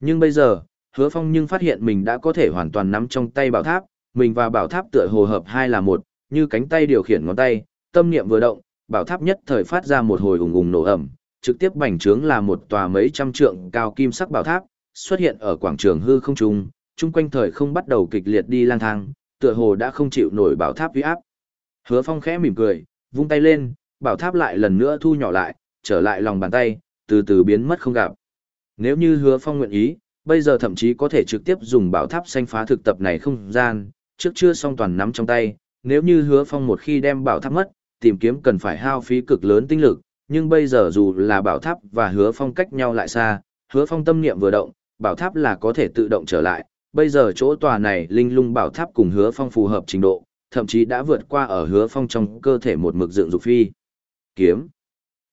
Nhưng bây giờ, hứa phong nhưng phát hiện mình đã có thể hoàn toàn nắm trong tay bảo tháp, mình và bảo tháp tựa hồ hợp hai là một, như cánh tay điều khiển ngón tay, tâm niệm vừa động, bảo tháp nhất thời phát ra một hồi ùng ùng nổ ẩm, trực tiếp bành trướng là một tòa mấy trăm trượng cao kim sắc bảo tháp, xuất hiện ở quảng trường hư không trung, chung quanh thời không bắt đầu kịch liệt đi lang thang, tựa hồ đã không chịu nổi bảo tháp uy áp. Hứa Phong khẽ mỉm cười, vung tay lên, bảo tháp lại lần nữa thu nhỏ lại, trở lại lòng bàn tay, từ từ biến mất không gặp. Nếu như hứa phong nguyện ý, bây giờ thậm chí có thể trực tiếp dùng bảo tháp xanh phá thực tập này không gian, trước chưa xong toàn nắm trong tay, nếu như hứa phong một khi đem bảo tháp mất, tìm kiếm cần phải hao phí cực lớn tinh lực, nhưng bây giờ dù là bảo tháp và hứa phong cách nhau lại xa, hứa phong tâm niệm vừa động, bảo tháp là có thể tự động trở lại, bây giờ chỗ tòa này linh lung bảo tháp cùng hứa phong phù hợp trình độ, thậm chí đã vượt qua ở hứa phong trong cơ thể một mực dựng dục phi kiếm.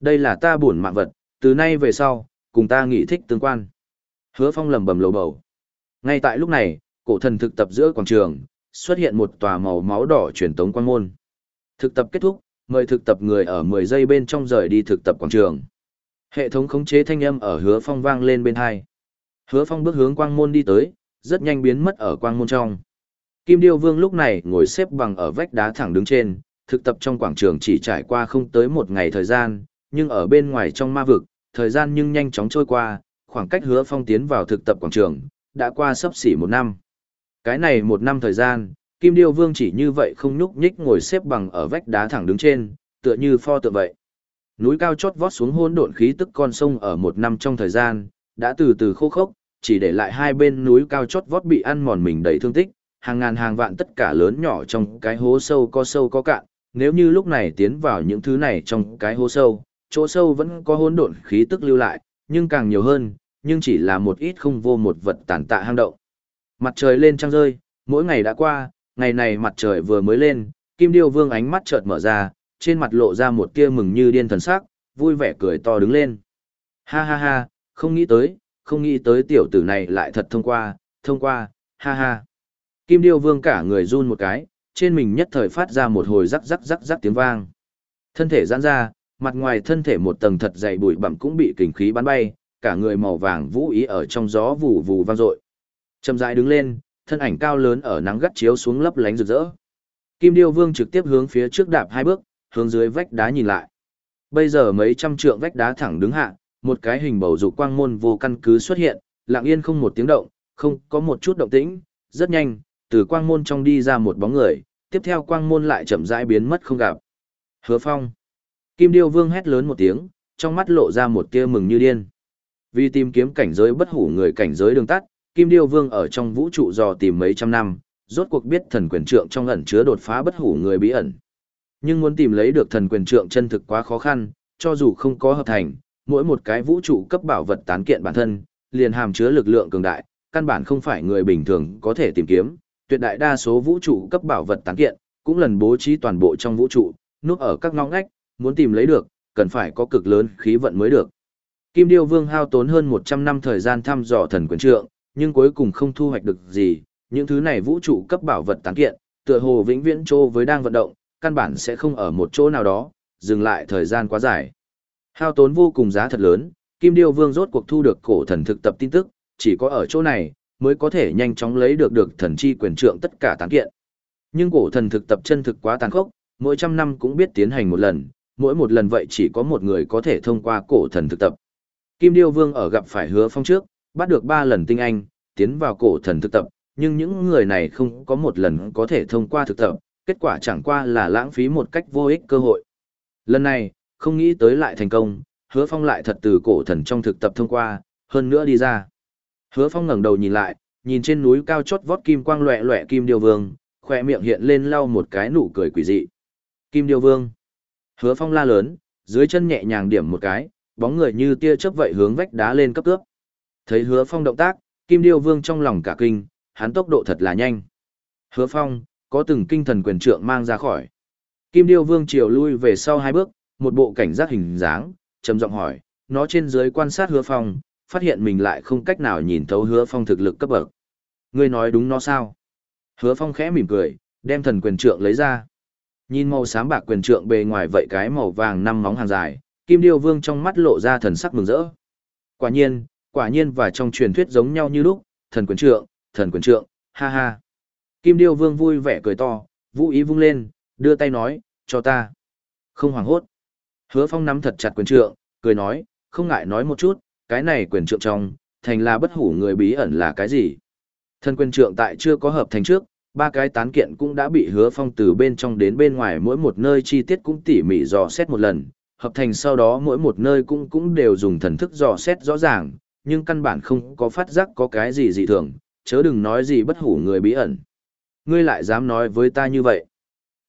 Đây là ta buồn mạng vật, từ nay về sau, cùng ta nghị thích tương quan. Hứa phong lầm bầm lầu bầu. Ngay tại lúc này, cổ thần thực tập giữa quảng trường, xuất hiện một tòa màu máu đỏ truyền tống quan môn. Thực tập kết thúc, mời thực tập người ở 10 giây bên trong rời đi thực tập quảng trường. Hệ thống khống chế thanh âm ở hứa phong vang lên bên hai. Hứa phong bước hướng quang môn đi tới, rất nhanh biến mất ở quang môn trong. Kim Điêu Vương lúc này ngồi xếp bằng ở vách đá thẳng đứng trên, thực tập trong quảng trường chỉ trải qua không tới một ngày thời gian, nhưng ở bên ngoài trong ma vực, thời gian nhưng nhanh chóng trôi qua, khoảng cách hứa phong tiến vào thực tập quảng trường, đã qua sấp xỉ một năm. Cái này một năm thời gian, Kim Điêu Vương chỉ như vậy không nhúc nhích ngồi xếp bằng ở vách đá thẳng đứng trên, tựa như pho tượng vậy. Núi cao chót vót xuống hỗn độn khí tức con sông ở một năm trong thời gian, đã từ từ khô khốc, chỉ để lại hai bên núi cao chót vót bị ăn mòn mình đầy thương tích, hàng ngàn hàng vạn tất cả lớn nhỏ trong cái hố sâu có sâu có cạn, nếu như lúc này tiến vào những thứ này trong cái hố sâu, chỗ sâu vẫn có hỗn độn khí tức lưu lại, nhưng càng nhiều hơn, nhưng chỉ là một ít không vô một vật tàn tạ hang động. Mặt trời lên trăng rơi, mỗi ngày đã qua, ngày này mặt trời vừa mới lên, Kim Điêu Vương ánh mắt chợt mở ra, trên mặt lộ ra một tia mừng như điên thần sắc, vui vẻ cười to đứng lên. Ha ha ha, không nghĩ tới, không nghĩ tới tiểu tử này lại thật thông qua, thông qua, ha ha. Kim Điêu Vương cả người run một cái, trên mình nhất thời phát ra một hồi rắc rắc rắc rắc tiếng vang. Thân thể giãn ra, mặt ngoài thân thể một tầng thật dày bụi bặm cũng bị kình khí bắn bay, cả người màu vàng vũ ý ở trong gió vù vù vang dội. Chậm rãi đứng lên, thân ảnh cao lớn ở nắng gắt chiếu xuống lấp lánh rực rỡ. Kim Điêu Vương trực tiếp hướng phía trước đạp hai bước, hướng dưới vách đá nhìn lại. Bây giờ mấy trăm trượng vách đá thẳng đứng hạ, một cái hình bầu dục quang môn vô căn cứ xuất hiện, lặng yên không một tiếng động, không có một chút động tĩnh, rất nhanh, từ quang môn trong đi ra một bóng người, tiếp theo quang môn lại chậm rãi biến mất không gặp. Hứa Phong. Kim Điêu Vương hét lớn một tiếng, trong mắt lộ ra một tia mừng như điên. Vì tìm kiếm cảnh giới bất hủ người cảnh giới đường tắt, Kim Điêu Vương ở trong vũ trụ dò tìm mấy trăm năm, rốt cuộc biết thần quyền trượng trong ẩn chứa đột phá bất hủ người bí ẩn. Nhưng muốn tìm lấy được thần quyền trượng chân thực quá khó khăn, cho dù không có hợp thành, mỗi một cái vũ trụ cấp bảo vật tán kiện bản thân, liền hàm chứa lực lượng cường đại, căn bản không phải người bình thường có thể tìm kiếm, tuyệt đại đa số vũ trụ cấp bảo vật tán kiện, cũng lần bố trí toàn bộ trong vũ trụ, núp ở các ngõ ngách, muốn tìm lấy được, cần phải có cực lớn khí vận mới được. Kim Điêu Vương hao tốn hơn 100 năm thời gian thăm dò thần quyền trượng, nhưng cuối cùng không thu hoạch được gì, những thứ này vũ trụ cấp bảo vật tán kiện, tựa hồ vĩnh viễn trô với đang vận động, căn bản sẽ không ở một chỗ nào đó, dừng lại thời gian quá dài. Hao tốn vô cùng giá thật lớn, Kim Điêu Vương rốt cuộc thu được cổ thần thực tập tin tức, chỉ có ở chỗ này, mới có thể nhanh chóng lấy được được thần chi quyền trượng tất cả tán kiện. Nhưng cổ thần thực tập chân thực quá tàn khốc, mỗi trăm năm cũng biết tiến hành một lần, mỗi một lần vậy chỉ có một người có thể thông qua cổ thần thực tập. Kim Điêu Vương ở gặp phải hứa phong trước, bắt được ba lần tinh anh, tiến vào cổ thần thực tập, nhưng những người này không có một lần có thể thông qua thực tập, kết quả chẳng qua là lãng phí một cách vô ích cơ hội. Lần này, không nghĩ tới lại thành công, hứa phong lại thật từ cổ thần trong thực tập thông qua, hơn nữa đi ra. Hứa phong ngẩng đầu nhìn lại, nhìn trên núi cao chót vót kim quang loẹ loẹ kim điêu vương, khoe miệng hiện lên lau một cái nụ cười quỷ dị. Kim điêu vương. Hứa phong la lớn, dưới chân nhẹ nhàng điểm một cái, bóng người như tia chớp vậy hướng vách đá lên cấp cướp. Thấy hứa phong động tác, kim điêu vương trong lòng cả kinh, hắn tốc độ thật là nhanh. Hứa phong, có từng kinh thần quyền trượng mang ra khỏi. Kim điêu vương chiều lui về sau hai bước, một bộ cảnh giác hình dáng, trầm giọng hỏi, nó trên dưới quan sát hứa phong, phát hiện mình lại không cách nào nhìn thấu hứa phong thực lực cấp bậc. Ngươi nói đúng nó sao? Hứa phong khẽ mỉm cười, đem thần quyền trượng lấy ra. Nhìn màu xám bạc quyền trượng bề ngoài vậy cái màu vàng năm móng hàng dài, Kim Điêu Vương trong mắt lộ ra thần sắc mừng rỡ. Quả nhiên, quả nhiên và trong truyền thuyết giống nhau như lúc, thần quyền trượng, thần quyền trượng, ha ha. Kim Điêu Vương vui vẻ cười to, vũ ý vung lên, đưa tay nói, cho ta. Không hoảng hốt. Hứa Phong nắm thật chặt quyền trượng, cười nói, không ngại nói một chút, cái này quyền trượng trong, thành là bất hủ người bí ẩn là cái gì. Thần quyền trượng tại chưa có hợp thành trước, ba cái tán kiện cũng đã bị hứa phong từ bên trong đến bên ngoài mỗi một nơi chi tiết cũng tỉ mỉ dò xét một lần, hợp thành sau đó mỗi một nơi cũng cũng đều dùng thần thức dò xét rõ ràng, nhưng căn bản không có phát giác có cái gì dị thường, chớ đừng nói gì bất hủ người bí ẩn. Ngươi lại dám nói với ta như vậy.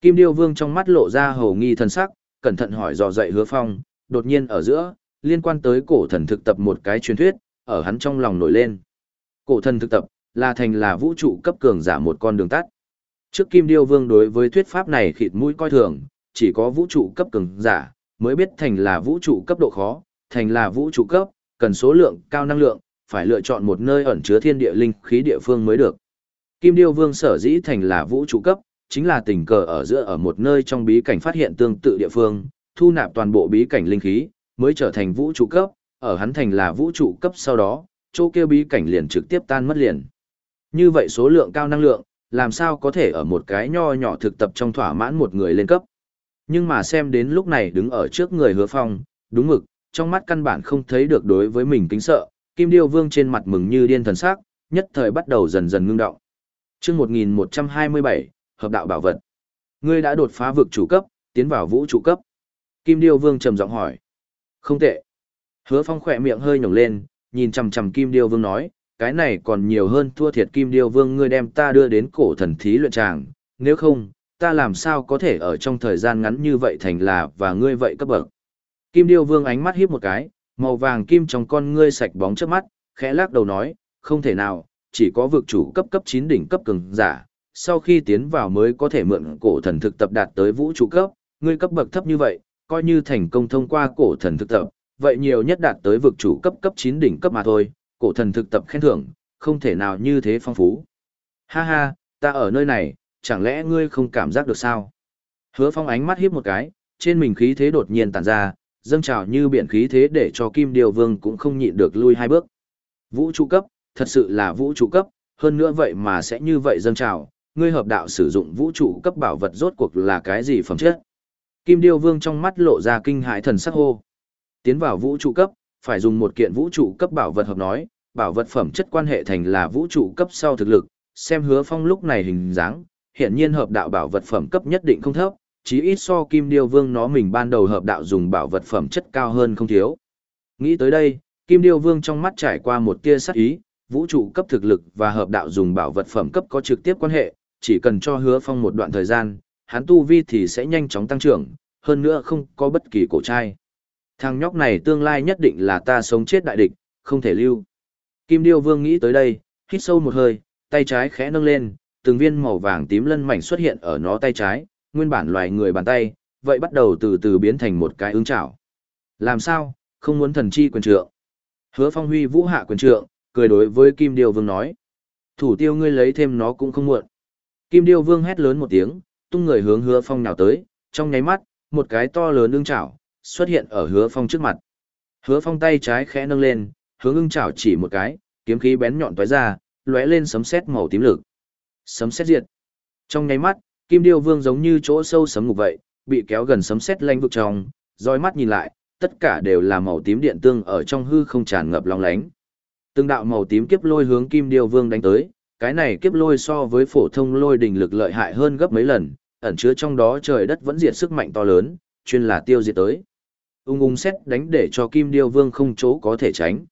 Kim Điêu Vương trong mắt lộ ra hầu nghi thần sắc, cẩn thận hỏi dò dậy hứa phong, đột nhiên ở giữa, liên quan tới cổ thần thực tập một cái truyền thuyết, ở hắn trong lòng nổi lên. Cổ thần thực tập, là thành là vũ trụ cấp cường giả một con đường tắt. Trước Kim Điêu Vương đối với thuyết pháp này khịt mũi coi thường, chỉ có vũ trụ cấp cường giả, mới biết thành là vũ trụ cấp độ khó, thành là vũ trụ cấp, cần số lượng cao năng lượng, phải lựa chọn một nơi ẩn chứa thiên địa linh khí địa phương mới được. Kim Điêu Vương sở dĩ thành là vũ trụ cấp, chính là tình cờ ở giữa ở một nơi trong bí cảnh phát hiện tương tự địa phương, thu nạp toàn bộ bí cảnh linh khí, mới trở thành vũ trụ cấp, ở hắn thành là vũ trụ cấp sau đó, chỗ kia bí cảnh liền trực tiếp tan mất liền. Như vậy số lượng cao năng lượng, làm sao có thể ở một cái nho nhỏ thực tập trong thỏa mãn một người lên cấp. Nhưng mà xem đến lúc này đứng ở trước người hứa phong, đúng mực, trong mắt căn bản không thấy được đối với mình kính sợ, Kim Điêu Vương trên mặt mừng như điên thần sắc, nhất thời bắt đầu dần dần ngưng động. Chương 1127, hợp đạo bảo vật. Ngươi đã đột phá vực chủ cấp, tiến vào vũ trụ cấp. Kim Điêu Vương trầm giọng hỏi. Không tệ. Hứa Phong khỏe miệng hơi nhổng lên, nhìn chằm chằm Kim Điêu Vương nói, cái này còn nhiều hơn thua thiệt Kim Điêu Vương ngươi đem ta đưa đến cổ thần thí luyện tràng, nếu không, ta làm sao có thể ở trong thời gian ngắn như vậy thành là và ngươi vậy cấp bậc. Kim Điêu Vương ánh mắt híp một cái, màu vàng kim trong con ngươi sạch bóng trước mắt, khẽ lắc đầu nói, không thể nào, chỉ có vực chủ cấp cấp 9 đỉnh cấp cường giả, sau khi tiến vào mới có thể mượn cổ thần thực tập đạt tới vũ trụ cấp, ngươi cấp bậc thấp như vậy, coi như thành công thông qua cổ thần thực tập, vậy nhiều nhất đạt tới vực chủ cấp cấp 9 đỉnh cấp mà thôi, cổ thần thực tập khen thưởng, không thể nào như thế phong phú. Ha ha, ta ở nơi này, chẳng lẽ ngươi không cảm giác được sao? Hứa phong ánh mắt hiếp một cái, trên mình khí thế đột nhiên tản ra, dâng trào như biển khí thế để cho Kim Điều Vương cũng không nhịn được lui hai bước. Vũ trụ cấp, thật sự là vũ trụ cấp, hơn nữa vậy mà sẽ như vậy dâng trào, ngươi hợp đạo sử dụng vũ trụ cấp bảo vật rốt cuộc là cái gì phẩm chất? Kim Điêu Vương trong mắt lộ ra kinh hãi thần sắc hô. Tiến vào vũ trụ cấp, phải dùng một kiện vũ trụ cấp bảo vật hợp nói, bảo vật phẩm chất quan hệ thành là vũ trụ cấp sau thực lực, xem hứa phong lúc này hình dáng, hiện nhiên hợp đạo bảo vật phẩm cấp nhất định không thấp, chí ít so kim điêu vương nó mình ban đầu hợp đạo dùng bảo vật phẩm chất cao hơn không thiếu. Nghĩ tới đây, kim điêu vương trong mắt trải qua một tia sắc ý, vũ trụ cấp thực lực và hợp đạo dùng bảo vật phẩm cấp có trực tiếp quan hệ, chỉ cần cho hứa phong một đoạn thời gian, hắn tu vi thì sẽ nhanh chóng tăng trưởng, hơn nữa không có bất kỳ cổ trai. Thằng nhóc này tương lai nhất định là ta sống chết đại địch, không thể lưu. Kim Điêu Vương nghĩ tới đây, hít sâu một hơi, tay trái khẽ nâng lên, từng viên màu vàng tím lân mảnh xuất hiện ở nó tay trái, nguyên bản loài người bàn tay, vậy bắt đầu từ từ biến thành một cái ứng chảo. Làm sao, không muốn thần chi quyền trượng. Hứa Phong Huy vũ hạ quyền trượng, cười đối với Kim Điêu Vương nói. Thủ tiêu ngươi lấy thêm nó cũng không muộn. Kim Điêu Vương hét lớn một tiếng, tung người hướng Hứa Phong nào tới, trong nháy mắt, một cái to lớn ưng chảo xuất hiện ở Hứa Phong trước mặt. Hứa Phong tay trái khẽ nâng lên, hướng ưng chảo chỉ một cái, kiếm khí bén nhọn tóe ra, lóe lên sấm sét màu tím lực. Sấm sét diệt. Trong nháy mắt, Kim Điêu Vương giống như chỗ sâu sấm ngục vậy, bị kéo gần sấm sét lanh vực trong, dõi mắt nhìn lại, tất cả đều là màu tím điện tương ở trong hư không tràn ngập long lánh. Từng đạo màu tím kiếp lôi hướng Kim Điêu Vương đánh tới, cái này kiếp lôi so với phổ thông lôi đình lực lợi hại hơn gấp mấy lần, ẩn chứa trong đó trời đất vẫn diệt sức mạnh to lớn, chuyên là tiêu diệt tới. Ung ung xét đánh để cho Kim Điêu Vương không chỗ có thể tránh.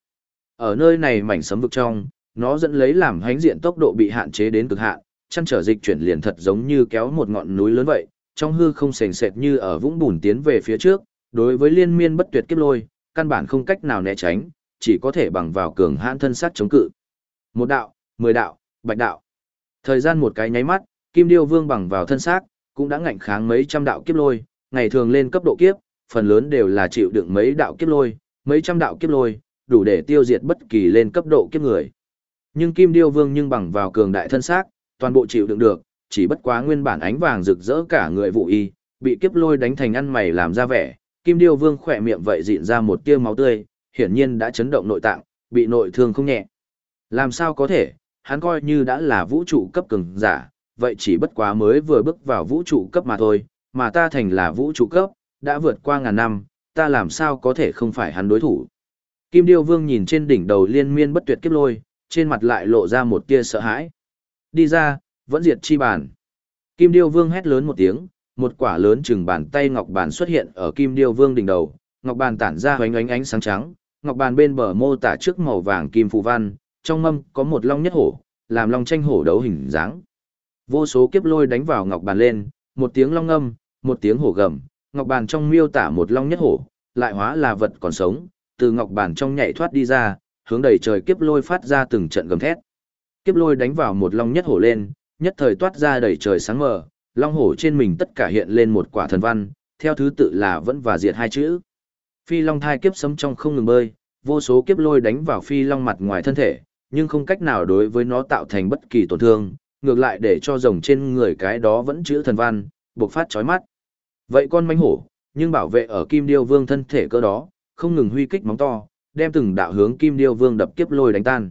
Ở nơi này mảnh sấm vực trong, nó dẫn lấy làm hánh diện tốc độ bị hạn chế đến cực hạn, chăn trở dịch chuyển liền thật giống như kéo một ngọn núi lớn vậy, trong hư không sền sệt như ở vũng bùn tiến về phía trước, đối với liên miên bất tuyệt kiếp lôi, căn bản không cách nào né tránh, chỉ có thể bằng vào cường hãn thân sát chống cự. Một đạo, mười đạo, bạch đạo. Thời gian một cái nháy mắt, Kim Điêu Vương bằng vào thân xác, cũng đã ngạnh kháng mấy trăm đạo kiếp lôi, ngày thường lên cấp độ kiếp, phần lớn đều là chịu đựng mấy đạo kiếp lôi, mấy trăm đạo kiếp lôi, đủ để tiêu diệt bất kỳ lên cấp độ kiếp người. Nhưng Kim Điêu Vương nhưng bằng vào cường đại thân xác, toàn bộ chịu đựng được, chỉ bất quá nguyên bản ánh vàng rực rỡ cả người vụ y, bị kiếp lôi đánh thành ăn mày làm ra vẻ, Kim Điêu Vương khỏe miệng vậy dịn ra một tia máu tươi, hiển nhiên đã chấn động nội tạng, bị nội thương không nhẹ. Làm sao có thể, hắn coi như đã là vũ trụ cấp cường giả, vậy chỉ bất quá mới vừa bước vào vũ trụ cấp mà thôi, mà ta thành là vũ trụ cấp, đã vượt qua ngàn năm, ta làm sao có thể không phải hắn đối thủ. Kim Điêu Vương nhìn trên đỉnh đầu liên miên bất tuyệt kiếp lôi, trên mặt lại lộ ra một tia sợ hãi. Đi ra, vẫn diệt chi bản. Kim Điêu Vương hét lớn một tiếng, một quả lớn chừng bàn tay ngọc bàn xuất hiện ở Kim Điêu Vương đỉnh đầu, ngọc bàn tản ra hoánh ánh ánh sáng trắng, ngọc bàn bên bờ mô tả trước màu vàng kim phù văn, trong mâm có một long nhất hổ, làm long tranh hổ đấu hình dáng. Vô số kiếp lôi đánh vào ngọc bàn lên, một tiếng long âm, một tiếng hổ gầm, ngọc bàn trong miêu tả một long nhất hổ, lại hóa là vật còn sống, từ ngọc bàn trong nhảy thoát đi ra, hướng đầy trời kiếp lôi phát ra từng trận gầm thét. Kiếp lôi đánh vào một long nhất hổ lên, nhất thời toát ra đầy trời sáng mờ, long hổ trên mình tất cả hiện lên một quả thần văn, theo thứ tự là vẫn và diệt hai chữ. Phi long thai kiếp sấm trong không ngừng bơi, vô số kiếp lôi đánh vào phi long mặt ngoài thân thể, nhưng không cách nào đối với nó tạo thành bất kỳ tổn thương, ngược lại để cho rồng trên người cái đó vẫn chữ thần văn, bộc phát chói mắt. Vậy con manh hổ, nhưng bảo vệ ở Kim Điêu Vương thân thể cơ đó, không ngừng huy kích móng to, đem từng đạo hướng Kim Điêu Vương đập kiếp lôi đánh tan.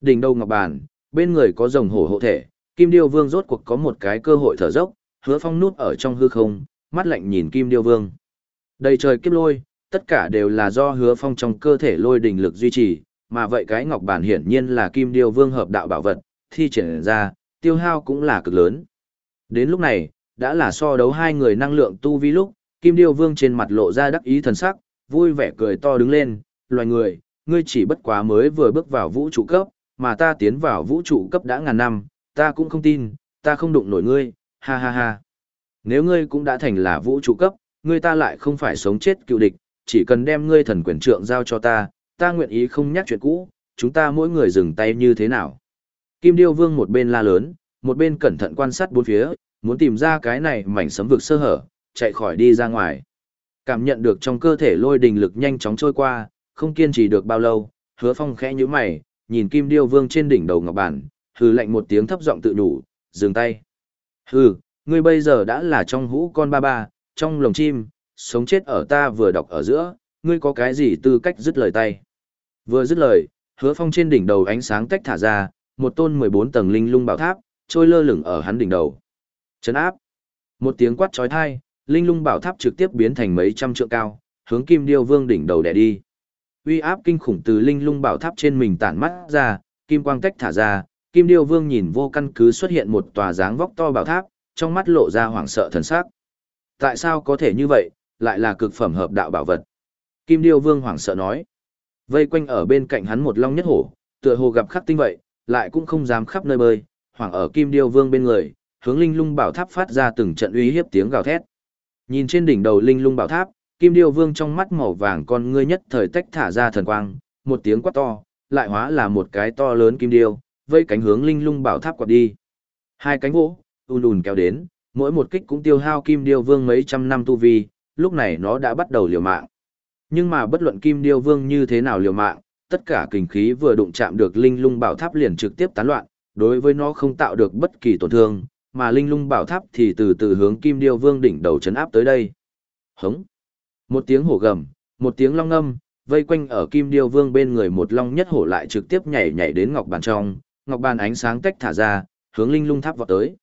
Đỉnh đầu ngọc bàn, bên người có rồng hổ hộ thể, Kim Điêu Vương rốt cuộc có một cái cơ hội thở dốc, hứa phong nút ở trong hư không, mắt lạnh nhìn Kim Điêu Vương. Đầy trời kiếp lôi, tất cả đều là do hứa phong trong cơ thể lôi đỉnh lực duy trì, mà vậy cái ngọc bản hiển nhiên là Kim Điêu Vương hợp đạo bảo vật, thi triển ra, tiêu hao cũng là cực lớn. Đến lúc này, đã là so đấu hai người năng lượng tu vi lúc, Kim Điêu Vương trên mặt lộ ra đắc ý thần sắc, vui vẻ cười to đứng lên, loài người, ngươi chỉ bất quá mới vừa bước vào vũ trụ cấp, mà ta tiến vào vũ trụ cấp đã ngàn năm, ta cũng không tin, ta không đụng nổi ngươi, ha ha ha. Nếu ngươi cũng đã thành là vũ trụ cấp, ngươi ta lại không phải sống chết cựu địch, chỉ cần đem ngươi thần quyền trượng giao cho ta, ta nguyện ý không nhắc chuyện cũ, chúng ta mỗi người dừng tay như thế nào. Kim Điêu Vương một bên la lớn, một bên cẩn thận quan sát bốn phía, muốn tìm ra cái này mảnh sấm vực sơ hở, chạy khỏi đi ra ngoài. Cảm nhận được trong cơ thể lôi đình lực nhanh chóng trôi qua, không kiên trì được bao lâu, hứa phong khẽ nhíu mày, nhìn Kim Điêu Vương trên đỉnh đầu ngọc bản, hừ lạnh một tiếng thấp giọng tự đủ, dừng tay. Hừ, ngươi bây giờ đã là trong hũ con ba ba, trong lồng chim, sống chết ở ta vừa đọc ở giữa, ngươi có cái gì tư cách dứt lời tay. Vừa dứt lời, hứa phong trên đỉnh đầu ánh sáng tách thả ra, một tôn 14 tầng linh lung bảo tháp, trôi lơ lửng ở hắn đỉnh đầu. Chấn áp. Một tiếng quát trói thai, linh lung bảo tháp trực tiếp biến thành mấy trăm trượng cao, hướng kim điêu vương đỉnh đầu đè đi. Uy áp kinh khủng từ linh lung bảo tháp trên mình tản mắt ra, kim quang tách thả ra, kim điêu vương nhìn vô căn cứ xuất hiện một tòa dáng vóc to bảo tháp, trong mắt lộ ra hoảng sợ thần sắc. Tại sao có thể như vậy, lại là cực phẩm hợp đạo bảo vật? Kim điêu vương hoảng sợ nói. Vây quanh ở bên cạnh hắn một long nhất hổ, tựa hồ gặp khắc tinh vậy, lại cũng không dám khắp nơi bơi, hoảng ở kim điêu vương bên người, hướng linh lung bảo tháp phát ra từng trận uy hiếp tiếng gào thét. Nhìn trên đỉnh đầu linh lung bảo tháp, kim điêu vương trong mắt màu vàng con ngươi nhất thời tách thả ra thần quang, một tiếng quát to, lại hóa là một cái to lớn kim điêu, vây cánh hướng linh lung bảo tháp quạt đi. Hai cánh vỗ, ùn ùn kéo đến, mỗi một kích cũng tiêu hao kim điêu vương mấy trăm năm tu vi, lúc này nó đã bắt đầu liều mạng. Nhưng mà bất luận kim điêu vương như thế nào liều mạng, tất cả kinh khí vừa đụng chạm được linh lung bảo tháp liền trực tiếp tán loạn, đối với nó không tạo được bất kỳ tổn thương, mà linh lung bảo tháp thì từ từ hướng kim điêu vương đỉnh đầu chấn áp tới đây. Hống! Một tiếng hổ gầm, một tiếng long âm, vây quanh ở kim điêu vương bên người một long nhất hổ lại trực tiếp nhảy nhảy đến ngọc bàn trong, ngọc bàn ánh sáng tách thả ra, hướng linh lung tháp vọt tới.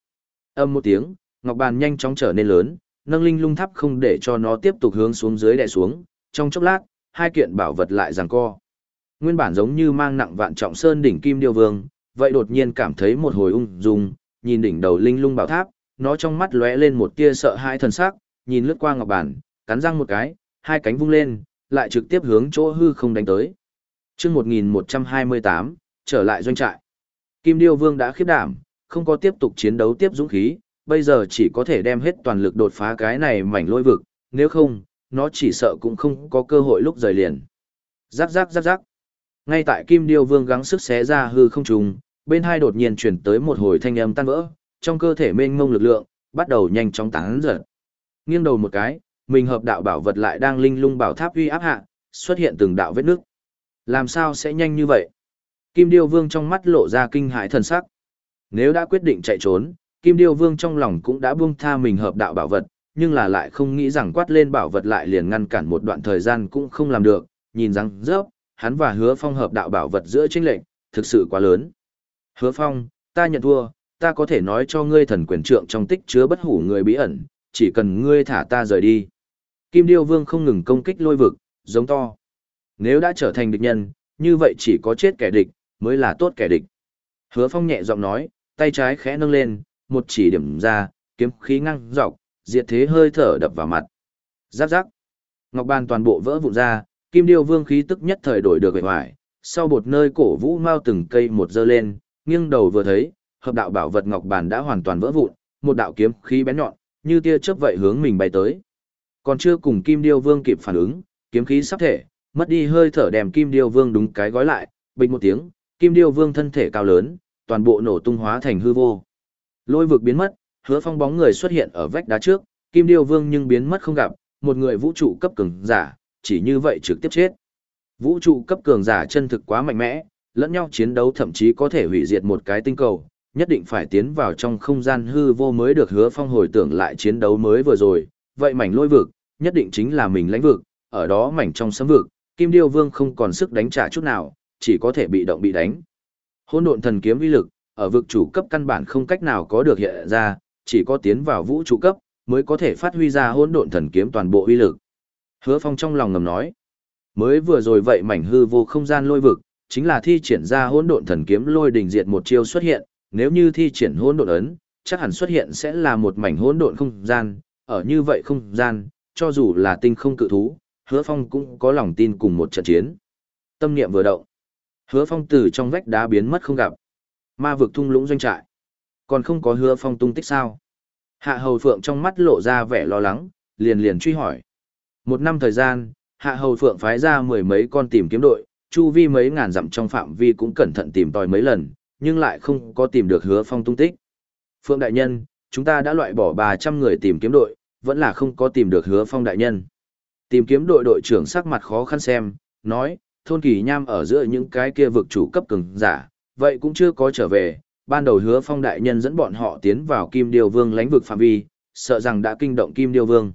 Âm một tiếng, ngọc bàn nhanh chóng trở nên lớn, nâng linh lung tháp không để cho nó tiếp tục hướng xuống dưới đè xuống, trong chốc lát, hai kiện bảo vật lại giằng co. Nguyên bản giống như mang nặng vạn trọng sơn đỉnh kim điêu vương, vậy đột nhiên cảm thấy một hồi ung dung, nhìn đỉnh đầu linh lung bảo tháp, nó trong mắt lóe lên một tia sợ hãi thần sắc, nhìn lướt qua ngọc bản, cắn răng một cái, hai cánh vung lên, lại trực tiếp hướng chỗ hư không đánh tới. Chương 1128, trở lại doanh trại. Kim Điêu Vương đã khiếp đảm, không có tiếp tục chiến đấu tiếp dũng khí, bây giờ chỉ có thể đem hết toàn lực đột phá cái này mảnh lôi vực, nếu không, nó chỉ sợ cũng không có cơ hội lúc rời liền. Rắc rắc rắc rắc. Ngay tại Kim Điêu Vương gắng sức xé ra hư không trùng, bên hai đột nhiên chuyển tới một hồi thanh âm tan vỡ, trong cơ thể mênh mông lực lượng, bắt đầu nhanh chóng tán giật. Nghiêng đầu một cái, mình hợp đạo bảo vật lại đang linh lung bảo tháp uy áp hạ, xuất hiện từng đạo vết nước. Làm sao sẽ nhanh như vậy? Kim Điêu Vương trong mắt lộ ra kinh hãi thần sắc. Nếu đã quyết định chạy trốn, Kim Điêu Vương trong lòng cũng đã buông tha mình hợp đạo bảo vật, nhưng là lại không nghĩ rằng quát lên bảo vật lại liền ngăn cản một đoạn thời gian cũng không làm được, nhìn rằng rớp, hắn và hứa phong hợp đạo bảo vật giữa tranh lệnh, thực sự quá lớn. Hứa phong, ta nhận thua, ta có thể nói cho ngươi thần quyền trượng trong tích chứa bất hủ người bí ẩn, chỉ cần ngươi thả ta rời đi. Kim Điêu Vương không ngừng công kích lôi vực, giống to. Nếu đã trở thành địch nhân, như vậy chỉ có chết kẻ địch, mới là tốt kẻ địch. Hứa phong nhẹ giọng nói, tay trái khẽ nâng lên, một chỉ điểm ra, kiếm khí ngăng dọc, diệt thế hơi thở đập vào mặt. Giáp giáp. Ngọc bàn toàn bộ vỡ vụn ra, kim điêu vương khí tức nhất thời đổi được vẻ hoài, sau bột nơi cổ vũ mau từng cây một dơ lên, nghiêng đầu vừa thấy, hợp đạo bảo vật ngọc bàn đã hoàn toàn vỡ vụn, một đạo kiếm khí bén nhọn, như tia chớp vậy hướng mình bay tới. Còn chưa cùng kim điêu vương kịp phản ứng, kiếm khí sắp thể, mất đi hơi thở đem kim điêu vương đúng cái gói lại, bình một tiếng, kim điêu vương thân thể cao lớn, toàn bộ nổ tung hóa thành hư vô. Lôi vực biến mất, hứa phong bóng người xuất hiện ở vách đá trước, kim điêu vương nhưng biến mất không gặp, một người vũ trụ cấp cường giả, chỉ như vậy trực tiếp chết. Vũ trụ cấp cường giả chân thực quá mạnh mẽ, lẫn nhau chiến đấu thậm chí có thể hủy diệt một cái tinh cầu, nhất định phải tiến vào trong không gian hư vô mới được hứa phong hồi tưởng lại chiến đấu mới vừa rồi, vậy mảnh lôi vực, nhất định chính là mình lãnh vực, ở đó mảnh trong sấm vực, Kim Điêu Vương không còn sức đánh trả chút nào, chỉ có thể bị động bị đánh. Hỗn độn thần kiếm uy lực, ở vực chủ cấp căn bản không cách nào có được hiện ra, chỉ có tiến vào vũ trụ cấp mới có thể phát huy ra hỗn độn thần kiếm toàn bộ uy lực. Hứa Phong trong lòng ngầm nói, mới vừa rồi vậy mảnh hư vô không gian lôi vực, chính là thi triển ra hỗn độn thần kiếm lôi đình diệt một chiêu xuất hiện, nếu như thi triển hỗn độn ấn, chắc hẳn xuất hiện sẽ là một mảnh hỗn độn không gian, ở như vậy không gian, cho dù là tinh không cự thú, Hứa Phong cũng có lòng tin cùng một trận chiến. Tâm niệm vừa động, Hứa Phong từ trong vách đá biến mất không gặp. Ma vực thung lũng doanh trại. Còn không có Hứa Phong tung tích sao? Hạ Hầu Phượng trong mắt lộ ra vẻ lo lắng, liền liền truy hỏi. Một năm thời gian, Hạ Hầu Phượng phái ra mười mấy con tìm kiếm đội, chu vi mấy ngàn dặm trong phạm vi cũng cẩn thận tìm tòi mấy lần, nhưng lại không có tìm được Hứa Phong tung tích. Phượng đại nhân, chúng ta đã loại bỏ 300 người tìm kiếm đội, vẫn là không có tìm được Hứa Phong đại nhân. Tìm kiếm đội đội trưởng sắc mặt khó khăn xem, nói, thôn kỳ nham ở giữa những cái kia vực chủ cấp cường giả, vậy cũng chưa có trở về, ban đầu hứa phong đại nhân dẫn bọn họ tiến vào kim điêu vương lãnh vực phạm vi, sợ rằng đã kinh động kim điêu vương.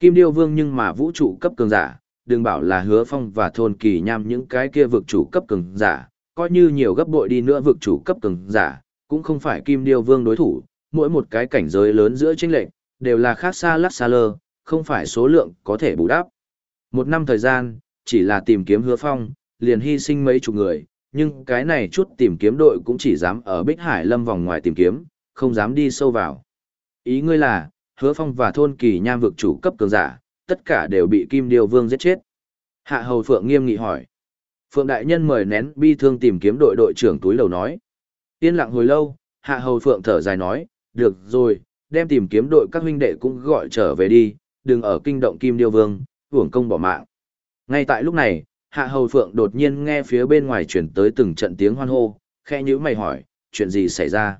Kim điêu vương nhưng mà vũ trụ cấp cường giả, đừng bảo là hứa phong và thôn kỳ nham những cái kia vực chủ cấp cường giả, coi như nhiều gấp bội đi nữa vực chủ cấp cường giả, cũng không phải kim điêu vương đối thủ, mỗi một cái cảnh giới lớn giữa tranh lệnh, đều là khác xa lắc xa lơ, không phải số lượng có thể bù đắp. Một năm thời gian, chỉ là tìm kiếm hứa phong, liền hy sinh mấy chục người, nhưng cái này chút tìm kiếm đội cũng chỉ dám ở Bích Hải Lâm vòng ngoài tìm kiếm, không dám đi sâu vào. Ý ngươi là, hứa phong và thôn kỳ nham vực chủ cấp cường giả, tất cả đều bị Kim Điêu Vương giết chết. Hạ Hầu Phượng nghiêm nghị hỏi. Phượng Đại Nhân mời nén bi thương tìm kiếm đội đội trưởng túi lầu nói. Yên lặng hồi lâu, Hạ Hầu Phượng thở dài nói, được rồi, đem tìm kiếm đội các huynh đệ cũng gọi trở về đi, đừng ở kinh động Kim Điêu Vương, hưởng công bỏ mạng. Ngay tại lúc này, Hạ Hầu Phượng đột nhiên nghe phía bên ngoài chuyển tới từng trận tiếng hoan hô, khe nhữ mày hỏi, chuyện gì xảy ra?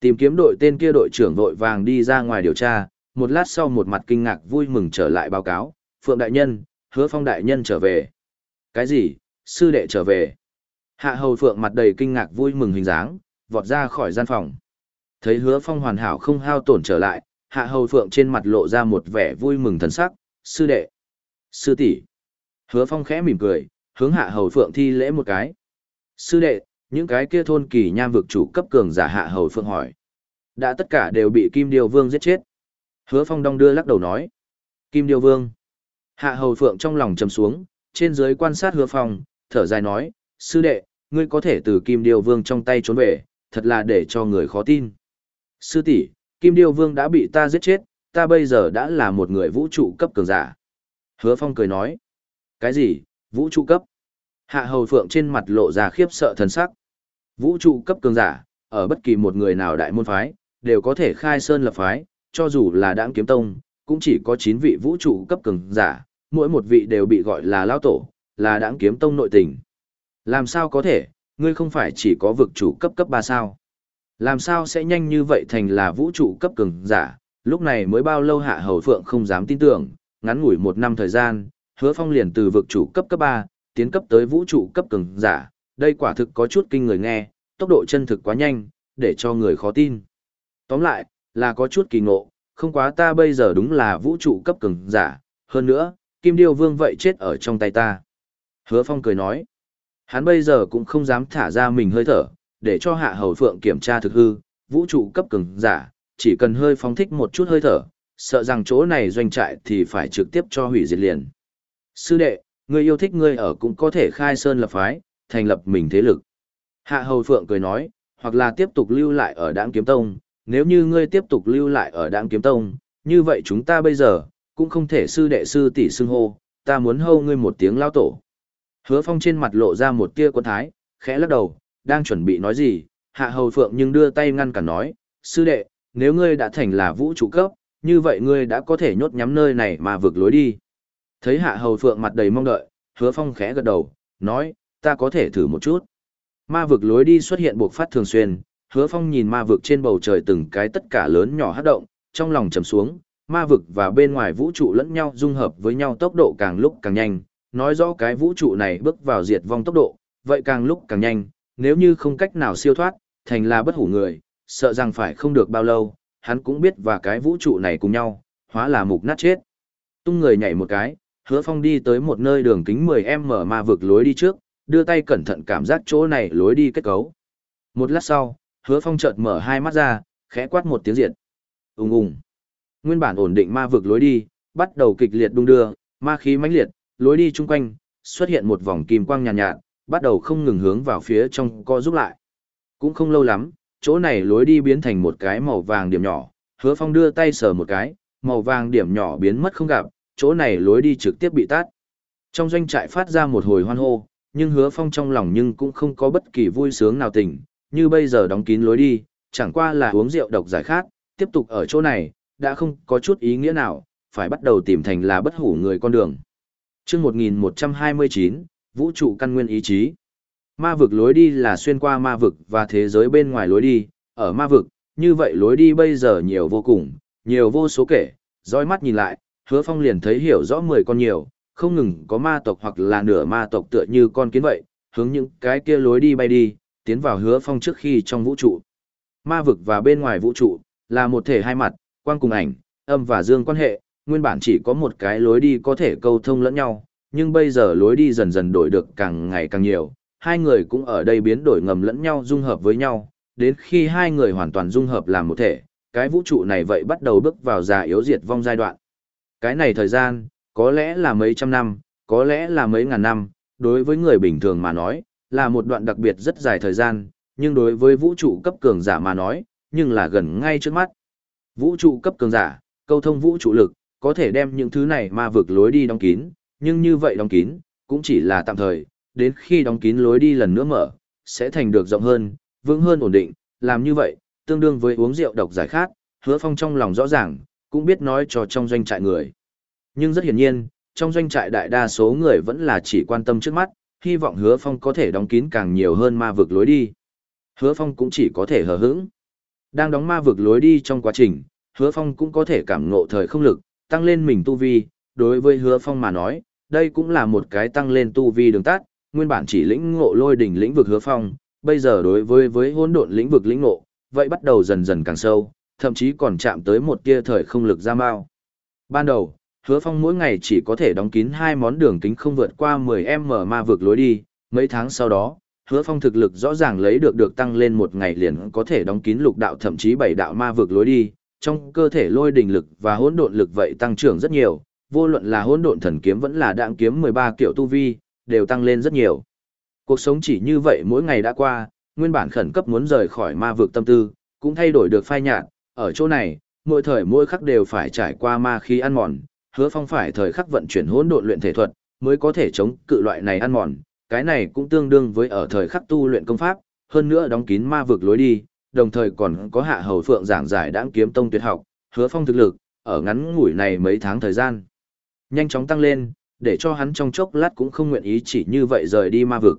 Tìm kiếm đội tên kia đội trưởng đội vàng đi ra ngoài điều tra, một lát sau một mặt kinh ngạc vui mừng trở lại báo cáo, Phượng Đại Nhân, hứa phong đại nhân trở về. Cái gì, sư đệ trở về? Hạ Hầu Phượng mặt đầy kinh ngạc vui mừng hình dáng, vọt ra khỏi gian phòng. Thấy hứa phong hoàn hảo không hao tổn trở lại, Hạ Hầu Phượng trên mặt lộ ra một vẻ vui mừng thần sắc, sư đệ, sư tỷ. Hứa Phong khẽ mỉm cười, hướng Hạ Hầu Phượng thi lễ một cái. Sư đệ, những cái kia thôn kỳ nham vực chủ cấp cường giả Hạ Hầu Phượng hỏi. Đã tất cả đều bị Kim Điêu Vương giết chết. Hứa Phong đong đưa lắc đầu nói. Kim Điêu Vương. Hạ Hầu Phượng trong lòng trầm xuống, trên dưới quan sát Hứa Phong, thở dài nói, sư đệ, ngươi có thể từ Kim Điêu Vương trong tay trốn về, thật là để cho người khó tin. Sư tỷ, Kim Điêu Vương đã bị ta giết chết, ta bây giờ đã là một người vũ trụ cấp cường giả. Hứa Phong cười nói. Cái gì, vũ trụ cấp? Hạ hầu phượng trên mặt lộ ra khiếp sợ thần sắc. Vũ trụ cấp cường giả, ở bất kỳ một người nào đại môn phái, đều có thể khai sơn lập phái, cho dù là đãng kiếm tông, cũng chỉ có 9 vị vũ trụ cấp cường giả, mỗi một vị đều bị gọi là lao tổ, là đãng kiếm tông nội tình. Làm sao có thể, ngươi không phải chỉ có vực chủ cấp cấp 3 sao? Làm sao sẽ nhanh như vậy thành là vũ trụ cấp cường giả? Lúc này mới bao lâu hạ hầu phượng không dám tin tưởng, ngắn ngủi một năm thời gian, hứa phong liền từ vực chủ cấp cấp ba tiến cấp tới vũ trụ cấp cường giả đây quả thực có chút kinh người nghe tốc độ chân thực quá nhanh để cho người khó tin tóm lại là có chút kỳ ngộ không quá ta bây giờ đúng là vũ trụ cấp cường giả hơn nữa kim điêu vương vậy chết ở trong tay ta. Hứa phong cười nói. Hắn bây giờ cũng không dám thả ra mình hơi thở để cho hạ hầu phượng kiểm tra thực hư vũ trụ cấp cường giả chỉ cần hơi phóng thích một chút hơi thở sợ rằng chỗ này doanh trại thì phải trực tiếp cho hủy diệt liền. Sư đệ, người yêu thích ngươi ở cũng có thể khai sơn lập phái, thành lập mình thế lực. Hạ Hầu Phượng cười nói, hoặc là tiếp tục lưu lại ở Đãng Kiếm Tông, nếu như ngươi tiếp tục lưu lại ở Đãng Kiếm Tông, như vậy chúng ta bây giờ cũng không thể sư đệ sư tỷ xưng hô, ta muốn hô ngươi một tiếng lao tổ. Hứa Phong trên mặt lộ ra một tia quân thái, khẽ lắc đầu, đang chuẩn bị nói gì, Hạ Hầu Phượng nhưng đưa tay ngăn cản nói, sư đệ, nếu ngươi đã thành là vũ trụ cấp, như vậy ngươi đã có thể nhốt nhắm nơi này mà vượt lối đi. Thấy hạ hầu phượng mặt đầy mong đợi, hứa phong khẽ gật đầu, nói, ta có thể thử một chút. Ma vực lối đi xuất hiện buộc phát thường xuyên, hứa phong nhìn ma vực trên bầu trời từng cái tất cả lớn nhỏ hát động, trong lòng trầm xuống, ma vực và bên ngoài vũ trụ lẫn nhau dung hợp với nhau tốc độ càng lúc càng nhanh, nói rõ cái vũ trụ này bước vào diệt vong tốc độ, vậy càng lúc càng nhanh, nếu như không cách nào siêu thoát, thành là bất hủ người, sợ rằng phải không được bao lâu, hắn cũng biết và cái vũ trụ này cùng nhau, hóa là mục nát chết. Tung người nhảy một cái, hứa phong đi tới một nơi đường kính 10m ma vực lối đi trước, đưa tay cẩn thận cảm giác chỗ này lối đi kết cấu. Một lát sau, hứa phong chợt mở hai mắt ra, khẽ quát một tiếng diệt. Ung ung. Nguyên bản ổn định ma vực lối đi, bắt đầu kịch liệt đung đưa, ma khí mãnh liệt, lối đi chung quanh, xuất hiện một vòng kim quang nhàn nhạt, nhạt, bắt đầu không ngừng hướng vào phía trong co giúp lại. Cũng không lâu lắm, chỗ này lối đi biến thành một cái màu vàng điểm nhỏ, hứa phong đưa tay sờ một cái, màu vàng điểm nhỏ biến mất không gặp, chỗ này lối đi trực tiếp bị tát. Trong doanh trại phát ra một hồi hoan hô, nhưng hứa phong trong lòng nhưng cũng không có bất kỳ vui sướng nào tỉnh, như bây giờ đóng kín lối đi, chẳng qua là uống rượu độc giải khát, tiếp tục ở chỗ này, đã không có chút ý nghĩa nào, phải bắt đầu tìm thành là bất hủ người con đường. chương 1129, Vũ trụ căn nguyên ý chí. Ma vực lối đi là xuyên qua ma vực và thế giới bên ngoài lối đi, ở ma vực, như vậy lối đi bây giờ nhiều vô cùng, nhiều vô số kể, dõi mắt nhìn lại, hứa phong liền thấy hiểu rõ 10 con nhiều, không ngừng có ma tộc hoặc là nửa ma tộc tựa như con kiến vậy, hướng những cái kia lối đi bay đi, tiến vào hứa phong trước khi trong vũ trụ. Ma vực và bên ngoài vũ trụ, là một thể hai mặt, quang cùng ảnh, âm và dương quan hệ, nguyên bản chỉ có một cái lối đi có thể câu thông lẫn nhau, nhưng bây giờ lối đi dần dần đổi được càng ngày càng nhiều, hai người cũng ở đây biến đổi ngầm lẫn nhau dung hợp với nhau, đến khi hai người hoàn toàn dung hợp làm một thể, cái vũ trụ này vậy bắt đầu bước vào già yếu diệt vong giai đoạn. Cái này thời gian, có lẽ là mấy trăm năm, có lẽ là mấy ngàn năm, đối với người bình thường mà nói, là một đoạn đặc biệt rất dài thời gian, nhưng đối với vũ trụ cấp cường giả mà nói, nhưng là gần ngay trước mắt. Vũ trụ cấp cường giả, câu thông vũ trụ lực, có thể đem những thứ này ma vực lối đi đóng kín, nhưng như vậy đóng kín, cũng chỉ là tạm thời, đến khi đóng kín lối đi lần nữa mở, sẽ thành được rộng hơn, vững hơn ổn định, làm như vậy, tương đương với uống rượu độc giải khát, hứa phong trong lòng rõ ràng, cũng biết nói cho trong doanh trại người. Nhưng rất hiển nhiên, trong doanh trại đại đa số người vẫn là chỉ quan tâm trước mắt, hy vọng hứa phong có thể đóng kín càng nhiều hơn ma vực lối đi. Hứa phong cũng chỉ có thể hờ hững. Đang đóng ma vực lối đi trong quá trình, hứa phong cũng có thể cảm ngộ thời không lực, tăng lên mình tu vi, đối với hứa phong mà nói, đây cũng là một cái tăng lên tu vi đường tắt, nguyên bản chỉ lĩnh ngộ lôi đỉnh lĩnh vực hứa phong, bây giờ đối với với hỗn độn lĩnh vực lĩnh ngộ, vậy bắt đầu dần dần càng sâu, thậm chí còn chạm tới một tia thời không lực ra mao. Ban đầu, hứa phong mỗi ngày chỉ có thể đóng kín hai món đường kính không vượt qua 10m ma vực lối đi, mấy tháng sau đó, hứa phong thực lực rõ ràng lấy được được tăng lên một ngày liền có thể đóng kín lục đạo thậm chí bảy đạo ma vực lối đi, trong cơ thể lôi đình lực và hỗn độn lực vậy tăng trưởng rất nhiều, vô luận là hỗn độn thần kiếm vẫn là đạn kiếm 13 kiểu tu vi, đều tăng lên rất nhiều. Cuộc sống chỉ như vậy mỗi ngày đã qua, nguyên bản khẩn cấp muốn rời khỏi ma vực tâm tư, cũng thay đổi được phai nhạt, ở chỗ này, mỗi thời mỗi khắc đều phải trải qua ma khí ăn mòn, hứa phong phải thời khắc vận chuyển hỗn độn luyện thể thuật, mới có thể chống cự loại này ăn mòn, cái này cũng tương đương với ở thời khắc tu luyện công pháp, hơn nữa đóng kín ma vực lối đi, đồng thời còn có hạ hầu phượng giảng giải đãng kiếm tông tuyệt học, hứa phong thực lực, ở ngắn ngủi này mấy tháng thời gian. Nhanh chóng tăng lên, để cho hắn trong chốc lát cũng không nguyện ý chỉ như vậy rời đi ma vực.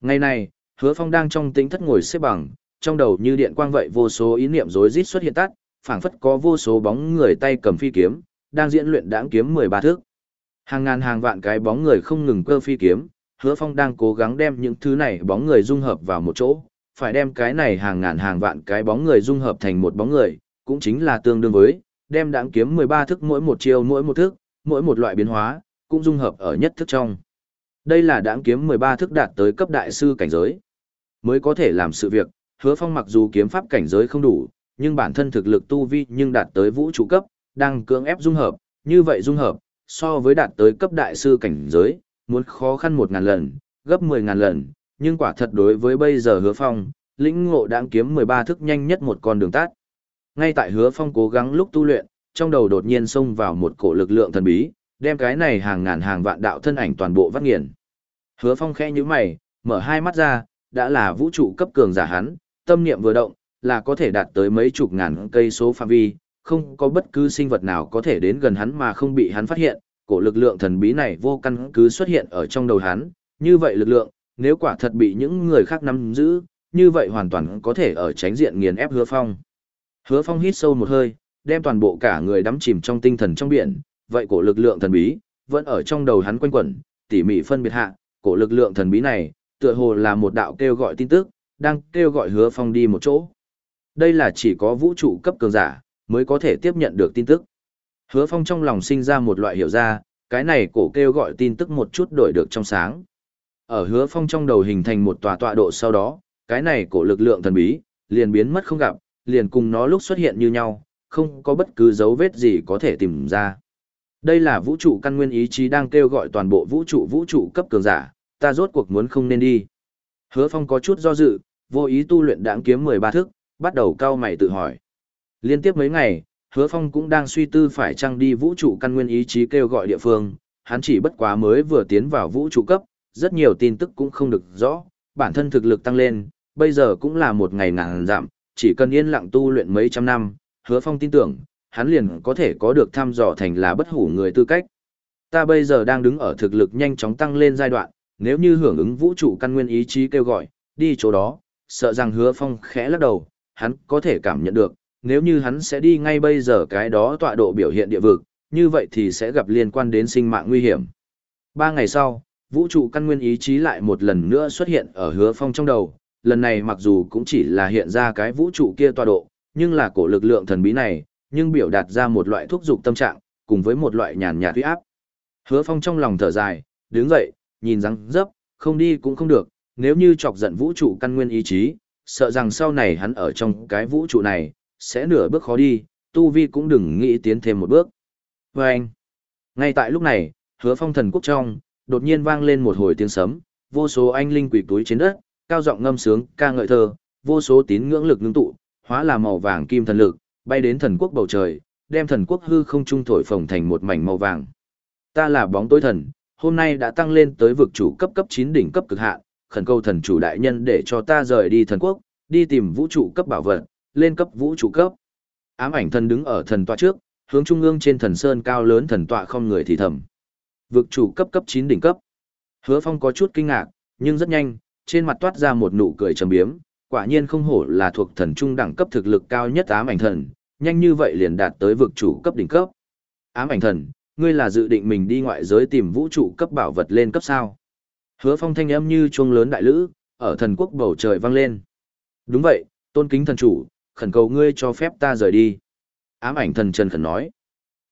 Ngày này, hứa phong đang trong tính thất ngồi xếp bằng, trong đầu như điện quang vậy vô số ý niệm rối rít xuất hiện tắt, phảng phất có vô số bóng người tay cầm phi kiếm, đang diễn luyện đãng kiếm 13 thước. Hàng ngàn hàng vạn cái bóng người không ngừng cơ phi kiếm, hứa phong đang cố gắng đem những thứ này bóng người dung hợp vào một chỗ, phải đem cái này hàng ngàn hàng vạn cái bóng người dung hợp thành một bóng người, cũng chính là tương đương với, đem đãng kiếm 13 thức mỗi một chiêu mỗi một thức, mỗi một loại biến hóa, cũng dung hợp ở nhất thức trong. Đây là đãng kiếm 13 thức đạt tới cấp đại sư cảnh giới. Mới có thể làm sự việc, hứa phong mặc dù kiếm pháp cảnh giới không đủ, nhưng bản thân thực lực tu vi nhưng đạt tới vũ trụ cấp, đang cưỡng ép dung hợp, như vậy dung hợp, so với đạt tới cấp đại sư cảnh giới, muốn khó khăn một ngàn lần, gấp mười ngàn lần, nhưng quả thật đối với bây giờ hứa phong, lĩnh ngộ đang kiếm mười ba thức nhanh nhất một con đường tắt. Ngay tại hứa phong cố gắng lúc tu luyện, trong đầu đột nhiên xông vào một cổ lực lượng thần bí, đem cái này hàng ngàn hàng vạn đạo thân ảnh toàn bộ vắt nghiền. Hứa phong khẽ như mày, mở hai mắt ra, đã là vũ trụ cấp cường giả hắn, tâm niệm vừa động, là có thể đạt tới mấy chục ngàn cây số phạm vi, không có bất cứ sinh vật nào có thể đến gần hắn mà không bị hắn phát hiện, cổ lực lượng thần bí này vô căn cứ xuất hiện ở trong đầu hắn, như vậy lực lượng, nếu quả thật bị những người khác nắm giữ, như vậy hoàn toàn có thể ở tránh diện nghiền ép hứa phong. Hứa phong hít sâu một hơi, đem toàn bộ cả người đắm chìm trong tinh thần trong biển, vậy cổ lực lượng thần bí, vẫn ở trong đầu hắn quanh quẩn, tỉ mỉ phân biệt hạ, cổ lực lượng thần bí này, tựa hồ là một đạo kêu gọi tin tức, đang kêu gọi hứa phong đi một chỗ. Đây là chỉ có vũ trụ cấp cường giả, mới có thể tiếp nhận được tin tức. Hứa phong trong lòng sinh ra một loại hiểu ra, cái này cổ kêu gọi tin tức một chút đổi được trong sáng. Ở hứa phong trong đầu hình thành một tòa tọa độ sau đó, cái này cổ lực lượng thần bí, liền biến mất không gặp, liền cùng nó lúc xuất hiện như nhau, không có bất cứ dấu vết gì có thể tìm ra. Đây là vũ trụ căn nguyên ý chí đang kêu gọi toàn bộ vũ trụ vũ trụ cấp cường giả, ta rốt cuộc muốn không nên đi. Hứa Phong có chút do dự, vô ý tu luyện đãng kiếm 13 thức, bắt đầu cao mày tự hỏi. Liên tiếp mấy ngày, Hứa Phong cũng đang suy tư phải chăng đi vũ trụ căn nguyên ý chí kêu gọi địa phương, hắn chỉ bất quá mới vừa tiến vào vũ trụ cấp, rất nhiều tin tức cũng không được rõ, bản thân thực lực tăng lên, bây giờ cũng là một ngày ngàn giảm, chỉ cần yên lặng tu luyện mấy trăm năm, Hứa Phong tin tưởng, hắn liền có thể có được thăm dò thành là bất hủ người tư cách. Ta bây giờ đang đứng ở thực lực nhanh chóng tăng lên giai đoạn, nếu như hưởng ứng vũ trụ căn nguyên ý chí kêu gọi, đi chỗ đó, sợ rằng hứa phong khẽ lắc đầu, hắn có thể cảm nhận được, nếu như hắn sẽ đi ngay bây giờ cái đó tọa độ biểu hiện địa vực, như vậy thì sẽ gặp liên quan đến sinh mạng nguy hiểm. Ba ngày sau, vũ trụ căn nguyên ý chí lại một lần nữa xuất hiện ở hứa phong trong đầu, lần này mặc dù cũng chỉ là hiện ra cái vũ trụ kia tọa độ, nhưng là cổ lực lượng thần bí này, nhưng biểu đạt ra một loại thúc dục tâm trạng, cùng với một loại nhàn nhạt uy áp. Hứa phong trong lòng thở dài, đứng dậy, nhìn răng dấp, không đi cũng không được, nếu như chọc giận vũ trụ căn nguyên ý chí, sợ rằng sau này hắn ở trong cái vũ trụ này, sẽ nửa bước khó đi, tu vi cũng đừng nghĩ tiến thêm một bước. Và anh, ngay tại lúc này, hứa phong thần quốc trong, đột nhiên vang lên một hồi tiếng sấm, vô số anh linh quỷ túi trên đất, cao giọng ngâm sướng, ca ngợi thơ, vô số tín ngưỡng lực ngưng tụ, hóa là màu vàng kim thần lực, bay đến thần quốc bầu trời, đem thần quốc hư không trung thổi phồng thành một mảnh màu vàng. Ta là bóng tối thần, hôm nay đã tăng lên tới vực chủ cấp cấp 9 đỉnh cấp cực hạn, khẩn cầu thần chủ đại nhân để cho ta rời đi thần quốc, đi tìm vũ trụ cấp bảo vật, lên cấp vũ trụ cấp. Ám ảnh thần đứng ở thần tọa trước, hướng trung ương trên thần sơn cao lớn thần tọa không người thì thầm. Vực chủ cấp cấp 9 đỉnh cấp. Hứa Phong có chút kinh ngạc, nhưng rất nhanh, trên mặt toát ra một nụ cười trầm biếm, quả nhiên không hổ là thuộc thần trung đẳng cấp thực lực cao nhất ám ảnh thần, nhanh như vậy liền đạt tới vực chủ cấp đỉnh cấp. Ám ảnh thần, ngươi là dự định mình đi ngoại giới tìm vũ trụ cấp bảo vật lên cấp sao? Hứa phong thanh âm như chuông lớn đại lữ, ở thần quốc bầu trời vang lên. Đúng vậy, tôn kính thần chủ, khẩn cầu ngươi cho phép ta rời đi. Ám ảnh thần Trần khẩn nói.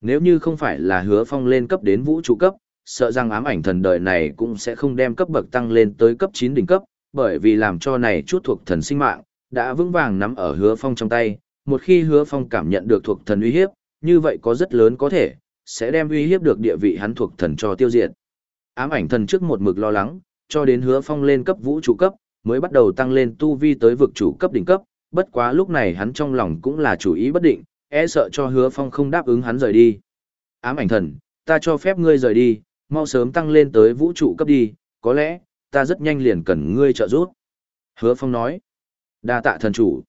Nếu như không phải là hứa phong lên cấp đến vũ trụ cấp, sợ rằng ám ảnh thần đời này cũng sẽ không đem cấp bậc tăng lên tới cấp 9 đỉnh cấp, bởi vì làm cho này chút thuộc thần sinh mạng, đã vững vàng nắm ở hứa phong trong tay. Một khi hứa phong cảm nhận được thuộc thần uy hiếp, như vậy có rất lớn có thể, sẽ đem uy hiếp được địa vị hắn thuộc thần cho tiêu diệt. Ám ảnh thần trước một mực lo lắng, cho đến hứa phong lên cấp vũ trụ cấp, mới bắt đầu tăng lên tu vi tới vực chủ cấp đỉnh cấp, bất quá lúc này hắn trong lòng cũng là chủ ý bất định, e sợ cho hứa phong không đáp ứng hắn rời đi. Ám ảnh thần, ta cho phép ngươi rời đi, mau sớm tăng lên tới vũ trụ cấp đi, có lẽ, ta rất nhanh liền cần ngươi trợ giúp. Hứa phong nói, đa tạ thần chủ.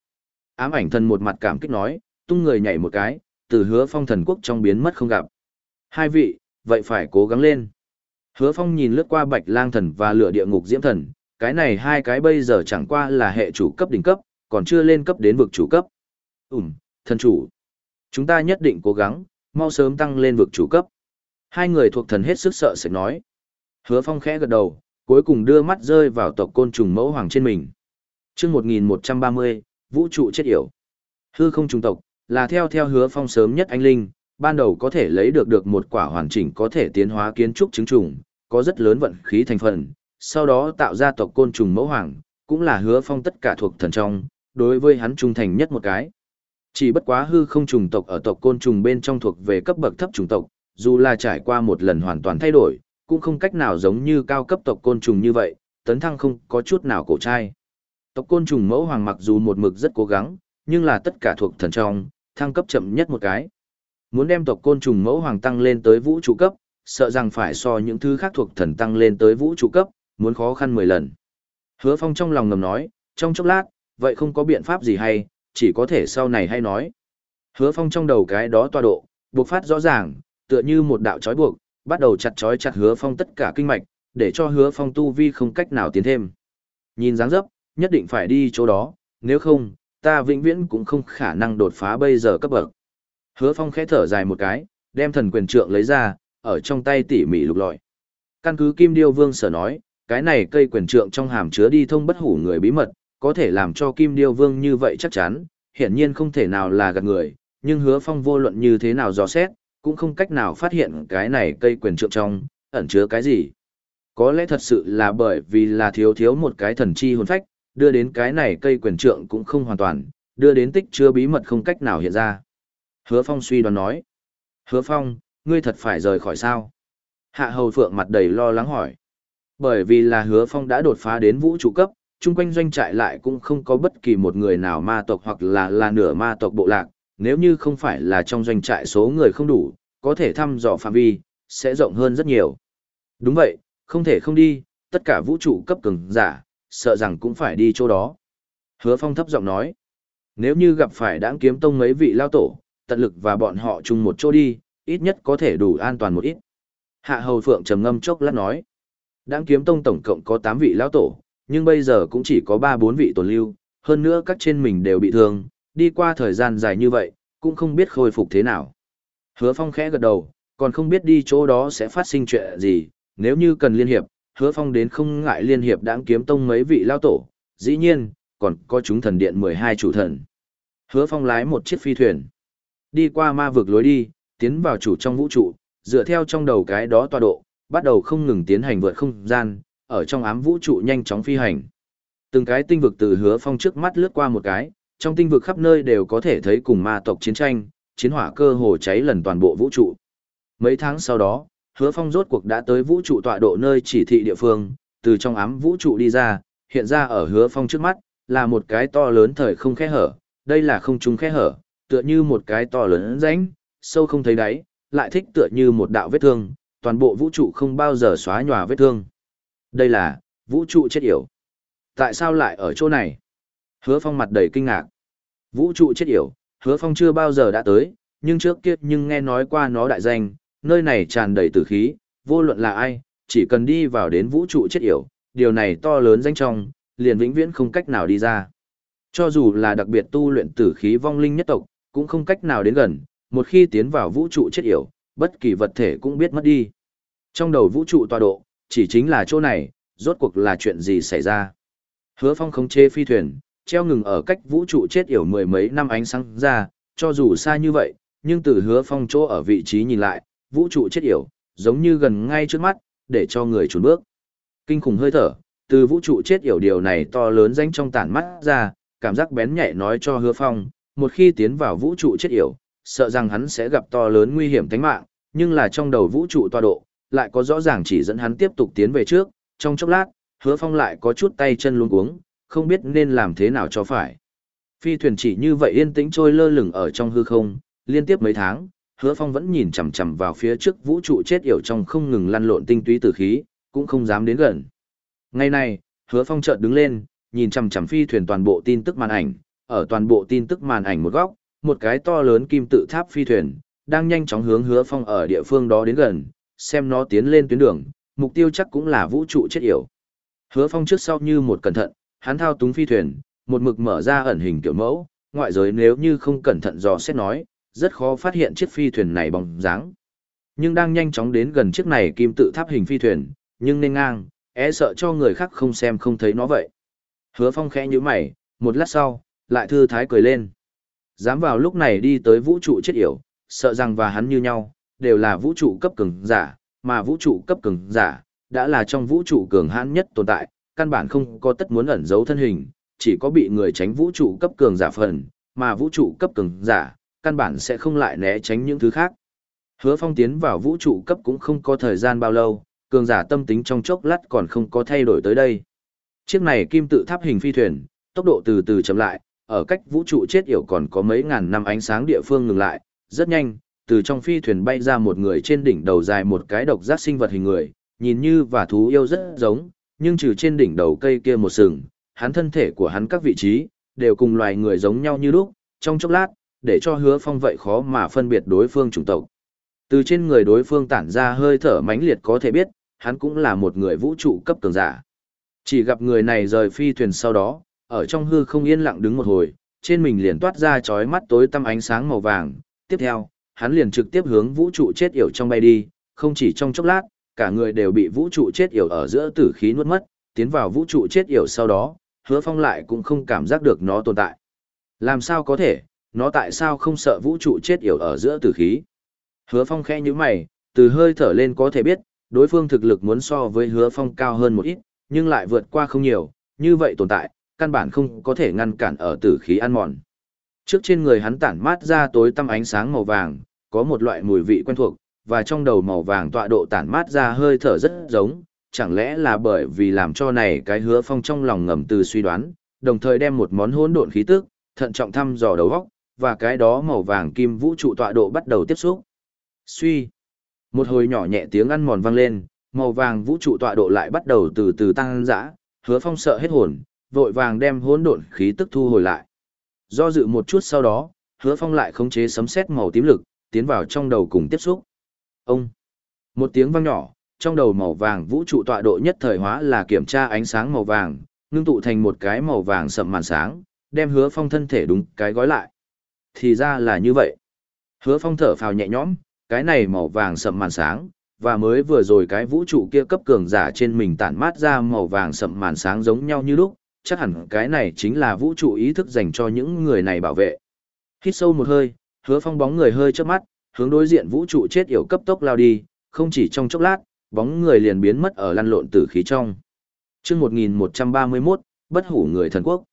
Ám ảnh thần một mặt cảm kích nói, tung người nhảy một cái, từ hứa phong thần quốc trong biến mất không gặp. Hai vị, vậy phải cố gắng lên. Hứa Phong nhìn lướt qua Bạch Lang Thần và Lửa Địa Ngục Diễm Thần, cái này hai cái bây giờ chẳng qua là hệ chủ cấp đỉnh cấp, còn chưa lên cấp đến vực chủ cấp. Ừm, thần chủ. Chúng ta nhất định cố gắng, mau sớm tăng lên vực chủ cấp. Hai người thuộc thần hết sức sợ sẽ nói. Hứa Phong khẽ gật đầu, cuối cùng đưa mắt rơi vào tộc côn trùng mẫu hoàng trên mình. Trước 1130, vũ trụ chết yểu. Hư không trùng tộc, là theo theo hứa phong sớm nhất anh linh, ban đầu có thể lấy được được một quả hoàn chỉnh có thể tiến hóa kiến trúc chứng trùng, có rất lớn vận khí thành phần, sau đó tạo ra tộc côn trùng mẫu hoàng, cũng là hứa phong tất cả thuộc thần trong, đối với hắn trung thành nhất một cái. Chỉ bất quá hư không trùng tộc ở tộc côn trùng bên trong thuộc về cấp bậc thấp trùng tộc, dù là trải qua một lần hoàn toàn thay đổi, cũng không cách nào giống như cao cấp tộc côn trùng như vậy, tấn thăng không có chút nào cổ trai. Tộc côn trùng mẫu hoàng mặc dù một mực rất cố gắng, nhưng là tất cả thuộc thần trong, thăng cấp chậm nhất một cái. Muốn đem tộc côn trùng mẫu hoàng tăng lên tới vũ trụ cấp, sợ rằng phải so những thứ khác thuộc thần tăng lên tới vũ trụ cấp, muốn khó khăn 10 lần. Hứa Phong trong lòng ngầm nói, trong chốc lát, vậy không có biện pháp gì hay, chỉ có thể sau này hay nói. Hứa Phong trong đầu cái đó tọa độ, buộc phát rõ ràng, tựa như một đạo trói buộc, bắt đầu chặt trói chặt Hứa Phong tất cả kinh mạch, để cho Hứa Phong tu vi không cách nào tiến thêm. Nhìn dáng dấp, nhất định phải đi chỗ đó, nếu không, ta vĩnh viễn cũng không khả năng đột phá bây giờ cấp bậc. Hứa Phong khẽ thở dài một cái, đem thần quyền trượng lấy ra, ở trong tay tỉ mỉ lục lọi. Căn cứ Kim Điêu Vương sở nói, cái này cây quyền trượng trong hàm chứa đi thông bất hủ người bí mật, có thể làm cho Kim Điêu Vương như vậy chắc chắn, hiển nhiên không thể nào là gạt người, nhưng hứa phong vô luận như thế nào dò xét, cũng không cách nào phát hiện cái này cây quyền trượng trong, ẩn chứa cái gì. Có lẽ thật sự là bởi vì là thiếu thiếu một cái thần chi hồn phách, đưa đến cái này cây quyền trượng cũng không hoàn toàn, đưa đến tích chứa bí mật không cách nào hiện ra. Hứa Phong suy đoán nói. Hứa Phong, ngươi thật phải rời khỏi sao? Hạ Hầu Phượng mặt đầy lo lắng hỏi. Bởi vì là Hứa Phong đã đột phá đến vũ trụ cấp, chung quanh doanh trại lại cũng không có bất kỳ một người nào ma tộc hoặc là là nửa ma tộc bộ lạc, nếu như không phải là trong doanh trại số người không đủ, có thể thăm dò phạm vi, sẽ rộng hơn rất nhiều. Đúng vậy, không thể không đi, tất cả vũ trụ cấp cường giả, sợ rằng cũng phải đi chỗ đó. Hứa Phong thấp giọng nói, nếu như gặp phải đãng kiếm tông mấy vị lao tổ, tận lực và bọn họ chung một chỗ đi, ít nhất có thể đủ an toàn một ít. Hạ Hầu Phượng trầm ngâm chốc lát nói, đãng kiếm tông tổng cộng có 8 vị lao tổ, nhưng bây giờ cũng chỉ có 3-4 vị tồn lưu, hơn nữa các trên mình đều bị thương, đi qua thời gian dài như vậy, cũng không biết khôi phục thế nào. Hứa Phong khẽ gật đầu, còn không biết đi chỗ đó sẽ phát sinh chuyện gì, nếu như cần liên hiệp, Hứa Phong đến không ngại liên hiệp đãng kiếm tông mấy vị lao tổ, dĩ nhiên, còn có chúng thần điện 12 chủ thần. Hứa Phong lái một chiếc phi thuyền, đi qua ma vực lối đi, tiến vào chủ trong vũ trụ, dựa theo trong đầu cái đó tọa độ, bắt đầu không ngừng tiến hành vượt không gian, ở trong ám vũ trụ nhanh chóng phi hành. Từng cái tinh vực từ Hứa Phong trước mắt lướt qua một cái, trong tinh vực khắp nơi đều có thể thấy cùng ma tộc chiến tranh, chiến hỏa cơ hồ cháy lần toàn bộ vũ trụ. Mấy tháng sau đó, hứa phong rốt cuộc đã tới vũ trụ tọa độ nơi chỉ thị địa phương, từ trong ám vũ trụ đi ra, hiện ra ở hứa phong trước mắt, là một cái to lớn thời không khe hở, đây là không trung khe hở, tựa như một cái to lớn rãnh, sâu không thấy đáy, lại thích tựa như một đạo vết thương, toàn bộ vũ trụ không bao giờ xóa nhòa vết thương. Đây là, vũ trụ chết yểu. Tại sao lại ở chỗ này? Hứa phong mặt đầy kinh ngạc. Vũ trụ chết yểu, hứa phong chưa bao giờ đã tới, nhưng trước kia nhưng nghe nói qua nó đại danh, nơi này tràn đầy tử khí, vô luận là ai, chỉ cần đi vào đến vũ trụ chết yểu, điều này to lớn danh trong, liền vĩnh viễn không cách nào đi ra. Cho dù là đặc biệt tu luyện tử khí vong linh nhất tộc, cũng không cách nào đến gần, một khi tiến vào vũ trụ chết yểu, bất kỳ vật thể cũng biết mất đi. Trong đầu vũ trụ tọa độ, chỉ chính là chỗ này, rốt cuộc là chuyện gì xảy ra. Hứa phong khống chế phi thuyền, treo ngừng ở cách vũ trụ chết yểu mười mấy năm ánh sáng ra, cho dù xa như vậy, nhưng từ hứa phong chỗ ở vị trí nhìn lại, vũ trụ chết yểu, giống như gần ngay trước mắt, để cho người trốn bước. Kinh khủng hơi thở, từ vũ trụ chết yểu điều này to lớn danh trong tản mắt ra, cảm giác bén nhạy nói cho hứa phong, một khi tiến vào vũ trụ chết yểu, sợ rằng hắn sẽ gặp to lớn nguy hiểm tính mạng, nhưng là trong đầu vũ trụ toa độ, lại có rõ ràng chỉ dẫn hắn tiếp tục tiến về trước, trong chốc lát, hứa phong lại có chút tay chân luống cuống, không biết nên làm thế nào cho phải. Phi thuyền chỉ như vậy yên tĩnh trôi lơ lửng ở trong hư không, liên tiếp mấy tháng, hứa phong vẫn nhìn chằm chằm vào phía trước vũ trụ chết yểu trong không ngừng lăn lộn tinh túy tử khí, cũng không dám đến gần. Ngày này, hứa phong chợt đứng lên, nhìn chằm chằm phi thuyền toàn bộ tin tức màn ảnh, ở toàn bộ tin tức màn ảnh một góc, một cái to lớn kim tự tháp phi thuyền, đang nhanh chóng hướng hứa phong ở địa phương đó đến gần, xem nó tiến lên tuyến đường, mục tiêu chắc cũng là vũ trụ chết yểu. Hứa phong trước sau như một cẩn thận, hắn thao túng phi thuyền, một mực mở ra ẩn hình kiểu mẫu, ngoại giới nếu như không cẩn thận dò xét nói, rất khó phát hiện chiếc phi thuyền này bóng dáng. Nhưng đang nhanh chóng đến gần chiếc này kim tự tháp hình phi thuyền, nhưng nên ngang, e sợ cho người khác không xem không thấy nó vậy. Hứa Phong khẽ nhíu mày, một lát sau, lại thư thái cười lên. Dám vào lúc này đi tới vũ trụ chết yểu, sợ rằng và hắn như nhau, đều là vũ trụ cấp cường giả, mà vũ trụ cấp cường giả, đã là trong vũ trụ cường hãn nhất tồn tại, căn bản không có tất muốn ẩn giấu thân hình, chỉ có bị người tránh vũ trụ cấp cường giả phần, mà vũ trụ cấp cường giả, căn bản sẽ không lại né tránh những thứ khác. Hứa phong tiến vào vũ trụ cấp cũng không có thời gian bao lâu, cường giả tâm tính trong chốc lát còn không có thay đổi tới đây. Chiếc này kim tự tháp hình phi thuyền, tốc độ từ từ chậm lại, ở cách vũ trụ chết yểu còn có mấy ngàn năm ánh sáng địa phương ngừng lại, rất nhanh, từ trong phi thuyền bay ra một người trên đỉnh đầu dài một cái độc giác sinh vật hình người, nhìn như và thú yêu rất giống, nhưng trừ trên đỉnh đầu cây kia một sừng, hắn thân thể của hắn các vị trí, đều cùng loài người giống nhau như lúc, trong chốc lát, để cho hứa phong vậy khó mà phân biệt đối phương chủng tộc. Từ trên người đối phương tản ra hơi thở mãnh liệt có thể biết, hắn cũng là một người vũ trụ cấp cường giả. Chỉ gặp người này rời phi thuyền sau đó, ở trong hư không yên lặng đứng một hồi, trên mình liền toát ra chói mắt tối tăm ánh sáng màu vàng. Tiếp theo, hắn liền trực tiếp hướng vũ trụ chết yểu trong bay đi, không chỉ trong chốc lát, cả người đều bị vũ trụ chết yểu ở giữa tử khí nuốt mất, tiến vào vũ trụ chết yểu sau đó, hứa phong lại cũng không cảm giác được nó tồn tại. Làm sao có thể, nó tại sao không sợ vũ trụ chết yểu ở giữa tử khí? Hứa phong khẽ như mày, từ hơi thở lên có thể biết, đối phương thực lực muốn so với hứa phong cao hơn một ít, nhưng lại vượt qua không nhiều, như vậy tồn tại, căn bản không có thể ngăn cản ở tử khí ăn mòn. Trước trên người hắn tản mát ra tối tăm ánh sáng màu vàng, có một loại mùi vị quen thuộc, và trong đầu màu vàng tọa độ tản mát ra hơi thở rất giống, chẳng lẽ là bởi vì làm cho này cái hứa phong trong lòng ngầm từ suy đoán, đồng thời đem một món hỗn độn khí tức, thận trọng thăm dò đầu góc, và cái đó màu vàng kim vũ trụ tọa độ bắt đầu tiếp xúc. Suy. Một hồi nhỏ nhẹ tiếng ăn mòn vang lên, màu vàng vũ trụ tọa độ lại bắt đầu từ từ tăng dã, hứa phong sợ hết hồn, vội vàng đem hỗn độn khí tức thu hồi lại. Do dự một chút sau đó, hứa phong lại khống chế sấm sét màu tím lực, tiến vào trong đầu cùng tiếp xúc. Ông. Một tiếng vang nhỏ, trong đầu màu vàng vũ trụ tọa độ nhất thời hóa là kiểm tra ánh sáng màu vàng, ngưng tụ thành một cái màu vàng sậm màn sáng, đem hứa phong thân thể đúng cái gói lại. Thì ra là như vậy. Hứa phong thở phào nhẹ nhõm, cái này màu vàng sậm màn sáng, và mới vừa rồi cái vũ trụ kia cấp cường giả trên mình tản mát ra màu vàng sậm màn sáng giống nhau như lúc, chắc hẳn cái này chính là vũ trụ ý thức dành cho những người này bảo vệ. Hít sâu một hơi, hứa phong bóng người hơi trước mắt, hướng đối diện vũ trụ chết yểu cấp tốc lao đi, không chỉ trong chốc lát, bóng người liền biến mất ở lăn lộn tử khí trong. Chương 1131, bất hủ người thần quốc.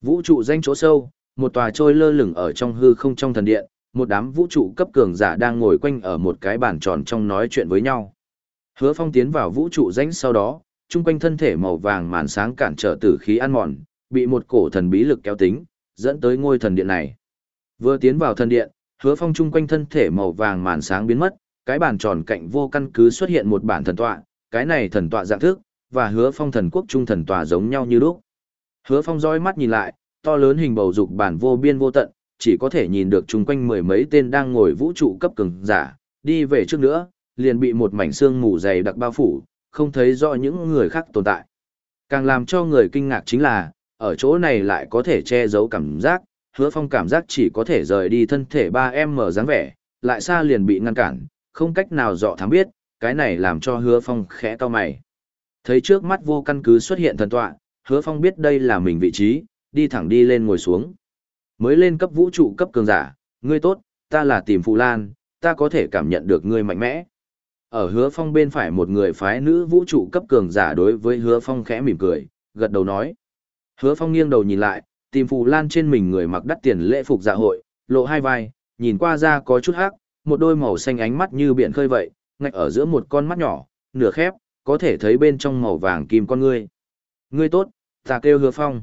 Vũ trụ danh chỗ sâu, một tòa trôi lơ lửng ở trong hư không trong thần điện, một đám vũ trụ cấp cường giả đang ngồi quanh ở một cái bàn tròn trong nói chuyện với nhau. Hứa Phong tiến vào vũ trụ danh sau đó, chung quanh thân thể màu vàng màn sáng cản trở tử khí ăn mòn, bị một cổ thần bí lực kéo tính, dẫn tới ngôi thần điện này. Vừa tiến vào thần điện, Hứa Phong chung quanh thân thể màu vàng màn sáng biến mất, cái bàn tròn cạnh vô căn cứ xuất hiện một bản thần tọa, cái này thần tọa dạng thức, và hứa phong thần quốc trung thần tọa giống nhau như lúc. Hứa phong dõi mắt nhìn lại, to lớn hình bầu dục bản vô biên vô tận, chỉ có thể nhìn được chung quanh mười mấy tên đang ngồi vũ trụ cấp cường giả, đi về trước nữa, liền bị một mảnh xương mù dày đặc bao phủ, không thấy rõ những người khác tồn tại. Càng làm cho người kinh ngạc chính là, ở chỗ này lại có thể che giấu cảm giác, hứa phong cảm giác chỉ có thể rời đi thân thể 3M dáng vẻ, lại xa liền bị ngăn cản, không cách nào dọ thám biết, cái này làm cho hứa phong khẽ to mày. Thấy trước mắt vô căn cứ xuất hiện thần tọa, hứa phong biết đây là mình vị trí, đi thẳng đi lên ngồi xuống. Mới lên cấp vũ trụ cấp cường giả, ngươi tốt, ta là tìm Phụ Lan, ta có thể cảm nhận được ngươi mạnh mẽ. Ở hứa phong bên phải một người phái nữ vũ trụ cấp cường giả đối với hứa phong khẽ mỉm cười, gật đầu nói. Hứa phong nghiêng đầu nhìn lại, tìm Phụ Lan trên mình người mặc đắt tiền lễ phục dạ hội, lộ hai vai, nhìn qua ra có chút hắc, một đôi màu xanh ánh mắt như biển khơi vậy, ngạch ở giữa một con mắt nhỏ, nửa khép, có thể thấy bên trong màu vàng kim con ngươi. Ngươi tốt, ta kêu hứa phong.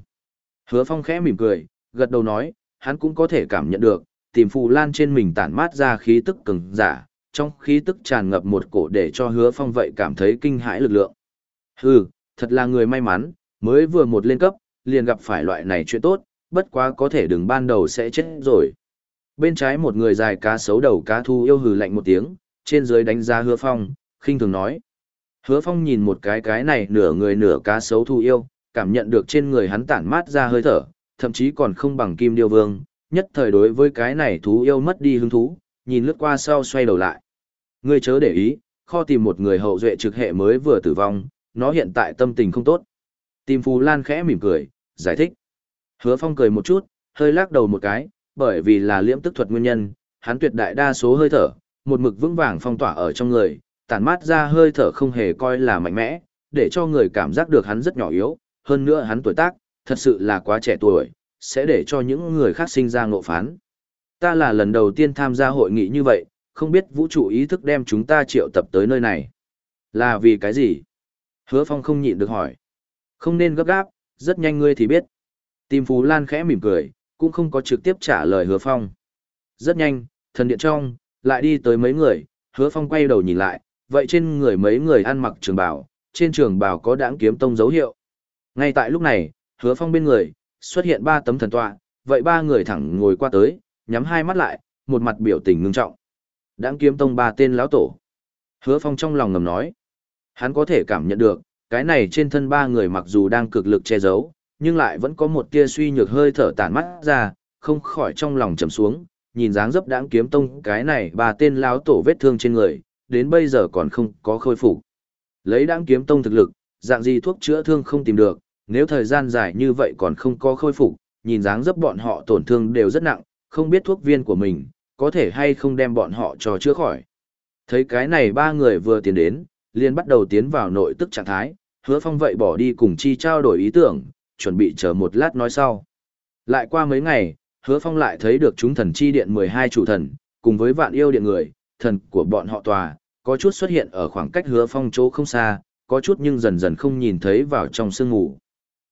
Hứa phong khẽ mỉm cười, gật đầu nói, hắn cũng có thể cảm nhận được, tìm phù lan trên mình tản mát ra khí tức cứng giả, trong khí tức tràn ngập một cổ để cho hứa phong vậy cảm thấy kinh hãi lực lượng. Hừ, thật là người may mắn, mới vừa một lên cấp, liền gặp phải loại này chuyện tốt, bất quá có thể đừng ban đầu sẽ chết rồi. Bên trái một người dài cá sấu đầu cá thu yêu hừ lạnh một tiếng, trên dưới đánh giá hứa phong, khinh thường nói. Hứa phong nhìn một cái cái này nửa người nửa cá sấu thu yêu, cảm nhận được trên người hắn tản mát ra hơi thở, thậm chí còn không bằng kim điêu vương, nhất thời đối với cái này thú yêu mất đi hứng thú, nhìn lướt qua sau xoay đầu lại. Ngươi chớ để ý, kho tìm một người hậu duệ trực hệ mới vừa tử vong, nó hiện tại tâm tình không tốt. Tìm Phù Lan khẽ mỉm cười, giải thích. Hứa Phong cười một chút, hơi lắc đầu một cái, bởi vì là liễm tức thuật nguyên nhân, hắn tuyệt đại đa số hơi thở, một mực vững vàng phong tỏa ở trong người, tản mát ra hơi thở không hề coi là mạnh mẽ, để cho người cảm giác được hắn rất nhỏ yếu, hơn nữa hắn tuổi tác, thật sự là quá trẻ tuổi, sẽ để cho những người khác sinh ra ngộ phán. Ta là lần đầu tiên tham gia hội nghị như vậy, không biết vũ trụ ý thức đem chúng ta triệu tập tới nơi này. Là vì cái gì? Hứa Phong không nhịn được hỏi. Không nên gấp gáp, rất nhanh ngươi thì biết. Tìm Phú Lan khẽ mỉm cười, cũng không có trực tiếp trả lời hứa phong. Rất nhanh, thần điện trong, lại đi tới mấy người, hứa phong quay đầu nhìn lại, vậy trên người mấy người ăn mặc trường bào, trên trường bào có đãng kiếm tông dấu hiệu. Ngay tại lúc này, hứa phong bên người, xuất hiện ba tấm thần tọa, vậy ba người thẳng ngồi qua tới, nhắm hai mắt lại, một mặt biểu tình ngưng trọng. Đãng kiếm tông ba tên lão tổ. Hứa phong trong lòng ngầm nói, hắn có thể cảm nhận được, cái này trên thân ba người mặc dù đang cực lực che giấu, nhưng lại vẫn có một tia suy nhược hơi thở tản mắt ra, không khỏi trong lòng trầm xuống, nhìn dáng dấp đáng kiếm tông cái này ba tên lão tổ vết thương trên người, đến bây giờ còn không có khôi phục. Lấy đáng kiếm tông thực lực, dạng gì thuốc chữa thương không tìm được, nếu thời gian dài như vậy còn không có khôi phục, nhìn dáng dấp bọn họ tổn thương đều rất nặng, không biết thuốc viên của mình, có thể hay không đem bọn họ cho chữa khỏi. Thấy cái này ba người vừa tiến đến, liền bắt đầu tiến vào nội tức trạng thái, hứa phong vậy bỏ đi cùng chi trao đổi ý tưởng, chuẩn bị chờ một lát nói sau. Lại qua mấy ngày, hứa phong lại thấy được chúng thần chi điện 12 chủ thần, cùng với vạn yêu điện người, thần của bọn họ tòa, có chút xuất hiện ở khoảng cách hứa phong chỗ không xa, có chút nhưng dần dần không nhìn thấy vào trong sương ngủ.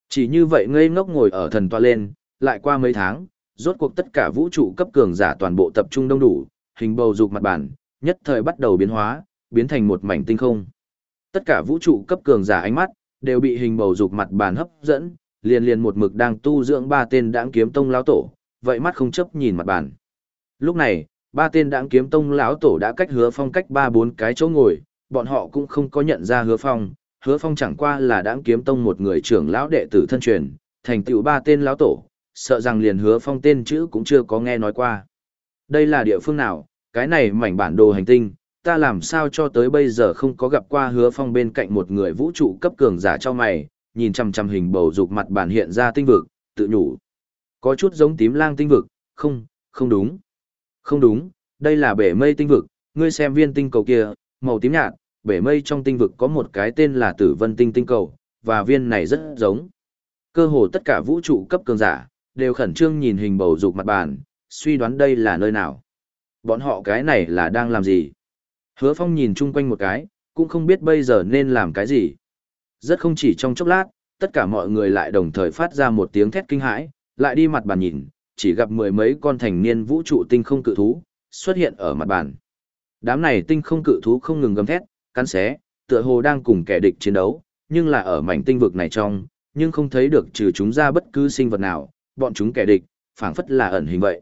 Chỉ như vậy ngây ngốc ngồi ở thần toa lên, lại qua mấy tháng, rốt cuộc tất cả vũ trụ cấp cường giả toàn bộ tập trung đông đủ, hình bầu dục mặt bản, nhất thời bắt đầu biến hóa, biến thành một mảnh tinh không. Tất cả vũ trụ cấp cường giả ánh mắt, đều bị hình bầu dục mặt bản hấp dẫn, liền liền một mực đang tu dưỡng ba tên đãng kiếm tông lão tổ, vậy mắt không chấp nhìn mặt bản. Lúc này, ba tên đãng kiếm tông lão tổ đã cách hứa phong cách ba bốn cái chỗ ngồi, bọn họ cũng không có nhận ra hứa phong, hứa phong chẳng qua là đãng kiếm tông một người trưởng lão đệ tử thân truyền, thành tựu ba tên lão tổ, sợ rằng liền hứa phong tên chữ cũng chưa có nghe nói qua. Đây là địa phương nào, cái này mảnh bản đồ hành tinh, ta làm sao cho tới bây giờ không có gặp qua hứa phong bên cạnh một người vũ trụ cấp cường giả cho mày, nhìn chằm chằm hình bầu dục mặt bản hiện ra tinh vực, tự nhủ. Có chút giống tím lang tinh vực, không, không đúng. Không đúng, đây là bể mây tinh vực, ngươi xem viên tinh cầu kia, màu tím nhạt, bể mây trong tinh vực có một cái tên là tử vân tinh tinh cầu, và viên này rất giống. Cơ hồ tất cả vũ trụ cấp cường giả, đều khẩn trương nhìn hình bầu dục mặt bàn, suy đoán đây là nơi nào. Bọn họ cái này là đang làm gì? Hứa Phong nhìn chung quanh một cái, cũng không biết bây giờ nên làm cái gì. Rất không chỉ trong chốc lát, tất cả mọi người lại đồng thời phát ra một tiếng thét kinh hãi, lại đi mặt bàn nhìn, chỉ gặp mười mấy con thành niên vũ trụ tinh không cự thú xuất hiện ở mặt bàn. Đám này tinh không cự thú không ngừng gầm thét, cắn xé, tựa hồ đang cùng kẻ địch chiến đấu, nhưng là ở mảnh tinh vực này trong, nhưng không thấy được trừ chúng ra bất cứ sinh vật nào, bọn chúng kẻ địch, phảng phất là ẩn hình vậy.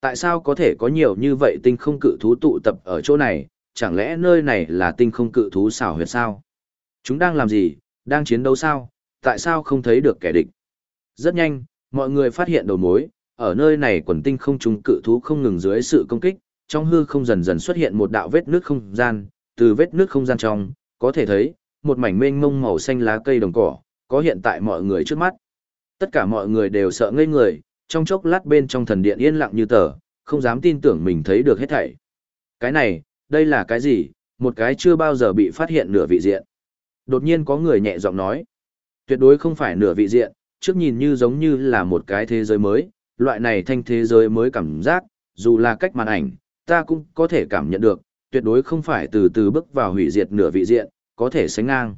Tại sao có thể có nhiều như vậy tinh không cự thú tụ tập ở chỗ này, chẳng lẽ nơi này là tinh không cự thú xảo huyệt sao? Chúng đang làm gì, đang chiến đấu sao, tại sao không thấy được kẻ địch? Rất nhanh, mọi người phát hiện đầu mối, ở nơi này quần tinh không trùng cự thú không ngừng dưới sự công kích, trong hư không dần dần xuất hiện một đạo vết nước không gian, từ vết nước không gian trong, có thể thấy, một mảnh mênh mông màu xanh lá cây đồng cỏ, có hiện tại mọi người trước mắt. Tất cả mọi người đều sợ ngây người, trong chốc lát bên trong thần điện yên lặng như tờ, không dám tin tưởng mình thấy được hết thảy. Cái này, đây là cái gì, một cái chưa bao giờ bị phát hiện nửa vị diện. Đột nhiên có người nhẹ giọng nói, tuyệt đối không phải nửa vị diện, trước nhìn như giống như là một cái thế giới mới, loại này thanh thế giới mới cảm giác, dù là cách màn ảnh, ta cũng có thể cảm nhận được, tuyệt đối không phải từ từ bước vào hủy diệt nửa vị diện, có thể sánh ngang.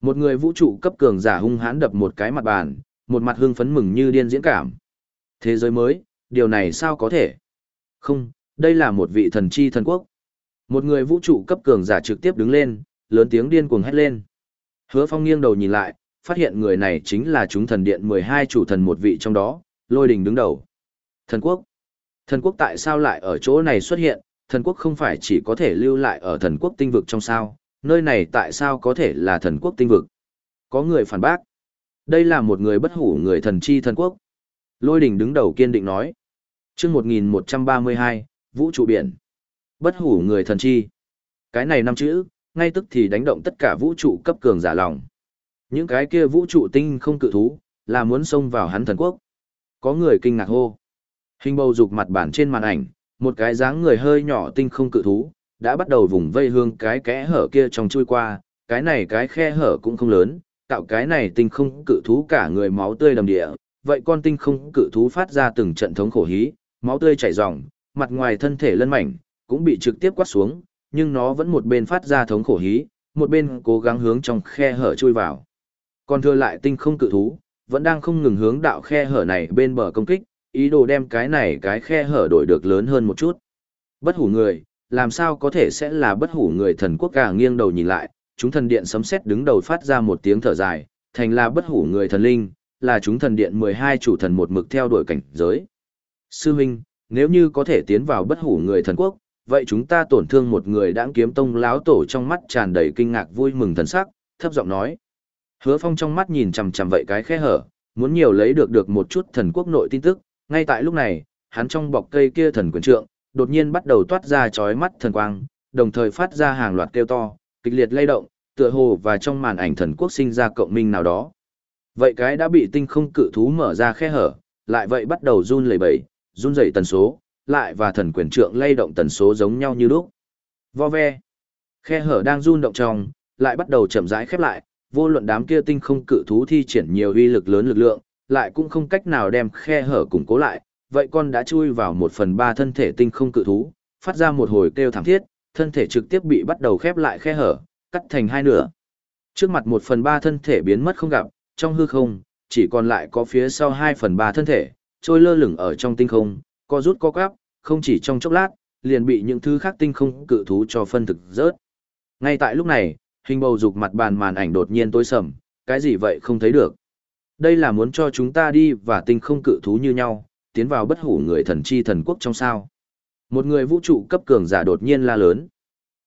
Một người vũ trụ cấp cường giả hung hãn đập một cái mặt bàn, một mặt hưng phấn mừng như điên diễn cảm. Thế giới mới, điều này sao có thể? Không, đây là một vị thần chi thần quốc. Một người vũ trụ cấp cường giả trực tiếp đứng lên, lớn tiếng điên cuồng hét lên. Hứa Phong nghiêng đầu nhìn lại, phát hiện người này chính là chúng thần điện 12 chủ thần một vị trong đó, lôi đình đứng đầu. Thần quốc. Thần quốc tại sao lại ở chỗ này xuất hiện, thần quốc không phải chỉ có thể lưu lại ở thần quốc tinh vực trong sao, nơi này tại sao có thể là thần quốc tinh vực? Có người phản bác. Đây là một người bất hủ người thần chi thần quốc. Lôi đỉnh đứng đầu kiên định nói. chương 1132, Vũ trụ biển. Bất hủ người thần chi. Cái này năm chữ, ngay tức thì đánh động tất cả vũ trụ cấp cường giả lòng. Những cái kia vũ trụ tinh không cự thú, là muốn xông vào hắn thần quốc. Có người kinh ngạc hô. Hình bầu dục mặt bản trên màn ảnh, một cái dáng người hơi nhỏ tinh không cự thú, đã bắt đầu vùng vây hương cái kẽ hở kia trong chui qua, cái này cái khe hở cũng không lớn, tạo cái này tinh không cự thú cả người máu tươi đầm địa, vậy con tinh không cự thú phát ra từng trận thống khổ hí, máu tươi chảy ròng, mặt ngoài thân thể lân mảnh, cũng bị trực tiếp quát xuống, nhưng nó vẫn một bên phát ra thống khổ hí, một bên cố gắng hướng trong khe hở chui vào. Còn thừa lại tinh không cự thú, vẫn đang không ngừng hướng đạo khe hở này bên bờ công kích, ý đồ đem cái này cái khe hở đổi được lớn hơn một chút. Bất hủ người, làm sao có thể sẽ là bất hủ người thần quốc cả nghiêng đầu nhìn lại, chúng thần điện sấm sét đứng đầu phát ra một tiếng thở dài, thành là bất hủ người thần linh, là chúng thần điện 12 chủ thần một mực theo đuổi cảnh giới. Sư huynh, nếu như có thể tiến vào bất hủ người thần quốc, vậy chúng ta tổn thương một người đãng kiếm tông láo tổ trong mắt tràn đầy kinh ngạc vui mừng thần sắc, thấp giọng nói. Hứa phong trong mắt nhìn chằm chằm vậy cái khe hở, muốn nhiều lấy được được một chút thần quốc nội tin tức, ngay tại lúc này, hắn trong bọc cây kia thần quyền trượng, đột nhiên bắt đầu toát ra chói mắt thần quang, đồng thời phát ra hàng loạt kêu to, kịch liệt lay động, tựa hồ và trong màn ảnh thần quốc sinh ra cộng minh nào đó. Vậy cái đã bị tinh không cự thú mở ra khe hở, lại vậy bắt đầu run lẩy bẩy, run dậy tần số, lại và thần quyền trượng lay động tần số giống nhau như lúc. Vo ve. Khe hở đang run động trong, lại bắt đầu chậm rãi khép lại, vô luận đám kia tinh không cự thú thi triển nhiều uy lực lớn lực lượng, lại cũng không cách nào đem khe hở củng cố lại, vậy con đã chui vào một phần ba thân thể tinh không cự thú, phát ra một hồi kêu thảm thiết, thân thể trực tiếp bị bắt đầu khép lại khe hở, cắt thành hai nửa. Trước mặt một phần ba thân thể biến mất không gặp, trong hư không, chỉ còn lại có phía sau hai phần ba thân thể, trôi lơ lửng ở trong tinh không, co rút co quắp, không chỉ trong chốc lát, liền bị những thứ khác tinh không cự thú cho phân thực rớt. Ngay tại lúc này, hình bầu dục mặt bàn màn ảnh đột nhiên tối sầm, cái gì vậy không thấy được. Đây là muốn cho chúng ta đi và tinh không cự thú như nhau, tiến vào bất hủ người thần chi thần quốc trong sao. Một người vũ trụ cấp cường giả đột nhiên la lớn.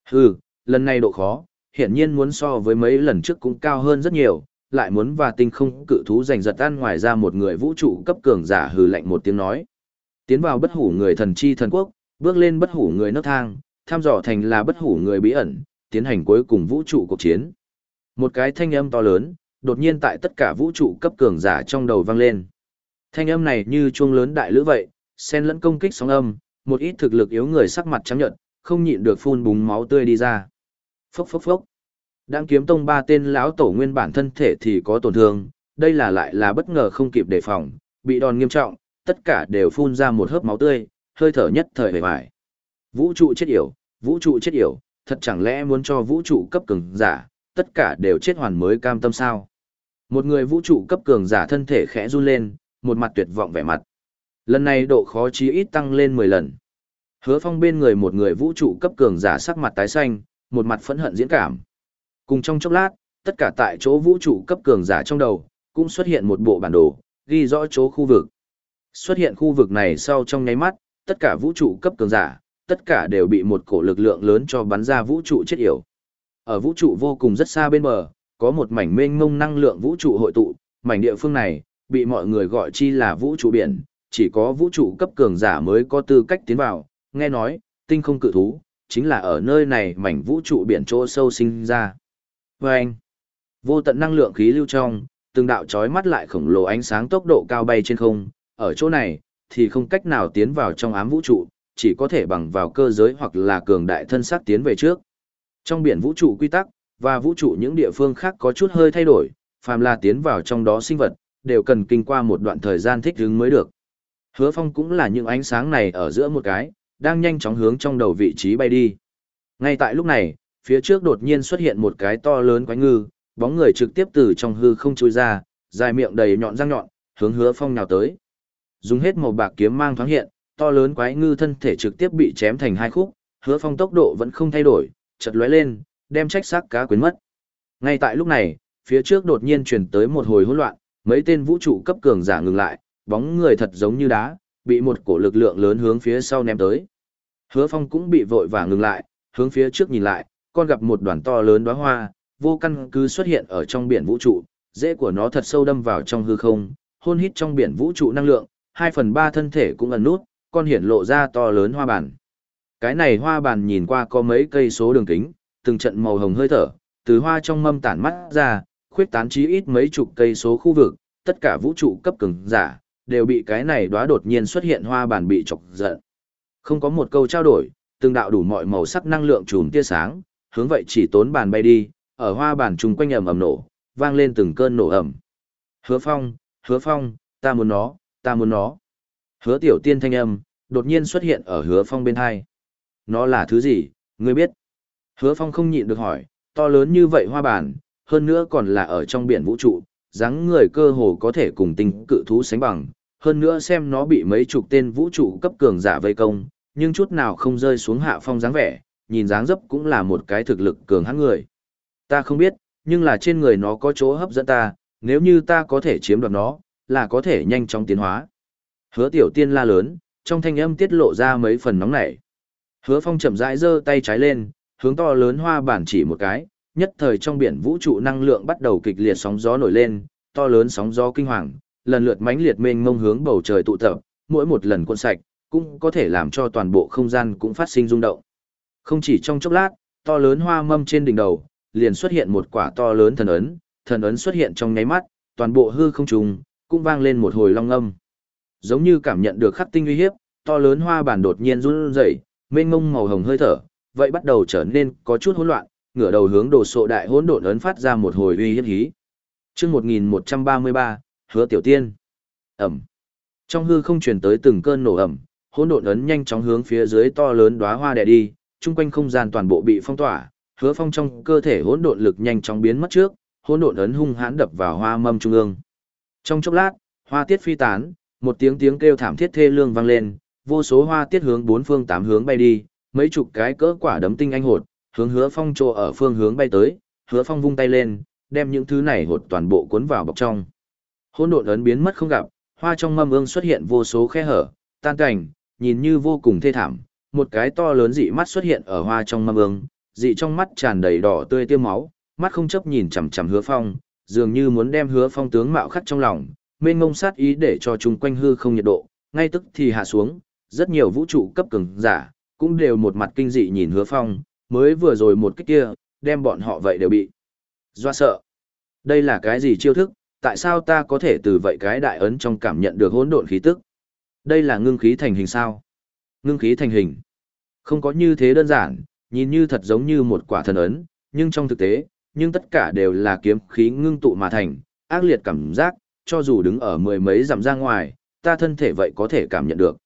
Hừ, lần này độ khó, hiển nhiên muốn so với mấy lần trước cũng cao hơn rất nhiều, lại muốn và tinh không cự thú giành giật ăn ngoài ra một người vũ trụ cấp cường giả hừ lạnh một tiếng nói. Tiến vào bất hủ người thần chi thần quốc, bước lên bất hủ người nấc thang, tham dò thành là bất hủ người bí ẩn, tiến hành cuối cùng vũ trụ cuộc chiến. Một cái thanh âm to lớn, đột nhiên tại tất cả vũ trụ cấp cường giả trong đầu vang lên. Thanh âm này như chuông lớn đại lữ vậy, xen lẫn công kích sóng âm, một ít thực lực yếu người sắc mặt trắng nhợt, không nhịn được phun búng máu tươi đi ra. Phốc phốc phốc. Đang kiếm tông ba tên lão tổ nguyên bản thân thể thì có tổn thương, đây là lại là bất ngờ không kịp đề phòng, bị đòn nghiêm trọng, tất cả đều phun ra một hớp máu tươi, hơi thở nhất thời bề bại. Vũ trụ chết yểu, vũ trụ chết yểu, thật chẳng lẽ muốn cho vũ trụ cấp cường giả, tất cả đều chết hoàn mới cam tâm sao? Một người vũ trụ cấp cường giả thân thể khẽ run lên, một mặt tuyệt vọng vẻ mặt. Lần này độ khó chí ít tăng lên 10 lần. Hứa phong bên người một người vũ trụ cấp cường giả sắc mặt tái xanh, một mặt phẫn hận diễn cảm. Cùng trong chốc lát, tất cả tại chỗ vũ trụ cấp cường giả trong đầu, cũng xuất hiện một bộ bản đồ, ghi rõ chỗ khu vực. Xuất hiện khu vực này sau trong nháy mắt, tất cả vũ trụ cấp cường giả, tất cả đều bị một cổ lực lượng lớn cho bắn ra vũ trụ chết yểu. Ở vũ trụ vô cùng rất xa bên bờ, có một mảnh mênh mông năng lượng vũ trụ hội tụ, mảnh địa phương này, bị mọi người gọi chi là vũ trụ biển, chỉ có vũ trụ cấp cường giả mới có tư cách tiến vào, nghe nói, tinh không cự thú, chính là ở nơi này mảnh vũ trụ biển chỗ sâu sinh ra. Vâng! anh, vô tận năng lượng khí lưu trong, từng đạo chói mắt lại khổng lồ ánh sáng tốc độ cao bay trên không, ở chỗ này, thì không cách nào tiến vào trong ám vũ trụ, chỉ có thể bằng vào cơ giới hoặc là cường đại thân xác tiến về trước. Trong biển vũ trụ quy tắc, và vũ trụ những địa phương khác có chút hơi thay đổi, phàm là tiến vào trong đó sinh vật, đều cần kinh qua một đoạn thời gian thích ứng mới được. Hứa phong cũng là những ánh sáng này ở giữa một cái, đang nhanh chóng hướng trong đầu vị trí bay đi. Ngay tại lúc này, phía trước đột nhiên xuất hiện một cái to lớn quái ngư, bóng người trực tiếp từ trong hư không chui ra, dài miệng đầy nhọn răng nhọn, hướng hứa phong nhào tới. Dùng hết màu bạc kiếm mang thoáng hiện, to lớn quái ngư thân thể trực tiếp bị chém thành hai khúc, hứa phong tốc độ vẫn không thay đổi, chật lóe lên, đem trách xác cá quyến mất. Ngay tại lúc này, phía trước đột nhiên truyền tới một hồi hỗn loạn, mấy tên vũ trụ cấp cường giả ngừng lại, bóng người thật giống như đá, bị một cổ lực lượng lớn hướng phía sau ném tới. Hứa Phong cũng bị vội vàng ngừng lại, hướng phía trước nhìn lại, con gặp một đoàn to lớn đóa hoa, vô căn cứ xuất hiện ở trong biển vũ trụ, rễ của nó thật sâu đâm vào trong hư không, hôn hít trong biển vũ trụ năng lượng, 2 phần 3 thân thể cũng ẩn nút, con hiển lộ ra to lớn hoa bản. Cái này hoa bản nhìn qua có mấy cây số đường kính, từng trận màu hồng hơi thở, từ hoa trong mâm tản mắt ra, khuyết tán chí ít mấy chục cây số khu vực, tất cả vũ trụ cấp cường giả, đều bị cái này đóa đột nhiên xuất hiện hoa bản bị chọc giận. Không có một câu trao đổi, từng đạo đủ mọi màu sắc năng lượng trùm tia sáng, hướng vậy chỉ tốn bàn bay đi, ở hoa bản trùng quanh ầm ầm nổ, vang lên từng cơn nổ ầm. Hứa Phong, Hứa Phong, ta muốn nó, ta muốn nó. Hứa tiểu tiên thanh âm, đột nhiên xuất hiện ở hứa phong bên hai. Nó là thứ gì, ngươi biết? Hứa phong không nhịn được hỏi, to lớn như vậy hoa bản, hơn nữa còn là ở trong biển vũ trụ, dáng người cơ hồ có thể cùng tinh cự thú sánh bằng, hơn nữa xem nó bị mấy chục tên vũ trụ cấp cường giả vây công, nhưng chút nào không rơi xuống hạ phong dáng vẻ, nhìn dáng dấp cũng là một cái thực lực cường hãn người. Ta không biết, nhưng là trên người nó có chỗ hấp dẫn ta, nếu như ta có thể chiếm đoạt nó, là có thể nhanh chóng tiến hóa. Hứa tiểu tiên la lớn, trong thanh âm tiết lộ ra mấy phần nóng nảy. Hứa phong chậm rãi giơ tay trái lên, hướng to lớn hoa bản chỉ một cái, nhất thời trong biển vũ trụ năng lượng bắt đầu kịch liệt sóng gió nổi lên, to lớn sóng gió kinh hoàng, lần lượt mãnh liệt mênh mông hướng bầu trời tụ tập, mỗi một lần cuộn sạch, cũng có thể làm cho toàn bộ không gian cũng phát sinh rung động. Không chỉ trong chốc lát, to lớn hoa mâm trên đỉnh đầu, liền xuất hiện một quả to lớn thần ấn, thần ấn xuất hiện trong nháy mắt, toàn bộ hư không trùng, cũng vang lên một hồi long âm. Giống như cảm nhận được khắc tinh uy hiếp, to lớn hoa bản đột nhiên run rẩy, mênh mông màu hồng hơi thở, vậy bắt đầu trở nên có chút hỗn loạn, ngửa đầu hướng đồ sộ đại hỗn độn ấn phát ra một hồi uy hiếp hí. Chương 1133, Hứa Tiểu Tiên. Ẩm. Trong hư không truyền tới từng cơn nổ ẩm, hỗn độn ấn nhanh chóng hướng phía dưới to lớn đóa hoa đè đi, chung quanh không gian toàn bộ bị phong tỏa, Hứa Phong trong cơ thể hỗn độn lực nhanh chóng biến mất trước, hỗn độn ấn hung hãn đập vào hoa mâm trung ương. Trong chốc lát, hoa tiết phi tán, một tiếng tiếng kêu thảm thiết thê lương vang lên, vô số hoa tiết hướng bốn phương tám hướng bay đi, mấy chục cái cỡ quả đấm tinh anh hột, hướng Hứa Phong chỗ ở phương hướng bay tới, Hứa Phong vung tay lên, đem những thứ này hột toàn bộ cuốn vào bọc trong. Hỗn độn ấn biến mất không gặp, hoa trong mâm ương xuất hiện vô số khe hở, tan cảnh, nhìn như vô cùng thê thảm, một cái to lớn dị mắt xuất hiện ở hoa trong mâm ương, dị trong mắt tràn đầy đỏ tươi tiêm máu, mắt không chấp nhìn chằm chằm Hứa Phong, dường như muốn đem Hứa Phong tướng mạo khắc trong lòng, mênh ngông sát ý để cho chúng quanh hư không nhiệt độ, ngay tức thì hạ xuống, rất nhiều vũ trụ cấp cường giả, cũng đều một mặt kinh dị nhìn Hứa Phong, mới vừa rồi một cái kia, đem bọn họ vậy đều bị doa sợ. Đây là cái gì chiêu thức, tại sao ta có thể từ vậy cái đại ấn trong cảm nhận được hỗn độn khí tức? Đây là ngưng khí thành hình sao? Ngưng khí thành hình. Không có như thế đơn giản, nhìn như thật giống như một quả thần ấn, nhưng trong thực tế, nhưng tất cả đều là kiếm khí ngưng tụ mà thành, ác liệt cảm giác, cho dù đứng ở mười mấy dặm ra ngoài, ta thân thể vậy có thể cảm nhận được.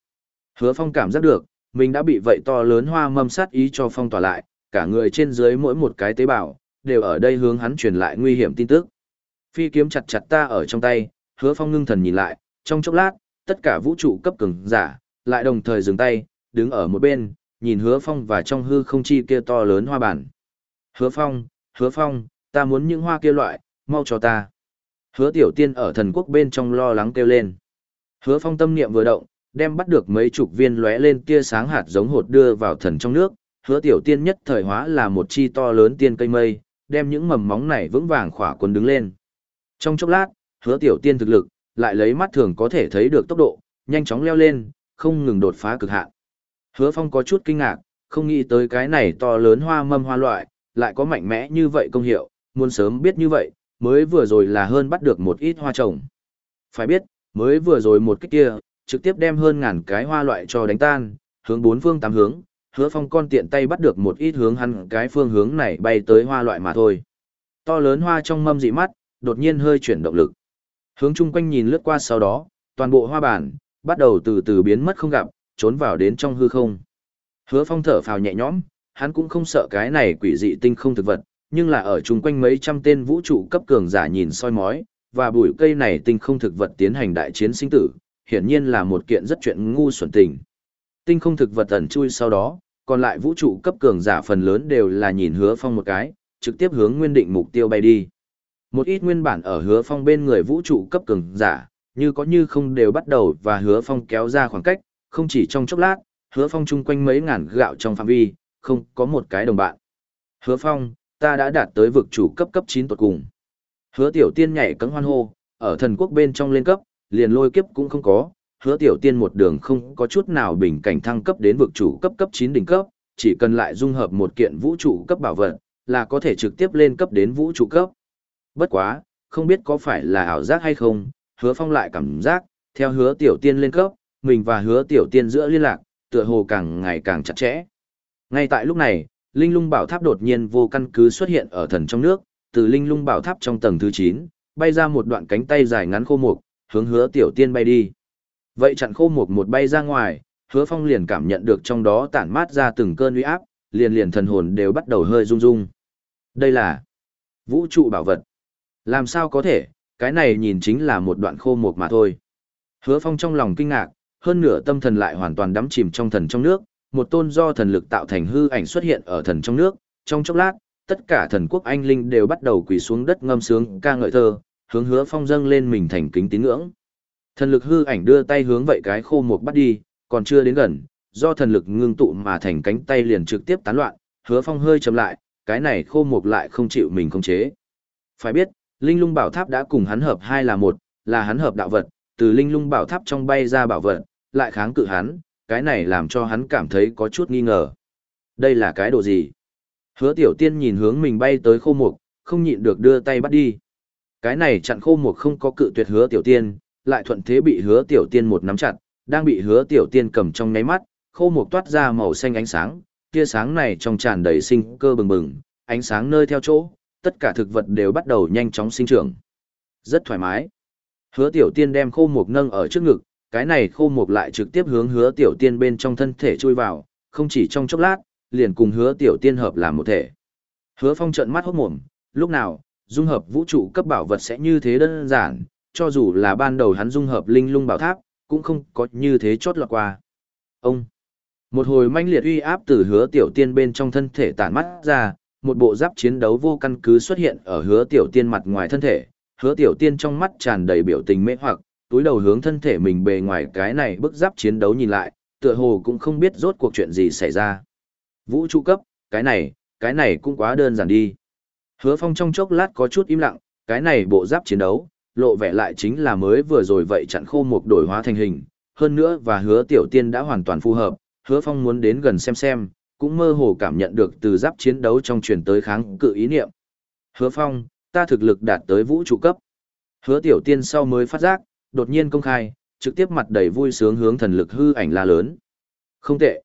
Hứa Phong cảm giác được, mình đã bị vậy to lớn hoa mâm sát ý cho phong tỏa lại, cả người trên dưới mỗi một cái tế bào, đều ở đây hướng hắn truyền lại nguy hiểm tin tức. Phi kiếm chặt chặt ta ở trong tay, hứa phong ngưng thần nhìn lại, trong chốc lát, tất cả vũ trụ cấp cường giả, lại đồng thời dừng tay, đứng ở một bên, nhìn hứa phong và trong hư không chi kia to lớn hoa bản. Hứa phong, hứa phong, ta muốn những hoa kia loại, mau cho ta. Hứa tiểu tiên ở thần quốc bên trong lo lắng kêu lên. Hứa phong tâm niệm vừa động, đem bắt được mấy chục viên lóe lên tia sáng hạt giống hột đưa vào thần trong nước, hứa tiểu tiên nhất thời hóa là một chi to lớn tiên cây mây, đem những mầm móng này vững vàng khỏa quần đứng lên. Trong chốc lát, hứa tiểu tiên thực lực, lại lấy mắt thường có thể thấy được tốc độ, nhanh chóng leo lên, không ngừng đột phá cực hạn. Hứa phong có chút kinh ngạc, không nghĩ tới cái này to lớn hoa mâm hoa loại, lại có mạnh mẽ như vậy công hiệu, muốn sớm biết như vậy, mới vừa rồi là hơn bắt được một ít hoa trồng. Phải biết, mới vừa rồi một cái kia, trực tiếp đem hơn ngàn cái hoa loại cho đánh tan, hướng bốn phương tám hướng, hứa phong con tiện tay bắt được một ít hướng hắn cái phương hướng này bay tới hoa loại mà thôi. To lớn hoa trong mâm dị mắt, đột nhiên hơi chuyển động lực. Hướng chung quanh nhìn lướt qua sau đó, toàn bộ hoa bản, bắt đầu từ từ biến mất không gặp, trốn vào đến trong hư không. Hứa phong thở phào nhẹ nhõm, hắn cũng không sợ cái này quỷ dị tinh không thực vật, nhưng là ở chung quanh mấy trăm tên vũ trụ cấp cường giả nhìn soi mói, và bụi cây này tinh không thực vật tiến hành đại chiến sinh tử, hiển nhiên là một kiện rất chuyện ngu xuẩn tình. Tinh không thực vật ẩn chui sau đó, còn lại vũ trụ cấp cường giả phần lớn đều là nhìn hứa phong một cái, trực tiếp hướng nguyên định mục tiêu bay đi. Một ít nguyên bản ở hứa phong bên người vũ trụ cấp cường giả, như có như không đều bắt đầu và hứa phong kéo ra khoảng cách, không chỉ trong chốc lát, hứa phong chung quanh mấy ngàn gạo trong phạm vi, không có một cái đồng bạn. Hứa phong, ta đã đạt tới vực chủ cấp cấp chín tuột cùng. Hứa tiểu tiên nhảy cấm hoan hô, ở thần quốc bên trong lên cấp, liền lôi kiếp cũng không có, hứa tiểu tiên một đường không có chút nào bình cảnh thăng cấp đến vực chủ cấp cấp 9 đỉnh cấp, chỉ cần lại dung hợp một kiện vũ trụ cấp bảo vật, là có thể trực tiếp lên cấp đến vũ trụ cấp. Bất quá, không biết có phải là ảo giác hay không, hứa phong lại cảm giác, theo hứa tiểu tiên lên cấp, mình và hứa tiểu tiên giữa liên lạc, tựa hồ càng ngày càng chặt chẽ. Ngay tại lúc này, linh lung bảo tháp đột nhiên vô căn cứ xuất hiện ở thần trong nước, từ linh lung bảo tháp trong tầng thứ 9, bay ra một đoạn cánh tay dài ngắn khô mục, hướng hứa tiểu tiên bay đi. Vậy chặn khô mục một bay ra ngoài, hứa phong liền cảm nhận được trong đó tản mát ra từng cơn uy áp, liền liền thần hồn đều bắt đầu hơi rung rung. Đây là vũ trụ bảo vật. Làm sao có thể, cái này nhìn chính là một đoạn khô mục mà thôi. Hứa phong trong lòng kinh ngạc, hơn nửa tâm thần lại hoàn toàn đắm chìm trong thần trong nước, một tôn do thần lực tạo thành hư ảnh xuất hiện ở thần trong nước, trong chốc lát, tất cả thần quốc anh linh đều bắt đầu quỳ xuống đất ngâm sướng ca ngợi thơ, hướng hứa phong dâng lên mình thành kính tín ngưỡng. Thần lực hư ảnh đưa tay hướng vậy cái khô mục bắt đi, còn chưa đến gần, do thần lực ngưng tụ mà thành cánh tay liền trực tiếp tán loạn, hứa phong hơi chậm lại, cái này khô mục lại không chịu mình khống chế. Phải biết, linh lung bảo tháp đã cùng hắn hợp hai là một, là hắn hợp đạo vật, từ linh lung bảo tháp trong bay ra bảo vật, lại kháng cự hắn, cái này làm cho hắn cảm thấy có chút nghi ngờ. Đây là cái đồ gì? Hứa tiểu tiên nhìn hướng mình bay tới khô mục, không nhịn được đưa tay bắt đi. Cái này chặn khô mục không có cự tuyệt hứa tiểu tiên, lại thuận thế bị hứa tiểu tiên một nắm chặt, đang bị hứa tiểu tiên cầm trong nháy mắt, khô mục toát ra màu xanh ánh sáng, tia sáng này trong tràn đầy sinh cơ bừng bừng, ánh sáng nơi theo chỗ, tất cả thực vật đều bắt đầu nhanh chóng sinh trưởng. Rất thoải mái. Hứa tiểu tiên đem khô mục nâng ở trước ngực, cái này khô mục lại trực tiếp hướng hứa tiểu tiên bên trong thân thể chui vào, không chỉ trong chốc lát, liền cùng hứa tiểu tiên hợp làm một thể. Hứa phong trận mắt hốt mồm, lúc nào, dung hợp vũ trụ cấp bảo vật sẽ như thế đơn giản, cho dù là ban đầu hắn dung hợp linh lung bảo tháp, cũng không có như thế chót lọt qua. Ông, một hồi manh liệt uy áp từ hứa tiểu tiên bên trong thân thể tản mắt ra, một bộ giáp chiến đấu vô căn cứ xuất hiện ở hứa tiểu tiên mặt ngoài thân thể, hứa tiểu tiên trong mắt tràn đầy biểu tình mê hoặc, túi đầu hướng thân thể mình bề ngoài cái này bức giáp chiến đấu nhìn lại, tựa hồ cũng không biết rốt cuộc chuyện gì xảy ra. Vũ trụ cấp, cái này, cái này cũng quá đơn giản đi. Hứa phong trong chốc lát có chút im lặng, cái này bộ giáp chiến đấu, lộ vẻ lại chính là mới vừa rồi vậy chặn khô một đổi hóa thành hình, hơn nữa và hứa tiểu tiên đã hoàn toàn phù hợp, hứa phong muốn đến gần xem xem, cũng mơ hồ cảm nhận được từ giáp chiến đấu trong truyền tới kháng cự ý niệm. Hứa phong, ta thực lực đạt tới vũ trụ cấp. Hứa tiểu tiên sau mới phát giác, đột nhiên công khai, trực tiếp mặt đầy vui sướng hướng thần lực hư ảnh la lớn. Không tệ.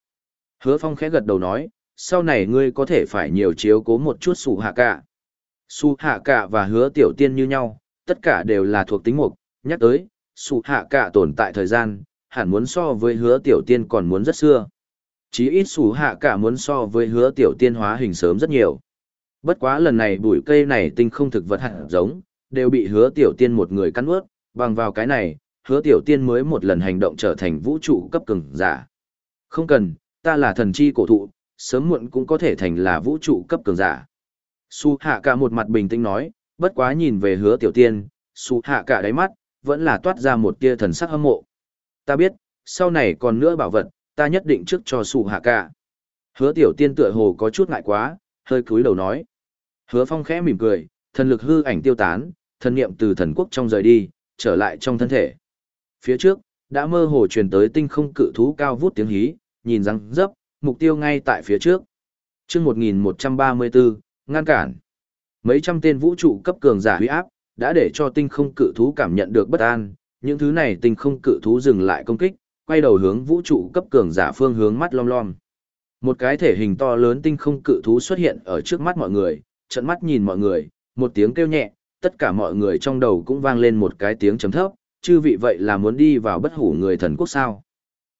Hứa phong khẽ gật đầu nói, sau này ngươi có thể phải nhiều chiếu cố một chút sủ hạ cả. Su hạ cả và hứa tiểu tiên như nhau, tất cả đều là thuộc tính mục, nhắc tới, sụ hạ cả tồn tại thời gian, hẳn muốn so với hứa tiểu tiên còn muốn rất xưa. Chí ít sụ hạ cả muốn so với hứa tiểu tiên hóa hình sớm rất nhiều. Bất quá lần này bụi cây này tinh không thực vật hạt giống, đều bị hứa tiểu tiên một người cắn ướt, bằng vào cái này, hứa tiểu tiên mới một lần hành động trở thành vũ trụ cấp cường giả. Không cần, ta là thần chi cổ thụ, sớm muộn cũng có thể thành là vũ trụ cấp cường giả. Su hạ cả một mặt bình tĩnh nói, bất quá nhìn về hứa tiểu tiên, sụ hạ cả đáy mắt, vẫn là toát ra một tia thần sắc hâm mộ. Ta biết, sau này còn nữa bảo vật, ta nhất định trước cho sụ hạ cả. Hứa tiểu tiên tựa hồ có chút ngại quá, hơi cúi đầu nói. Hứa phong khẽ mỉm cười, thần lực hư ảnh tiêu tán, thần niệm từ thần quốc trong rời đi, trở lại trong thân thể. Phía trước, đã mơ hồ truyền tới tinh không cự thú cao vút tiếng hí, nhìn răng dấp, mục tiêu ngay tại phía trước. Trước 1134, ngăn cản. Mấy trăm tên vũ trụ cấp cường giả huy áp, đã để cho tinh không cự thú cảm nhận được bất an, những thứ này tinh không cự thú dừng lại công kích, quay đầu hướng vũ trụ cấp cường giả phương hướng mắt lom lom. Một cái thể hình to lớn tinh không cự thú xuất hiện ở trước mắt mọi người, trận mắt nhìn mọi người, một tiếng kêu nhẹ, tất cả mọi người trong đầu cũng vang lên một cái tiếng chấm thấp, chư vị vậy là muốn đi vào bất hủ người thần quốc sao.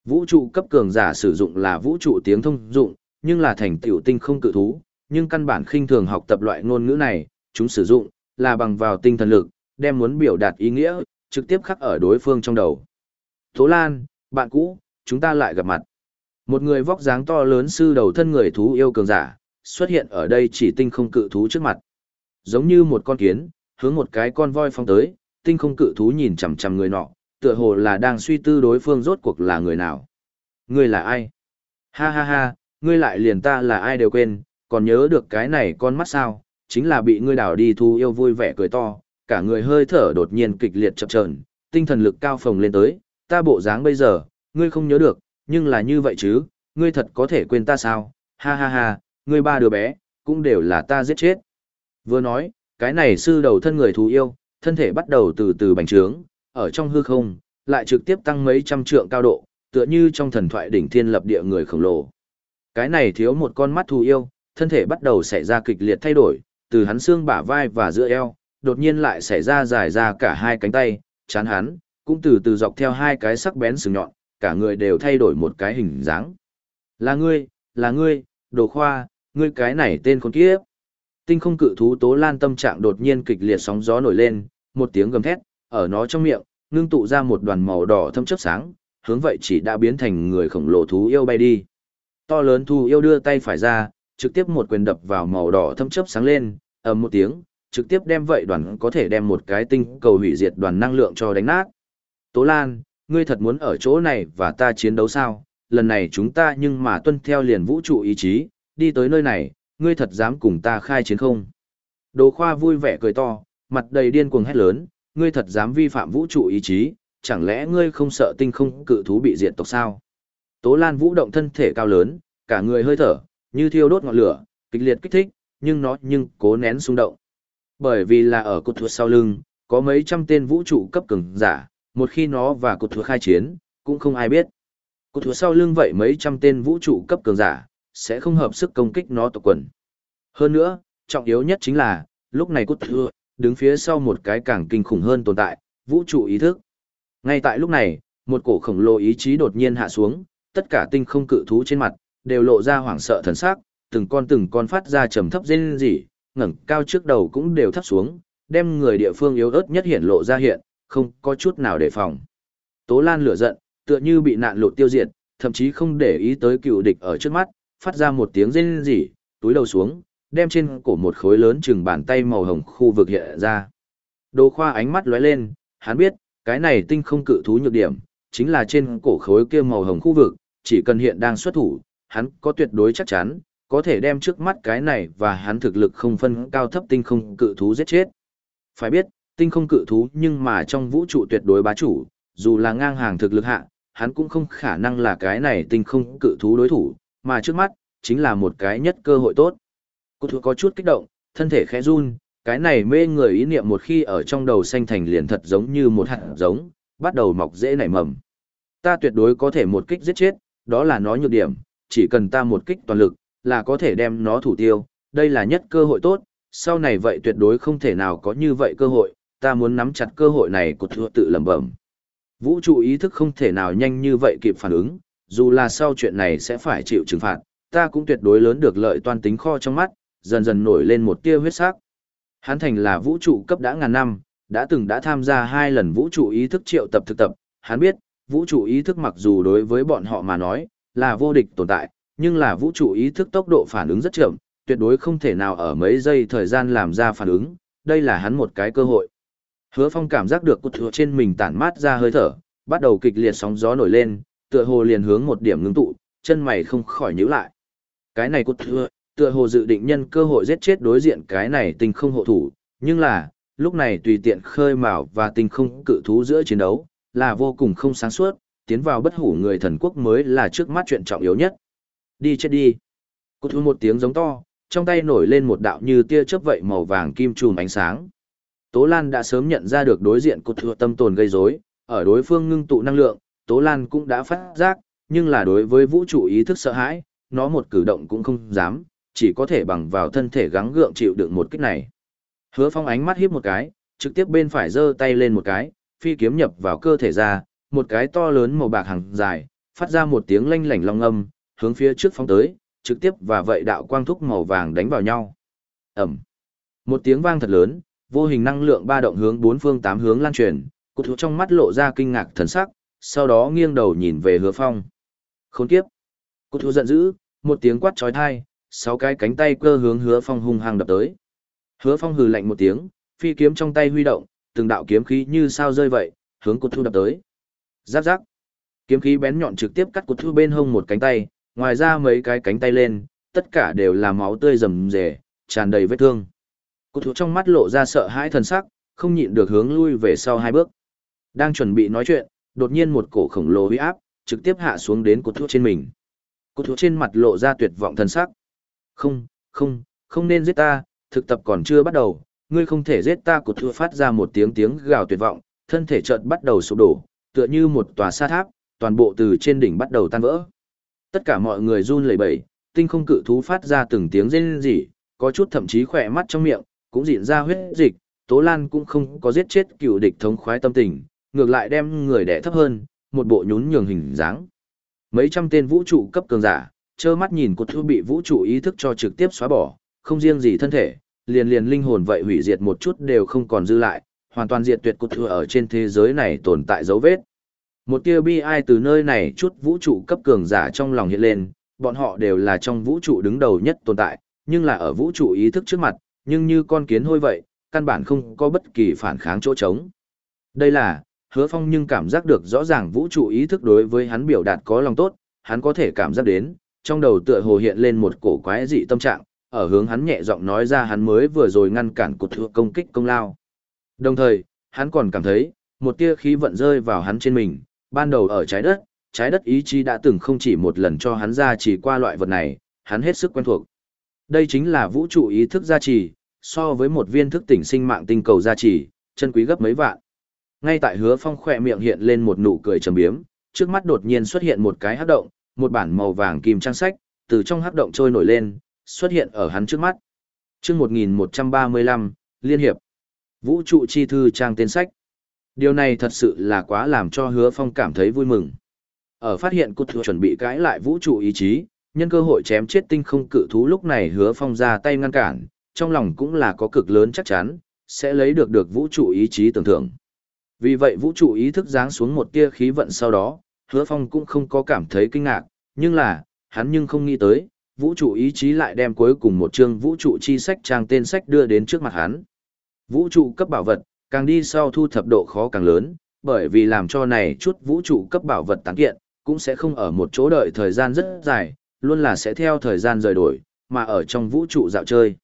Vũ trụ cấp cường giả sử dụng là vũ trụ tiếng thông dụng, nhưng là thành tiểu tinh không cự thú, nhưng căn bản khinh thường học tập loại ngôn ngữ này, chúng sử dụng là bằng vào tinh thần lực, đem muốn biểu đạt ý nghĩa, trực tiếp khắc ở đối phương trong đầu. Tố Lan, bạn cũ, chúng ta lại gặp mặt. Một người vóc dáng to lớn sư đầu thân người thú yêu cường giả, xuất hiện ở đây chỉ tinh không cự thú trước mặt. Giống như một con kiến, hướng một cái con voi phong tới, tinh không cự thú nhìn chằm chằm người nọ, tựa hồ là đang suy tư đối phương rốt cuộc là người nào. Ngươi là ai? Ha ha ha, ngươi lại liền ta là ai đều quên, còn nhớ được cái này con mắt sao, chính là bị ngươi đảo đi thu yêu vui vẻ cười to, cả người hơi thở đột nhiên kịch liệt chập chờn, tinh thần lực cao phồng lên tới, ta bộ dáng bây giờ, ngươi không nhớ được, nhưng là như vậy chứ, ngươi thật có thể quên ta sao, ha ha ha, ngươi ba đứa bé, cũng đều là ta giết chết. Vừa nói, cái này sư đầu thân người thú yêu, thân thể bắt đầu từ từ bành trướng, ở trong hư không, lại trực tiếp tăng mấy trăm trượng cao độ, tựa như trong thần thoại đỉnh thiên lập địa người khổng lồ. Cái này thiếu một con mắt thú yêu, thân thể bắt đầu xảy ra kịch liệt thay đổi, từ hắn xương bả vai và giữa eo, đột nhiên lại xảy ra dài ra cả hai cánh tay, chán hắn, cũng từ từ dọc theo hai cái sắc bén sừng nhọn, cả người đều thay đổi một cái hình dáng. Là ngươi, là ngươi, đồ khoa, ngươi cái này tên con kiếp. Tinh không cự thú tố lan tâm trạng đột nhiên kịch liệt sóng gió nổi lên, một tiếng gầm thét, ở nó trong miệng, ngưng tụ ra một đoàn màu đỏ thâm chớp sáng, hướng vậy chỉ đã biến thành người khổng lồ thú yêu bay đi. To lớn thú yêu đưa tay phải ra, trực tiếp một quyền đập vào màu đỏ thâm chớp sáng lên, ầm một tiếng, trực tiếp đem vậy đoàn có thể đem một cái tinh cầu hủy diệt đoàn năng lượng cho đánh nát. Tố Lan, ngươi thật muốn ở chỗ này và ta chiến đấu sao? Lần này chúng ta nhưng mà tuân theo liền vũ trụ ý chí, đi tới nơi này, ngươi thật dám cùng ta khai chiến không? Đồ khoa vui vẻ cười to, mặt đầy điên cuồng hét lớn, ngươi thật dám vi phạm vũ trụ ý chí, chẳng lẽ ngươi không sợ tinh không cự thú bị diệt tộc sao? Tố Lan vũ động thân thể cao lớn, cả người hơi thở, như thiêu đốt ngọn lửa, kịch liệt kích thích, nhưng nó nhưng cố nén xung động. Bởi vì là ở cột thuật sau lưng, có mấy trăm tên vũ trụ cấp cường giả, một khi nó và cột thuật khai chiến, cũng không ai biết. Cột thuật sau lưng vậy mấy trăm tên vũ trụ cấp cường giả, sẽ không hợp sức công kích nó tộc quần. Hơn nữa, trọng yếu nhất chính là, lúc này cột thuật đứng phía sau một cái càng kinh khủng hơn tồn tại, vũ trụ ý thức. Ngay tại lúc này, một cổ khổng lồ ý chí đột nhiên hạ xuống, tất cả tinh không cự thú trên mặt, đều lộ ra hoảng sợ thần sắc, từng con từng con phát ra trầm thấp rên rỉ, ngẩng cao trước đầu cũng đều thấp xuống, đem người địa phương yếu ớt nhất hiện lộ ra hiện, không có chút nào đề phòng. Tố Lan lửa giận, tựa như bị nạn lụt tiêu diệt, thậm chí không để ý tới cựu địch ở trước mắt, phát ra một tiếng rên rỉ, túi đầu xuống, đem trên cổ một khối lớn chừng bàn tay màu hồng khu vực hiện ra. Đồ khoa ánh mắt lóe lên, hắn biết, cái này tinh không cự thú nhược điểm, chính là trên cổ khối kia màu hồng khu vực, chỉ cần hiện đang xuất thủ, hắn có tuyệt đối chắc chắn, có thể đem trước mắt cái này và hắn thực lực không phân cao thấp tinh không cự thú giết chết. Phải biết, tinh không cự thú nhưng mà trong vũ trụ tuyệt đối bá chủ, dù là ngang hàng thực lực hạ, hắn cũng không khả năng là cái này tinh không cự thú đối thủ, mà trước mắt, chính là một cái nhất cơ hội tốt. Cô thú có chút kích động, thân thể khẽ run, cái này mê người ý niệm một khi ở trong đầu xanh thành liền thật giống như một hạt giống, bắt đầu mọc dễ nảy mầm. Ta tuyệt đối có thể một kích giết chết, đó là nó nhược điểm, chỉ cần ta một kích toàn lực, là có thể đem nó thủ tiêu, đây là nhất cơ hội tốt, sau này vậy tuyệt đối không thể nào có như vậy cơ hội, ta muốn nắm chặt cơ hội này của thua tự lẩm bẩm. Vũ trụ ý thức không thể nào nhanh như vậy kịp phản ứng, dù là sau chuyện này sẽ phải chịu trừng phạt, ta cũng tuyệt đối lớn được lợi toàn tính kho trong mắt, dần dần nổi lên một tia huyết sắc. Hắn thành là vũ trụ cấp đã ngàn năm, đã từng đã tham gia hai lần vũ trụ ý thức triệu tập thực tập, hắn biết, vũ trụ ý thức mặc dù đối với bọn họ mà nói, là vô địch tồn tại, nhưng là vũ trụ ý thức tốc độ phản ứng rất chậm, tuyệt đối không thể nào ở mấy giây thời gian làm ra phản ứng, đây là hắn một cái cơ hội. Hứa Phong cảm giác được cột thừa trên mình tản mát ra hơi thở, bắt đầu kịch liệt sóng gió nổi lên, tựa hồ liền hướng một điểm ngưng tụ, chân mày không khỏi nhíu lại. Cái này cột thừa, tựa hồ dự định nhân cơ hội giết chết đối diện cái này tình không hộ thủ, nhưng là, lúc này tùy tiện khơi mào và tình không cự thú giữa chiến đấu, là vô cùng không sáng suốt, tiến vào bất hủ người thần quốc mới là trước mắt chuyện trọng yếu nhất. Đi chết đi. Cột thừa một tiếng giống to, trong tay nổi lên một đạo như tia chớp vậy màu vàng kim trùm ánh sáng. Tố Lan đã sớm nhận ra được đối diện cột thừa tâm tồn gây rối, ở đối phương ngưng tụ năng lượng, Tố Lan cũng đã phát giác, nhưng là đối với vũ trụ ý thức sợ hãi, nó một cử động cũng không dám, chỉ có thể bằng vào thân thể gắng gượng chịu đựng một kích này. Hứa Phong ánh mắt hiếp một cái, trực tiếp bên phải giơ tay lên một cái, phi kiếm nhập vào cơ thể ra, một cái to lớn màu bạc hàng dài, phát ra một tiếng lanh lảnh long âm, hướng phía trước phóng tới, trực tiếp và vậy đạo quang thúc màu vàng đánh vào nhau. Ẩm. Một tiếng vang thật lớn, vô hình năng lượng ba động hướng bốn phương tám hướng lan truyền, cụ thủ trong mắt lộ ra kinh ngạc thần sắc, sau đó nghiêng đầu nhìn về hứa phong. Khốn kiếp. Cụ thủ giận dữ, một tiếng quát trói thai, sáu cái cánh tay cơ hướng hứa phong hung hăng đập tới. Hứa phong hừ lạnh một tiếng, phi kiếm trong tay huy động, từng đạo kiếm khí như sao rơi vậy, hướng cụ thủ đập tới. Giáp giáp. Kiếm khí bén nhọn trực tiếp cắt cột thư bên hông một cánh tay, ngoài ra mấy cái cánh tay lên, tất cả đều là máu tươi rầm rề, tràn đầy vết thương. Cột thú trong mắt lộ ra sợ hãi thần sắc, không nhịn được hướng lui về sau hai bước. Đang chuẩn bị nói chuyện, đột nhiên một cổ khổng lồ uy áp, trực tiếp hạ xuống đến cột thú trên mình. Cột thú trên mặt lộ ra tuyệt vọng thần sắc. Không, không, không nên giết ta, thực tập còn chưa bắt đầu, ngươi không thể giết ta cột thú phát ra một tiếng tiếng gào tuyệt vọng, thân thể chợt bắt đầu sụp đổ, tựa như một tòa sa tháp, toàn bộ từ trên đỉnh bắt đầu tan vỡ. Tất cả mọi người run lẩy bẩy, tinh không cự thú phát ra từng tiếng rên rỉ, có chút thậm chí khỏe mắt trong miệng, cũng dịn ra huyết dịch, Tố Lan cũng không có giết chết cựu địch thống khoái tâm tình, ngược lại đem người đẻ thấp hơn, một bộ nhún nhường hình dáng. Mấy trăm tên vũ trụ cấp cường giả, trơ mắt nhìn cột thu bị vũ trụ ý thức cho trực tiếp xóa bỏ, không riêng gì thân thể, liền liền linh hồn vậy hủy diệt một chút đều không còn dư lại, hoàn toàn diệt tuyệt cột thừa ở trên thế giới này tồn tại dấu vết. Một tia bi ai từ nơi này chút vũ trụ cấp cường giả trong lòng hiện lên, bọn họ đều là trong vũ trụ đứng đầu nhất tồn tại, nhưng là ở vũ trụ ý thức trước mặt, nhưng như con kiến hôi vậy, căn bản không có bất kỳ phản kháng chỗ trống. Đây là, hứa phong nhưng cảm giác được rõ ràng vũ trụ ý thức đối với hắn biểu đạt có lòng tốt, hắn có thể cảm giác đến, trong đầu tựa hồ hiện lên một cổ quái dị tâm trạng, ở hướng hắn nhẹ giọng nói ra hắn mới vừa rồi ngăn cản cột thượng công kích công lao. Đồng thời, hắn còn cảm thấy, một tia khí vận rơi vào hắn trên mình, ban đầu ở trái đất, trái đất ý chí đã từng không chỉ một lần cho hắn ra chỉ qua loại vật này, hắn hết sức quen thuộc. Đây chính là vũ trụ ý thức gia trì, so với một viên thức tỉnh sinh mạng tinh cầu gia trì, chân quý gấp mấy vạn. Ngay tại hứa phong khỏe miệng hiện lên một nụ cười trầm biếm, trước mắt đột nhiên xuất hiện một cái hắc động, một bản màu vàng kim trang sách, từ trong hắc động trôi nổi lên, xuất hiện ở hắn trước mắt. Chương 1135, Liên Hiệp. Vũ trụ chi thư trang tên sách. Điều này thật sự là quá làm cho hứa phong cảm thấy vui mừng. Ở phát hiện cút thừa chuẩn bị cãi lại vũ trụ ý chí, nhân cơ hội chém chết tinh không cự thú lúc này hứa phong ra tay ngăn cản, trong lòng cũng là có cực lớn chắc chắn, sẽ lấy được được vũ trụ ý chí tưởng thưởng. Vì vậy vũ trụ ý thức giáng xuống một tia khí vận sau đó, hứa phong cũng không có cảm thấy kinh ngạc, nhưng là, hắn nhưng không nghĩ tới, vũ trụ ý chí lại đem cuối cùng một chương vũ trụ chi sách trang tên sách đưa đến trước mặt hắn. Vũ trụ cấp bảo vật, càng đi sau thu thập độ khó càng lớn, bởi vì làm cho này chút vũ trụ cấp bảo vật tán kiện, cũng sẽ không ở một chỗ đợi thời gian rất dài, luôn là sẽ theo thời gian rời đổi, mà ở trong vũ trụ dạo chơi.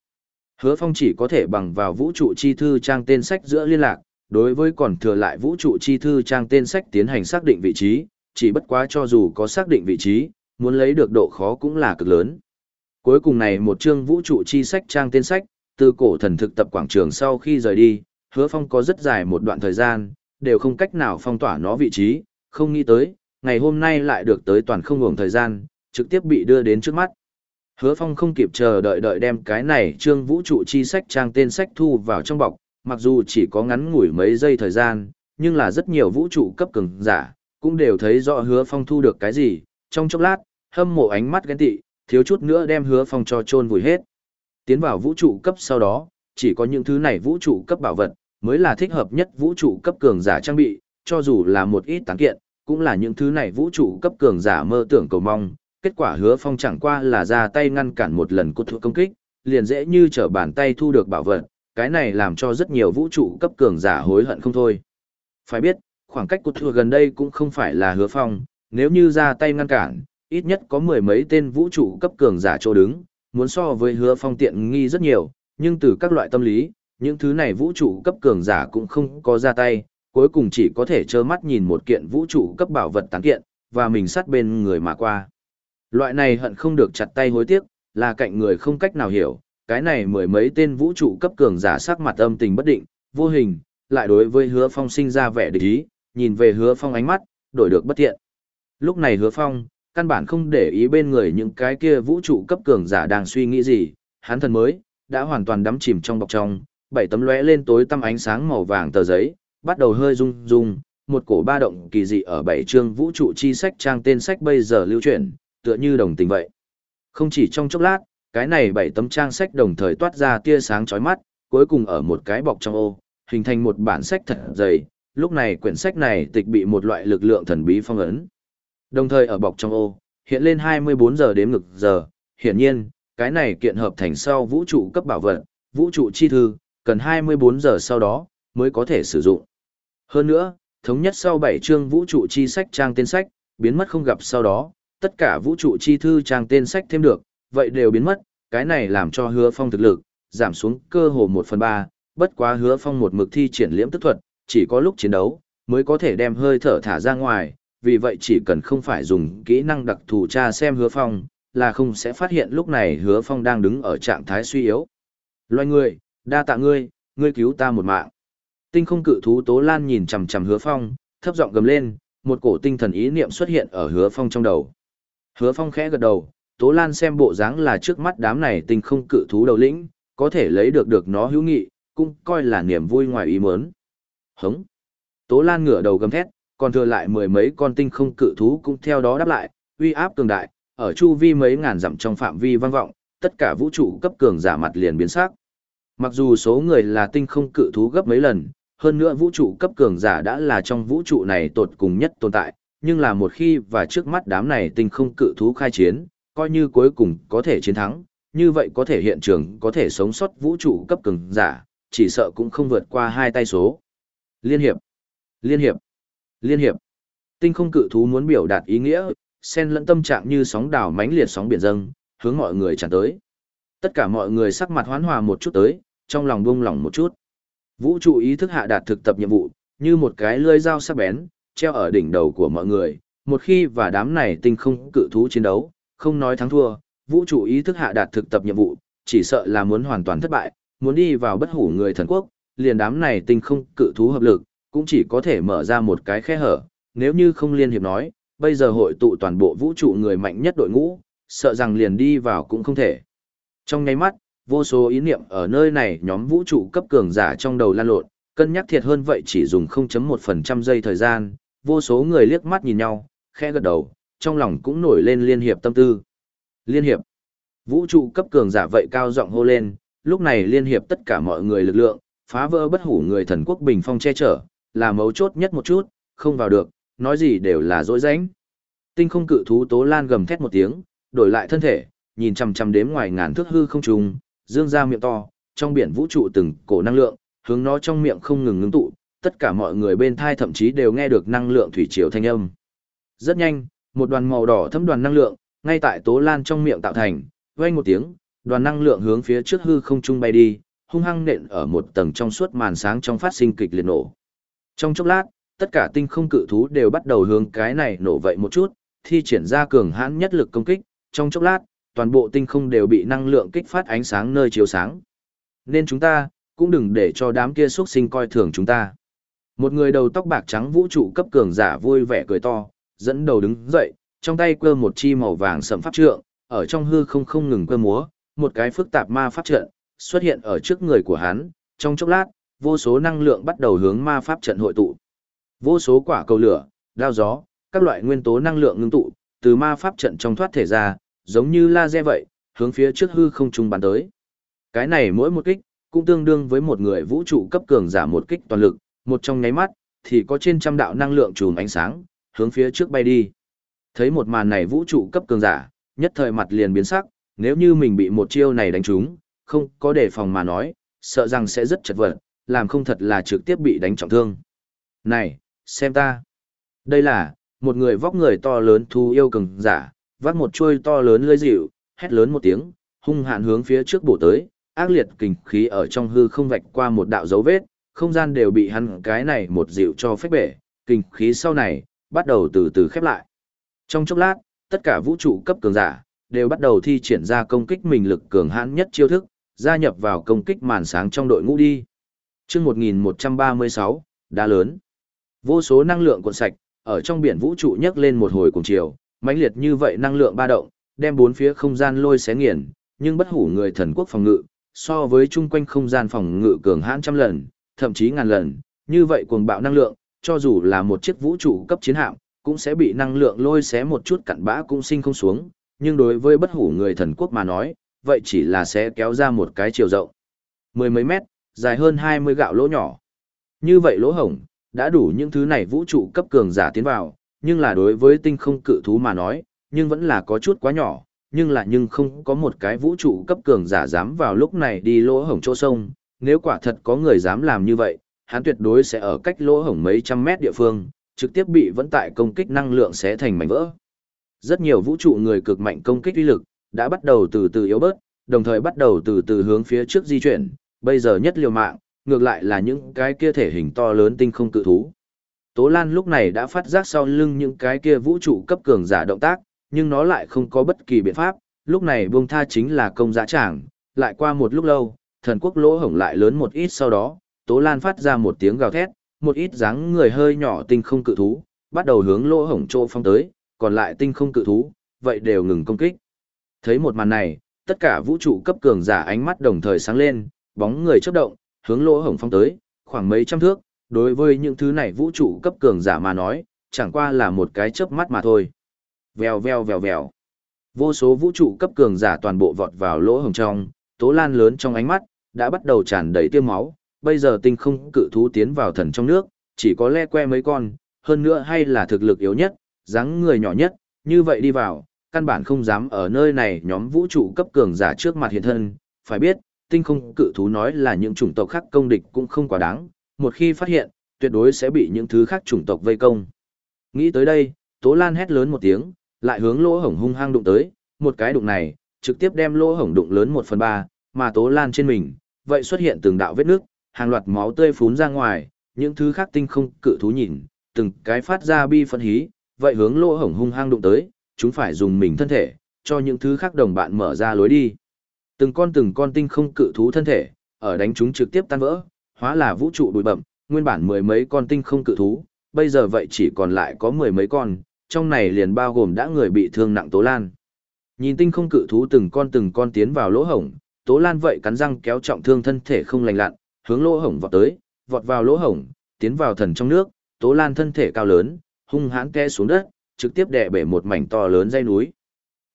Hứa Phong chỉ có thể bằng vào vũ trụ chi thư trang tên sách giữa liên lạc, đối với còn thừa lại vũ trụ chi thư trang tên sách tiến hành xác định vị trí, chỉ bất quá cho dù có xác định vị trí, muốn lấy được độ khó cũng là cực lớn. Cuối cùng này một chương vũ trụ chi sách trang tên sách, từ cổ thần thực tập quảng trường sau khi rời đi, hứa phong có rất dài một đoạn thời gian, đều không cách nào phong tỏa nó vị trí, không nghĩ tới, ngày hôm nay lại được tới toàn không ngủng thời gian, trực tiếp bị đưa đến trước mắt. Hứa phong không kịp chờ đợi đợi đem cái này trương vũ trụ chi sách trang tên sách thu vào trong bọc, mặc dù chỉ có ngắn ngủi mấy giây thời gian, nhưng là rất nhiều vũ trụ cấp cường giả, cũng đều thấy rõ hứa phong thu được cái gì, trong chốc lát, hâm mộ ánh mắt ghen tị, thiếu chút nữa đem hứa phong cho chôn vùi hết. Tiến vào vũ trụ cấp sau đó, chỉ có những thứ này vũ trụ cấp bảo vật, mới là thích hợp nhất vũ trụ cấp cường giả trang bị, cho dù là một ít tán kiện, cũng là những thứ này vũ trụ cấp cường giả mơ tưởng cầu mong. Kết quả hứa phong chẳng qua là ra tay ngăn cản một lần cốt thuộc công kích, liền dễ như trở bàn tay thu được bảo vật, cái này làm cho rất nhiều vũ trụ cấp cường giả hối hận không thôi. Phải biết, khoảng cách cốt thuộc gần đây cũng không phải là hứa phong, nếu như ra tay ngăn cản, ít nhất có mười mấy tên vũ trụ cấp cường giả chỗ đứng, muốn so với hứa phong tiện nghi rất nhiều, nhưng từ các loại tâm lý, những thứ này vũ trụ cấp cường giả cũng không có ra tay, cuối cùng chỉ có thể trơ mắt nhìn một kiện vũ trụ cấp bảo vật tán kiện, và mình sát bên người mà qua. Loại này hận không được chặt tay hối tiếc, là cạnh người không cách nào hiểu, cái này mười mấy tên vũ trụ cấp cường giả sắc mặt âm tình bất định, vô hình, lại đối với hứa phong sinh ra vẻ địch ý, nhìn về hứa phong ánh mắt, đổi được bất thiện. Lúc này hứa phong, căn bản không để ý bên người những cái kia vũ trụ cấp cường giả đang suy nghĩ gì, hắn thần mới, đã hoàn toàn đắm chìm trong bọc trong, bảy tấm lóe lên tối tăm ánh sáng màu vàng tờ giấy, bắt đầu hơi rung rung, một cổ ba động kỳ dị ở bảy chương vũ trụ chi sách trang tên sách bây giờ lưu truyền, tựa như đồng tình vậy. Không chỉ trong chốc lát, cái này bảy tấm trang sách đồng thời toát ra tia sáng chói mắt, cuối cùng ở một cái bọc trong ô, hình thành một bản sách thật dày, lúc này quyển sách này tịch bị một loại lực lượng thần bí phong ấn. Đồng thời ở bọc trong ô, hiện lên 24 giờ đếm ngực giờ, hiển nhiên, cái này kiện hợp thành sau vũ trụ cấp bảo vật, vũ trụ chi thư, cần 24 giờ sau đó, mới có thể sử dụng. Hơn nữa, thống nhất sau 7 chương vũ trụ chi sách trang tên sách, biến mất không gặp sau đó, tất cả vũ trụ chi thư trang tên sách thêm được, vậy đều biến mất, cái này làm cho hứa phong thực lực, giảm xuống cơ hồ 1 phần 3, bất quá hứa phong một mực thi triển liễm tức thuật, chỉ có lúc chiến đấu, mới có thể đem hơi thở thả ra ngoài, vì vậy chỉ cần không phải dùng kỹ năng đặc thù tra xem hứa phong, là không sẽ phát hiện lúc này hứa phong đang đứng ở trạng thái suy yếu. Loài người, đa tạ ngươi, ngươi cứu ta một mạng. Tinh không cự thú Tố Lan nhìn chằm chằm hứa phong, thấp giọng gầm lên, một cổ tinh thần ý niệm xuất hiện ở hứa phong trong đầu. Hứa phong khẽ gật đầu, Tố Lan xem bộ dáng là trước mắt đám này tinh không cự thú đầu lĩnh, có thể lấy được được nó hữu nghị, cũng coi là niềm vui ngoài ý muốn. Hống! Tố Lan ngửa đầu gầm thét, còn thừa lại mười mấy con tinh không cự thú cũng theo đó đáp lại, uy áp cường đại, ở chu vi mấy ngàn dặm trong phạm vi vang vọng, tất cả vũ trụ cấp cường giả mặt liền biến sắc. Mặc dù số người là tinh không cự thú gấp mấy lần, hơn nữa vũ trụ cấp cường giả đã là trong vũ trụ này tột cùng nhất tồn tại, nhưng là một khi và trước mắt đám này tinh không cự thú khai chiến, coi như cuối cùng có thể chiến thắng, như vậy có thể hiện trường có thể sống sót vũ trụ cấp cường giả, chỉ sợ cũng không vượt qua hai tay số. Liên hiệp, liên hiệp, liên hiệp. Tinh không cự thú muốn biểu đạt ý nghĩa, sen lẫn tâm trạng như sóng đảo mãnh liệt sóng biển dâng, hướng mọi người tràn tới. Tất cả mọi người sắc mặt hoán hòa một chút tới, trong lòng buông lỏng một chút. Vũ trụ ý thức hạ đạt thực tập nhiệm vụ, như một cái lưỡi dao sắc bén, treo ở đỉnh đầu của mọi người. Một khi và đám này tinh không cự thú chiến đấu, không nói thắng thua, vũ trụ ý thức hạ đạt thực tập nhiệm vụ, chỉ sợ là muốn hoàn toàn thất bại, muốn đi vào bất hủ người thần quốc, liền đám này tinh không cự thú hợp lực, cũng chỉ có thể mở ra một cái khe hở, nếu như không liên hiệp nói, bây giờ hội tụ toàn bộ vũ trụ người mạnh nhất đội ngũ, sợ rằng liền đi vào cũng không thể. Trong nháy mắt, vô số ý niệm ở nơi này nhóm vũ trụ cấp cường giả trong đầu lan lộn, cân nhắc thiệt hơn vậy chỉ dùng 0.1% giây thời gian, vô số người liếc mắt nhìn nhau, khẽ gật đầu, trong lòng cũng nổi lên liên hiệp tâm tư. Liên hiệp. Vũ trụ cấp cường giả vậy cao giọng hô lên, lúc này liên hiệp tất cả mọi người lực lượng, phá vỡ bất hủ người thần quốc bình phong che chở, là mấu chốt nhất một chút, không vào được, nói gì đều là dối rãnh. Tinh không cự thú Tố Lan gầm thét một tiếng, đổi lại thân thể, nhìn chằm chằm đếm ngoài ngàn thước hư không trùng, dương ra miệng to, trong biển vũ trụ từng cổ năng lượng, hướng nó trong miệng không ngừng ngưng tụ, tất cả mọi người bên thai thậm chí đều nghe được năng lượng thủy triều thanh âm. Rất nhanh, một đoàn màu đỏ thấm đoàn năng lượng, ngay tại Tố Lan trong miệng tạo thành, vang một tiếng, đoàn năng lượng hướng phía trước hư không trung bay đi, hung hăng nện ở một tầng trong suốt màn sáng trong phát sinh kịch liệt nổ. Trong chốc lát, tất cả tinh không cự thú đều bắt đầu hướng cái này nổ vậy một chút, thi triển ra cường hãn nhất lực công kích, trong chốc lát, toàn bộ tinh không đều bị năng lượng kích phát ánh sáng nơi chiếu sáng. Nên chúng ta, cũng đừng để cho đám kia xuất sinh coi thường chúng ta. Một người đầu tóc bạc trắng vũ trụ cấp cường giả vui vẻ cười to, dẫn đầu đứng dậy, trong tay quơ một chi màu vàng sẫm pháp trượng, ở trong hư không không ngừng quơ múa, một cái phức tạp ma pháp trận xuất hiện ở trước người của hắn, trong chốc lát, vô số năng lượng bắt đầu hướng ma pháp trận hội tụ. Vô số quả cầu lửa, đao gió, các loại nguyên tố năng lượng ngưng tụ, từ ma pháp trận trong thoát thể ra, giống như laser vậy, hướng phía trước hư không trung bắn tới. Cái này mỗi một kích, cũng tương đương với một người vũ trụ cấp cường giả một kích toàn lực, một trong nháy mắt, thì có trên trăm đạo năng lượng chùm ánh sáng, hướng phía trước bay đi. Thấy một màn này vũ trụ cấp cường giả, nhất thời mặt liền biến sắc, nếu như mình bị một chiêu này đánh trúng, không có đề phòng mà nói, sợ rằng sẽ rất chật vật, làm không thật là trực tiếp bị đánh trọng thương. Này, xem ta. Đây là, một người vóc người to lớn thu yêu cường giả, vác một chuôi to lớn lưỡi dịu, hét lớn một tiếng, hung hạn hướng phía trước bổ tới, ác liệt kình khí ở trong hư không vạch qua một đạo dấu vết, không gian đều bị hắn cái này một dịu cho phách bể, kình khí sau này, bắt đầu từ từ khép lại. Trong chốc lát, tất cả vũ trụ cấp cường giả, đều bắt đầu thi triển ra công kích mình lực cường hãn nhất chiêu thức, gia nhập vào công kích màn sáng trong đội ngũ đi. Trước 1136, đá lớn. Vô số năng lượng cuộn sạch, ở trong biển vũ trụ nhấc lên một hồi cùng chiều, mãnh liệt như vậy năng lượng ba động, đem bốn phía không gian lôi xé nghiền, nhưng bất hủ người thần quốc phòng ngự, so với chung quanh không gian phòng ngự cường hãn trăm lần, thậm chí ngàn lần, như vậy cuồng bạo năng lượng, cho dù là một chiếc vũ trụ cấp chiến hạm, cũng sẽ bị năng lượng lôi xé một chút cặn bã cũng sinh không xuống, nhưng đối với bất hủ người thần quốc mà nói, vậy chỉ là sẽ kéo ra một cái chiều rộng. Mười mấy mét, dài hơn 20 gạo lỗ nhỏ. Như vậy lỗ hổng, đã đủ những thứ này vũ trụ cấp cường giả tiến vào, nhưng là đối với tinh không cự thú mà nói, nhưng vẫn là có chút quá nhỏ, nhưng là nhưng không có một cái vũ trụ cấp cường giả dám vào lúc này đi lỗ hổng chỗ sông, nếu quả thật có người dám làm như vậy, hắn tuyệt đối sẽ ở cách lỗ hổng mấy trăm mét địa phương, trực tiếp bị vẫn tại công kích năng lượng sẽ thành mảnh vỡ. Rất nhiều vũ trụ người cực mạnh công kích uy lực, đã bắt đầu từ từ yếu bớt, đồng thời bắt đầu từ từ hướng phía trước di chuyển, bây giờ nhất liều mạng, ngược lại là những cái kia thể hình to lớn tinh không cự thú. Tố Lan lúc này đã phát giác sau lưng những cái kia vũ trụ cấp cường giả động tác, nhưng nó lại không có bất kỳ biện pháp, lúc này buông tha chính là công giá trảng, lại qua một lúc lâu, thần quốc lỗ hổng lại lớn một ít sau đó, Tố Lan phát ra một tiếng gào thét, một ít dáng người hơi nhỏ tinh không cự thú, bắt đầu hướng lỗ hổng chỗ phong tới, còn lại tinh không cự thú, vậy đều ngừng công kích. Thấy một màn này, tất cả vũ trụ cấp cường giả ánh mắt đồng thời sáng lên, bóng người chớp động, hướng lỗ hổng phong tới, khoảng mấy trăm thước, đối với những thứ này vũ trụ cấp cường giả mà nói, chẳng qua là một cái chớp mắt mà thôi. Vèo vèo vèo vèo. Vô số vũ trụ cấp cường giả toàn bộ vọt vào lỗ hổng trong, tố lan lớn trong ánh mắt, đã bắt đầu tràn đầy tiêu máu, bây giờ tinh không cự thú tiến vào thần trong nước, chỉ có le que mấy con, hơn nữa hay là thực lực yếu nhất, dáng người nhỏ nhất, như vậy đi vào, căn bản không dám ở nơi này nhóm vũ trụ cấp cường giả trước mặt hiện thân, phải biết, tinh không cự thú nói là những chủng tộc khác công địch cũng không quá đáng, một khi phát hiện, tuyệt đối sẽ bị những thứ khác chủng tộc vây công. Nghĩ tới đây, Tố Lan hét lớn một tiếng, lại hướng lỗ hổng hung hăng đụng tới, một cái đụng này, trực tiếp đem lỗ hổng đụng lớn một phần ba, mà Tố Lan trên mình, vậy xuất hiện từng đạo vết nước, hàng loạt máu tươi phún ra ngoài, những thứ khác tinh không cự thú nhìn, từng cái phát ra bi phân hí, vậy hướng lỗ hổng hung hăng đụng tới, chúng phải dùng mình thân thể, cho những thứ khác đồng bạn mở ra lối đi. Từng con từng con tinh không cự thú thân thể, ở đánh chúng trực tiếp tan vỡ, hóa là vũ trụ bụi bậm, nguyên bản mười mấy con tinh không cự thú, bây giờ vậy chỉ còn lại có mười mấy con, trong này liền bao gồm đã người bị thương nặng Tố Lan. Nhìn tinh không cự thú từng con từng con tiến vào lỗ hổng, Tố Lan vậy cắn răng kéo trọng thương thân thể không lành lặn, hướng lỗ hổng vọt tới, vọt vào lỗ hổng, tiến vào thần trong nước, Tố Lan thân thể cao lớn, hung hãn té xuống đất, trực tiếp đè bể một mảnh to lớn dây núi.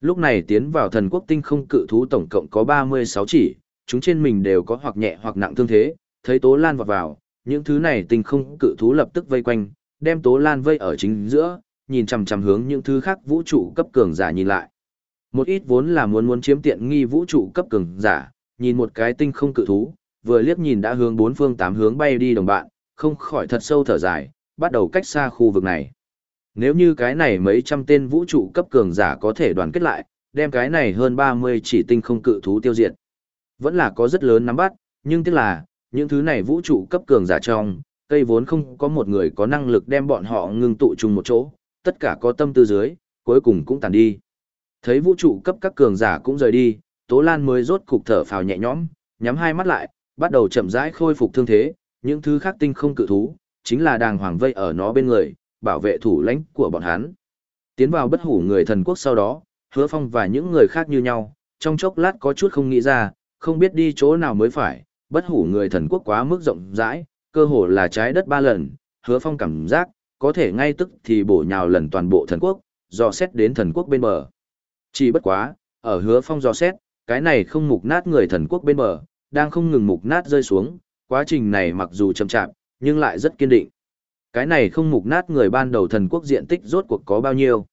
Lúc này tiến vào thần quốc tinh không cự thú tổng cộng có 36 chỉ, chúng trên mình đều có hoặc nhẹ hoặc nặng thương thế, thấy Tố Lan vọt vào, những thứ này tinh không cự thú lập tức vây quanh, đem Tố Lan vây ở chính giữa, nhìn chằm chằm hướng những thứ khác vũ trụ cấp cường giả nhìn lại. Một ít vốn là muốn muốn chiếm tiện nghi vũ trụ cấp cường giả, nhìn một cái tinh không cự thú, vừa liếc nhìn đã hướng bốn phương tám hướng bay đi đồng bạn, không khỏi thật sâu thở dài, bắt đầu cách xa khu vực này. Nếu như cái này mấy trăm tên vũ trụ cấp cường giả có thể đoàn kết lại, đem cái này hơn 30 chỉ tinh không cự thú tiêu diệt. Vẫn là có rất lớn nắm bắt, nhưng tiếc là, những thứ này vũ trụ cấp cường giả trong, cây vốn không có một người có năng lực đem bọn họ ngưng tụ chung một chỗ, tất cả có tâm tư dưới, cuối cùng cũng tàn đi. Thấy vũ trụ cấp các cường giả cũng rời đi, Tố Lan mới rốt cục thở phào nhẹ nhõm, nhắm hai mắt lại, bắt đầu chậm rãi khôi phục thương thế, những thứ khác tinh không cự thú, chính là đàng hoàng vây ở nó bên người, bảo vệ thủ lãnh của bọn hắn. Tiến vào bất hủ người thần quốc sau đó, hứa phong và những người khác như nhau, trong chốc lát có chút không nghĩ ra, không biết đi chỗ nào mới phải, bất hủ người thần quốc quá mức rộng rãi, cơ hồ là trái đất ba lần, hứa phong cảm giác, có thể ngay tức thì bổ nhào lần toàn bộ thần quốc, dò xét đến thần quốc bên bờ. Chỉ bất quá, ở hứa phong dò xét, cái này không mục nát người thần quốc bên bờ, đang không ngừng mục nát rơi xuống, quá trình này mặc dù chậm chạp, nhưng lại rất kiên định. Cái này không mục nát người ban đầu thần quốc diện tích rốt cuộc có bao nhiêu.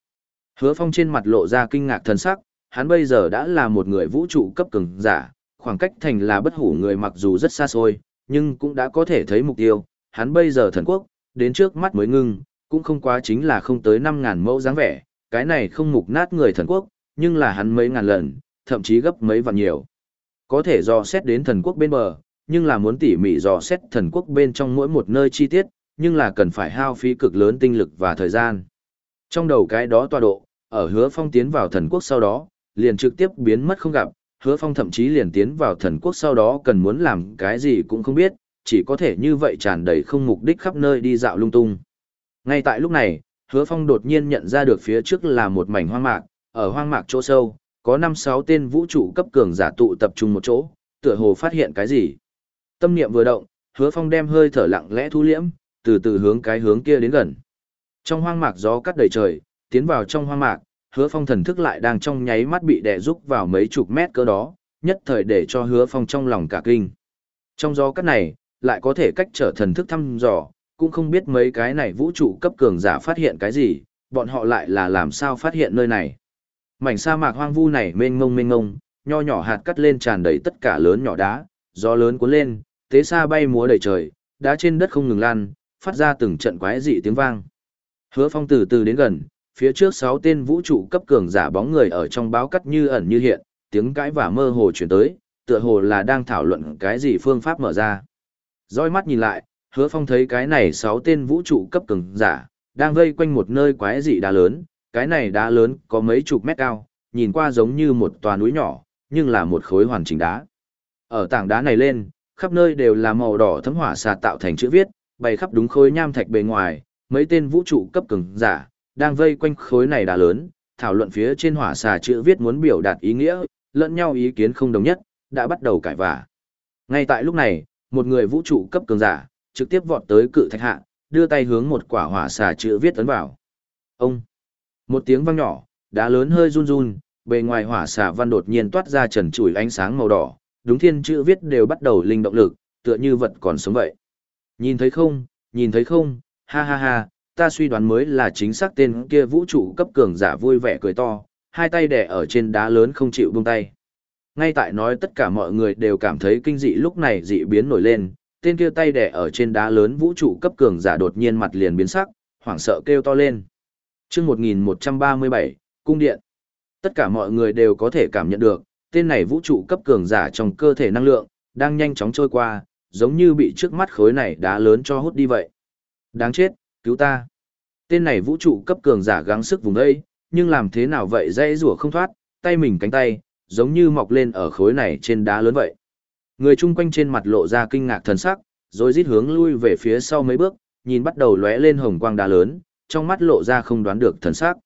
Hứa phong trên mặt lộ ra kinh ngạc thần sắc, hắn bây giờ đã là một người vũ trụ cấp cường giả, khoảng cách thành là bất hủ người mặc dù rất xa xôi, nhưng cũng đã có thể thấy mục tiêu, hắn bây giờ thần quốc, đến trước mắt mới ngưng, cũng không quá chính là không tới 5.000 mẫu dáng vẻ, cái này không mục nát người thần quốc, nhưng là hắn mấy ngàn lần, thậm chí gấp mấy vạn nhiều. Có thể dò xét đến thần quốc bên bờ, nhưng là muốn tỉ mỉ dò xét thần quốc bên trong mỗi một nơi chi tiết, nhưng là cần phải hao phí cực lớn tinh lực và thời gian. Trong đầu cái đó tọa độ, ở hứa phong tiến vào thần quốc sau đó, liền trực tiếp biến mất không gặp, hứa phong thậm chí liền tiến vào thần quốc sau đó cần muốn làm cái gì cũng không biết, chỉ có thể như vậy tràn đầy không mục đích khắp nơi đi dạo lung tung. Ngay tại lúc này, hứa phong đột nhiên nhận ra được phía trước là một mảnh hoang mạc, ở hoang mạc chỗ sâu, có năm sáu tên vũ trụ cấp cường giả tụ tập trung một chỗ, tựa hồ phát hiện cái gì. Tâm niệm vừa động, hứa phong đem hơi thở lặng lẽ thu liễm, từ từ hướng cái hướng kia đến gần. Trong hoang mạc gió cắt đầy trời, tiến vào trong hoang mạc, hứa phong thần thức lại đang trong nháy mắt bị đè rúc vào mấy chục mét cỡ đó, nhất thời để cho hứa phong trong lòng cả kinh. Trong gió cắt này, lại có thể cách trở thần thức thăm dò, cũng không biết mấy cái này vũ trụ cấp cường giả phát hiện cái gì, bọn họ lại là làm sao phát hiện nơi này. Mảnh sa mạc hoang vu này mênh ngông mênh ngông, nho nhỏ hạt cắt lên tràn đầy tất cả lớn nhỏ đá, gió lớn cuốn lên, tế sa bay múa đầy trời, đá trên đất không ngừng lan, phát ra từng trận quái dị tiếng vang. Hứa Phong từ từ đến gần, phía trước sáu tên vũ trụ cấp cường giả bóng người ở trong báo cắt như ẩn như hiện, tiếng cãi và mơ hồ chuyển tới, tựa hồ là đang thảo luận cái gì phương pháp mở ra. Roi mắt nhìn lại, Hứa Phong thấy cái này sáu tên vũ trụ cấp cường giả đang vây quanh một nơi quái dị đá lớn, cái này đá lớn có mấy chục mét cao, nhìn qua giống như một tòa núi nhỏ, nhưng là một khối hoàn chỉnh đá. Ở tảng đá này lên, khắp nơi đều là màu đỏ thấm hỏa xà tạo thành chữ viết, bày khắp đúng khối nham thạch bề ngoài, mấy tên vũ trụ cấp cường giả đang vây quanh khối này đá lớn, thảo luận phía trên hỏa xà chữ viết muốn biểu đạt ý nghĩa, lẫn nhau ý kiến không đồng nhất, đã bắt đầu cãi vả. Ngay tại lúc này, một người vũ trụ cấp cường giả trực tiếp vọt tới cự thạch hạ, đưa tay hướng một quả hỏa xà chữ viết ấn vào. Ông một tiếng vang nhỏ, đá lớn hơi run run, bề ngoài hỏa xà văn đột nhiên toát ra trần trụi ánh sáng màu đỏ, đúng thiên chữ viết đều bắt đầu linh động lực, tựa như vật còn sống vậy. Nhìn thấy không, nhìn thấy không, ha ha ha, ta suy đoán mới là chính xác tên kia vũ trụ cấp cường giả vui vẻ cười to, hai tay đè ở trên đá lớn không chịu buông tay. Ngay tại nói tất cả mọi người đều cảm thấy kinh dị lúc này dị biến nổi lên, tên kia tay đè ở trên đá lớn vũ trụ cấp cường giả đột nhiên mặt liền biến sắc, hoảng sợ kêu to lên. Chương 1137, cung điện. Tất cả mọi người đều có thể cảm nhận được, tên này vũ trụ cấp cường giả trong cơ thể năng lượng đang nhanh chóng trôi qua, giống như bị trước mắt khối này đá lớn cho hút đi vậy. Đáng chết, cứu ta. Tên này vũ trụ cấp cường giả gắng sức vùng đây, nhưng làm thế nào vậy dây rủa không thoát, tay mình cánh tay, giống như mọc lên ở khối này trên đá lớn vậy. Người chung quanh trên mặt lộ ra kinh ngạc thần sắc, rồi rít hướng lui về phía sau mấy bước, nhìn bắt đầu lóe lên hồng quang đá lớn, trong mắt lộ ra không đoán được thần sắc.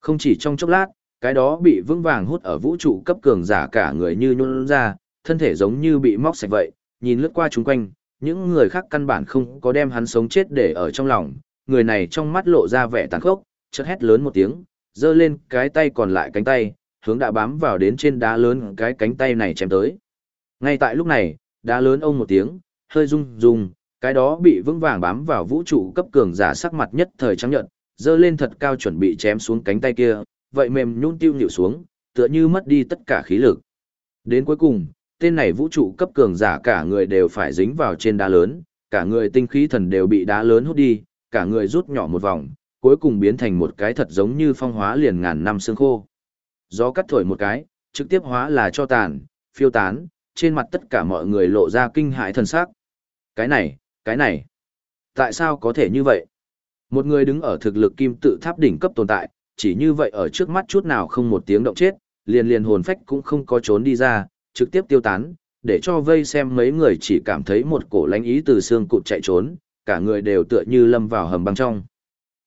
Không chỉ trong chốc lát, cái đó bị vững vàng hút ở vũ trụ cấp cường giả cả người như nhún ra, thân thể giống như bị móc sạch vậy, nhìn lướt qua chúng quanh, những người khác căn bản không có đem hắn sống chết để ở trong lòng, người này trong mắt lộ ra vẻ tàn khốc, chợt hét lớn một tiếng, giơ lên cái tay còn lại cánh tay, hướng đã bám vào đến trên đá lớn cái cánh tay này chém tới. Ngay tại lúc này, đá lớn ông một tiếng, hơi rung rung, cái đó bị vững vàng bám vào vũ trụ cấp cường giả sắc mặt nhất thời trắng nhận, giơ lên thật cao chuẩn bị chém xuống cánh tay kia, vậy mềm nhún tiêu nhịu xuống, tựa như mất đi tất cả khí lực. Đến cuối cùng, tên này vũ trụ cấp cường giả cả người đều phải dính vào trên đá lớn, cả người tinh khí thần đều bị đá lớn hút đi, cả người rút nhỏ một vòng, cuối cùng biến thành một cái thật giống như phong hóa liền ngàn năm xương khô. Gió cắt thổi một cái, trực tiếp hóa là cho tàn, phiêu tán, trên mặt tất cả mọi người lộ ra kinh hãi thần sắc. Cái này, cái này, tại sao có thể như vậy? Một người đứng ở thực lực kim tự tháp đỉnh cấp tồn tại, chỉ như vậy ở trước mắt chút nào không một tiếng động chết, liền liền hồn phách cũng không có trốn đi ra, trực tiếp tiêu tán, để cho vây xem mấy người chỉ cảm thấy một cổ lánh ý từ xương cụt chạy trốn, cả người đều tựa như lâm vào hầm băng trong.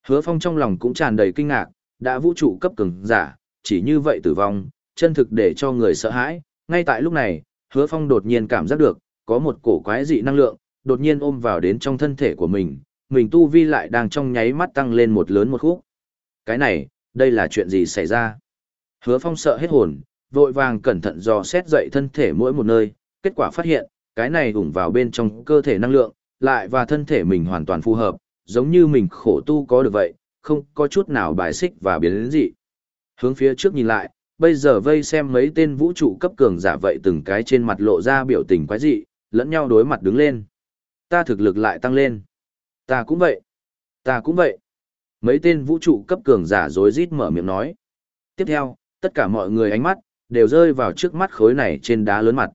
Hứa Phong trong lòng cũng tràn đầy kinh ngạc, đã vũ trụ cấp cường giả, chỉ như vậy tử vong, chân thực để cho người sợ hãi. Ngay tại lúc này, Hứa Phong đột nhiên cảm giác được, có một cổ quái dị năng lượng, đột nhiên ôm vào đến trong thân thể của mình, mình tu vi lại đang trong nháy mắt tăng lên một lớn một khúc. Cái này, đây là chuyện gì xảy ra? Hứa Phong sợ hết hồn, vội vàng cẩn thận dò xét dậy thân thể mỗi một nơi, kết quả phát hiện, cái này ủng vào bên trong cơ thể năng lượng, lại và thân thể mình hoàn toàn phù hợp, giống như mình khổ tu có được vậy, không có chút nào bài xích và biến đến gì. Hướng phía trước nhìn lại, bây giờ vây xem mấy tên vũ trụ cấp cường giả vậy từng cái trên mặt lộ ra biểu tình quái dị, lẫn nhau đối mặt đứng lên. Ta thực lực lại tăng lên. Ta cũng vậy. Ta cũng vậy. Mấy tên vũ trụ cấp cường giả rối rít mở miệng nói. Tiếp theo, tất cả mọi người ánh mắt, đều rơi vào trước mắt khối này trên đá lớn mặt.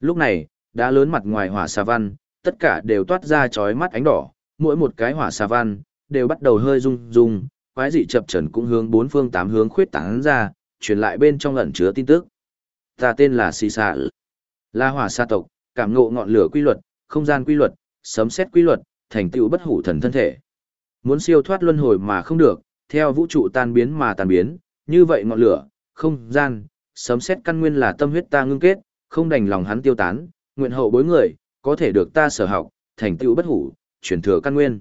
Lúc này, đá lớn mặt ngoài hỏa xà văn, tất cả đều toát ra chói mắt ánh đỏ, mỗi một cái hỏa xà văn, đều bắt đầu hơi rung rung, quái dị chập trần cũng hướng bốn phương tám hướng khuyết tán ra, truyền lại bên trong ẩn chứa tin tức. Ta tên là Xì Xà La hỏa sa tộc, cảm ngộ ngọn lửa quy luật, không gian quy luật, sấm xét quy luật, thành tựu bất hủ thần thân thể. Muốn siêu thoát luân hồi mà không được, theo vũ trụ tan biến mà tan biến, như vậy ngọn lửa, không gian, sấm xét căn nguyên là tâm huyết ta ngưng kết, không đành lòng hắn tiêu tán, nguyện hậu bối người, có thể được ta sở học, thành tựu bất hủ, truyền thừa căn nguyên.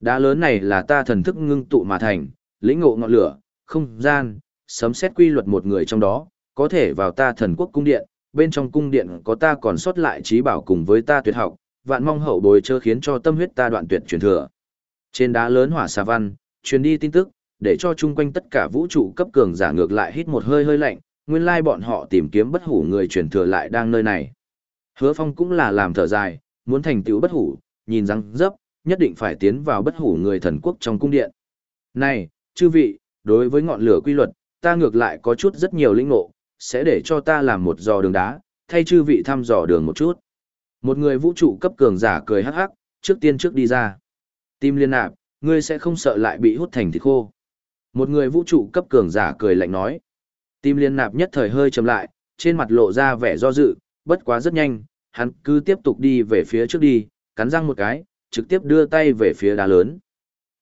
Đá lớn này là ta thần thức ngưng tụ mà thành, lĩnh ngộ ngọn lửa, không gian, sấm xét quy luật một người trong đó, có thể vào ta thần quốc cung điện, bên trong cung điện có ta còn sót lại trí bảo cùng với ta tuyệt học, vạn mong hậu bối chớ khiến cho tâm huyết ta đoạn tuyệt truyền thừa. Trên đá lớn hỏa xà văn, truyền đi tin tức, để cho chung quanh tất cả vũ trụ cấp cường giả ngược lại hít một hơi hơi lạnh, nguyên lai bọn họ tìm kiếm bất hủ người truyền thừa lại đang nơi này. Hứa Phong cũng là làm thở dài, muốn thành tựu bất hủ, nhìn răng dấp, nhất định phải tiến vào bất hủ người thần quốc trong cung điện. Này, chư vị, đối với ngọn lửa quy luật, ta ngược lại có chút rất nhiều linh ngộ, sẽ để cho ta làm một dò đường đá, thay chư vị thăm dò đường một chút. Một người vũ trụ cấp cường giả cười hắc hắc, trước tiên trước đi ra. Tim liên nạp, ngươi sẽ không sợ lại bị hút thành thịt khô. Một người vũ trụ cấp cường giả cười lạnh nói. Tim liên nạp nhất thời hơi chậm lại, trên mặt lộ ra vẻ do dự, bất quá rất nhanh, hắn cứ tiếp tục đi về phía trước đi, cắn răng một cái, trực tiếp đưa tay về phía đá lớn.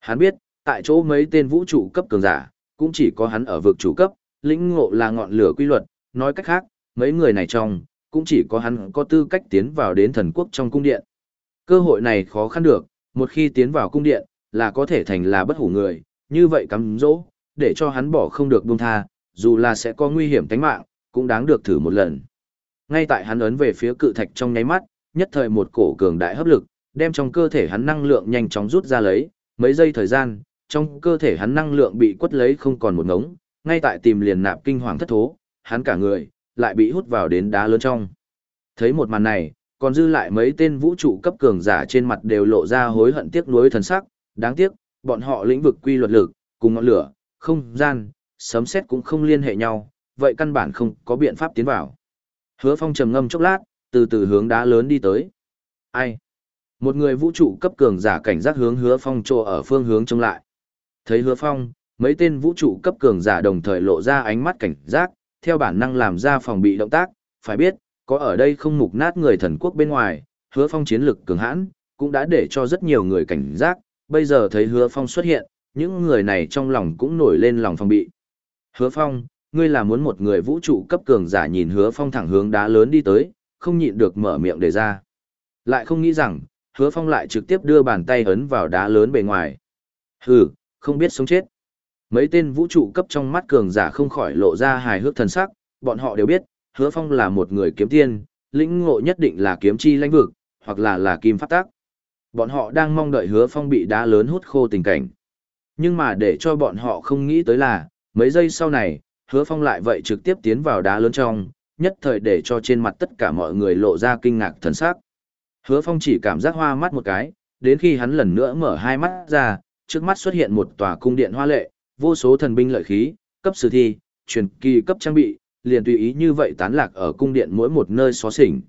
Hắn biết, tại chỗ mấy tên vũ trụ cấp cường giả, cũng chỉ có hắn ở vực chủ cấp, lĩnh ngộ là ngọn lửa quy luật, nói cách khác, mấy người này trong, cũng chỉ có hắn có tư cách tiến vào đến thần quốc trong cung điện. Cơ hội này khó khăn được, một khi tiến vào cung điện, là có thể thành là bất hủ người, như vậy cắm dỗ, để cho hắn bỏ không được buông tha, dù là sẽ có nguy hiểm tính mạng, cũng đáng được thử một lần. Ngay tại hắn ấn về phía cự thạch trong nháy mắt, nhất thời một cổ cường đại hấp lực, đem trong cơ thể hắn năng lượng nhanh chóng rút ra lấy, mấy giây thời gian, trong cơ thể hắn năng lượng bị quất lấy không còn một ngống, ngay tại tìm liền nạp kinh hoàng thất thố, hắn cả người lại bị hút vào đến đá lớn trong. Thấy một màn này, còn dư lại mấy tên vũ trụ cấp cường giả trên mặt đều lộ ra hối hận tiếc nuối thần sắc, đáng tiếc, bọn họ lĩnh vực quy luật lực, cùng ngọn lửa, không gian, sấm sét cũng không liên hệ nhau, vậy căn bản không có biện pháp tiến vào. Hứa Phong trầm ngâm chốc lát, từ từ hướng đá lớn đi tới. Ai? Một người vũ trụ cấp cường giả cảnh giác hướng Hứa Phong trô ở phương hướng trông lại. Thấy Hứa Phong, mấy tên vũ trụ cấp cường giả đồng thời lộ ra ánh mắt cảnh giác, theo bản năng làm ra phòng bị động tác, phải biết, có ở đây không mục nát người thần quốc bên ngoài, Hứa Phong chiến lực cường hãn, cũng đã để cho rất nhiều người cảnh giác, bây giờ thấy Hứa Phong xuất hiện, những người này trong lòng cũng nổi lên lòng phòng bị. Hứa Phong, ngươi là muốn một người vũ trụ cấp cường giả nhìn Hứa Phong thẳng hướng đá lớn đi tới, không nhịn được mở miệng đề ra. Lại không nghĩ rằng, Hứa Phong lại trực tiếp đưa bàn tay ấn vào đá lớn bề ngoài. Hừ, không biết sống chết. Mấy tên vũ trụ cấp trong mắt cường giả không khỏi lộ ra hài hước thần sắc, bọn họ đều biết, Hứa Phong là một người kiếm tiên, lĩnh ngộ nhất định là kiếm chi lãnh vực, hoặc là là kim pháp tác. Bọn họ đang mong đợi Hứa Phong bị đá lớn hút khô tình cảnh. Nhưng mà để cho bọn họ không nghĩ tới là, mấy giây sau này, Hứa Phong lại vậy trực tiếp tiến vào đá lớn trong, nhất thời để cho trên mặt tất cả mọi người lộ ra kinh ngạc thần sắc. Hứa Phong chỉ cảm giác hoa mắt một cái, đến khi hắn lần nữa mở hai mắt ra, trước mắt xuất hiện một tòa cung điện hoa lệ, vô số thần binh lợi khí, cấp sử thi, truyền kỳ cấp trang bị, liền tùy ý như vậy tán lạc ở cung điện mỗi một nơi xó xỉnh.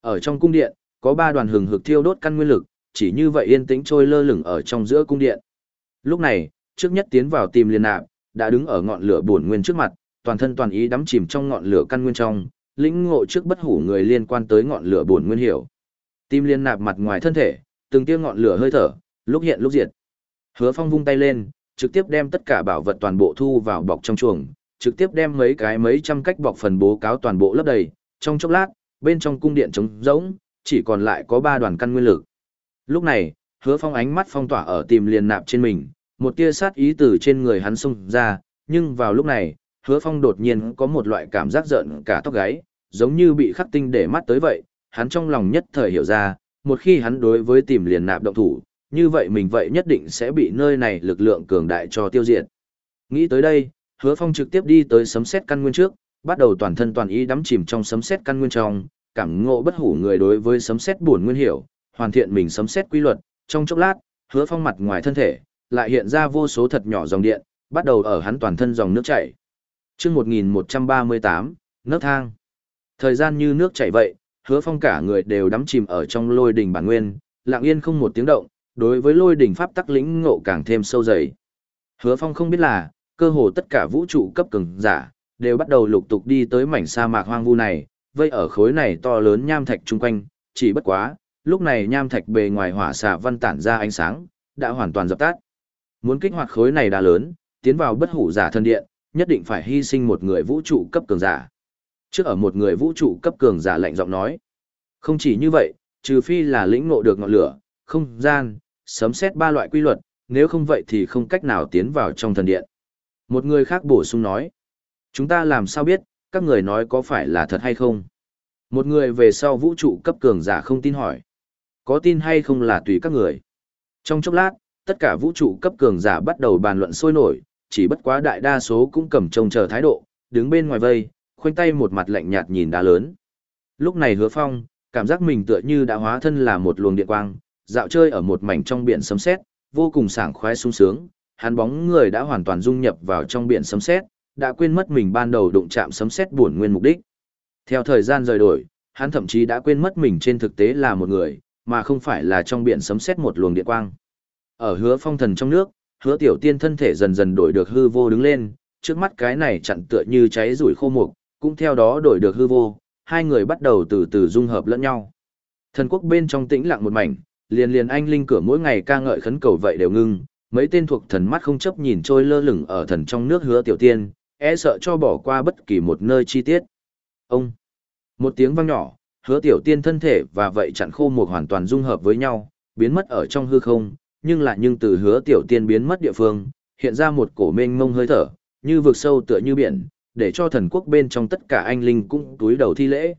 Ở trong cung điện, có ba đoàn hừng hực thiêu đốt căn nguyên lực, chỉ như vậy yên tĩnh trôi lơ lửng ở trong giữa cung điện. Lúc này, trước nhất tiến vào tìm liên nạp, đã đứng ở ngọn lửa bổn nguyên trước mặt, toàn thân toàn ý đắm chìm trong ngọn lửa căn nguyên trong, lĩnh ngộ trước bất hủ người liên quan tới ngọn lửa bổn nguyên hiểu. Tim liên nạp mặt ngoài thân thể, từng tia ngọn lửa hơi thở, lúc hiện lúc diệt. Hứa Phong vung tay lên, trực tiếp đem tất cả bảo vật toàn bộ thu vào bọc trong chuồng, trực tiếp đem mấy cái mấy trăm cách bọc phần bố cáo toàn bộ lấp đầy, trong chốc lát, bên trong cung điện trống rỗng, chỉ còn lại có ba đoàn căn nguyên lực. Lúc này, Hứa Phong ánh mắt phong tỏa ở tìm liền nạp trên mình, một tia sát ý từ trên người hắn xông ra, nhưng vào lúc này, Hứa Phong đột nhiên có một loại cảm giác giận cả tóc gáy, giống như bị khắc tinh để mắt tới vậy, hắn trong lòng nhất thời hiểu ra, một khi hắn đối với tìm liền nạp động thủ, như vậy mình vậy nhất định sẽ bị nơi này lực lượng cường đại cho tiêu diệt. Nghĩ tới đây, hứa phong trực tiếp đi tới sấm xét căn nguyên trước, bắt đầu toàn thân toàn ý đắm chìm trong sấm xét căn nguyên trong, cảm ngộ bất hủ người đối với sấm xét buồn nguyên hiểu, hoàn thiện mình sấm xét quy luật, trong chốc lát, hứa phong mặt ngoài thân thể, lại hiện ra vô số thật nhỏ dòng điện, bắt đầu ở hắn toàn thân dòng nước chảy. Trước 1138, nấc thang. Thời gian như nước chảy vậy, hứa phong cả người đều đắm chìm ở trong lôi đỉnh bản nguyên, lặng yên không một tiếng động, đối với lôi đỉnh pháp tắc lĩnh ngộ càng thêm sâu dày. Hứa phong không biết là, cơ hồ tất cả vũ trụ cấp cường giả, đều bắt đầu lục tục đi tới mảnh sa mạc hoang vu này, vây ở khối này to lớn nham thạch chung quanh, chỉ bất quá, lúc này nham thạch bề ngoài hỏa xạ văn tản ra ánh sáng, đã hoàn toàn dập tắt. Muốn kích hoạt khối này đã lớn, tiến vào bất hủ giả thân điện, nhất định phải hy sinh một người vũ trụ cấp cường giả. Trước ở một người vũ trụ cấp cường giả lạnh giọng nói. Không chỉ như vậy, trừ phi là lĩnh ngộ được ngọn lửa, không gian, sấm xét ba loại quy luật, nếu không vậy thì không cách nào tiến vào trong thần điện. Một người khác bổ sung nói. Chúng ta làm sao biết, các người nói có phải là thật hay không? Một người về sau vũ trụ cấp cường giả không tin hỏi. Có tin hay không là tùy các người. Trong chốc lát, tất cả vũ trụ cấp cường giả bắt đầu bàn luận sôi nổi, chỉ bất quá đại đa số cũng cầm trông chờ thái độ, đứng bên ngoài vây, khoanh tay một mặt lạnh nhạt nhìn đá lớn. Lúc này hứa phong, cảm giác mình tựa như đã hóa thân là một luồng điện quang, dạo chơi ở một mảnh trong biển sấm sét, vô cùng sảng khoái sung sướng, hắn bóng người đã hoàn toàn dung nhập vào trong biển sấm sét, đã quên mất mình ban đầu đụng chạm sấm sét buồn nguyên mục đích. Theo thời gian rời đổi, hắn thậm chí đã quên mất mình trên thực tế là một người, mà không phải là trong biển sấm sét một luồng điện quang. Ở hứa phong thần trong nước, hứa tiểu tiên thân thể dần dần đổi được hư vô đứng lên, trước mắt cái này chặn tựa như cháy rủi khô mục, cũng theo đó đổi được hư vô, hai người bắt đầu từ từ dung hợp lẫn nhau. Thần quốc bên trong tĩnh lặng một mảnh, liền liền anh linh cửa mỗi ngày ca ngợi khấn cầu vậy đều ngưng, mấy tên thuộc thần mắt không chấp nhìn trôi lơ lửng ở thần trong nước hứa tiểu tiên, e sợ cho bỏ qua bất kỳ một nơi chi tiết. Ông, một tiếng vang nhỏ, hứa tiểu tiên thân thể và vậy chặn khô một hoàn toàn dung hợp với nhau, biến mất ở trong hư không, nhưng lại nhưng từ hứa tiểu tiên biến mất địa phương, hiện ra một cổ mênh mông hơi thở, như vực sâu tựa như biển, để cho thần quốc bên trong tất cả anh linh cũng túi đầu thi lễ.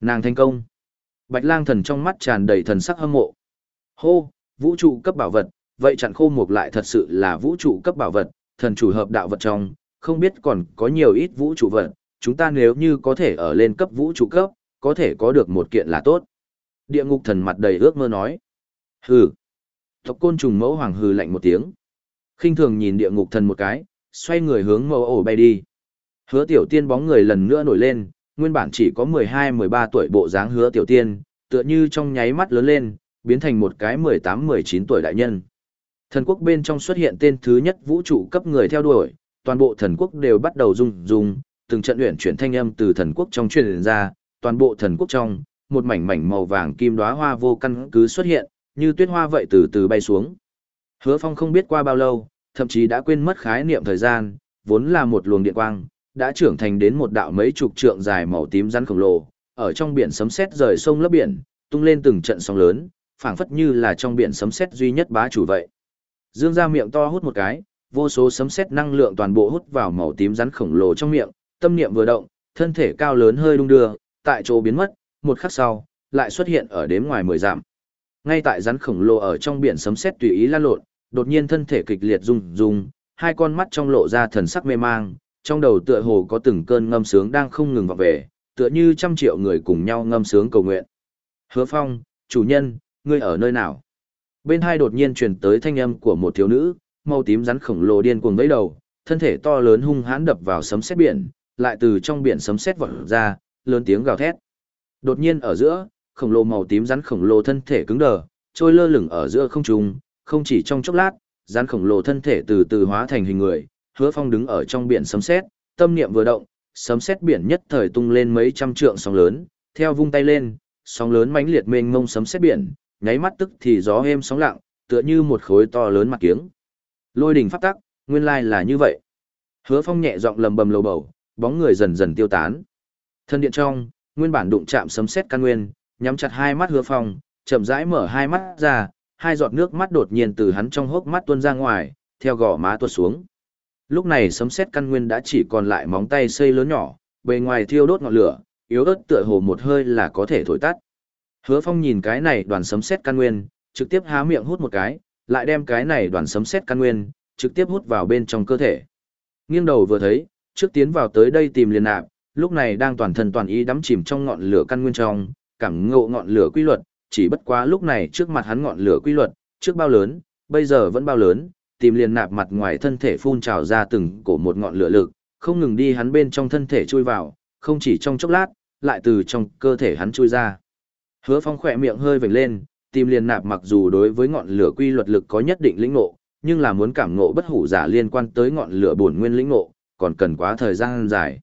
Nàng thành công. Bạch lang thần trong mắt tràn đầy thần sắc hâm mộ. Hô, vũ trụ cấp bảo vật, vậy chặn khô mục lại thật sự là vũ trụ cấp bảo vật, thần chủ hợp đạo vật trong, không biết còn có nhiều ít vũ trụ vật, chúng ta nếu như có thể ở lên cấp vũ trụ cấp, có thể có được một kiện là tốt. Địa ngục thần mặt đầy ước mơ nói. Hừ. Tộc côn trùng mẫu hoàng hừ lạnh một tiếng. khinh thường nhìn địa ngục thần một cái, xoay người hướng mẫu ổ bay đi. Hứa tiểu tiên bóng người lần nữa nổi lên, nguyên bản chỉ có 12-13 tuổi bộ dáng hứa tiểu tiên, tựa như trong nháy mắt lớn lên, biến thành một cái 18-19 tuổi đại nhân. Thần quốc bên trong xuất hiện tên thứ nhất vũ trụ cấp người theo đuổi, toàn bộ thần quốc đều bắt đầu rung rung, từng trận luyện chuyển thanh âm từ thần quốc trong truyền ra, toàn bộ thần quốc trong, một mảnh mảnh màu vàng kim đóa hoa vô căn cứ xuất hiện, như tuyết hoa vậy từ từ bay xuống. Hứa Phong không biết qua bao lâu, thậm chí đã quên mất khái niệm thời gian, vốn là một luồng điện quang, đã trưởng thành đến một đạo mấy chục trượng dài màu tím rắn khổng lồ, ở trong biển sấm sét rời sông lấp biển, tung lên từng trận sóng lớn, phảng phất như là trong biển sấm sét duy nhất bá chủ vậy. Dương ra miệng to hút một cái, vô số sấm sét năng lượng toàn bộ hút vào màu tím rắn khổng lồ trong miệng, tâm niệm vừa động, thân thể cao lớn hơi đung đưa, tại chỗ biến mất, một khắc sau, lại xuất hiện ở đếm ngoài mười dặm. Ngay tại rắn khổng lồ ở trong biển sấm sét tùy ý lan lộn, đột nhiên thân thể kịch liệt rung rung, hai con mắt trong lộ ra thần sắc mê mang, trong đầu tựa hồ có từng cơn ngâm sướng đang không ngừng vọng về, tựa như trăm triệu người cùng nhau ngâm sướng cầu nguyện. Hứa Phong, chủ nhân, ngươi ở nơi nào? Bên hai đột nhiên truyền tới thanh âm của một thiếu nữ, màu tím rắn khổng lồ điên cuồng vẫy đầu, thân thể to lớn hung hãn đập vào sấm sét biển, lại từ trong biển sấm sét vọt ra, lớn tiếng gào thét. Đột nhiên ở giữa, khổng lồ màu tím rắn khổng lồ thân thể cứng đờ, trôi lơ lửng ở giữa không trung, không chỉ trong chốc lát, rắn khổng lồ thân thể từ từ hóa thành hình người, Hứa Phong đứng ở trong biển sấm sét, tâm niệm vừa động, sấm sét biển nhất thời tung lên mấy trăm trượng sóng lớn, theo vung tay lên, sóng lớn mãnh liệt mênh mông sấm sét biển, nháy mắt tức thì gió êm sóng lặng, tựa như một khối to lớn mặt kiếng. Lôi đỉnh pháp tắc, nguyên lai là như vậy. Hứa Phong nhẹ giọng lầm bầm lầu bầu, bóng người dần dần tiêu tán. Thân điện trong, nguyên bản đụng chạm sấm sét căn nguyên, nhắm chặt hai mắt Hứa Phong, chậm rãi mở hai mắt ra, hai giọt nước mắt đột nhiên từ hắn trong hốc mắt tuôn ra ngoài, theo gò má tuột xuống. Lúc này sấm sét căn nguyên đã chỉ còn lại móng tay xây lớn nhỏ, bề ngoài thiêu đốt ngọn lửa, yếu ớt tựa hồ một hơi là có thể thổi tắt. Hứa Phong nhìn cái này đoàn sấm sét căn nguyên, trực tiếp há miệng hút một cái, lại đem cái này đoàn sấm sét căn nguyên, trực tiếp hút vào bên trong cơ thể. Nghiêng đầu vừa thấy, trước tiến vào tới đây tìm liền nạp, lúc này đang toàn thân toàn ý đắm chìm trong ngọn lửa căn nguyên trong, cảm ngộ ngọn lửa quy luật, chỉ bất quá lúc này trước mặt hắn ngọn lửa quy luật, trước bao lớn, bây giờ vẫn bao lớn, tìm liền nạp mặt ngoài thân thể phun trào ra từng cổ một ngọn lửa lực, không ngừng đi hắn bên trong thân thể chui vào, không chỉ trong chốc lát, lại từ trong cơ thể hắn chui ra. Hứa Phong khỏe miệng hơi vểnh lên, tìm liền nạp mặc dù đối với ngọn lửa quy luật lực có nhất định lĩnh ngộ, nhưng là muốn cảm ngộ bất hủ giả liên quan tới ngọn lửa bổn nguyên lĩnh ngộ, còn cần quá thời gian dài.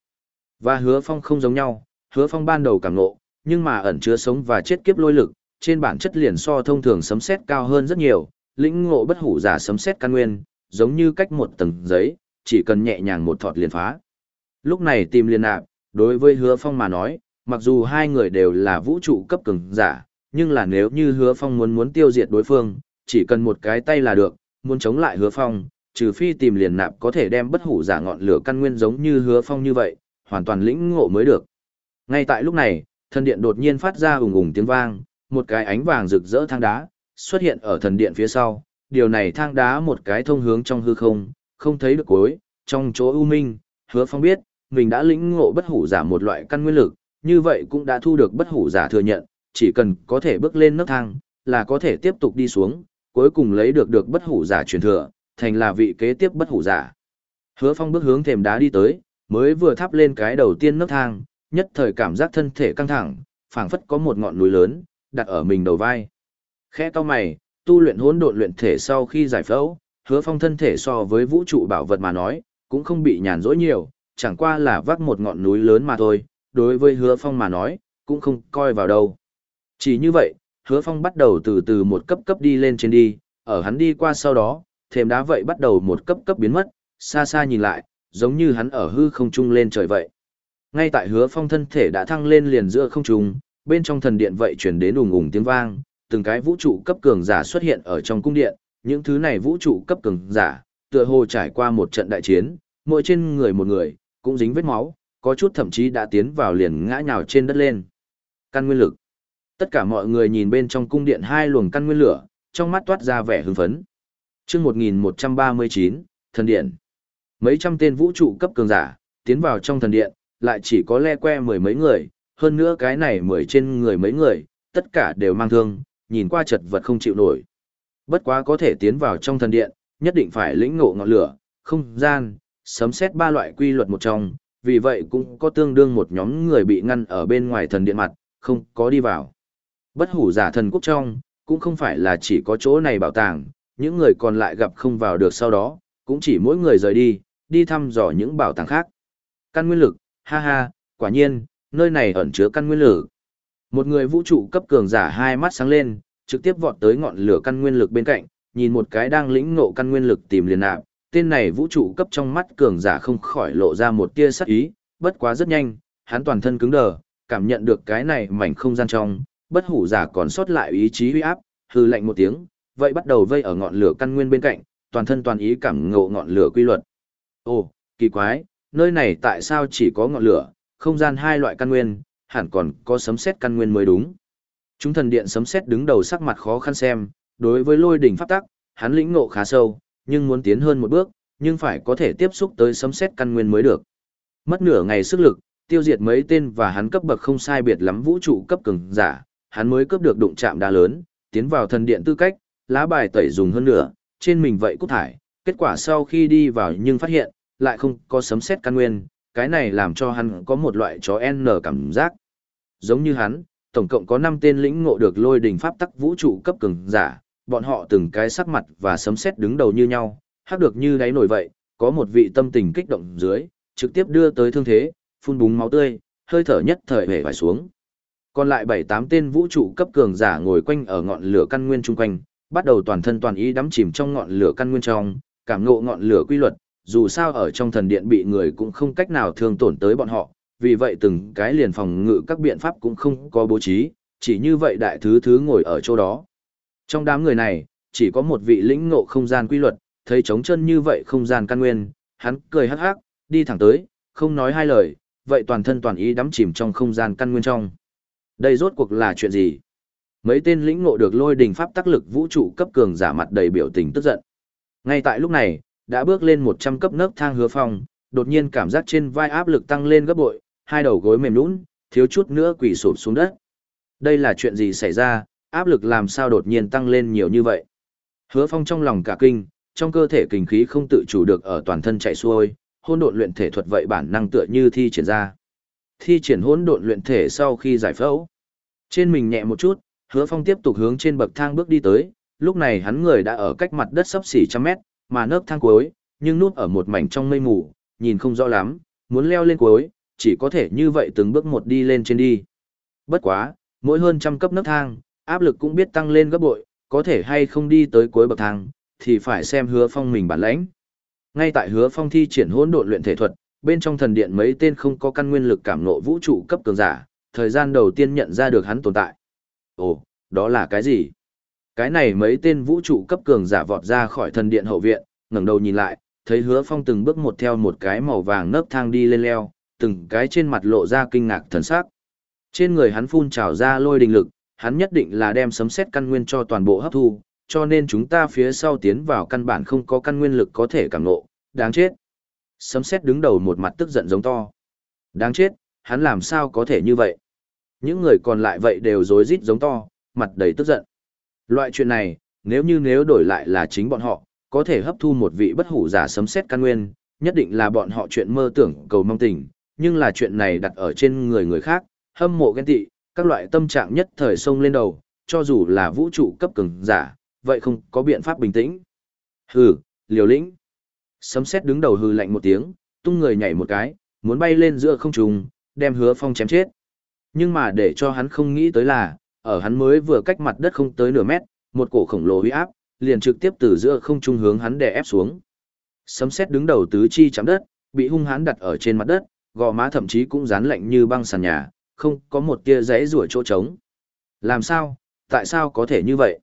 Và Hứa Phong không giống nhau, Hứa Phong ban đầu cảm ngộ, nhưng mà ẩn chứa sống và chết kiếp lôi lực, trên bản chất liền so thông thường sấm sét cao hơn rất nhiều, lĩnh ngộ bất hủ giả sấm sét căn nguyên, giống như cách một tầng giấy, chỉ cần nhẹ nhàng một thọt liền phá. Lúc này tìm liên nạp, đối với hứa phong mà nói, mặc dù hai người đều là vũ trụ cấp cường giả, nhưng là nếu như hứa phong muốn muốn tiêu diệt đối phương, chỉ cần một cái tay là được, muốn chống lại hứa phong, trừ phi tìm liền nạp có thể đem bất hủ giả ngọn lửa căn nguyên giống như hứa phong như vậy, hoàn toàn lĩnh ngộ mới được. Ngay tại lúc này, thần điện đột nhiên phát ra ùng ùng tiếng vang, một cái ánh vàng rực rỡ thang đá, xuất hiện ở thần điện phía sau, điều này thang đá một cái thông hướng trong hư không, không thấy được cuối, trong chỗ ưu minh, hứa phong biết, mình đã lĩnh ngộ bất hủ giả một loại căn nguyên lực, như vậy cũng đã thu được bất hủ giả thừa nhận, chỉ cần có thể bước lên nấc thang, là có thể tiếp tục đi xuống, cuối cùng lấy được được bất hủ giả truyền thừa, thành là vị kế tiếp bất hủ giả. Hứa phong bước hướng thềm đá đi tới, mới vừa thắp lên cái đầu tiên nấc thang, nhất thời cảm giác thân thể căng thẳng, phảng phất có một ngọn núi lớn, đặt ở mình đầu vai. Khẽ to mày, tu luyện hỗn độn luyện thể sau khi giải phẫu, hứa phong thân thể so với vũ trụ bảo vật mà nói, cũng không bị nhàn rỗi nhiều, chẳng qua là vác một ngọn núi lớn mà thôi, đối với hứa phong mà nói, cũng không coi vào đâu. Chỉ như vậy, hứa phong bắt đầu từ từ một cấp cấp đi lên trên đi, ở hắn đi qua sau đó, thềm đá vậy bắt đầu một cấp cấp biến mất, xa xa nhìn lại, giống như hắn ở hư không trung lên trời vậy. Ngay tại hứa phong thân thể đã thăng lên liền giữa không trung, bên trong thần điện vậy chuyển đến ùng ùng tiếng vang, từng cái vũ trụ cấp cường giả xuất hiện ở trong cung điện, những thứ này vũ trụ cấp cường giả, tựa hồ trải qua một trận đại chiến, mỗi trên người một người, cũng dính vết máu, có chút thậm chí đã tiến vào liền ngã nhào trên đất lên. Căn nguyên lực. Tất cả mọi người nhìn bên trong cung điện hai luồng căn nguyên lửa, trong mắt toát ra vẻ hưng phấn. Chương 1139, thần điện. Mấy trăm tên vũ trụ cấp cường giả tiến vào trong thần điện, lại chỉ có le que mười mấy người, hơn nữa cái này mười trên người mấy người, tất cả đều mang thương, nhìn qua chật vật không chịu nổi. Bất quá có thể tiến vào trong thần điện, nhất định phải lĩnh ngộ ngọn lửa, không gian, sấm xét ba loại quy luật một trong, vì vậy cũng có tương đương một nhóm người bị ngăn ở bên ngoài thần điện mặt, không có đi vào. Bất hủ giả thần quốc trong, cũng không phải là chỉ có chỗ này bảo tàng, những người còn lại gặp không vào được sau đó, cũng chỉ mỗi người rời đi, đi thăm dò những bảo tàng khác. Căn nguyên lực, ha ha, quả nhiên, nơi này ẩn chứa căn nguyên lực. Một người vũ trụ cấp cường giả hai mắt sáng lên, trực tiếp vọt tới ngọn lửa căn nguyên lực bên cạnh, nhìn một cái đang lĩnh ngộ căn nguyên lực tìm liền nạp, tên này vũ trụ cấp trong mắt cường giả không khỏi lộ ra một tia sắc ý, bất quá rất nhanh, hắn toàn thân cứng đờ, cảm nhận được cái này mảnh không gian trong, bất hủ giả còn sót lại ý chí uy áp, hư lạnh một tiếng, vậy bắt đầu vây ở ngọn lửa căn nguyên bên cạnh, toàn thân toàn ý cảm ngộ ngọn lửa quy luật. Ồ, kỳ quái, nơi này tại sao chỉ có ngọn lửa, không gian hai loại căn nguyên, hẳn còn có sấm sét căn nguyên mới đúng. Chúng thần điện sấm sét đứng đầu sắc mặt khó khăn xem, đối với lôi đỉnh pháp tắc, hắn lĩnh ngộ khá sâu, nhưng muốn tiến hơn một bước, nhưng phải có thể tiếp xúc tới sấm sét căn nguyên mới được. Mất nửa ngày sức lực, tiêu diệt mấy tên và hắn cấp bậc không sai biệt lắm vũ trụ cấp cường giả, hắn mới cướp được đụng chạm đá lớn, tiến vào thần điện tư cách, lá bài tẩy dùng hơn nữa, trên mình vậy cút thải, kết quả sau khi đi vào nhưng phát hiện, lại không có sấm sét căn nguyên, cái này làm cho hắn có một loại chó N cảm giác. Giống như hắn, tổng cộng có 5 tên lĩnh ngộ được lôi đỉnh pháp tắc vũ trụ cấp cường giả, bọn họ từng cái sắc mặt và sấm sét đứng đầu như nhau, hắc được như đáy nổi vậy, có một vị tâm tình kích động dưới, trực tiếp đưa tới thương thế, phun búng máu tươi, hơi thở nhất thời hề phải xuống. Còn lại 7-8 tên vũ trụ cấp cường giả ngồi quanh ở ngọn lửa căn nguyên chung quanh, bắt đầu toàn thân toàn ý đắm chìm trong ngọn lửa căn nguyên trong, cảm ngộ ngọn lửa quy luật, dù sao ở trong thần điện bị người cũng không cách nào thương tổn tới bọn họ, vì vậy từng cái liền phòng ngự các biện pháp cũng không có bố trí, chỉ như vậy đại thứ thứ ngồi ở chỗ đó. Trong đám người này, chỉ có một vị lĩnh ngộ không gian quy luật, thấy trống chân như vậy không gian căn nguyên, hắn cười hắc hắc, đi thẳng tới, không nói hai lời, vậy toàn thân toàn ý đắm chìm trong không gian căn nguyên trong. Đây rốt cuộc là chuyện gì? Mấy tên lĩnh ngộ được lôi đình pháp tác lực vũ trụ cấp cường giả mặt đầy biểu tình tức giận. Ngay tại lúc này, đã bước lên 100 cấp nấc thang hứa phong, đột nhiên cảm giác trên vai áp lực tăng lên gấp bội, hai đầu gối mềm nhũn, thiếu chút nữa quỳ sụp xuống đất. Đây là chuyện gì xảy ra, áp lực làm sao đột nhiên tăng lên nhiều như vậy? Hứa Phong trong lòng cả kinh, trong cơ thể kinh khí không tự chủ được ở toàn thân chạy xuôi, hỗn độn luyện thể thuật vậy bản năng tựa như thi triển ra. Thi triển hỗn độn luyện thể sau khi giải phẫu, trên mình nhẹ một chút, Hứa Phong tiếp tục hướng trên bậc thang bước đi tới, lúc này hắn người đã ở cách mặt đất sấp xỉ trăm mét, mà nấp thang cuối, nhưng núp ở một mảnh trong mây mù, nhìn không rõ lắm, muốn leo lên cuối, chỉ có thể như vậy từng bước một đi lên trên đi. Bất quá, mỗi hơn trăm cấp nấc thang, áp lực cũng biết tăng lên gấp bội, có thể hay không đi tới cuối bậc thang, thì phải xem hứa phong mình bản lãnh. Ngay tại hứa phong thi triển hỗn độn luyện thể thuật, bên trong thần điện mấy tên không có căn nguyên lực cảm nộ vũ trụ cấp cường giả, thời gian đầu tiên nhận ra được hắn tồn tại. Ồ, đó là cái gì? Cái này mấy tên vũ trụ cấp cường giả vọt ra khỏi thần điện hậu viện, ngẩng đầu nhìn lại, thấy hứa phong từng bước một theo một cái màu vàng nấp thang đi lên leo, từng cái trên mặt lộ ra kinh ngạc thần sắc. Trên người hắn phun trào ra lôi đình lực, hắn nhất định là đem sấm xét căn nguyên cho toàn bộ hấp thu, cho nên chúng ta phía sau tiến vào căn bản không có căn nguyên lực có thể cảm ngộ, đáng chết. Sấm xét đứng đầu một mặt tức giận giống to. Đáng chết, hắn làm sao có thể như vậy? Những người còn lại vậy đều rối rít giống to, mặt đầy tức giận. Loại chuyện này, nếu như nếu đổi lại là chính bọn họ, có thể hấp thu một vị bất hủ giả sấm xét căn nguyên, nhất định là bọn họ chuyện mơ tưởng cầu mong tình, nhưng là chuyện này đặt ở trên người người khác, hâm mộ ghen tị, các loại tâm trạng nhất thời sông lên đầu, cho dù là vũ trụ cấp cường giả, vậy không có biện pháp bình tĩnh. Hừ, liều lĩnh. Sấm xét đứng đầu hừ lạnh một tiếng, tung người nhảy một cái, muốn bay lên giữa không trung, đem hứa phong chém chết. Nhưng mà để cho hắn không nghĩ tới là, ở hắn mới vừa cách mặt đất không tới nửa mét, một cổ khổng lồ uy áp, liền trực tiếp từ giữa không trung hướng hắn đè ép xuống. Sấm sét đứng đầu tứ chi chạm đất, bị hung hãn đặt ở trên mặt đất, gò má thậm chí cũng dán lạnh như băng sàn nhà, không có một tia giấy rủa chỗ trống. Làm sao, tại sao có thể như vậy?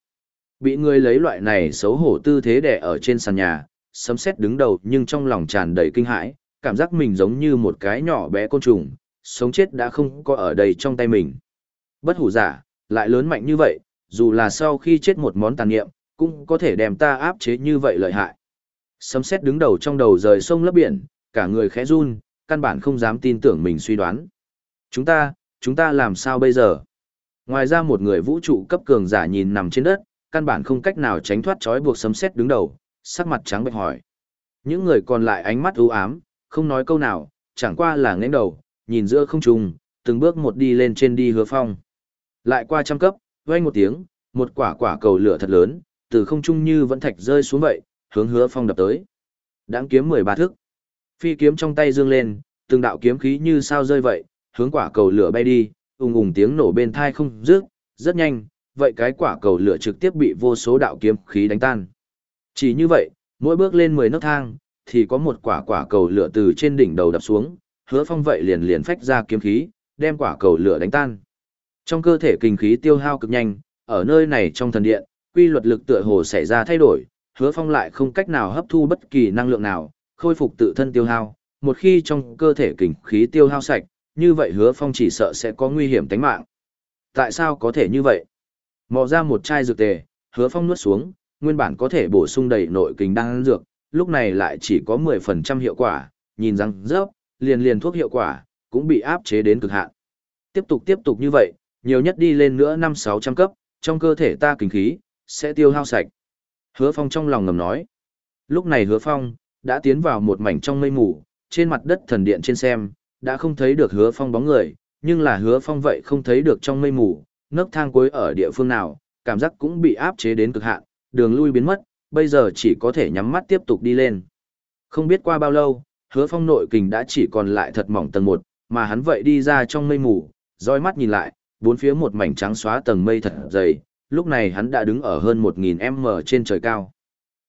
Bị người lấy loại này xấu hổ tư thế đè ở trên sàn nhà, sấm sét đứng đầu nhưng trong lòng tràn đầy kinh hãi, cảm giác mình giống như một cái nhỏ bé côn trùng, sống chết đã không có ở đây trong tay mình. Bất hủ giả, lại lớn mạnh như vậy, dù là sau khi chết một món tàn niệm, cũng có thể đem ta áp chế như vậy lợi hại. Sấm xét đứng đầu trong đầu rời sông lấp biển, cả người khẽ run, căn bản không dám tin tưởng mình suy đoán. Chúng ta, chúng ta làm sao bây giờ? Ngoài ra một người vũ trụ cấp cường giả nhìn nằm trên đất, căn bản không cách nào tránh thoát trói buộc sấm xét đứng đầu, sắc mặt trắng bệch hỏi. Những người còn lại ánh mắt u ám, không nói câu nào, chẳng qua là ngẩng đầu, nhìn giữa không trung, từng bước một đi lên trên đi hứa phong. Lại qua trăm cấp, vang một tiếng, một quả quả cầu lửa thật lớn, từ không trung như vẫn thạch rơi xuống vậy, hướng hứa phong đập tới. Đáng kiếm 13 thước. Phi kiếm trong tay dương lên, từng đạo kiếm khí như sao rơi vậy, hướng quả cầu lửa bay đi, ùng ùng tiếng nổ bên thai không dứt, rất nhanh, vậy cái quả cầu lửa trực tiếp bị vô số đạo kiếm khí đánh tan. Chỉ như vậy, mỗi bước lên 10 nấc thang, thì có một quả quả cầu lửa từ trên đỉnh đầu đập xuống, hứa phong vậy liền liền phách ra kiếm khí, đem quả cầu lửa đánh tan. Trong cơ thể kinh khí tiêu hao cực nhanh, ở nơi này trong thần điện, quy luật lực tựa hồ xảy ra thay đổi, hứa phong lại không cách nào hấp thu bất kỳ năng lượng nào, khôi phục tự thân tiêu hao. Một khi trong cơ thể kinh khí tiêu hao sạch, như vậy hứa phong chỉ sợ sẽ có nguy hiểm tính mạng. Tại sao có thể như vậy? Mò ra một chai dược tề, hứa phong nuốt xuống, nguyên bản có thể bổ sung đầy nội kinh đang dược, lúc này lại chỉ có 10% hiệu quả, nhìn răng rớp, liền liền thuốc hiệu quả, cũng bị áp chế đến cực hạn. Tiếp tục tiếp tục như vậy, nhiều nhất đi lên nữa 5-600 cấp, trong cơ thể ta kinh khí, sẽ tiêu hao sạch. Hứa Phong trong lòng ngầm nói. Lúc này Hứa Phong, đã tiến vào một mảnh trong mây mù, trên mặt đất thần điện trên xem, đã không thấy được Hứa Phong bóng người, nhưng là Hứa Phong vậy không thấy được trong mây mù, nấc thang cuối ở địa phương nào, cảm giác cũng bị áp chế đến cực hạn, đường lui biến mất, bây giờ chỉ có thể nhắm mắt tiếp tục đi lên. Không biết qua bao lâu, hứa phong nội kình đã chỉ còn lại thật mỏng tầng một, mà hắn vậy đi ra trong mây mù, dõi mắt nhìn lại, bốn phía một mảnh trắng xóa tầng mây thật dày, lúc này hắn đã đứng ở hơn 1.000m trên trời cao.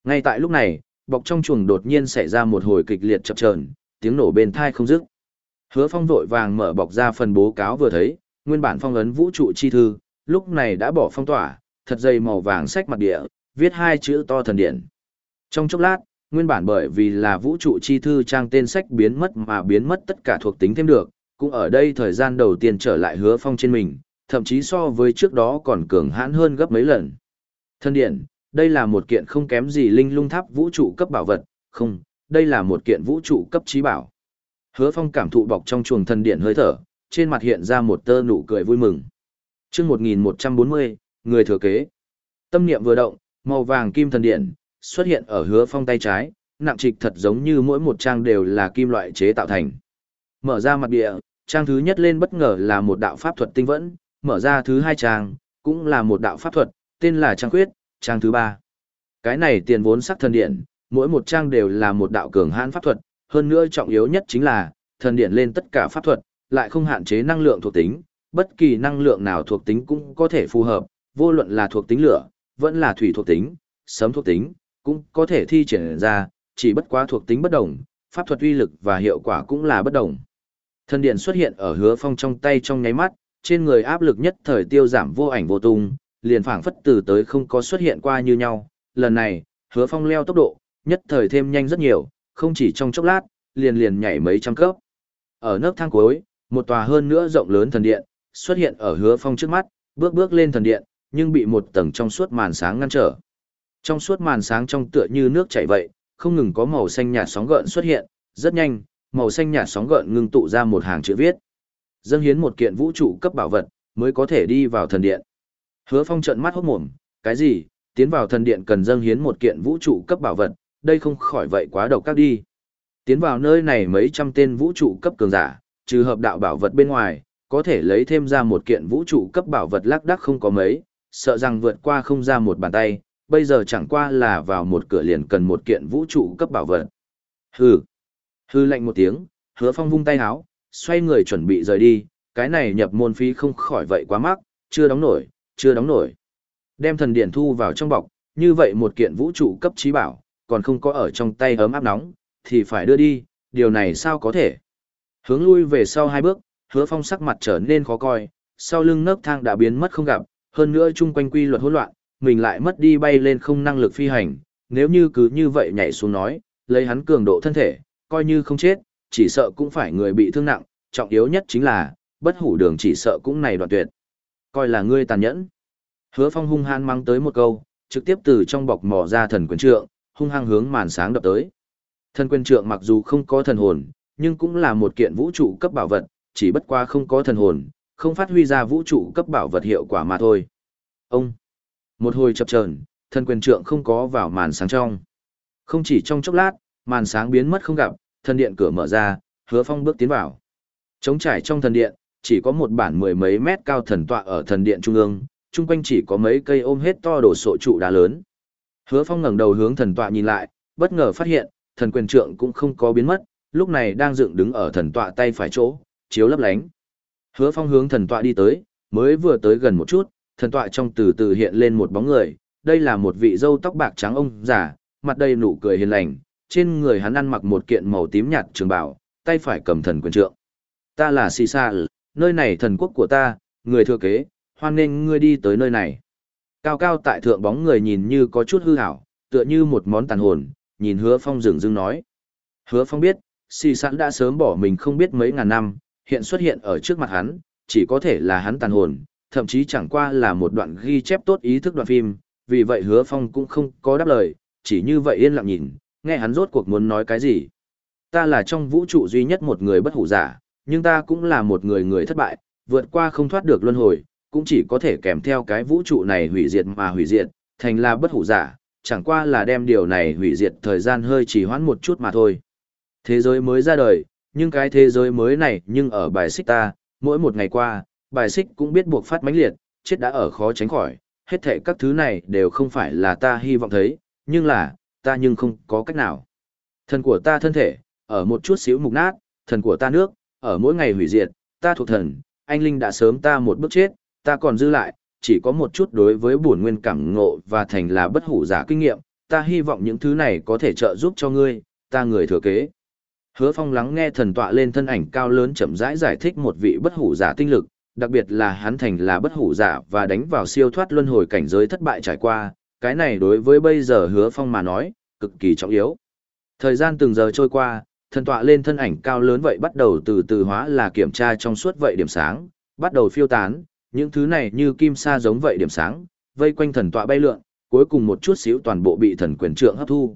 Ngay tại lúc này, bọc trong chuồng đột nhiên xảy ra một hồi kịch liệt chập chờn, tiếng nổ bên thai không dứt. Hứa Phong vội vàng mở bọc ra phần bố cáo vừa thấy, nguyên bản phong ấn vũ trụ chi thư, lúc này đã bỏ phong tỏa, thật dày màu vàng sách mặt địa, viết hai chữ to thần điện. Trong chốc lát, nguyên bản bởi vì là vũ trụ chi thư trang tên sách biến mất mà biến mất tất cả thuộc tính thêm được, cũng ở đây thời gian đầu tiên trở lại hứa phong trên mình, thậm chí so với trước đó còn cường hãn hơn gấp mấy lần. Thần điện, đây là một kiện không kém gì linh lung tháp vũ trụ cấp bảo vật, không, đây là một kiện vũ trụ cấp trí bảo. Hứa phong cảm thụ bọc trong chuồng thần điện hơi thở, trên mặt hiện ra một tơ nụ cười vui mừng. Trước 1140, người thừa kế. Tâm niệm vừa động, màu vàng kim thần điện xuất hiện ở hứa phong tay trái, nặng trịch thật giống như mỗi một trang đều là kim loại chế tạo thành. Mở ra mặt địa, trang thứ nhất lên bất ngờ là một đạo pháp thuật tinh vẫn, mở ra thứ hai trang, cũng là một đạo pháp thuật, tên là trang khuyết, trang thứ ba. Cái này tiền vốn sắc thần điện, mỗi một trang đều là một đạo cường hãn pháp thuật, hơn nữa trọng yếu nhất chính là, thần điện lên tất cả pháp thuật, lại không hạn chế năng lượng thuộc tính, bất kỳ năng lượng nào thuộc tính cũng có thể phù hợp, vô luận là thuộc tính lửa, vẫn là thủy thuộc tính, sấm thuộc tính, cũng có thể thi triển ra, chỉ bất quá thuộc tính bất đồng, pháp thuật uy lực và hiệu quả cũng là bất đồng. Thần điện xuất hiện ở hứa phong trong tay trong nháy mắt, trên người áp lực nhất thời tiêu giảm vô ảnh vô tung, liền phảng phất từ tới không có xuất hiện qua như nhau. Lần này, hứa phong leo tốc độ, nhất thời thêm nhanh rất nhiều, không chỉ trong chốc lát, liền liền nhảy mấy trăm cấp. Ở nấc thang cuối, một tòa hơn nữa rộng lớn thần điện, xuất hiện ở hứa phong trước mắt, bước bước lên thần điện, nhưng bị một tầng trong suốt màn sáng ngăn trở. Trong suốt màn sáng trong tựa như nước chảy vậy, không ngừng có màu xanh nhạt sóng gợn xuất hiện, rất nhanh, màu xanh nhạt sóng gợn ngưng tụ ra một hàng chữ viết. Dâng hiến một kiện vũ trụ cấp bảo vật, mới có thể đi vào thần điện. Hứa Phong trợn mắt hốt mồm, cái gì? Tiến vào thần điện cần dâng hiến một kiện vũ trụ cấp bảo vật, đây không khỏi vậy quá độc các đi. Tiến vào nơi này mấy trăm tên vũ trụ cấp cường giả, trừ hợp đạo bảo vật bên ngoài, có thể lấy thêm ra một kiện vũ trụ cấp bảo vật lác đác không có mấy, sợ rằng vượt qua không ra một bàn tay, bây giờ chẳng qua là vào một cửa liền cần một kiện vũ trụ cấp bảo vật. Hừ hư lạnh một tiếng, hứa phong vung tay háo, xoay người chuẩn bị rời đi, cái này nhập môn phí không khỏi vậy quá mắc, chưa đóng nổi, chưa đóng nổi. Đem thần điện thu vào trong bọc, như vậy một kiện vũ trụ cấp trí bảo, còn không có ở trong tay ấm áp nóng, thì phải đưa đi, điều này sao có thể. Hướng lui về sau hai bước, hứa phong sắc mặt trở nên khó coi, sau lưng nấc thang đã biến mất không gặp, hơn nữa chung quanh quy luật hỗn loạn, mình lại mất đi bay lên không năng lực phi hành, nếu như cứ như vậy nhảy xuống nói, lấy hắn cường độ thân thể, coi như không chết, chỉ sợ cũng phải người bị thương nặng, trọng yếu nhất chính là, bất hủ đường chỉ sợ cũng này đoạn tuyệt. Coi là ngươi tàn nhẫn. Hứa phong hung hăng mang tới một câu, trực tiếp từ trong bọc mò ra thần quyền trượng, hung hăng hướng màn sáng đập tới. Thần quyền trượng mặc dù không có thần hồn, nhưng cũng là một kiện vũ trụ cấp bảo vật, chỉ bất qua không có thần hồn, không phát huy ra vũ trụ cấp bảo vật hiệu quả mà thôi. Ông, một hồi chập chờn, thần quyền trượng không có vào màn sáng trong. Không chỉ trong chốc lát, màn sáng biến mất không gặp, thần điện cửa mở ra, hứa phong bước tiến vào. Trống trải trong thần điện, chỉ có một bản mười mấy mét cao thần tọa ở thần điện trung ương, chung quanh chỉ có mấy cây ôm hết to đổ sộ trụ đá lớn. Hứa phong ngẩng đầu hướng thần tọa nhìn lại, bất ngờ phát hiện, thần quyền trượng cũng không có biến mất, lúc này đang dựng đứng ở thần tọa tay phải chỗ, chiếu lấp lánh. Hứa phong hướng thần tọa đi tới, mới vừa tới gần một chút, thần tọa trong từ từ hiện lên một bóng người, đây là một vị dâu tóc bạc trắng ông già, mặt đầy nụ cười hiền lành, trên người hắn ăn mặc một kiện màu tím nhạt trường bảo, tay phải cầm thần quyền trượng. Ta là Xì Sa, nơi này thần quốc của ta, người thừa kế, hoan nên ngươi đi tới nơi này. Cao cao tại thượng bóng người nhìn như có chút hư hảo, tựa như một món tàn hồn, nhìn hứa phong dừng dưng nói. Hứa phong biết, Xì Sẵn đã sớm bỏ mình không biết mấy ngàn năm, hiện xuất hiện ở trước mặt hắn, chỉ có thể là hắn tàn hồn, thậm chí chẳng qua là một đoạn ghi chép tốt ý thức đoạn phim, vì vậy hứa phong cũng không có đáp lời, chỉ như vậy yên lặng nhìn, nghe hắn rốt cuộc muốn nói cái gì. Ta là trong vũ trụ duy nhất một người bất hủ giả, nhưng ta cũng là một người người thất bại, vượt qua không thoát được luân hồi, cũng chỉ có thể kèm theo cái vũ trụ này hủy diệt mà hủy diệt, thành là bất hủ giả, chẳng qua là đem điều này hủy diệt thời gian hơi trì hoãn một chút mà thôi. Thế giới mới ra đời, nhưng cái thế giới mới này nhưng ở bài xích ta, mỗi một ngày qua, bài xích cũng biết buộc phát mãnh liệt, chết đã ở khó tránh khỏi, hết thệ các thứ này đều không phải là ta hy vọng thấy, nhưng là, ta nhưng không có cách nào. Thần của ta thân thể, ở một chút xíu mục nát, thần của ta nước, ở mỗi ngày hủy diệt, ta thuộc thần, anh Linh đã sớm ta một bước chết, ta còn dư lại, chỉ có một chút đối với bổn nguyên cảm ngộ và thành là bất hủ giả kinh nghiệm, ta hy vọng những thứ này có thể trợ giúp cho ngươi, ta người thừa kế. Hứa Phong lắng nghe thần tọa lên thân ảnh cao lớn chậm rãi giải thích một vị bất hủ giả tinh lực, đặc biệt là hắn thành là bất hủ giả và đánh vào siêu thoát luân hồi cảnh giới thất bại trải qua, cái này đối với bây giờ Hứa Phong mà nói, cực kỳ trọng yếu. Thời gian từng giờ trôi qua, thần tọa lên thân ảnh cao lớn vậy bắt đầu từ từ hóa là kiểm tra trong suốt vậy điểm sáng, bắt đầu phiêu tán, những thứ này như kim sa giống vậy điểm sáng, vây quanh thần tọa bay lượn, cuối cùng một chút xíu toàn bộ bị thần quyền trượng hấp thu.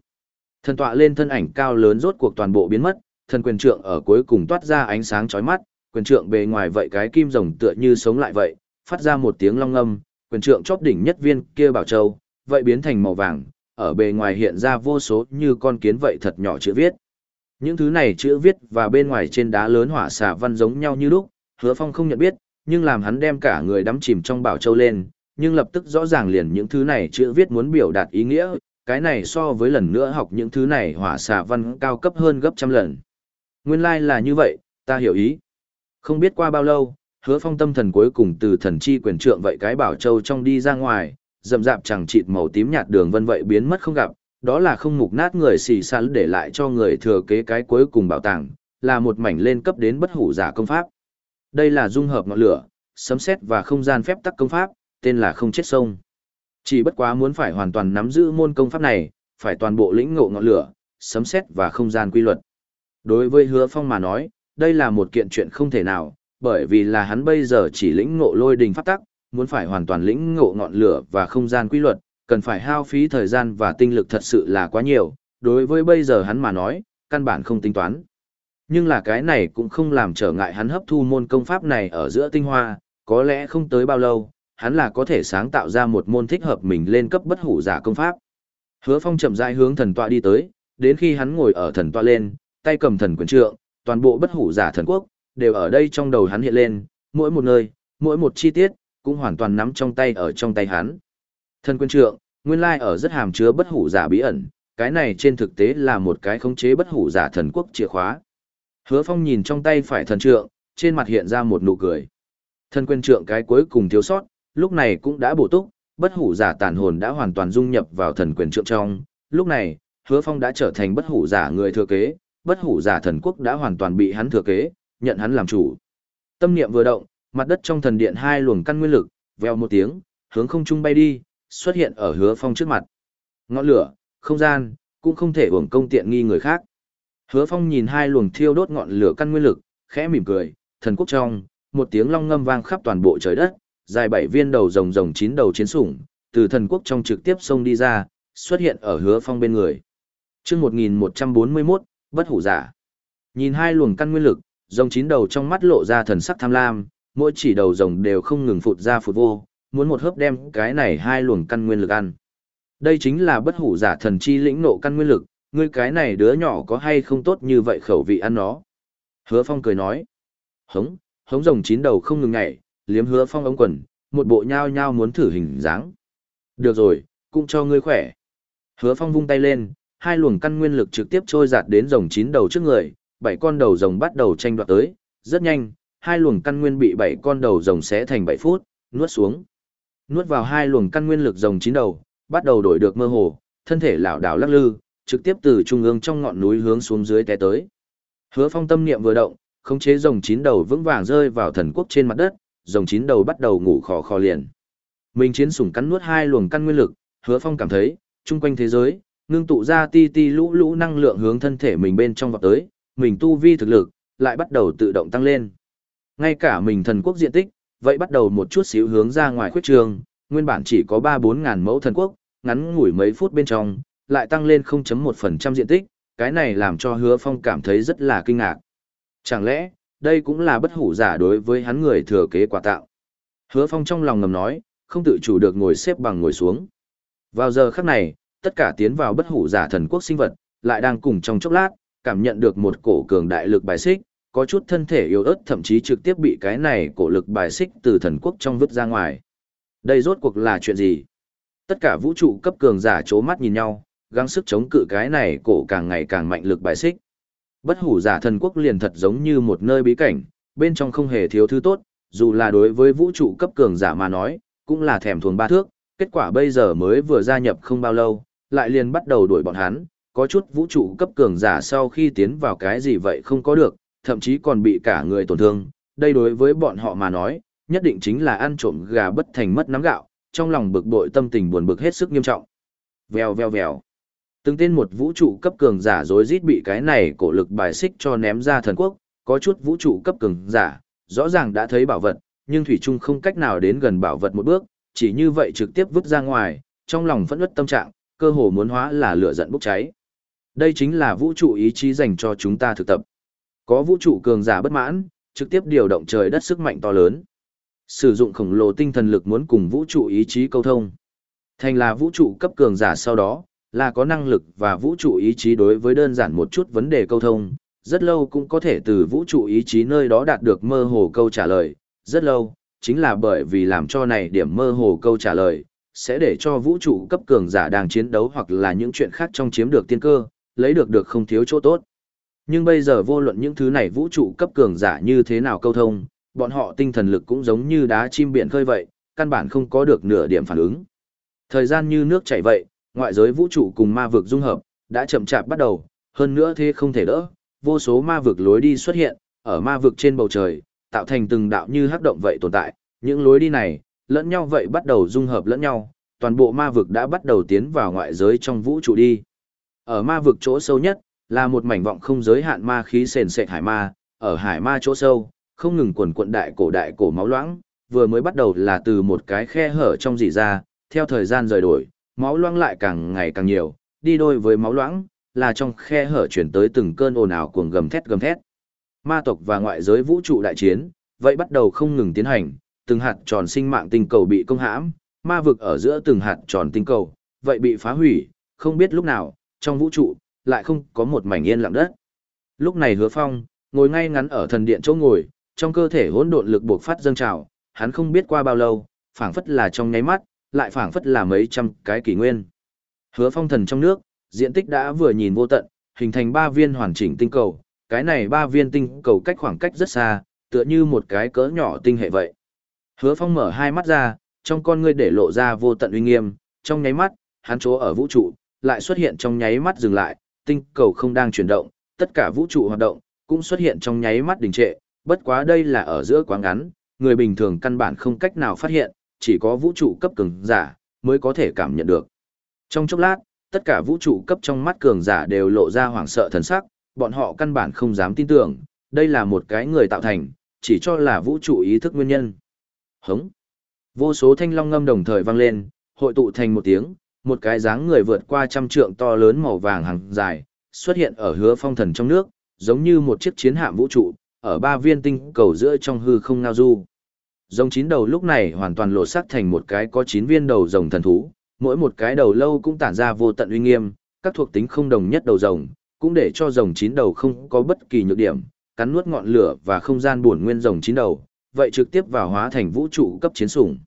Thần tọa lên thân ảnh cao lớn rốt cuộc toàn bộ biến mất, thần quyền trượng ở cuối cùng toát ra ánh sáng chói mắt, quyền trượng bề ngoài vậy cái kim rồng tựa như sống lại vậy, phát ra một tiếng long âm quyền trượng chóp đỉnh nhất viên kia bảo châu, vậy biến thành màu vàng, ở bề ngoài hiện ra vô số như con kiến vậy thật nhỏ chữ viết. Những thứ này chữ viết và bên ngoài trên đá lớn hỏa xà văn giống nhau như lúc, hứa phong không nhận biết, nhưng làm hắn đem cả người đắm chìm trong bảo châu lên, nhưng lập tức rõ ràng liền những thứ này chữ viết muốn biểu đạt ý nghĩa, cái này so với lần nữa học những thứ này hỏa xà văn cao cấp hơn gấp trăm lần. Nguyên lai like là như vậy, ta hiểu ý. Không biết qua bao lâu, hứa phong tâm thần cuối cùng từ thần chi quyền trượng vậy cái bảo châu trong đi ra ngoài, rậm rạp chẳng chịt màu tím nhạt đường vân vậy biến mất không gặp, đó là không mục nát người xì sẵn để lại cho người thừa kế cái cuối cùng bảo tàng, là một mảnh lên cấp đến bất hủ giả công pháp. Đây là dung hợp ngọn lửa, sấm xét và không gian phép tắc công pháp, tên là không chết sông. Chỉ bất quá muốn phải hoàn toàn nắm giữ môn công pháp này, phải toàn bộ lĩnh ngộ ngọn lửa, sấm xét và không gian quy luật. Đối với hứa phong mà nói, đây là một kiện chuyện không thể nào, bởi vì là hắn bây giờ chỉ lĩnh ngộ lôi đình pháp tắc, muốn phải hoàn toàn lĩnh ngộ ngọn lửa và không gian quy luật, cần phải hao phí thời gian và tinh lực thật sự là quá nhiều, đối với bây giờ hắn mà nói, căn bản không tính toán. Nhưng là cái này cũng không làm trở ngại hắn hấp thu môn công pháp này ở giữa tinh hoa, có lẽ không tới bao lâu, hắn là có thể sáng tạo ra một môn thích hợp mình lên cấp bất hủ giả công pháp. Hứa Phong chậm rãi hướng thần tọa đi tới, đến khi hắn ngồi ở thần tọa lên, tay cầm thần quyền trượng, toàn bộ bất hủ giả thần quốc đều ở đây trong đầu hắn hiện lên, mỗi một nơi, mỗi một chi tiết cũng hoàn toàn nắm trong tay ở trong tay hắn. Thần quyền trượng, nguyên lai ở rất hàm chứa bất hủ giả bí ẩn, cái này trên thực tế là một cái khống chế bất hủ giả thần quốc chìa khóa. Hứa Phong nhìn trong tay phải thần trượng, trên mặt hiện ra một nụ cười. Thần quyền trượng cái cuối cùng thiếu sót, lúc này cũng đã bổ túc, bất hủ giả tàn hồn đã hoàn toàn dung nhập vào thần quyền trượng trong. Lúc này, Hứa Phong đã trở thành bất hủ giả người thừa kế, bất hủ giả thần quốc đã hoàn toàn bị hắn thừa kế, nhận hắn làm chủ. Tâm niệm vừa động, mặt đất trong thần điện hai luồng căn nguyên lực, veo một tiếng, hướng không trung bay đi, xuất hiện ở Hứa Phong trước mặt. Ngọn lửa, không gian, cũng không thể uổng công tiện nghi người khác. Hứa Phong nhìn hai luồng thiêu đốt ngọn lửa căn nguyên lực, khẽ mỉm cười, thần quốc trong, một tiếng long ngâm vang khắp toàn bộ trời đất, dài bảy viên đầu rồng rồng chín đầu chiến sủng, từ thần quốc trong trực tiếp xông đi ra, xuất hiện ở Hứa Phong bên người. Chương 1141, bất hủ giả. Nhìn hai luồng căn nguyên lực, rồng chín đầu trong mắt lộ ra thần sắc tham lam, mỗi chỉ đầu rồng đều không ngừng phụt ra phụt vô, muốn một hớp đem cái này hai luồng căn nguyên lực ăn. Đây chính là bất hủ giả thần chi lĩnh nộ căn nguyên lực, ngươi cái này đứa nhỏ có hay không tốt như vậy khẩu vị ăn nó. Hứa Phong cười nói. Hống, hống rồng chín đầu không ngừng ngảy, liếm hứa Phong ống quần, một bộ nhao nhao muốn thử hình dáng. Được rồi, cũng cho ngươi khỏe. Hứa Phong vung tay lên, hai luồng căn nguyên lực trực tiếp trôi giạt đến rồng chín đầu trước người, bảy con đầu rồng bắt đầu tranh đoạt tới, rất nhanh, hai luồng căn nguyên bị bảy con đầu rồng xé thành bảy phút, nuốt xuống. Nuốt vào hai luồng căn nguyên lực rồng chín đầu, bắt đầu đổi được mơ hồ, thân thể lảo đảo lắc lư, trực tiếp từ trung ương trong ngọn núi hướng xuống dưới té tới. Hứa Phong tâm niệm vừa động, khống chế rồng chín đầu vững vàng rơi vào thần quốc trên mặt đất, rồng chín đầu bắt đầu ngủ khò khò liền. Minh chiến sủng cắn nuốt hai luồng căn nguyên lực, Hứa Phong cảm thấy, chung quanh thế giới, ngưng tụ ra ti ti lũ lũ năng lượng hướng thân thể mình bên trong vọt tới, mình tu vi thực lực lại bắt đầu tự động tăng lên. Ngay cả mình thần quốc diện tích, vậy bắt đầu một chút xíu hướng ra ngoài khuyết trường, nguyên bản chỉ có 3-4 ngàn mẫu thần quốc, ngắn ngủi mấy phút bên trong, lại tăng lên 0.1% diện tích, cái này làm cho hứa phong cảm thấy rất là kinh ngạc. Chẳng lẽ, đây cũng là bất hủ giả đối với hắn người thừa kế quả tạo. Hứa phong trong lòng ngầm nói, không tự chủ được ngồi xếp bằng ngồi xuống. Vào giờ khắc này, tất cả tiến vào bất hủ giả thần quốc sinh vật, lại đang cùng trong chốc lát, cảm nhận được một cổ cường đại lực bài xích, có chút thân thể yếu ớt thậm chí trực tiếp bị cái này cổ lực bài xích từ thần quốc trong vứt ra ngoài. Đây rốt cuộc là chuyện gì? Tất cả vũ trụ cấp cường giả chố mắt nhìn nhau, gắng sức chống cự cái này cổ càng ngày càng mạnh lực bài xích. Bất hủ giả thần quốc liền thật giống như một nơi bí cảnh, bên trong không hề thiếu thứ tốt, dù là đối với vũ trụ cấp cường giả mà nói, cũng là thèm thuồng ba thước, kết quả bây giờ mới vừa gia nhập không bao lâu, lại liền bắt đầu đuổi bọn hắn, có chút vũ trụ cấp cường giả sau khi tiến vào cái gì vậy không có được, thậm chí còn bị cả người tổn thương, đây đối với bọn họ mà nói, nhất định chính là ăn trộm gà bất thành mất nắm gạo, trong lòng bực bội tâm tình buồn bực hết sức nghiêm trọng. Vèo vèo vèo. Từng tên một vũ trụ cấp cường giả rối rít bị cái này cổ lực bài xích cho ném ra thần quốc, có chút vũ trụ cấp cường giả, rõ ràng đã thấy bảo vật, nhưng Thủy Trung không cách nào đến gần bảo vật một bước, chỉ như vậy trực tiếp vứt ra ngoài, trong lòng phẫn nứt tâm trạng, cơ hồ muốn hóa là lửa giận bốc cháy. Đây chính là vũ trụ ý chí dành cho chúng ta thực tập. Có vũ trụ cường giả bất mãn, trực tiếp điều động trời đất sức mạnh to lớn. Sử dụng khổng lồ tinh thần lực muốn cùng vũ trụ ý chí câu thông. Thành là vũ trụ cấp cường giả sau đó, là có năng lực và vũ trụ ý chí đối với đơn giản một chút vấn đề câu thông, rất lâu cũng có thể từ vũ trụ ý chí nơi đó đạt được mơ hồ câu trả lời, rất lâu, chính là bởi vì làm cho này điểm mơ hồ câu trả lời, sẽ để cho vũ trụ cấp cường giả đang chiến đấu hoặc là những chuyện khác trong chiếm được tiên cơ, lấy được được không thiếu chỗ tốt. Nhưng bây giờ vô luận những thứ này vũ trụ cấp cường giả như thế nào câu thông, bọn họ tinh thần lực cũng giống như đá chim biển khơi vậy, căn bản không có được nửa điểm phản ứng. Thời gian như nước chảy vậy, ngoại giới vũ trụ cùng ma vực dung hợp, đã chậm chạp bắt đầu, hơn nữa thế không thể đỡ, vô số ma vực lối đi xuất hiện, ở ma vực trên bầu trời, tạo thành từng đạo như hắc động vậy tồn tại, những lối đi này, lẫn nhau vậy bắt đầu dung hợp lẫn nhau, toàn bộ ma vực đã bắt đầu tiến vào ngoại giới trong vũ trụ đi. Ở ma vực chỗ sâu nhất, là một mảnh vọng không giới hạn ma khí sền sệt hải ma, ở hải ma chỗ sâu, không ngừng quần quận đại cổ đại cổ máu loãng, vừa mới bắt đầu là từ một cái khe hở trong dị ra, theo thời gian rời đổi, máu loãng lại càng ngày càng nhiều, đi đôi với máu loãng, là trong khe hở chuyển tới từng cơn ồn ào cuồng gầm thét gầm thét. Ma tộc và ngoại giới vũ trụ đại chiến, vậy bắt đầu không ngừng tiến hành, từng hạt tròn sinh mạng tinh cầu bị công hãm, ma vực ở giữa từng hạt tròn tinh cầu, vậy bị phá hủy, không biết lúc nào, trong vũ trụ, lại không có một mảnh yên lặng đất. Lúc này hứa phong, ngồi ngay ngắn ở thần điện chỗ ngồi, trong cơ thể hỗn độn lực buộc phát dâng trào, hắn không biết qua bao lâu, phảng phất là trong nháy mắt, lại phảng phất là mấy trăm cái kỷ nguyên. Hứa phong thần trong nước, diện tích đã vừa nhìn vô tận, hình thành ba viên hoàn chỉnh tinh cầu, cái này ba viên tinh cầu cách khoảng cách rất xa, tựa như một cái cỡ nhỏ tinh hệ vậy. Hứa phong mở hai mắt ra, trong con ngươi để lộ ra vô tận uy nghiêm, trong nháy mắt, hắn chỗ ở vũ trụ, lại xuất hiện trong nháy mắt dừng lại, tinh cầu không đang chuyển động, tất cả vũ trụ hoạt động, cũng xuất hiện trong nháy mắt đình trệ, bất quá đây là ở giữa quá ngắn, người bình thường căn bản không cách nào phát hiện, chỉ có vũ trụ cấp cường giả mới có thể cảm nhận được. Trong chốc lát, tất cả vũ trụ cấp trong mắt cường giả đều lộ ra hoảng sợ thần sắc, bọn họ căn bản không dám tin tưởng, đây là một cái người tạo thành, chỉ cho là vũ trụ ý thức nguyên nhân. Hống. Vô số thanh long ngâm đồng thời vang lên, hội tụ thành một tiếng, một cái dáng người vượt qua trăm trượng to lớn màu vàng hàng dài, xuất hiện ở hứa phong thần trong nước, giống như một chiếc chiến hạm vũ trụ, ở ba viên tinh cầu giữa trong hư không ngao du. Rồng chín đầu lúc này hoàn toàn lộ sắc thành một cái có chín viên đầu rồng thần thú, mỗi một cái đầu lâu cũng tản ra vô tận uy nghiêm, các thuộc tính không đồng nhất đầu rồng, cũng để cho rồng chín đầu không có bất kỳ nhược điểm, cắn nuốt ngọn lửa và không gian buồn nguyên rồng chín đầu, vậy trực tiếp vào hóa thành vũ trụ cấp chiến sủng.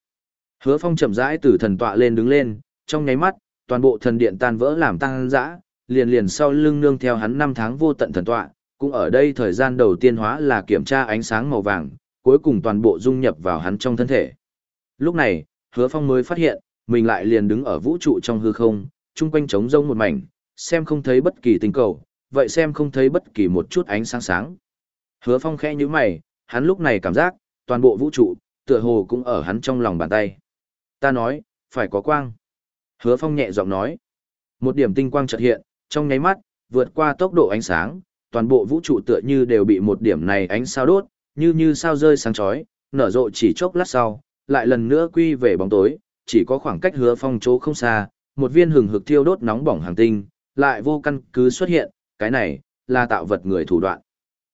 Hứa Phong chậm rãi từ thần tọa lên đứng lên, trong nháy mắt, toàn bộ thần điện tan vỡ làm tăng dã, liền liền sau lưng nương theo hắn năm tháng vô tận thần tọa, cũng ở đây thời gian đầu tiên hóa là kiểm tra ánh sáng màu vàng, cuối cùng toàn bộ dung nhập vào hắn trong thân thể. Lúc này, hứa phong mới phát hiện, mình lại liền đứng ở vũ trụ trong hư không, chung quanh trống rông một mảnh, xem không thấy bất kỳ tinh cầu, vậy xem không thấy bất kỳ một chút ánh sáng sáng. Hứa phong khẽ như mày, hắn lúc này cảm giác, toàn bộ vũ trụ, tựa hồ cũng ở hắn trong lòng bàn tay. Ta nói, phải có quang. Hứa phong nhẹ giọng nói. Một điểm tinh quang chợt hiện, trong nháy mắt, vượt qua tốc độ ánh sáng, toàn bộ vũ trụ tựa như đều bị một điểm này ánh sao đốt, như như sao rơi sáng chói, nở rộ chỉ chốc lát sau, lại lần nữa quy về bóng tối, chỉ có khoảng cách hứa phong chỗ không xa, một viên hừng hực thiêu đốt nóng bỏng hàng tinh, lại vô căn cứ xuất hiện, cái này, là tạo vật người thủ đoạn.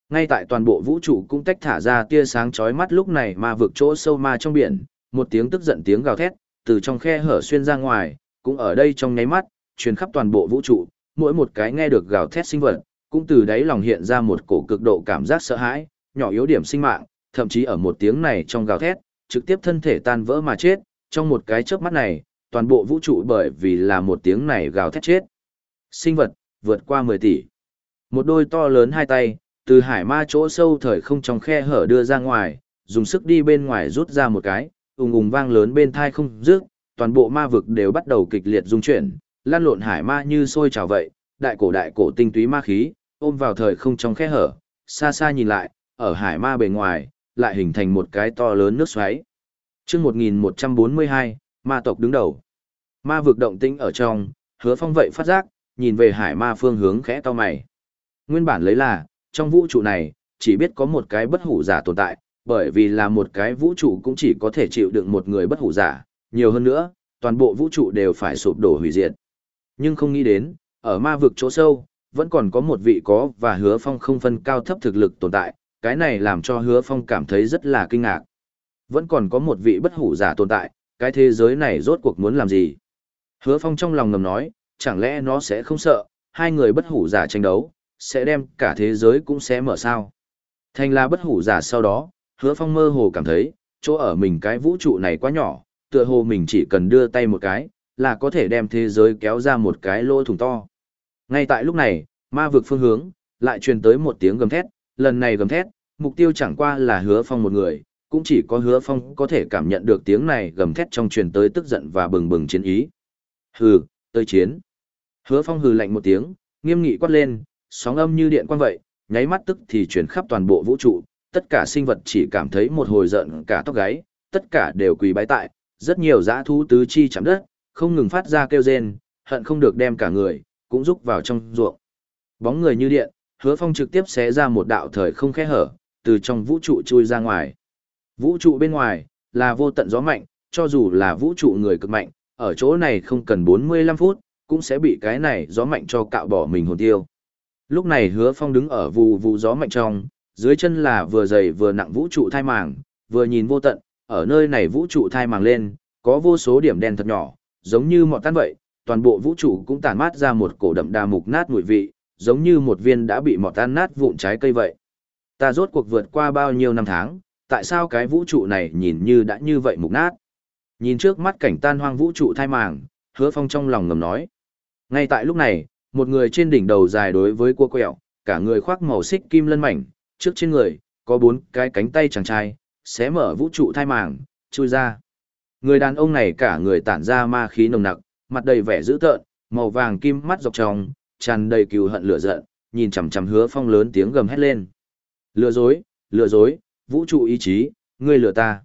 Ngay tại toàn bộ vũ trụ cũng tách thả ra tia sáng chói mắt lúc này mà vực chỗ sâu ma trong biển, một tiếng tức giận tiếng gào thét, từ trong khe hở xuyên ra ngoài, cũng ở đây trong nháy mắt, truyền khắp toàn bộ vũ trụ, mỗi một cái nghe được gào thét sinh vật, cũng từ đáy lòng hiện ra một cổ cực độ cảm giác sợ hãi, nhỏ yếu điểm sinh mạng, thậm chí ở một tiếng này trong gào thét, trực tiếp thân thể tan vỡ mà chết, trong một cái chớp mắt này, toàn bộ vũ trụ bởi vì là một tiếng này gào thét chết. Sinh vật, vượt qua 10 tỷ. Một đôi to lớn hai tay, từ hải ma chỗ sâu thời không trong khe hở đưa ra ngoài, dùng sức đi bên ngoài rút ra một cái, ùng ùng vang lớn bên thai không rước, toàn bộ ma vực đều bắt đầu kịch liệt rung chuyển, lan lộn hải ma như sôi trào vậy, đại cổ đại cổ tinh túy ma khí, ôm vào thời không trong khe hở, xa xa nhìn lại, ở hải ma bề ngoài, lại hình thành một cái to lớn nước xoáy. Trước 1142, ma tộc đứng đầu. Ma vực động tĩnh ở trong, hứa phong vậy phát giác, nhìn về hải ma phương hướng khẽ to mày. Nguyên bản lấy là, trong vũ trụ này, chỉ biết có một cái bất hủ giả tồn tại, bởi vì là một cái vũ trụ cũng chỉ có thể chịu đựng một người bất hủ giả, nhiều hơn nữa, toàn bộ vũ trụ đều phải sụp đổ hủy diệt. Nhưng không nghĩ đến, ở ma vực chỗ sâu, vẫn còn có một vị có và hứa phong không phân cao thấp thực lực tồn tại, cái này làm cho hứa phong cảm thấy rất là kinh ngạc. Vẫn còn có một vị bất hủ giả tồn tại, cái thế giới này rốt cuộc muốn làm gì? Hứa phong trong lòng ngầm nói, chẳng lẽ nó sẽ không sợ, hai người bất hủ giả tranh đấu, sẽ đem cả thế giới cũng sẽ mở sao. Thành là bất hủ giả sau đó, hứa phong mơ hồ cảm thấy, chỗ ở mình cái vũ trụ này quá nhỏ, tựa hồ mình chỉ cần đưa tay một cái, là có thể đem thế giới kéo ra một cái lỗ thủng to. Ngay tại lúc này, ma vực phương hướng, lại truyền tới một tiếng gầm thét, lần này gầm thét, mục tiêu chẳng qua là hứa phong một người, cũng chỉ có hứa phong có thể cảm nhận được tiếng này gầm thét trong truyền tới tức giận và bừng bừng chiến ý. Hừ, tới chiến. Hứa phong hừ lạnh một tiếng, nghiêm nghị quát lên, sóng âm như điện quang vậy, nháy mắt tức thì chuyển khắp toàn bộ vũ trụ, tất cả sinh vật chỉ cảm thấy một hồi giận cả tóc gáy, tất cả đều quỳ bái tại, rất nhiều dã thú tứ chi chạm đất, không ngừng phát ra kêu rên, hận không được đem cả người, cũng rúc vào trong ruộng. Bóng người như điện, hứa phong trực tiếp xé ra một đạo thời không khe hở, từ trong vũ trụ chui ra ngoài. Vũ trụ bên ngoài, là vô tận gió mạnh, cho dù là vũ trụ người cực mạnh, ở chỗ này không cần 45 phút, cũng sẽ bị cái này gió mạnh cho cạo bỏ mình hồn tiêu. Lúc này hứa phong đứng ở vù vù gió mạnh trong, dưới chân là vừa dày vừa nặng vũ trụ thai màng, vừa nhìn vô tận, ở nơi này vũ trụ thai màng lên, có vô số điểm đen thật nhỏ, giống như mọt tan vậy, toàn bộ vũ trụ cũng tản mát ra một cổ đậm đà mục nát mùi vị, giống như một viên đã bị mọt tan nát vụn trái cây vậy. Ta rốt cuộc vượt qua bao nhiêu năm tháng, tại sao cái vũ trụ này nhìn như đã như vậy mục nát? Nhìn trước mắt cảnh tan hoang vũ trụ thai màng, hứa phong trong lòng ngầm nói. Ngay tại lúc này, một người trên đỉnh đầu dài đối với cua quẹo, cả người khoác màu xích kim lân mảnh, trước trên người, có bốn cái cánh tay chàng trai, xé mở vũ trụ thai màng, chui ra. Người đàn ông này cả người tản ra ma khí nồng nặc, mặt đầy vẻ dữ tợn, màu vàng kim mắt dọc tròng, tràn đầy cừu hận lửa giận, nhìn chằm chằm Hứa Phong lớn tiếng gầm hét lên. Lừa dối, lừa dối, vũ trụ ý chí, ngươi lừa ta.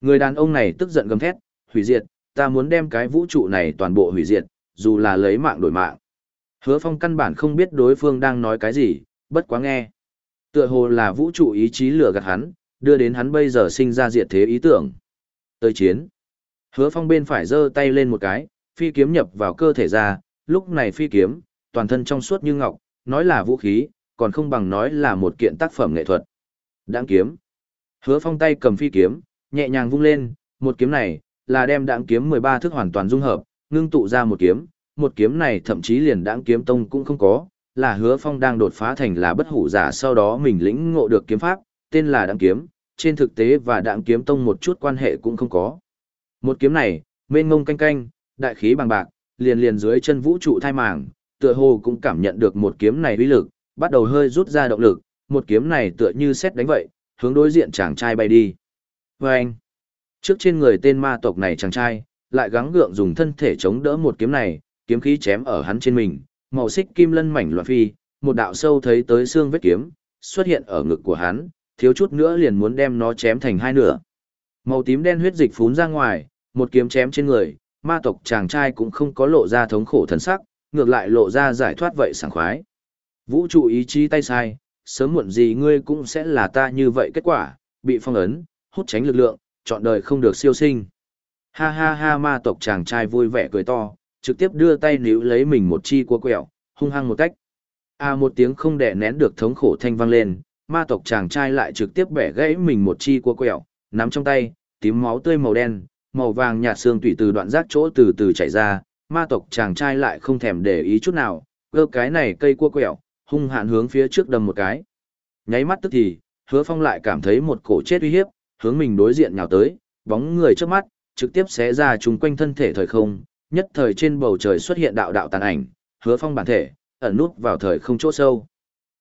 Người đàn ông này tức giận gầm thét, hủy diệt, ta muốn đem cái vũ trụ này toàn bộ hủy diệt, dù là lấy mạng đổi mạng. Hứa Phong căn bản không biết đối phương đang nói cái gì, bất quá nghe. Tựa hồ là vũ trụ ý chí lừa gạt hắn, đưa đến hắn bây giờ sinh ra diệt thế ý tưởng. Tới chiến. Hứa Phong bên phải giơ tay lên một cái, phi kiếm nhập vào cơ thể ra, lúc này phi kiếm, toàn thân trong suốt như ngọc, nói là vũ khí, còn không bằng nói là một kiện tác phẩm nghệ thuật. Đãng kiếm. Hứa Phong tay cầm phi kiếm, nhẹ nhàng vung lên, một kiếm này là đem đãng kiếm 13 thức hoàn toàn dung hợp, ngưng tụ ra một kiếm, một kiếm này thậm chí liền đãng kiếm tông cũng không có, là Hứa Phong đang đột phá thành là bất hủ giả sau đó mình lĩnh ngộ được kiếm pháp, tên là đãng kiếm, trên thực tế và đãng kiếm tông một chút quan hệ cũng không có. Một kiếm này, mênh ngông canh canh, đại khí bằng bạc, liền liền dưới chân vũ trụ thai màng, tựa hồ cũng cảm nhận được một kiếm này uy lực, bắt đầu hơi rút ra động lực, một kiếm này tựa như xét đánh vậy, hướng đối diện chàng trai bay đi. Và anh, trước trên người tên ma tộc này chàng trai, lại gắng gượng dùng thân thể chống đỡ một kiếm này, kiếm khí chém ở hắn trên mình, màu xích kim lân mảnh loạn phi, một đạo sâu thấy tới xương vết kiếm, xuất hiện ở ngực của hắn, thiếu chút nữa liền muốn đem nó chém thành hai nửa. Màu tím đen huyết dịch phún ra ngoài, một kiếm chém trên người, ma tộc chàng trai cũng không có lộ ra thống khổ thần sắc, ngược lại lộ ra giải thoát vậy sảng khoái. Vũ trụ ý chí tay sai, sớm muộn gì ngươi cũng sẽ là ta như vậy kết quả, bị phong ấn, hút tránh lực lượng, chọn đời không được siêu sinh. Ha ha ha ma tộc chàng trai vui vẻ cười to, trực tiếp đưa tay níu lấy mình một chi cua quẹo, hung hăng một cách. À một tiếng không đẻ nén được thống khổ thanh vang lên, ma tộc chàng trai lại trực tiếp bẻ gãy mình một chi cua quẹo, nắm trong tay, tím máu tươi màu đen, màu vàng nhạt xương tủy từ đoạn rác chỗ từ từ chảy ra, ma tộc chàng trai lại không thèm để ý chút nào, cơ cái này cây cua quẹo, hung hạn hướng phía trước đâm một cái. Nháy mắt tức thì, hứa phong lại cảm thấy một cổ chết uy hiếp, hướng mình đối diện nhào tới, bóng người trước mắt, trực tiếp xé ra chung quanh thân thể thời không, nhất thời trên bầu trời xuất hiện đạo đạo tàn ảnh, hứa phong bản thể, ẩn nút vào thời không chỗ sâu.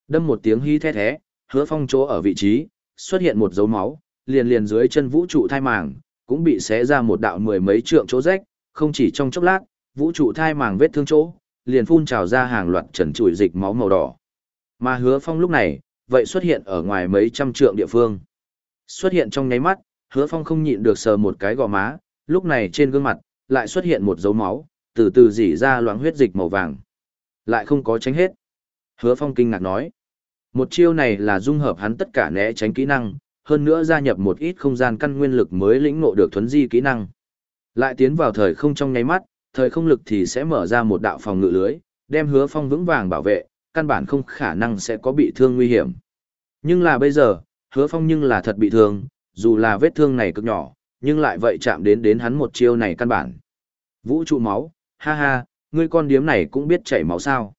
Đâm một tiếng hí thét thé, hứa phong chỗ ở vị trí, xuất hiện một dấu máu, liền liền dưới chân vũ trụ thai màng, cũng bị xé ra một đạo mười mấy trượng chỗ rách, không chỉ trong chốc lát, vũ trụ thai màng vết thương chỗ, liền phun trào ra hàng loạt trần trụi dịch máu màu đỏ. Mà hứa phong lúc này, vậy xuất hiện ở ngoài mấy trăm trượng địa phương. Xuất hiện trong nháy mắt, hứa phong không nhịn được sờ một cái gò má, lúc này trên gương mặt, lại xuất hiện một dấu máu, từ từ dỉ ra loãng huyết dịch màu vàng. Lại không có tránh hết. Hứa phong kinh ngạc nói. Một chiêu này là dung hợp hắn tất cả né tránh kỹ năng, hơn nữa gia nhập một ít không gian căn nguyên lực mới lĩnh ngộ được thuấn di kỹ năng. Lại tiến vào thời không trong nháy mắt, thời không lực thì sẽ mở ra một đạo phòng ngự lưới, đem hứa phong vững vàng bảo vệ, căn bản không khả năng sẽ có bị thương nguy hiểm. Nhưng là bây giờ, hứa phong nhưng là thật bị thương, dù là vết thương này cực nhỏ, nhưng lại vậy chạm đến đến hắn một chiêu này căn bản. Vũ trụ máu, ha ha, ngươi con điếm này cũng biết chảy máu sao.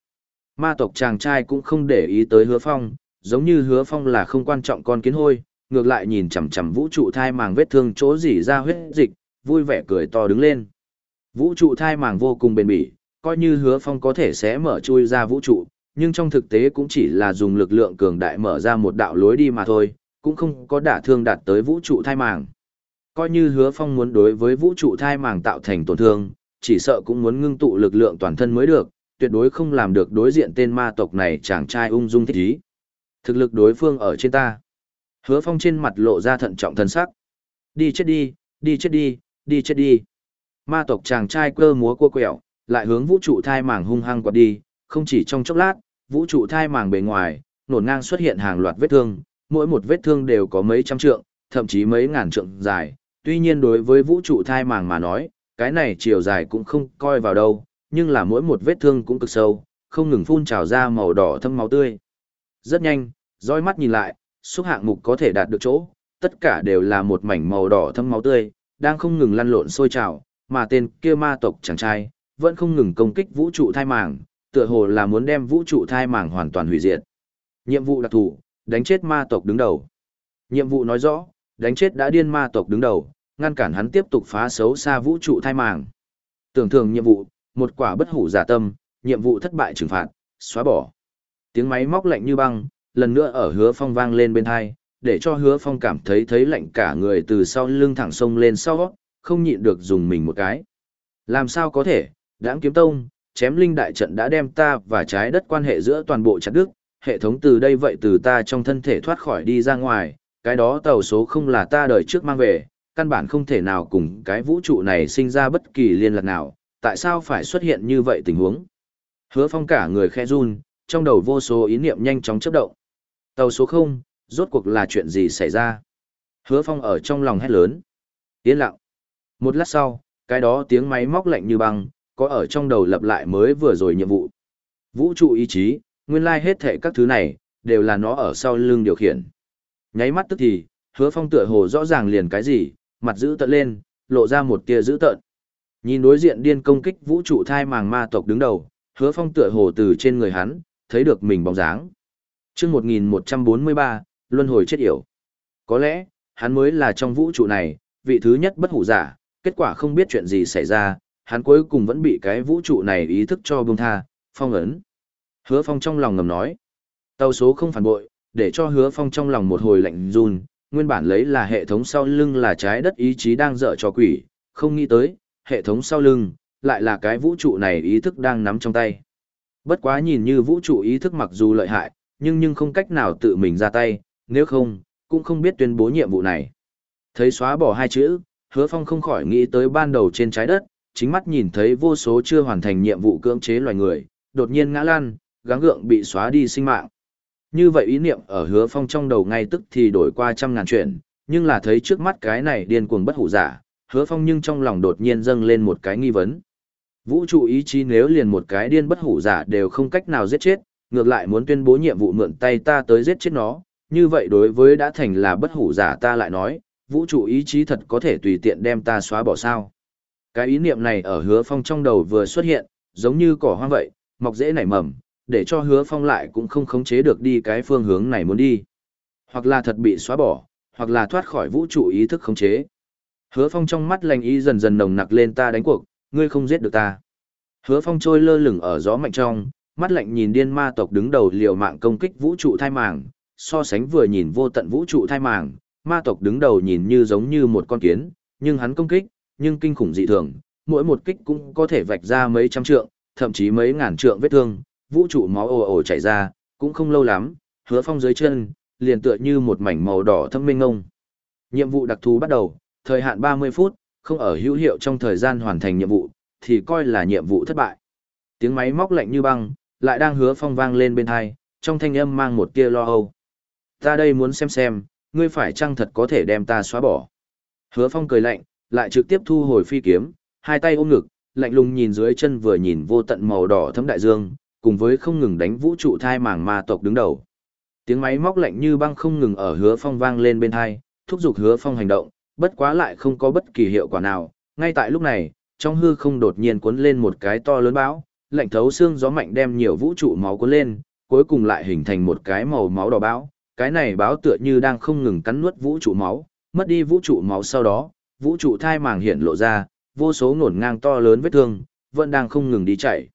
Ma tộc chàng trai cũng không để ý tới hứa phong, giống như hứa phong là không quan trọng con kiến hôi, ngược lại nhìn chằm chằm vũ trụ thai màng vết thương chỗ dỉ ra huyết dịch, vui vẻ cười to đứng lên. Vũ trụ thai màng vô cùng bền bỉ, coi như hứa phong có thể sẽ mở chui ra vũ trụ, nhưng trong thực tế cũng chỉ là dùng lực lượng cường đại mở ra một đạo lối đi mà thôi, cũng không có đả thương đạt tới vũ trụ thai màng. Coi như hứa phong muốn đối với vũ trụ thai màng tạo thành tổn thương, chỉ sợ cũng muốn ngưng tụ lực lượng toàn thân mới được, tuyệt đối không làm được đối diện tên ma tộc này chàng trai ung dung thích ý. Thực lực đối phương ở trên ta. Hứa phong trên mặt lộ ra thận trọng thân sắc. Đi chết đi, đi chết đi, đi chết đi. Ma tộc chàng trai cơ múa cua quẹo, lại hướng vũ trụ thai màng hung hăng quạt đi, không chỉ trong chốc lát, vũ trụ thai màng bề ngoài, nổn ngang xuất hiện hàng loạt vết thương, mỗi một vết thương đều có mấy trăm trượng, thậm chí mấy ngàn trượng dài. Tuy nhiên đối với vũ trụ thai màng mà nói, cái này chiều dài cũng không coi vào đâu, nhưng là mỗi một vết thương cũng cực sâu, không ngừng phun trào ra màu đỏ thâm máu tươi. Rất nhanh, dõi mắt nhìn lại, xúc hạng mục có thể đạt được chỗ, tất cả đều là một mảnh màu đỏ thâm máu tươi, đang không ngừng lăn lộn sôi trào, mà tên kia ma tộc chàng trai, vẫn không ngừng công kích vũ trụ thai màng, tựa hồ là muốn đem vũ trụ thai màng hoàn toàn hủy diệt. Nhiệm vụ đặc thù, đánh chết ma tộc đứng đầu. Nhiệm vụ nói rõ, đánh chết đã điên ma tộc đứng đầu, ngăn cản hắn tiếp tục phá xấu xa vũ trụ thai màng. Tưởng thường nhiệm vụ, một quả bất hủ giả tâm, nhiệm vụ thất bại trừng phạt, xóa bỏ. Tiếng máy móc lạnh như băng, lần nữa ở hứa phong vang lên bên tai, để cho hứa phong cảm thấy thấy lạnh cả người từ sau lưng thẳng sông lên sau, không nhịn được dùng mình một cái. Làm sao có thể, đãng kiếm tông, chém linh đại trận đã đem ta và trái đất quan hệ giữa toàn bộ chặt đức, hệ thống từ đây vậy từ ta trong thân thể thoát khỏi đi ra ngoài, cái đó tàu số không là ta đời trước mang về, căn bản không thể nào cùng cái vũ trụ này sinh ra bất kỳ liên lạc nào, tại sao phải xuất hiện như vậy tình huống. Hứa phong cả người khe run, trong đầu vô số ý niệm nhanh chóng chấp động. Tàu số 0, rốt cuộc là chuyện gì xảy ra? Hứa phong ở trong lòng hét lớn. Yên lặng. Một lát sau, cái đó tiếng máy móc lạnh như băng, có ở trong đầu lặp lại mới vừa rồi nhiệm vụ. Vũ trụ ý chí, nguyên lai hết thệ các thứ này, đều là nó ở sau lưng điều khiển. Nháy mắt tức thì, hứa phong tựa hồ rõ ràng liền cái gì, mặt giữ tận lên, lộ ra một tia giữ tận. Nhìn đối diện điên công kích vũ trụ thai màng ma tộc đứng đầu, hứa phong tựa hồ từ trên người hắn, thấy được mình bóng dáng. chương 1143, Luân hồi chết yểu. Có lẽ, hắn mới là trong vũ trụ này, vị thứ nhất bất hủ giả, kết quả không biết chuyện gì xảy ra, hắn cuối cùng vẫn bị cái vũ trụ này ý thức cho bông tha, phong ấn. Hứa phong trong lòng ngầm nói, tàu số không phản bội, để cho hứa phong trong lòng một hồi lạnh run, nguyên bản lấy là hệ thống sau lưng là trái đất ý chí đang dở cho quỷ, không nghĩ tới, hệ thống sau lưng, lại là cái vũ trụ này ý thức đang nắm trong tay. Bất quá nhìn như vũ trụ ý thức mặc dù lợi hại, nhưng nhưng không cách nào tự mình ra tay, nếu không, cũng không biết tuyên bố nhiệm vụ này. Thấy xóa bỏ hai chữ, hứa phong không khỏi nghĩ tới ban đầu trên trái đất, chính mắt nhìn thấy vô số chưa hoàn thành nhiệm vụ cưỡng chế loài người, đột nhiên ngã lan, gắng gượng bị xóa đi sinh mạng. Như vậy ý niệm ở hứa phong trong đầu ngay tức thì đổi qua trăm ngàn chuyện, nhưng là thấy trước mắt cái này điên cuồng bất hủ giả, hứa phong nhưng trong lòng đột nhiên dâng lên một cái nghi vấn. Vũ trụ ý chí nếu liền một cái điên bất hủ giả đều không cách nào giết chết, ngược lại muốn tuyên bố nhiệm vụ mượn tay ta tới giết chết nó, như vậy đối với đã thành là bất hủ giả ta lại nói, vũ trụ ý chí thật có thể tùy tiện đem ta xóa bỏ sao. Cái ý niệm này ở hứa phong trong đầu vừa xuất hiện, giống như cỏ hoang vậy, mọc dễ nảy mầm, để cho hứa phong lại cũng không khống chế được đi cái phương hướng này muốn đi. Hoặc là thật bị xóa bỏ, hoặc là thoát khỏi vũ trụ ý thức khống chế. Hứa phong trong mắt lành ý dần dần nồng nặc lên ta đánh cuộc, ngươi không giết được ta. Hứa phong trôi lơ lửng ở gió mạnh trong, mắt lạnh nhìn điên ma tộc đứng đầu liều mạng công kích vũ trụ thai màng, so sánh vừa nhìn vô tận vũ trụ thai màng, ma tộc đứng đầu nhìn như giống như một con kiến, nhưng hắn công kích, nhưng kinh khủng dị thường, mỗi một kích cũng có thể vạch ra mấy trăm trượng, thậm chí mấy ngàn trượng vết thương, vũ trụ máu ồ ồ chảy ra, cũng không lâu lắm, hứa phong dưới chân, liền tựa như một mảnh màu đỏ thâm minh ngông. Nhiệm vụ đặc thù bắt đầu, thời hạn 30 phút, không ở hữu hiệu trong thời gian hoàn thành nhiệm vụ, thì coi là nhiệm vụ thất bại. Tiếng máy móc lạnh như băng, lại đang hứa phong vang lên bên hai, trong thanh âm mang một tia lo âu. Ta đây muốn xem xem, ngươi phải chăng thật có thể đem ta xóa bỏ. Hứa phong cười lạnh, lại trực tiếp thu hồi phi kiếm, hai tay ôm ngực, lạnh lùng nhìn dưới chân vừa nhìn vô tận màu đỏ thấm đại dương, cùng với không ngừng đánh vũ trụ thai màng ma tộc đứng đầu. Tiếng máy móc lạnh như băng không ngừng ở hứa phong vang lên bên hai, thúc giục hứa phong hành động, bất quá lại không có bất kỳ hiệu quả nào. Ngay tại lúc này, trong hư không đột nhiên cuốn lên một cái to lớn bão, lạnh thấu xương gió mạnh đem nhiều vũ trụ máu cuốn lên, cuối cùng lại hình thành một cái màu máu đỏ bão. Cái này báo tựa như đang không ngừng cắn nuốt vũ trụ máu, mất đi vũ trụ máu sau đó, vũ trụ thai màng hiện lộ ra, vô số ngổn ngang to lớn vết thương, vẫn đang không ngừng đi chạy.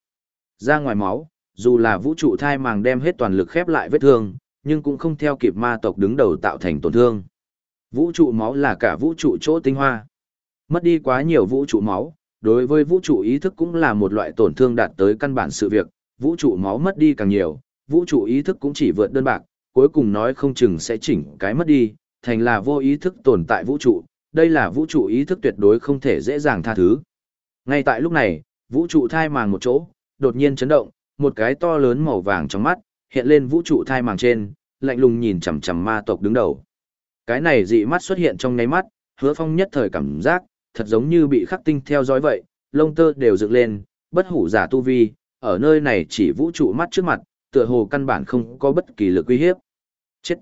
Ra ngoài máu, dù là vũ trụ thai màng đem hết toàn lực khép lại vết thương, nhưng cũng không theo kịp ma tộc đứng đầu tạo thành tổn thương. Vũ trụ máu là cả vũ trụ chỗ tinh hoa. Mất đi quá nhiều vũ trụ máu, đối với vũ trụ ý thức cũng là một loại tổn thương đạt tới căn bản sự việc, vũ trụ máu mất đi càng nhiều, vũ trụ ý thức cũng chỉ vượt đơn bạc, cuối cùng nói không chừng sẽ chỉnh cái mất đi, thành là vô ý thức tồn tại vũ trụ, đây là vũ trụ ý thức tuyệt đối không thể dễ dàng tha thứ. Ngay tại lúc này, vũ trụ thai màng một chỗ, đột nhiên chấn động, một cái to lớn màu vàng trong mắt, hiện lên vũ trụ thai màng trên, lạnh lùng nhìn chằm chằm ma tộc đứng đầu. Cái này dị mắt xuất hiện trong nháy mắt, hứa phong nhất thời cảm giác, thật giống như bị khắc tinh theo dõi vậy, lông tơ đều dựng lên, bất hủ giả tu vi, ở nơi này chỉ vũ trụ mắt trước mặt, tựa hồ căn bản không có bất kỳ lực uy hiếp. Chết!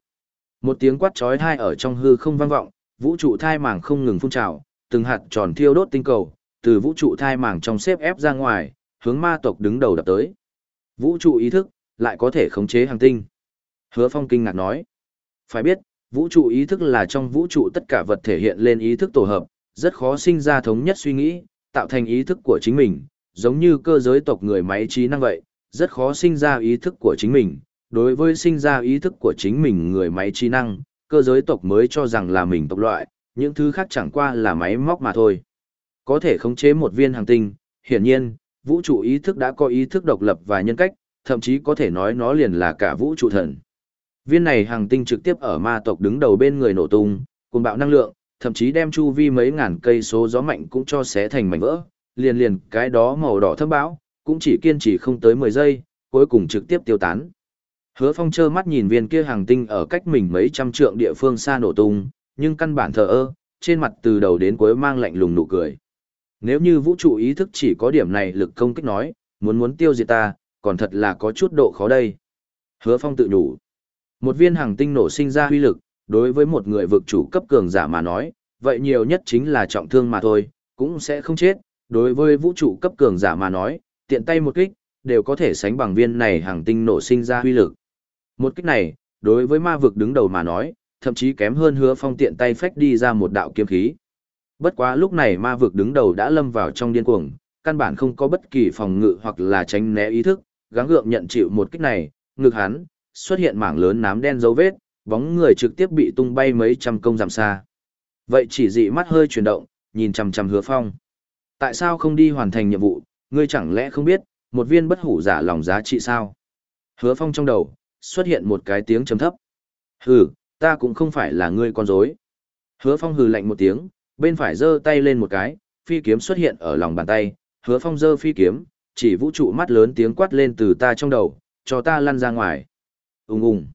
Một tiếng quát chói tai ở trong hư không vang vọng, vũ trụ thai màng không ngừng phun trào, từng hạt tròn thiêu đốt tinh cầu, từ vũ trụ thai màng trong xếp ép ra ngoài, hướng ma tộc đứng đầu đập tới. Vũ trụ ý thức, lại có thể khống chế hành tinh. Hứa Phong kinh ngạc nói. Phải biết, vũ trụ ý thức là trong vũ trụ tất cả vật thể hiện lên ý thức tổ hợp, rất khó sinh ra thống nhất suy nghĩ, tạo thành ý thức của chính mình, giống như cơ giới tộc người máy trí năng vậy, rất khó sinh ra ý thức của chính mình. Đối với sinh ra ý thức của chính mình người máy trí năng, cơ giới tộc mới cho rằng là mình tộc loại, những thứ khác chẳng qua là máy móc mà thôi. Có thể khống chế một viên hành tinh, hiển nhiên, vũ trụ ý thức đã có ý thức độc lập và nhân cách, thậm chí có thể nói nó liền là cả vũ trụ thần. Viên này hàng tinh trực tiếp ở ma tộc đứng đầu bên người nổ tung, cùng bạo năng lượng, thậm chí đem chu vi mấy ngàn cây số gió mạnh cũng cho xé thành mảnh vỡ, liền liền cái đó màu đỏ thâm bão, cũng chỉ kiên trì không tới 10 giây, cuối cùng trực tiếp tiêu tán. Hứa Phong trơ mắt nhìn viên kia hàng tinh ở cách mình mấy trăm trượng địa phương xa nổ tung, nhưng căn bản thờ ơ, trên mặt từ đầu đến cuối mang lạnh lùng nụ cười. Nếu như vũ trụ ý thức chỉ có điểm này lực công kích nói, muốn muốn tiêu diệt ta, còn thật là có chút độ khó đây. Hứa Phong tự nhủ. Một viên hàng tinh nổ sinh ra huy lực, đối với một người vực chủ cấp cường giả mà nói, vậy nhiều nhất chính là trọng thương mà thôi, cũng sẽ không chết. Đối với vũ trụ cấp cường giả mà nói, tiện tay một kích, đều có thể sánh bằng viên này hàng tinh nổ sinh ra huy lực. Một kích này, đối với ma vực đứng đầu mà nói, thậm chí kém hơn hứa phong tiện tay phách đi ra một đạo kiếm khí. Bất quá lúc này ma vực đứng đầu đã lâm vào trong điên cuồng, căn bản không có bất kỳ phòng ngự hoặc là tránh né ý thức, gắng gượng nhận chịu một kích này, ngực hắn, xuất hiện mảng lớn nám đen dấu vết, bóng người trực tiếp bị tung bay mấy trăm công dặm xa. Vậy chỉ dị mắt hơi chuyển động, nhìn chằm chằm hứa phong. Tại sao không đi hoàn thành nhiệm vụ, ngươi chẳng lẽ không biết, một viên bất hủ giả lòng giá trị sao? Hứa phong trong đầu, xuất hiện một cái tiếng trầm thấp. Hừ, ta cũng không phải là ngươi con rối. Hứa phong hừ lạnh một tiếng, bên phải giơ tay lên một cái, phi kiếm xuất hiện ở lòng bàn tay, hứa phong giơ phi kiếm, chỉ vũ trụ mắt lớn tiếng quát lên từ ta trong đầu, cho ta lăn ra ngoài. Ung ung.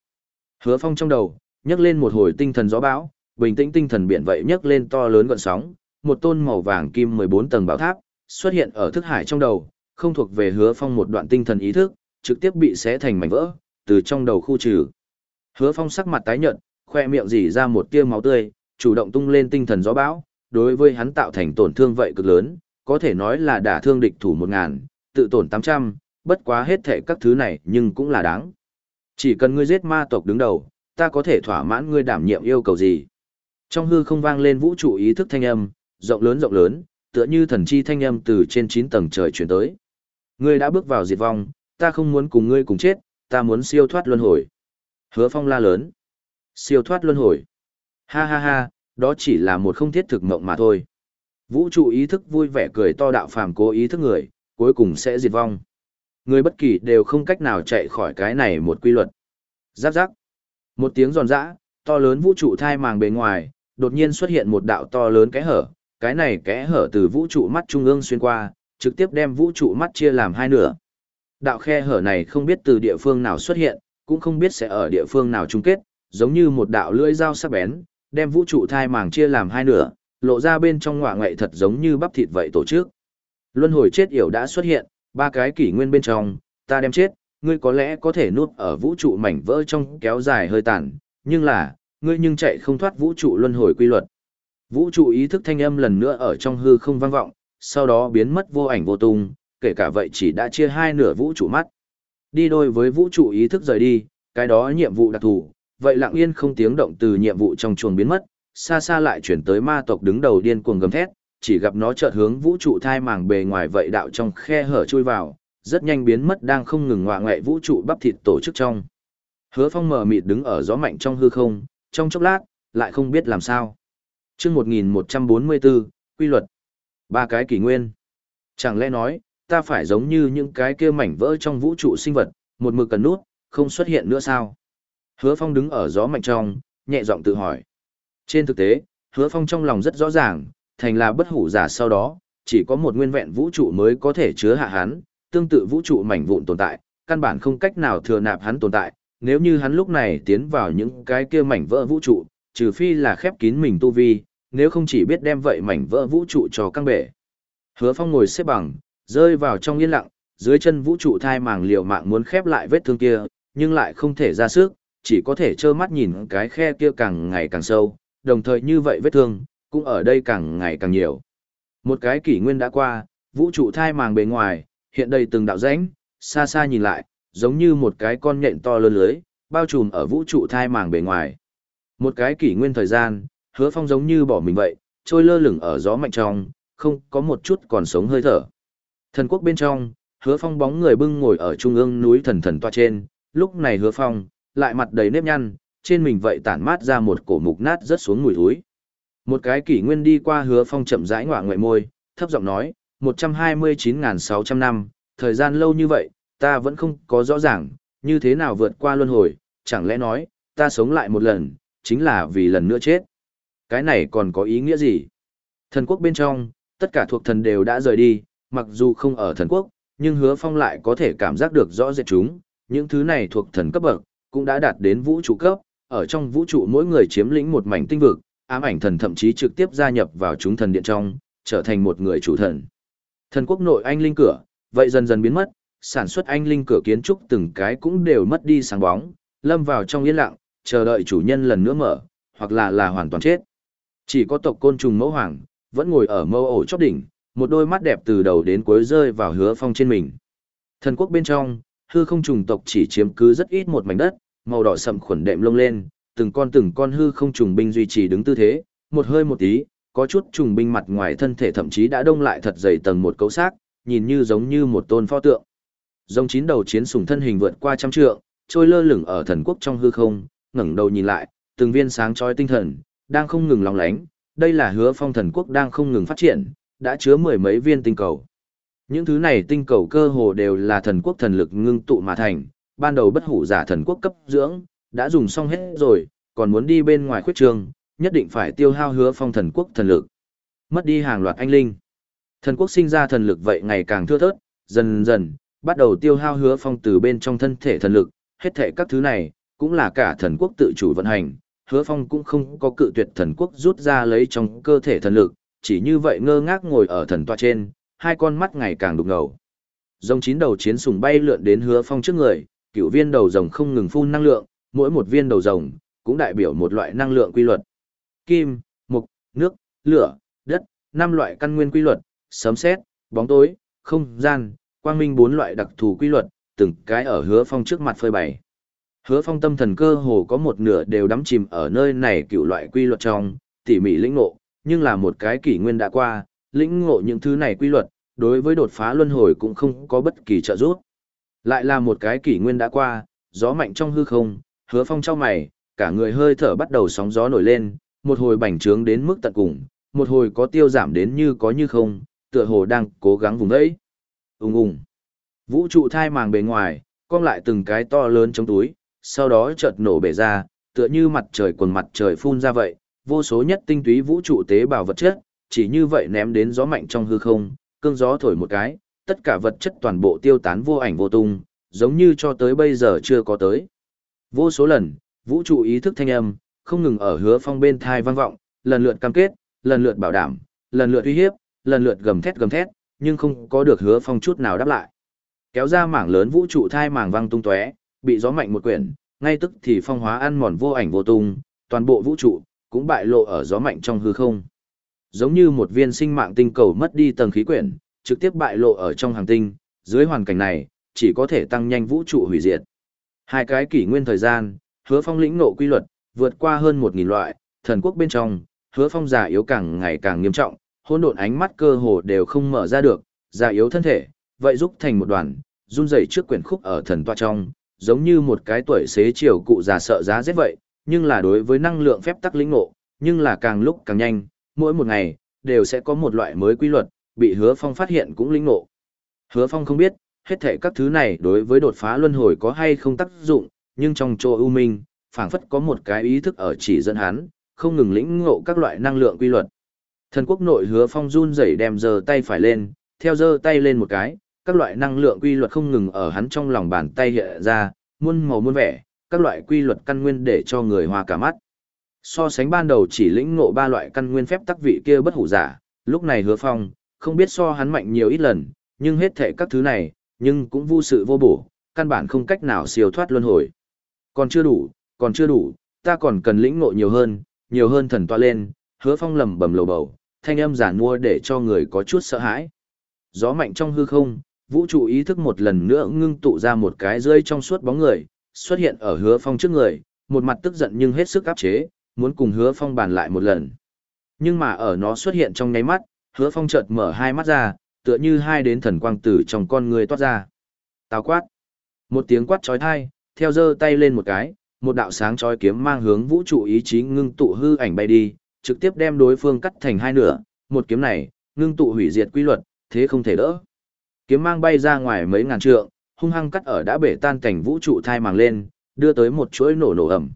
Hứa phong trong đầu, nhấc lên một hồi tinh thần gió bão, bình tĩnh tinh thần biển vậy nhấc lên to lớn gọn sóng, một tôn màu vàng kim 14 tầng bảo tháp, xuất hiện ở thức hải trong đầu, không thuộc về hứa phong một đoạn tinh thần ý thức, trực tiếp bị xé thành mảnh vỡ, từ trong đầu khu trừ. Hứa phong sắc mặt tái nhợt, khoe miệng dỉ ra một tia máu tươi, chủ động tung lên tinh thần gió bão, đối với hắn tạo thành tổn thương vậy cực lớn, có thể nói là đả thương địch thủ một ngàn, tự tổn 800, bất quá hết thể các thứ này nhưng cũng là đáng. Chỉ cần ngươi giết ma tộc đứng đầu, ta có thể thỏa mãn ngươi đảm nhiệm yêu cầu gì. Trong hư không vang lên vũ trụ ý thức thanh âm, rộng lớn rộng lớn, tựa như thần chi thanh âm từ trên 9 tầng trời chuyển tới. Ngươi đã bước vào diệt vong, ta không muốn cùng ngươi cùng chết, ta muốn siêu thoát luân hồi. Hứa phong la lớn. Siêu thoát luân hồi. Ha ha ha, đó chỉ là một không thiết thực mộng mà thôi. Vũ trụ ý thức vui vẻ cười to đạo phàm cố ý thức người, cuối cùng sẽ diệt vong. Người bất kỳ đều không cách nào chạy khỏi cái này một quy luật. Giáp giáp. Một tiếng giòn giã, to lớn vũ trụ thai màng bề ngoài, đột nhiên xuất hiện một đạo to lớn kẽ hở. Cái này kẽ hở từ vũ trụ mắt trung ương xuyên qua, trực tiếp đem vũ trụ mắt chia làm hai nửa. Đạo khe hở này không biết từ địa phương nào xuất hiện, cũng không biết sẽ ở địa phương nào chung kết, giống như một đạo lưỡi dao sắc bén, đem vũ trụ thai màng chia làm hai nửa, lộ ra bên trong ngọa ngậy thật giống như bắp thịt vậy tổ chức. Luân hồi chết yểu đã xuất hiện, ba cái kỷ nguyên bên trong, ta đem chết, ngươi có lẽ có thể nuốt ở vũ trụ mảnh vỡ trong kéo dài hơi tàn, nhưng là, ngươi nhưng chạy không thoát vũ trụ luân hồi quy luật. Vũ trụ ý thức thanh âm lần nữa ở trong hư không vang vọng, sau đó biến mất vô ảnh vô tung, kể cả vậy chỉ đã chia hai nửa vũ trụ mắt. Đi đôi với vũ trụ ý thức rời đi, cái đó nhiệm vụ đặc thù, vậy lặng yên không tiếng động từ nhiệm vụ trong chuồng biến mất, xa xa lại chuyển tới ma tộc đứng đầu điên cuồng gầm thét, chỉ gặp nó chợt hướng vũ trụ thai màng bề ngoài vậy đạo trong khe hở chui vào, rất nhanh biến mất đang không ngừng ngoạ ngoại vũ trụ bắp thịt tổ chức trong. Hứa Phong mờ mịt đứng ở gió mạnh trong hư không, trong chốc lát, lại không biết làm sao. Chương 1144, quy luật. Ba cái kỷ nguyên. Chẳng lẽ nói, ta phải giống như những cái kia mảnh vỡ trong vũ trụ sinh vật, một mực cần nút, không xuất hiện nữa sao? Hứa Phong đứng ở gió mạnh trong, nhẹ giọng tự hỏi. Trên thực tế, Hứa Phong trong lòng rất rõ ràng, thành là bất hủ giả sau đó, chỉ có một nguyên vẹn vũ trụ mới có thể chứa hạ hắn, tương tự vũ trụ mảnh vụn tồn tại, căn bản không cách nào thừa nạp hắn tồn tại, nếu như hắn lúc này tiến vào những cái kia mảnh vỡ vũ trụ, trừ phi là khép kín mình tu vi, nếu không chỉ biết đem vậy mảnh vỡ vũ trụ cho căng bể. Hứa Phong ngồi xếp bằng, rơi vào trong yên lặng, dưới chân vũ trụ thai màng liều mạng muốn khép lại vết thương kia, nhưng lại không thể ra sức, chỉ có thể trơ mắt nhìn cái khe kia càng ngày càng sâu, đồng thời như vậy vết thương, cũng ở đây càng ngày càng nhiều. Một cái kỷ nguyên đã qua, vũ trụ thai màng bề ngoài, hiện đây từng đạo rãnh, xa xa nhìn lại, giống như một cái con nhện to lớn lưới, bao trùm ở vũ trụ thai màng bề ngoài. Một cái kỷ nguyên thời gian, hứa phong giống như bỏ mình vậy, trôi lơ lửng ở gió mạnh trong, không có một chút còn sống hơi thở. Thần quốc bên trong, hứa phong bóng người bưng ngồi ở trung ương núi thần thần toa trên, lúc này hứa phong, lại mặt đầy nếp nhăn, trên mình vậy tản mát ra một cổ mục nát rất xuống mùi thúi. Một cái kỷ nguyên đi qua hứa phong chậm rãi ngọa ngoại môi, thấp giọng nói, 129.600 năm, thời gian lâu như vậy, ta vẫn không có rõ ràng, như thế nào vượt qua luân hồi, chẳng lẽ nói, ta sống lại một lần, chính là vì lần nữa chết. Cái này còn có ý nghĩa gì? Thần quốc bên trong, tất cả thuộc thần đều đã rời đi, mặc dù không ở thần quốc, nhưng hứa phong lại có thể cảm giác được rõ rệt chúng, những thứ này thuộc thần cấp bậc, cũng đã đạt đến vũ trụ cấp, ở trong vũ trụ mỗi người chiếm lĩnh một mảnh tinh vực, ám ảnh thần thậm chí trực tiếp gia nhập vào chúng thần điện trong, trở thành một người chủ thần. Thần quốc nội anh linh cửa, vậy dần dần biến mất, sản xuất anh linh cửa kiến trúc từng cái cũng đều mất đi sáng bóng, lâm vào trong yên lặng, chờ đợi chủ nhân lần nữa mở, hoặc là là hoàn toàn chết. Chỉ có tộc côn trùng mẫu hoàng, vẫn ngồi ở mâu ổ chóp đỉnh, một đôi mắt đẹp từ đầu đến cuối rơi vào hứa phong trên mình. Thần quốc bên trong, hư không trùng tộc chỉ chiếm cứ rất ít một mảnh đất, màu đỏ sậm khuẩn đệm lông lên, từng con từng con hư không trùng binh duy trì đứng tư thế, một hơi một tí, có chút trùng binh mặt ngoài thân thể thậm chí đã đông lại thật dày tầng một cấu xác, nhìn như giống như một tôn pho tượng. Rồng chín đầu chiến sủng thân hình vượt qua trăm trượng, trôi lơ lửng ở thần quốc trong hư không, ngẩng đầu nhìn lại, từng viên sáng chói tinh thần, đang không ngừng lóng lánh, đây là hứa phong thần quốc đang không ngừng phát triển, đã chứa mười mấy viên tinh cầu. Những thứ này tinh cầu cơ hồ đều là thần quốc thần lực ngưng tụ mà thành, ban đầu bất hủ giả thần quốc cấp dưỡng, đã dùng xong hết rồi, còn muốn đi bên ngoài khuyết trường, nhất định phải tiêu hao hứa phong thần quốc thần lực. Mất đi hàng loạt anh linh. Thần quốc sinh ra thần lực vậy ngày càng thưa thớt, dần dần, bắt đầu tiêu hao hứa phong từ bên trong thân thể thần lực, hết thể các thứ này, cũng là cả thần quốc tự chủ vận hành, hứa phong cũng không có cự tuyệt thần quốc rút ra lấy trong cơ thể thần lực, chỉ như vậy ngơ ngác ngồi ở thần toa trên, hai con mắt ngày càng đục ngầu. Rồng chín đầu chiến sùng bay lượn đến hứa phong trước người, cựu viên đầu rồng không ngừng phun năng lượng, mỗi một viên đầu rồng cũng đại biểu một loại năng lượng quy luật. Kim, mục, nước, lửa, đất, năm loại căn nguyên quy luật, sấm sét, bóng tối, không gian, quang minh bốn loại đặc thù quy luật, từng cái ở hứa phong trước mặt phơi bày. Hứa phong tâm thần cơ hồ có một nửa đều đắm chìm ở nơi này cựu loại quy luật trong, tỉ mỉ lĩnh ngộ, nhưng là một cái kỷ nguyên đã qua, lĩnh ngộ những thứ này quy luật, đối với đột phá luân hồi cũng không có bất kỳ trợ giúp. Lại là một cái kỷ nguyên đã qua, gió mạnh trong hư không, hứa phong trao mày, cả người hơi thở bắt đầu sóng gió nổi lên, một hồi bành trướng đến mức tận cùng, một hồi có tiêu giảm đến như có như không, tựa hồ đang cố gắng vùng đấy. Ùng ùng. Vũ trụ thai màng bề ngoài, cong lại từng cái to lớn trong túi, sau đó chợt nổ bể ra, tựa như mặt trời quần mặt trời phun ra vậy, vô số nhất tinh túy vũ trụ tế bào vật chất, chỉ như vậy ném đến gió mạnh trong hư không, cơn gió thổi một cái, tất cả vật chất toàn bộ tiêu tán vô ảnh vô tung, giống như cho tới bây giờ chưa có tới. Vô số lần, vũ trụ ý thức thanh âm, không ngừng ở hứa phong bên thai vang vọng, lần lượt cam kết, lần lượt bảo đảm, lần lượt uy hiếp, lần lượt gầm thét gầm thét, nhưng không có được hứa phong chút nào đáp lại. Kéo ra mảng lớn vũ trụ thai mảng văng tung tóe, bị gió mạnh một quyển, ngay tức thì phong hóa ăn mòn vô ảnh vô tung, toàn bộ vũ trụ cũng bại lộ ở gió mạnh trong hư không. Giống như một viên sinh mạng tinh cầu mất đi tầng khí quyển, trực tiếp bại lộ ở trong hành tinh, dưới hoàn cảnh này, chỉ có thể tăng nhanh vũ trụ hủy diệt. Hai cái kỷ nguyên thời gian, hứa phong lĩnh ngộ quy luật, vượt qua hơn một nghìn loại, thần quốc bên trong, hứa phong già yếu càng ngày càng nghiêm trọng, hỗn độn ánh mắt cơ hồ đều không mở ra được, già yếu thân thể, vậy giúp thành một đoàn, run rẩy trước quyển khúc ở thần toa trong, giống như một cái tuổi xế chiều cụ già sợ giá rét vậy, nhưng là đối với năng lượng phép tắc lĩnh ngộ, nhưng là càng lúc càng nhanh, mỗi một ngày, đều sẽ có một loại mới quy luật, bị hứa phong phát hiện cũng lĩnh ngộ. Hứa phong không biết, hết thệ các thứ này đối với đột phá luân hồi có hay không tác dụng, nhưng trong chỗ ưu minh, phảng phất có một cái ý thức ở chỉ dẫn hắn, không ngừng lĩnh ngộ các loại năng lượng quy luật. Thần quốc nội hứa phong run rẩy đem giơ tay phải lên, theo giơ tay lên một cái, các loại năng lượng quy luật không ngừng ở hắn trong lòng bàn tay hiện ra, muôn màu muôn vẻ, các loại quy luật căn nguyên để cho người hoa cả mắt. So sánh ban đầu chỉ lĩnh ngộ ba loại căn nguyên phép tắc vị kia bất hủ giả, lúc này hứa phong, không biết so hắn mạnh nhiều ít lần, nhưng hết thể các thứ này, nhưng cũng vô sự vô bổ, căn bản không cách nào siêu thoát luân hồi. Còn chưa đủ, còn chưa đủ, ta còn cần lĩnh ngộ nhiều hơn, nhiều hơn thần toa lên, hứa phong lầm bầm lầu bầu, thanh âm giản mua để cho người có chút sợ hãi. Gió mạnh trong hư không, vũ trụ ý thức một lần nữa ngưng tụ ra một cái rơi trong suốt bóng người, xuất hiện ở hứa phong trước người, một mặt tức giận nhưng hết sức áp chế, muốn cùng hứa phong bàn lại một lần. Nhưng mà ở nó xuất hiện trong nháy mắt, hứa phong chợt mở hai mắt ra, tựa như hai đến thần quang tử trong con người toát ra. Tào quát. Một tiếng quát trói thai, theo giơ tay lên một cái, một đạo sáng chói kiếm mang hướng vũ trụ ý chí ngưng tụ hư ảnh bay đi, trực tiếp đem đối phương cắt thành hai nửa, một kiếm này, ngưng tụ hủy diệt quy luật, thế không thể đỡ. Kiếm mang bay ra ngoài mấy ngàn trượng, hung hăng cắt ở đã bể tan cảnh vũ trụ thai màng lên, đưa tới một chuỗi nổ nổ ẩm.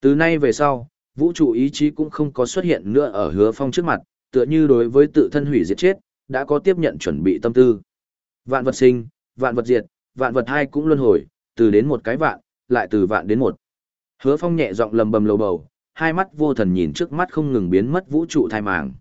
Từ nay về sau, vũ trụ ý chí cũng không có xuất hiện nữa ở hứa phong trước mặt, tựa như đối với tự thân hủy diệt chết, đã có tiếp nhận chuẩn bị tâm tư. Vạn vật sinh, vạn vật diệt, vạn vật hai cũng luân hồi, từ đến một cái vạn, lại từ vạn đến một. Hứa phong nhẹ giọng lầm bầm lầu bầu, hai mắt vô thần nhìn trước mắt không ngừng biến mất vũ trụ thai màng.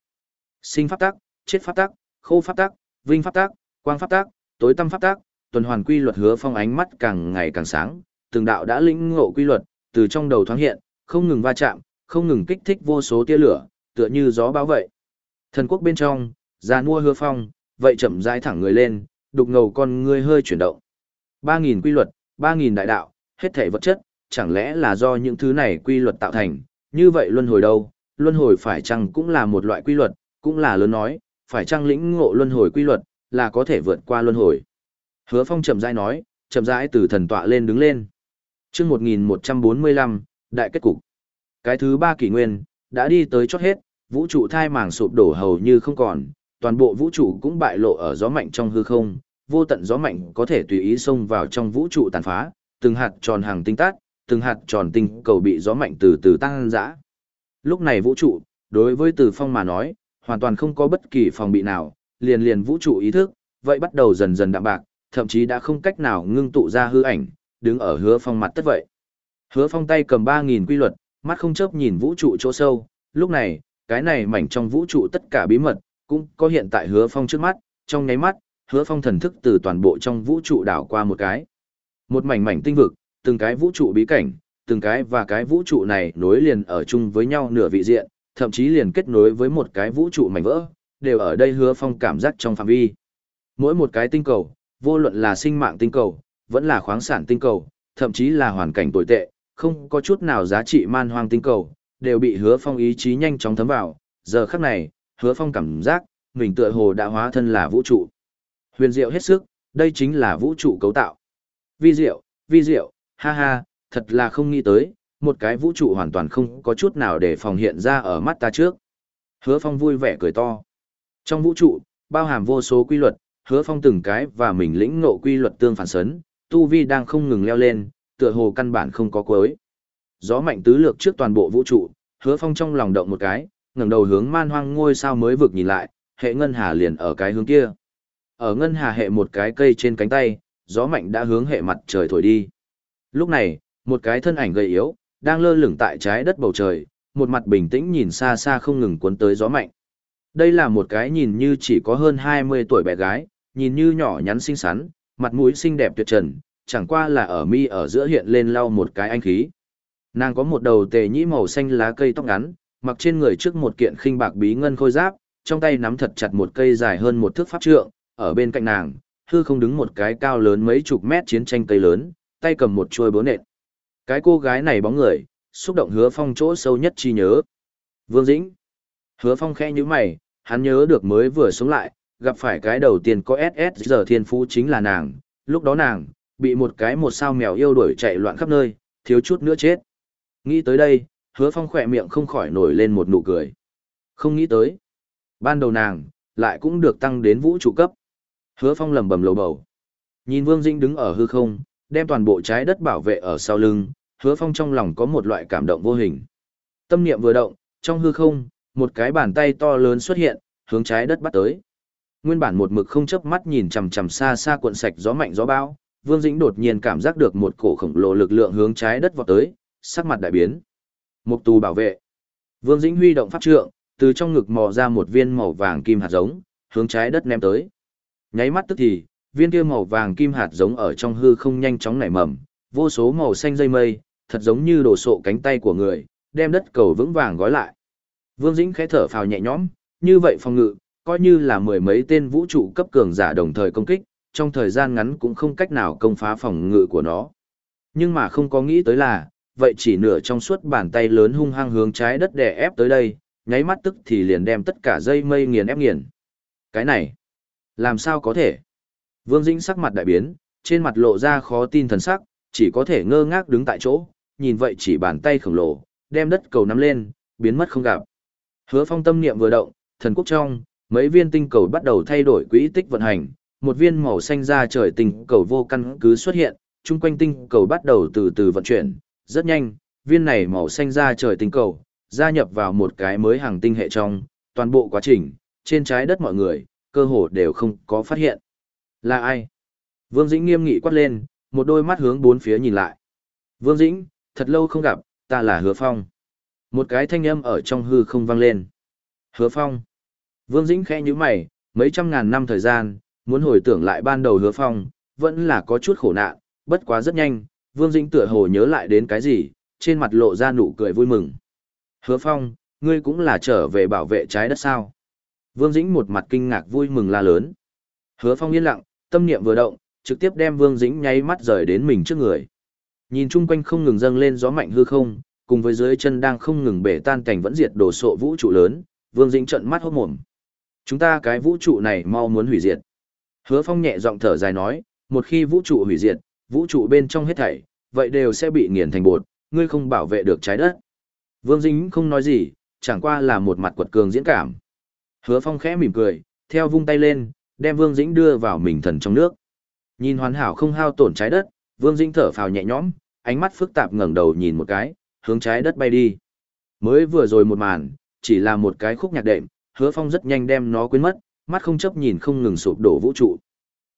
Sinh pháp tắc, chết pháp tắc, khô pháp tắc, vinh pháp tắc, quang pháp tắc, tối tâm pháp tắc, tuần hoàn quy luật hứa phong ánh mắt càng ngày càng sáng, từng đạo đã lĩnh ngộ quy luật, từ trong đầu thoáng hiện, không ngừng va chạm, không ngừng kích thích vô số tia lửa, tựa như gió bão vậy. Thần quốc bên trong, già mua hứa phong, vậy chậm rãi thẳng người lên, đục ngầu con ngươi hơi chuyển động. Ba nghìn quy luật, ba nghìn đại đạo, hết thể vật chất, chẳng lẽ là do những thứ này quy luật tạo thành, như vậy luân hồi đâu, luân hồi phải chăng cũng là một loại quy luật, cũng là lớn nói, phải chăng lĩnh ngộ luân hồi quy luật, là có thể vượt qua luân hồi. Hứa Phong chậm rãi nói, chậm rãi từ thần tọa lên đứng lên. Trước 1145, đại kết cục. Cái thứ ba kỷ nguyên, đã đi tới chót hết, vũ trụ thai màng sụp đổ hầu như không còn, toàn bộ vũ trụ cũng bại lộ ở gió mạnh trong hư không, vô tận gió mạnh có thể tùy ý xông vào trong vũ trụ tàn phá, từng hạt tròn hàng tinh tát, từng hạt tròn tinh cầu bị gió mạnh từ từ tăng dã. Lúc này vũ trụ, đối với Từ Phong mà nói, hoàn toàn không có bất kỳ phòng bị nào, liền liền vũ trụ ý thức, vậy bắt đầu dần dần đạm bạc, thậm chí đã không cách nào ngưng tụ ra hư ảnh, đứng ở hứa phong mặt tất vậy. Hứa phong tay cầm 3000 quy luật, mắt không chớp nhìn vũ trụ chỗ sâu, lúc này, cái này mảnh trong vũ trụ tất cả bí mật, cũng có hiện tại hứa phong trước mắt, trong nháy mắt, hứa phong thần thức từ toàn bộ trong vũ trụ đảo qua một cái. Một mảnh mảnh tinh vực, từng cái vũ trụ bí cảnh, từng cái và cái vũ trụ này nối liền ở chung với nhau nửa vị diện, thậm chí liền kết nối với một cái vũ trụ mảnh vỡ, đều ở đây hứa phong cảm giác trong phạm vi. Mỗi một cái tinh cầu, vô luận là sinh mạng tinh cầu, vẫn là khoáng sản tinh cầu, thậm chí là hoàn cảnh tồi tệ, không có chút nào giá trị man hoang tinh cầu, đều bị hứa phong ý chí nhanh chóng thấm vào. Giờ khắc này, hứa phong cảm giác, mình tựa hồ đã hóa thân là vũ trụ. Huyền diệu hết sức, đây chính là vũ trụ cấu tạo. Vi diệu, vi diệu, ha ha, thật là không nghĩ tới, một cái vũ trụ hoàn toàn không có chút nào để phòng hiện ra ở mắt ta trước. Hứa phong vui vẻ cười to. Trong vũ trụ, bao hàm vô số quy luật, hứa phong từng cái và mình lĩnh ngộ quy luật tương phản sấn, tu vi đang không ngừng leo lên, tựa hồ căn bản không có cuối. Gió mạnh tứ lược trước toàn bộ vũ trụ, hứa phong trong lòng động một cái, ngẩng đầu hướng man hoang ngôi sao mới vực nhìn lại, hệ ngân hà liền ở cái hướng kia. Ở ngân hà hệ một cái cây trên cánh tay, gió mạnh đã hướng hệ mặt trời thổi đi. Lúc này, một cái thân ảnh gầy yếu, đang lơ lửng tại trái đất bầu trời, một mặt bình tĩnh nhìn xa xa không ngừng cuốn tới gió mạnh. Đây là một cái nhìn như chỉ có hơn 20 tuổi bé gái, nhìn như nhỏ nhắn xinh xắn, mặt mũi xinh đẹp tuyệt trần, chẳng qua là ở mi ở giữa hiện lên lau một cái anh khí. Nàng có một đầu tề nhĩ màu xanh lá cây tóc ngắn, mặc trên người trước một kiện khinh bạc bí ngân khôi giáp, trong tay nắm thật chặt một cây dài hơn một thước pháp trượng, ở bên cạnh nàng, hư không đứng một cái cao lớn mấy chục mét chiến tranh cây lớn, tay cầm một chuôi búa nện. Cái cô gái này bóng người, xúc động hứa phong chỗ sâu nhất chi nhớ. Vương Dĩnh. Hứa phong khẽ như mày, hắn nhớ được mới vừa sống lại, gặp phải cái đầu tiên có SS giờ thiên phú chính là nàng, lúc đó nàng, bị một cái một sao mèo yêu đuổi chạy loạn khắp nơi, thiếu chút nữa chết. Nghĩ tới đây, hứa phong khỏe miệng không khỏi nổi lên một nụ cười. Không nghĩ tới. Ban đầu nàng, lại cũng được tăng đến vũ trụ cấp. Hứa phong lầm bầm lầu bầu. Nhìn Vương Dĩnh đứng ở hư không, đem toàn bộ trái đất bảo vệ ở sau lưng, hứa phong trong lòng có một loại cảm động vô hình. Tâm niệm vừa động, trong hư không, một cái bàn tay to lớn xuất hiện, hướng trái đất bắt tới. Nguyên bản một mực không chớp mắt nhìn chằm chằm xa xa cuộn sạch gió mạnh gió bão, Vương Dĩnh đột nhiên cảm giác được một cổ khổng lồ lực lượng hướng trái đất vọt tới, sắc mặt đại biến. Mục tù bảo vệ. Vương Dĩnh huy động pháp trượng, từ trong ngực mò ra một viên màu vàng kim hạt giống, hướng trái đất ném tới. Nháy mắt tức thì, viên kia màu vàng kim hạt giống ở trong hư không nhanh chóng nảy mầm, vô số màu xanh dây mây, thật giống như đổ sộ cánh tay của người, đem đất cầu vững vàng gói lại. Vương Dĩnh khẽ thở phào nhẹ nhõm, như vậy phòng ngự, coi như là mười mấy tên vũ trụ cấp cường giả đồng thời công kích, trong thời gian ngắn cũng không cách nào công phá phòng ngự của nó. Nhưng mà không có nghĩ tới là, vậy chỉ nửa trong suốt bàn tay lớn hung hăng hướng trái đất đè ép tới đây, nháy mắt tức thì liền đem tất cả dây mây nghiền ép nghiền. Cái này, làm sao có thể? Vương Dĩnh sắc mặt đại biến, trên mặt lộ ra khó tin thần sắc, chỉ có thể ngơ ngác đứng tại chỗ, nhìn vậy chỉ bàn tay khổng lồ, đem đất cầu nắm lên, biến mất không gặp. Hứa phong tâm niệm vừa động, thần quốc trong, mấy viên tinh cầu bắt đầu thay đổi quỹ tích vận hành, một viên màu xanh ra trời tinh cầu vô căn cứ xuất hiện, chung quanh tinh cầu bắt đầu từ từ vận chuyển, rất nhanh, viên này màu xanh ra trời tinh cầu, gia nhập vào một cái mới hàng tinh hệ trong, toàn bộ quá trình, trên trái đất mọi người, cơ hồ đều không có phát hiện. Là ai? Vương Dĩnh nghiêm nghị quát lên, một đôi mắt hướng bốn phía nhìn lại. Vương Dĩnh, thật lâu không gặp, ta là Hứa Phong. Một cái thanh âm ở trong hư không vang lên. Hứa Phong. Vương Dĩnh khẽ như mày, mấy trăm ngàn năm thời gian, muốn hồi tưởng lại ban đầu Hứa Phong, vẫn là có chút khổ nạn, bất quá rất nhanh, Vương Dĩnh tựa hồ nhớ lại đến cái gì, trên mặt lộ ra nụ cười vui mừng. Hứa Phong, ngươi cũng là trở về bảo vệ trái đất sao? Vương Dĩnh một mặt kinh ngạc vui mừng la lớn. Hứa Phong yên lặng, tâm niệm vừa động, trực tiếp đem Vương Dĩnh nháy mắt rời đến mình trước người. Nhìn chung quanh không ngừng dâng lên gió mạnh hư không, cùng với dưới chân đang không ngừng bể tan cảnh vẫn diệt đổ sộ vũ trụ lớn, Vương Dĩnh trợn mắt hốt mồm. Chúng ta cái vũ trụ này mau muốn hủy diệt. Hứa Phong nhẹ giọng thở dài nói, một khi vũ trụ hủy diệt, vũ trụ bên trong hết thảy vậy đều sẽ bị nghiền thành bột, ngươi không bảo vệ được trái đất. Vương Dĩnh không nói gì, chẳng qua là một mặt quật cường diễn cảm. Hứa Phong khẽ mỉm cười, theo vung tay lên, đem Vương Dĩnh đưa vào mình thần trong nước. Nhìn hoàn hảo không hao tổn trái đất, Vương Dĩnh thở phào nhẹ nhõm, ánh mắt phức tạp ngẩng đầu nhìn một cái, hướng trái đất bay đi. Mới vừa rồi một màn, chỉ là một cái khúc nhạc đệm, Hứa Phong rất nhanh đem nó quên mất, mắt không chấp nhìn không ngừng sụp đổ vũ trụ.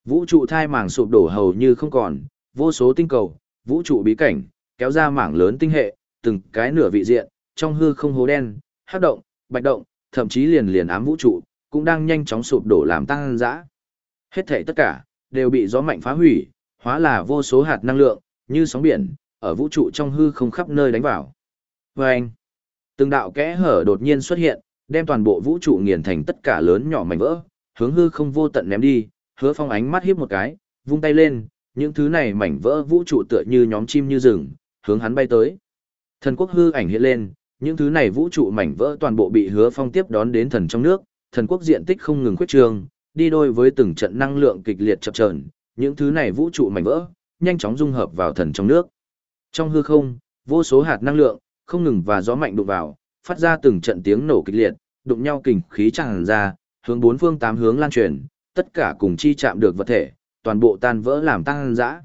Vũ trụ thai màng sụp đổ hầu như không còn, vô số tinh cầu, vũ trụ bí cảnh, kéo ra mảng lớn tinh hệ, từng cái nửa vị diện, trong hư không hố đen, hắc động, bạch động, thậm chí liền liền ám vũ trụ, cũng đang nhanh chóng sụp đổ làm tăng dã. Hết thảy tất cả đều bị gió mạnh phá hủy, hóa là vô số hạt năng lượng, như sóng biển, ở vũ trụ trong hư không khắp nơi đánh vào. Và anh, từng đạo kẽ hở đột nhiên xuất hiện, đem toàn bộ vũ trụ nghiền thành tất cả lớn nhỏ mảnh vỡ, hướng hư không vô tận ném đi, hứa phong ánh mắt hiếp một cái, vung tay lên, những thứ này mảnh vỡ vũ trụ tựa như nhóm chim như rừng, hướng hắn bay tới. Thần quốc hư ảnh hiện lên, những thứ này vũ trụ mảnh vỡ toàn bộ bị hứa phong tiếp đón đến thần trong nước, thần quốc diện tích không ngừng khuyết trường, đi đôi với từng trận năng lượng kịch liệt chập chờn, những thứ này vũ trụ mảnh vỡ, nhanh chóng dung hợp vào thần trong nước. Trong hư không, vô số hạt năng lượng, không ngừng và gió mạnh đụng vào, phát ra từng trận tiếng nổ kịch liệt, đụng nhau kình khí tràn ra, hướng bốn phương tám hướng lan truyền, tất cả cùng chi chạm được vật thể, toàn bộ tan vỡ làm tăng dã.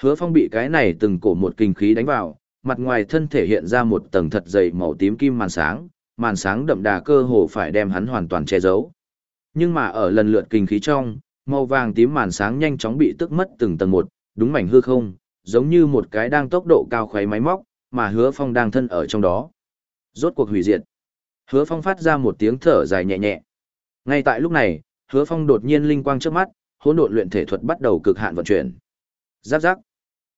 Hứa Phong bị cái này từng cổ một kinh khí đánh vào, mặt ngoài thân thể hiện ra một tầng thật dày màu tím kim màn sáng, màn sáng đậm đà cơ hồ phải đem hắn hoàn toàn che giấu. Nhưng mà ở lần lượt kinh khí trong, màu vàng tím màn sáng nhanh chóng bị tức mất từng tầng một, đúng mảnh hư không, giống như một cái đang tốc độ cao khoáy máy móc, mà hứa phong đang thân ở trong đó. Rốt cuộc hủy diệt. Hứa phong phát ra một tiếng thở dài nhẹ nhẹ. Ngay tại lúc này, hứa phong đột nhiên linh quang trước mắt, hỗn độn luyện thể thuật bắt đầu cực hạn vận chuyển. Giáp giáp.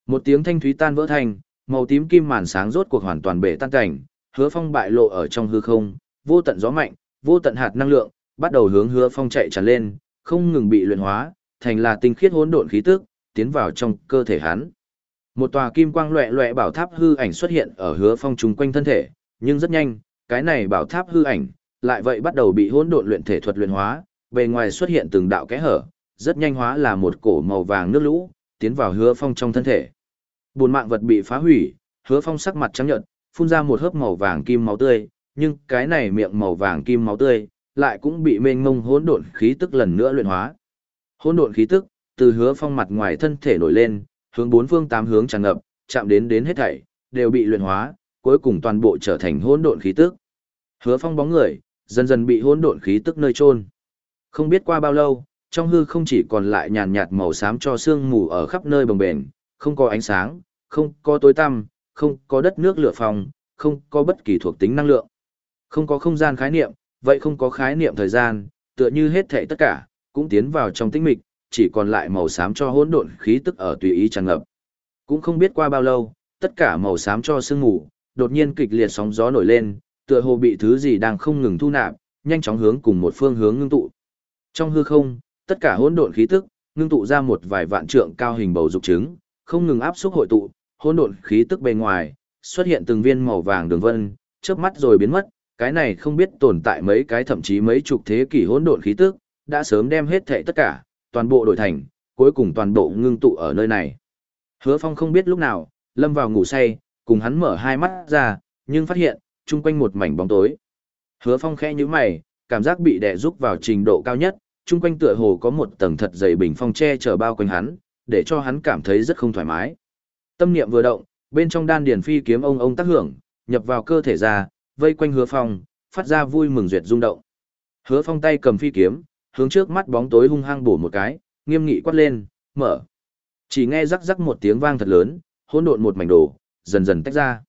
Một tiếng thanh thúy tan vỡ thành, màu tím kim màn sáng rốt cuộc hoàn toàn bể tan cảnh, hứa phong bại lộ ở trong hư không, vô tận gió mạnh, vô tận hạt năng lượng, bắt đầu hướng hứa phong chạy tràn lên, không ngừng bị luyện hóa, thành là tinh khiết hỗn độn khí tức, tiến vào trong cơ thể hắn. Một tòa kim quang loẹt loẹt bảo tháp hư ảnh xuất hiện ở hứa phong trùng quanh thân thể, nhưng rất nhanh, cái này bảo tháp hư ảnh, lại vậy bắt đầu bị hỗn độn luyện thể thuật luyện hóa, bề ngoài xuất hiện từng đạo kẽ hở, rất nhanh hóa là một cổ màu vàng nước lũ, tiến vào hứa phong trong thân thể. Buồn mạng vật bị phá hủy, hứa phong sắc mặt trắng nhợt, phun ra một hớp màu vàng kim máu tươi, nhưng cái này miệng màu vàng kim máu tươi, lại cũng bị mênh mông hỗn độn khí tức lần nữa luyện hóa. Hỗn độn khí tức, từ hứa phong mặt ngoài thân thể nổi lên, hướng bốn phương tám hướng tràn ngập, chạm đến đến hết thảy, đều bị luyện hóa, cuối cùng toàn bộ trở thành hỗn độn khí tức. Hứa phong bóng người, dần dần bị hỗn độn khí tức nơi chôn. Không biết qua bao lâu, trong hư không chỉ còn lại nhàn nhạt màu xám cho sương mù ở khắp nơi bồng bềnh, không có ánh sáng, không có tối tăm, không có đất nước lửa phòng, không có bất kỳ thuộc tính năng lượng. Không có không gian khái niệm, vậy không có khái niệm thời gian, tựa như hết thảy tất cả, cũng tiến vào trong tĩnh mịch, chỉ còn lại màu xám cho hỗn độn khí tức ở tùy ý tràn ngập. Cũng không biết qua bao lâu, tất cả màu xám cho sương mù, đột nhiên kịch liệt sóng gió nổi lên, tựa hồ bị thứ gì đang không ngừng thu nạp, nhanh chóng hướng cùng một phương hướng ngưng tụ. Trong hư không, tất cả hỗn độn khí tức ngưng tụ ra một vài vạn trượng cao hình bầu dục trứng, không ngừng áp xúc hội tụ, hỗn độn khí tức bề ngoài xuất hiện từng viên màu vàng đường vân, chớp mắt rồi biến mất, cái này không biết tồn tại mấy cái thậm chí mấy chục thế kỷ hỗn độn khí tức, đã sớm đem hết thảy tất cả, toàn bộ đổi thành, cuối cùng toàn bộ ngưng tụ ở nơi này. Hứa Phong không biết lúc nào, lâm vào ngủ say, cùng hắn mở hai mắt ra, nhưng phát hiện, chung quanh một mảnh bóng tối. Hứa Phong khẽ nhíu mày, cảm giác bị đè rúc vào trình độ cao nhất, chung quanh tựa hồ có một tầng thật dày bình phong che chở bao quanh hắn, để cho hắn cảm thấy rất không thoải mái. Tâm niệm vừa động, bên trong đan điền phi kiếm ông ông tác hưởng, nhập vào cơ thể ra, vây quanh Hứa Phong, phát ra vui mừng duyệt rung động. Hứa Phong tay cầm phi kiếm, hướng trước mắt bóng tối hung hăng bổ một cái, nghiêm nghị quát lên, mở. Chỉ nghe rắc rắc một tiếng vang thật lớn, hỗn độn một mảnh đồ, dần dần tách ra.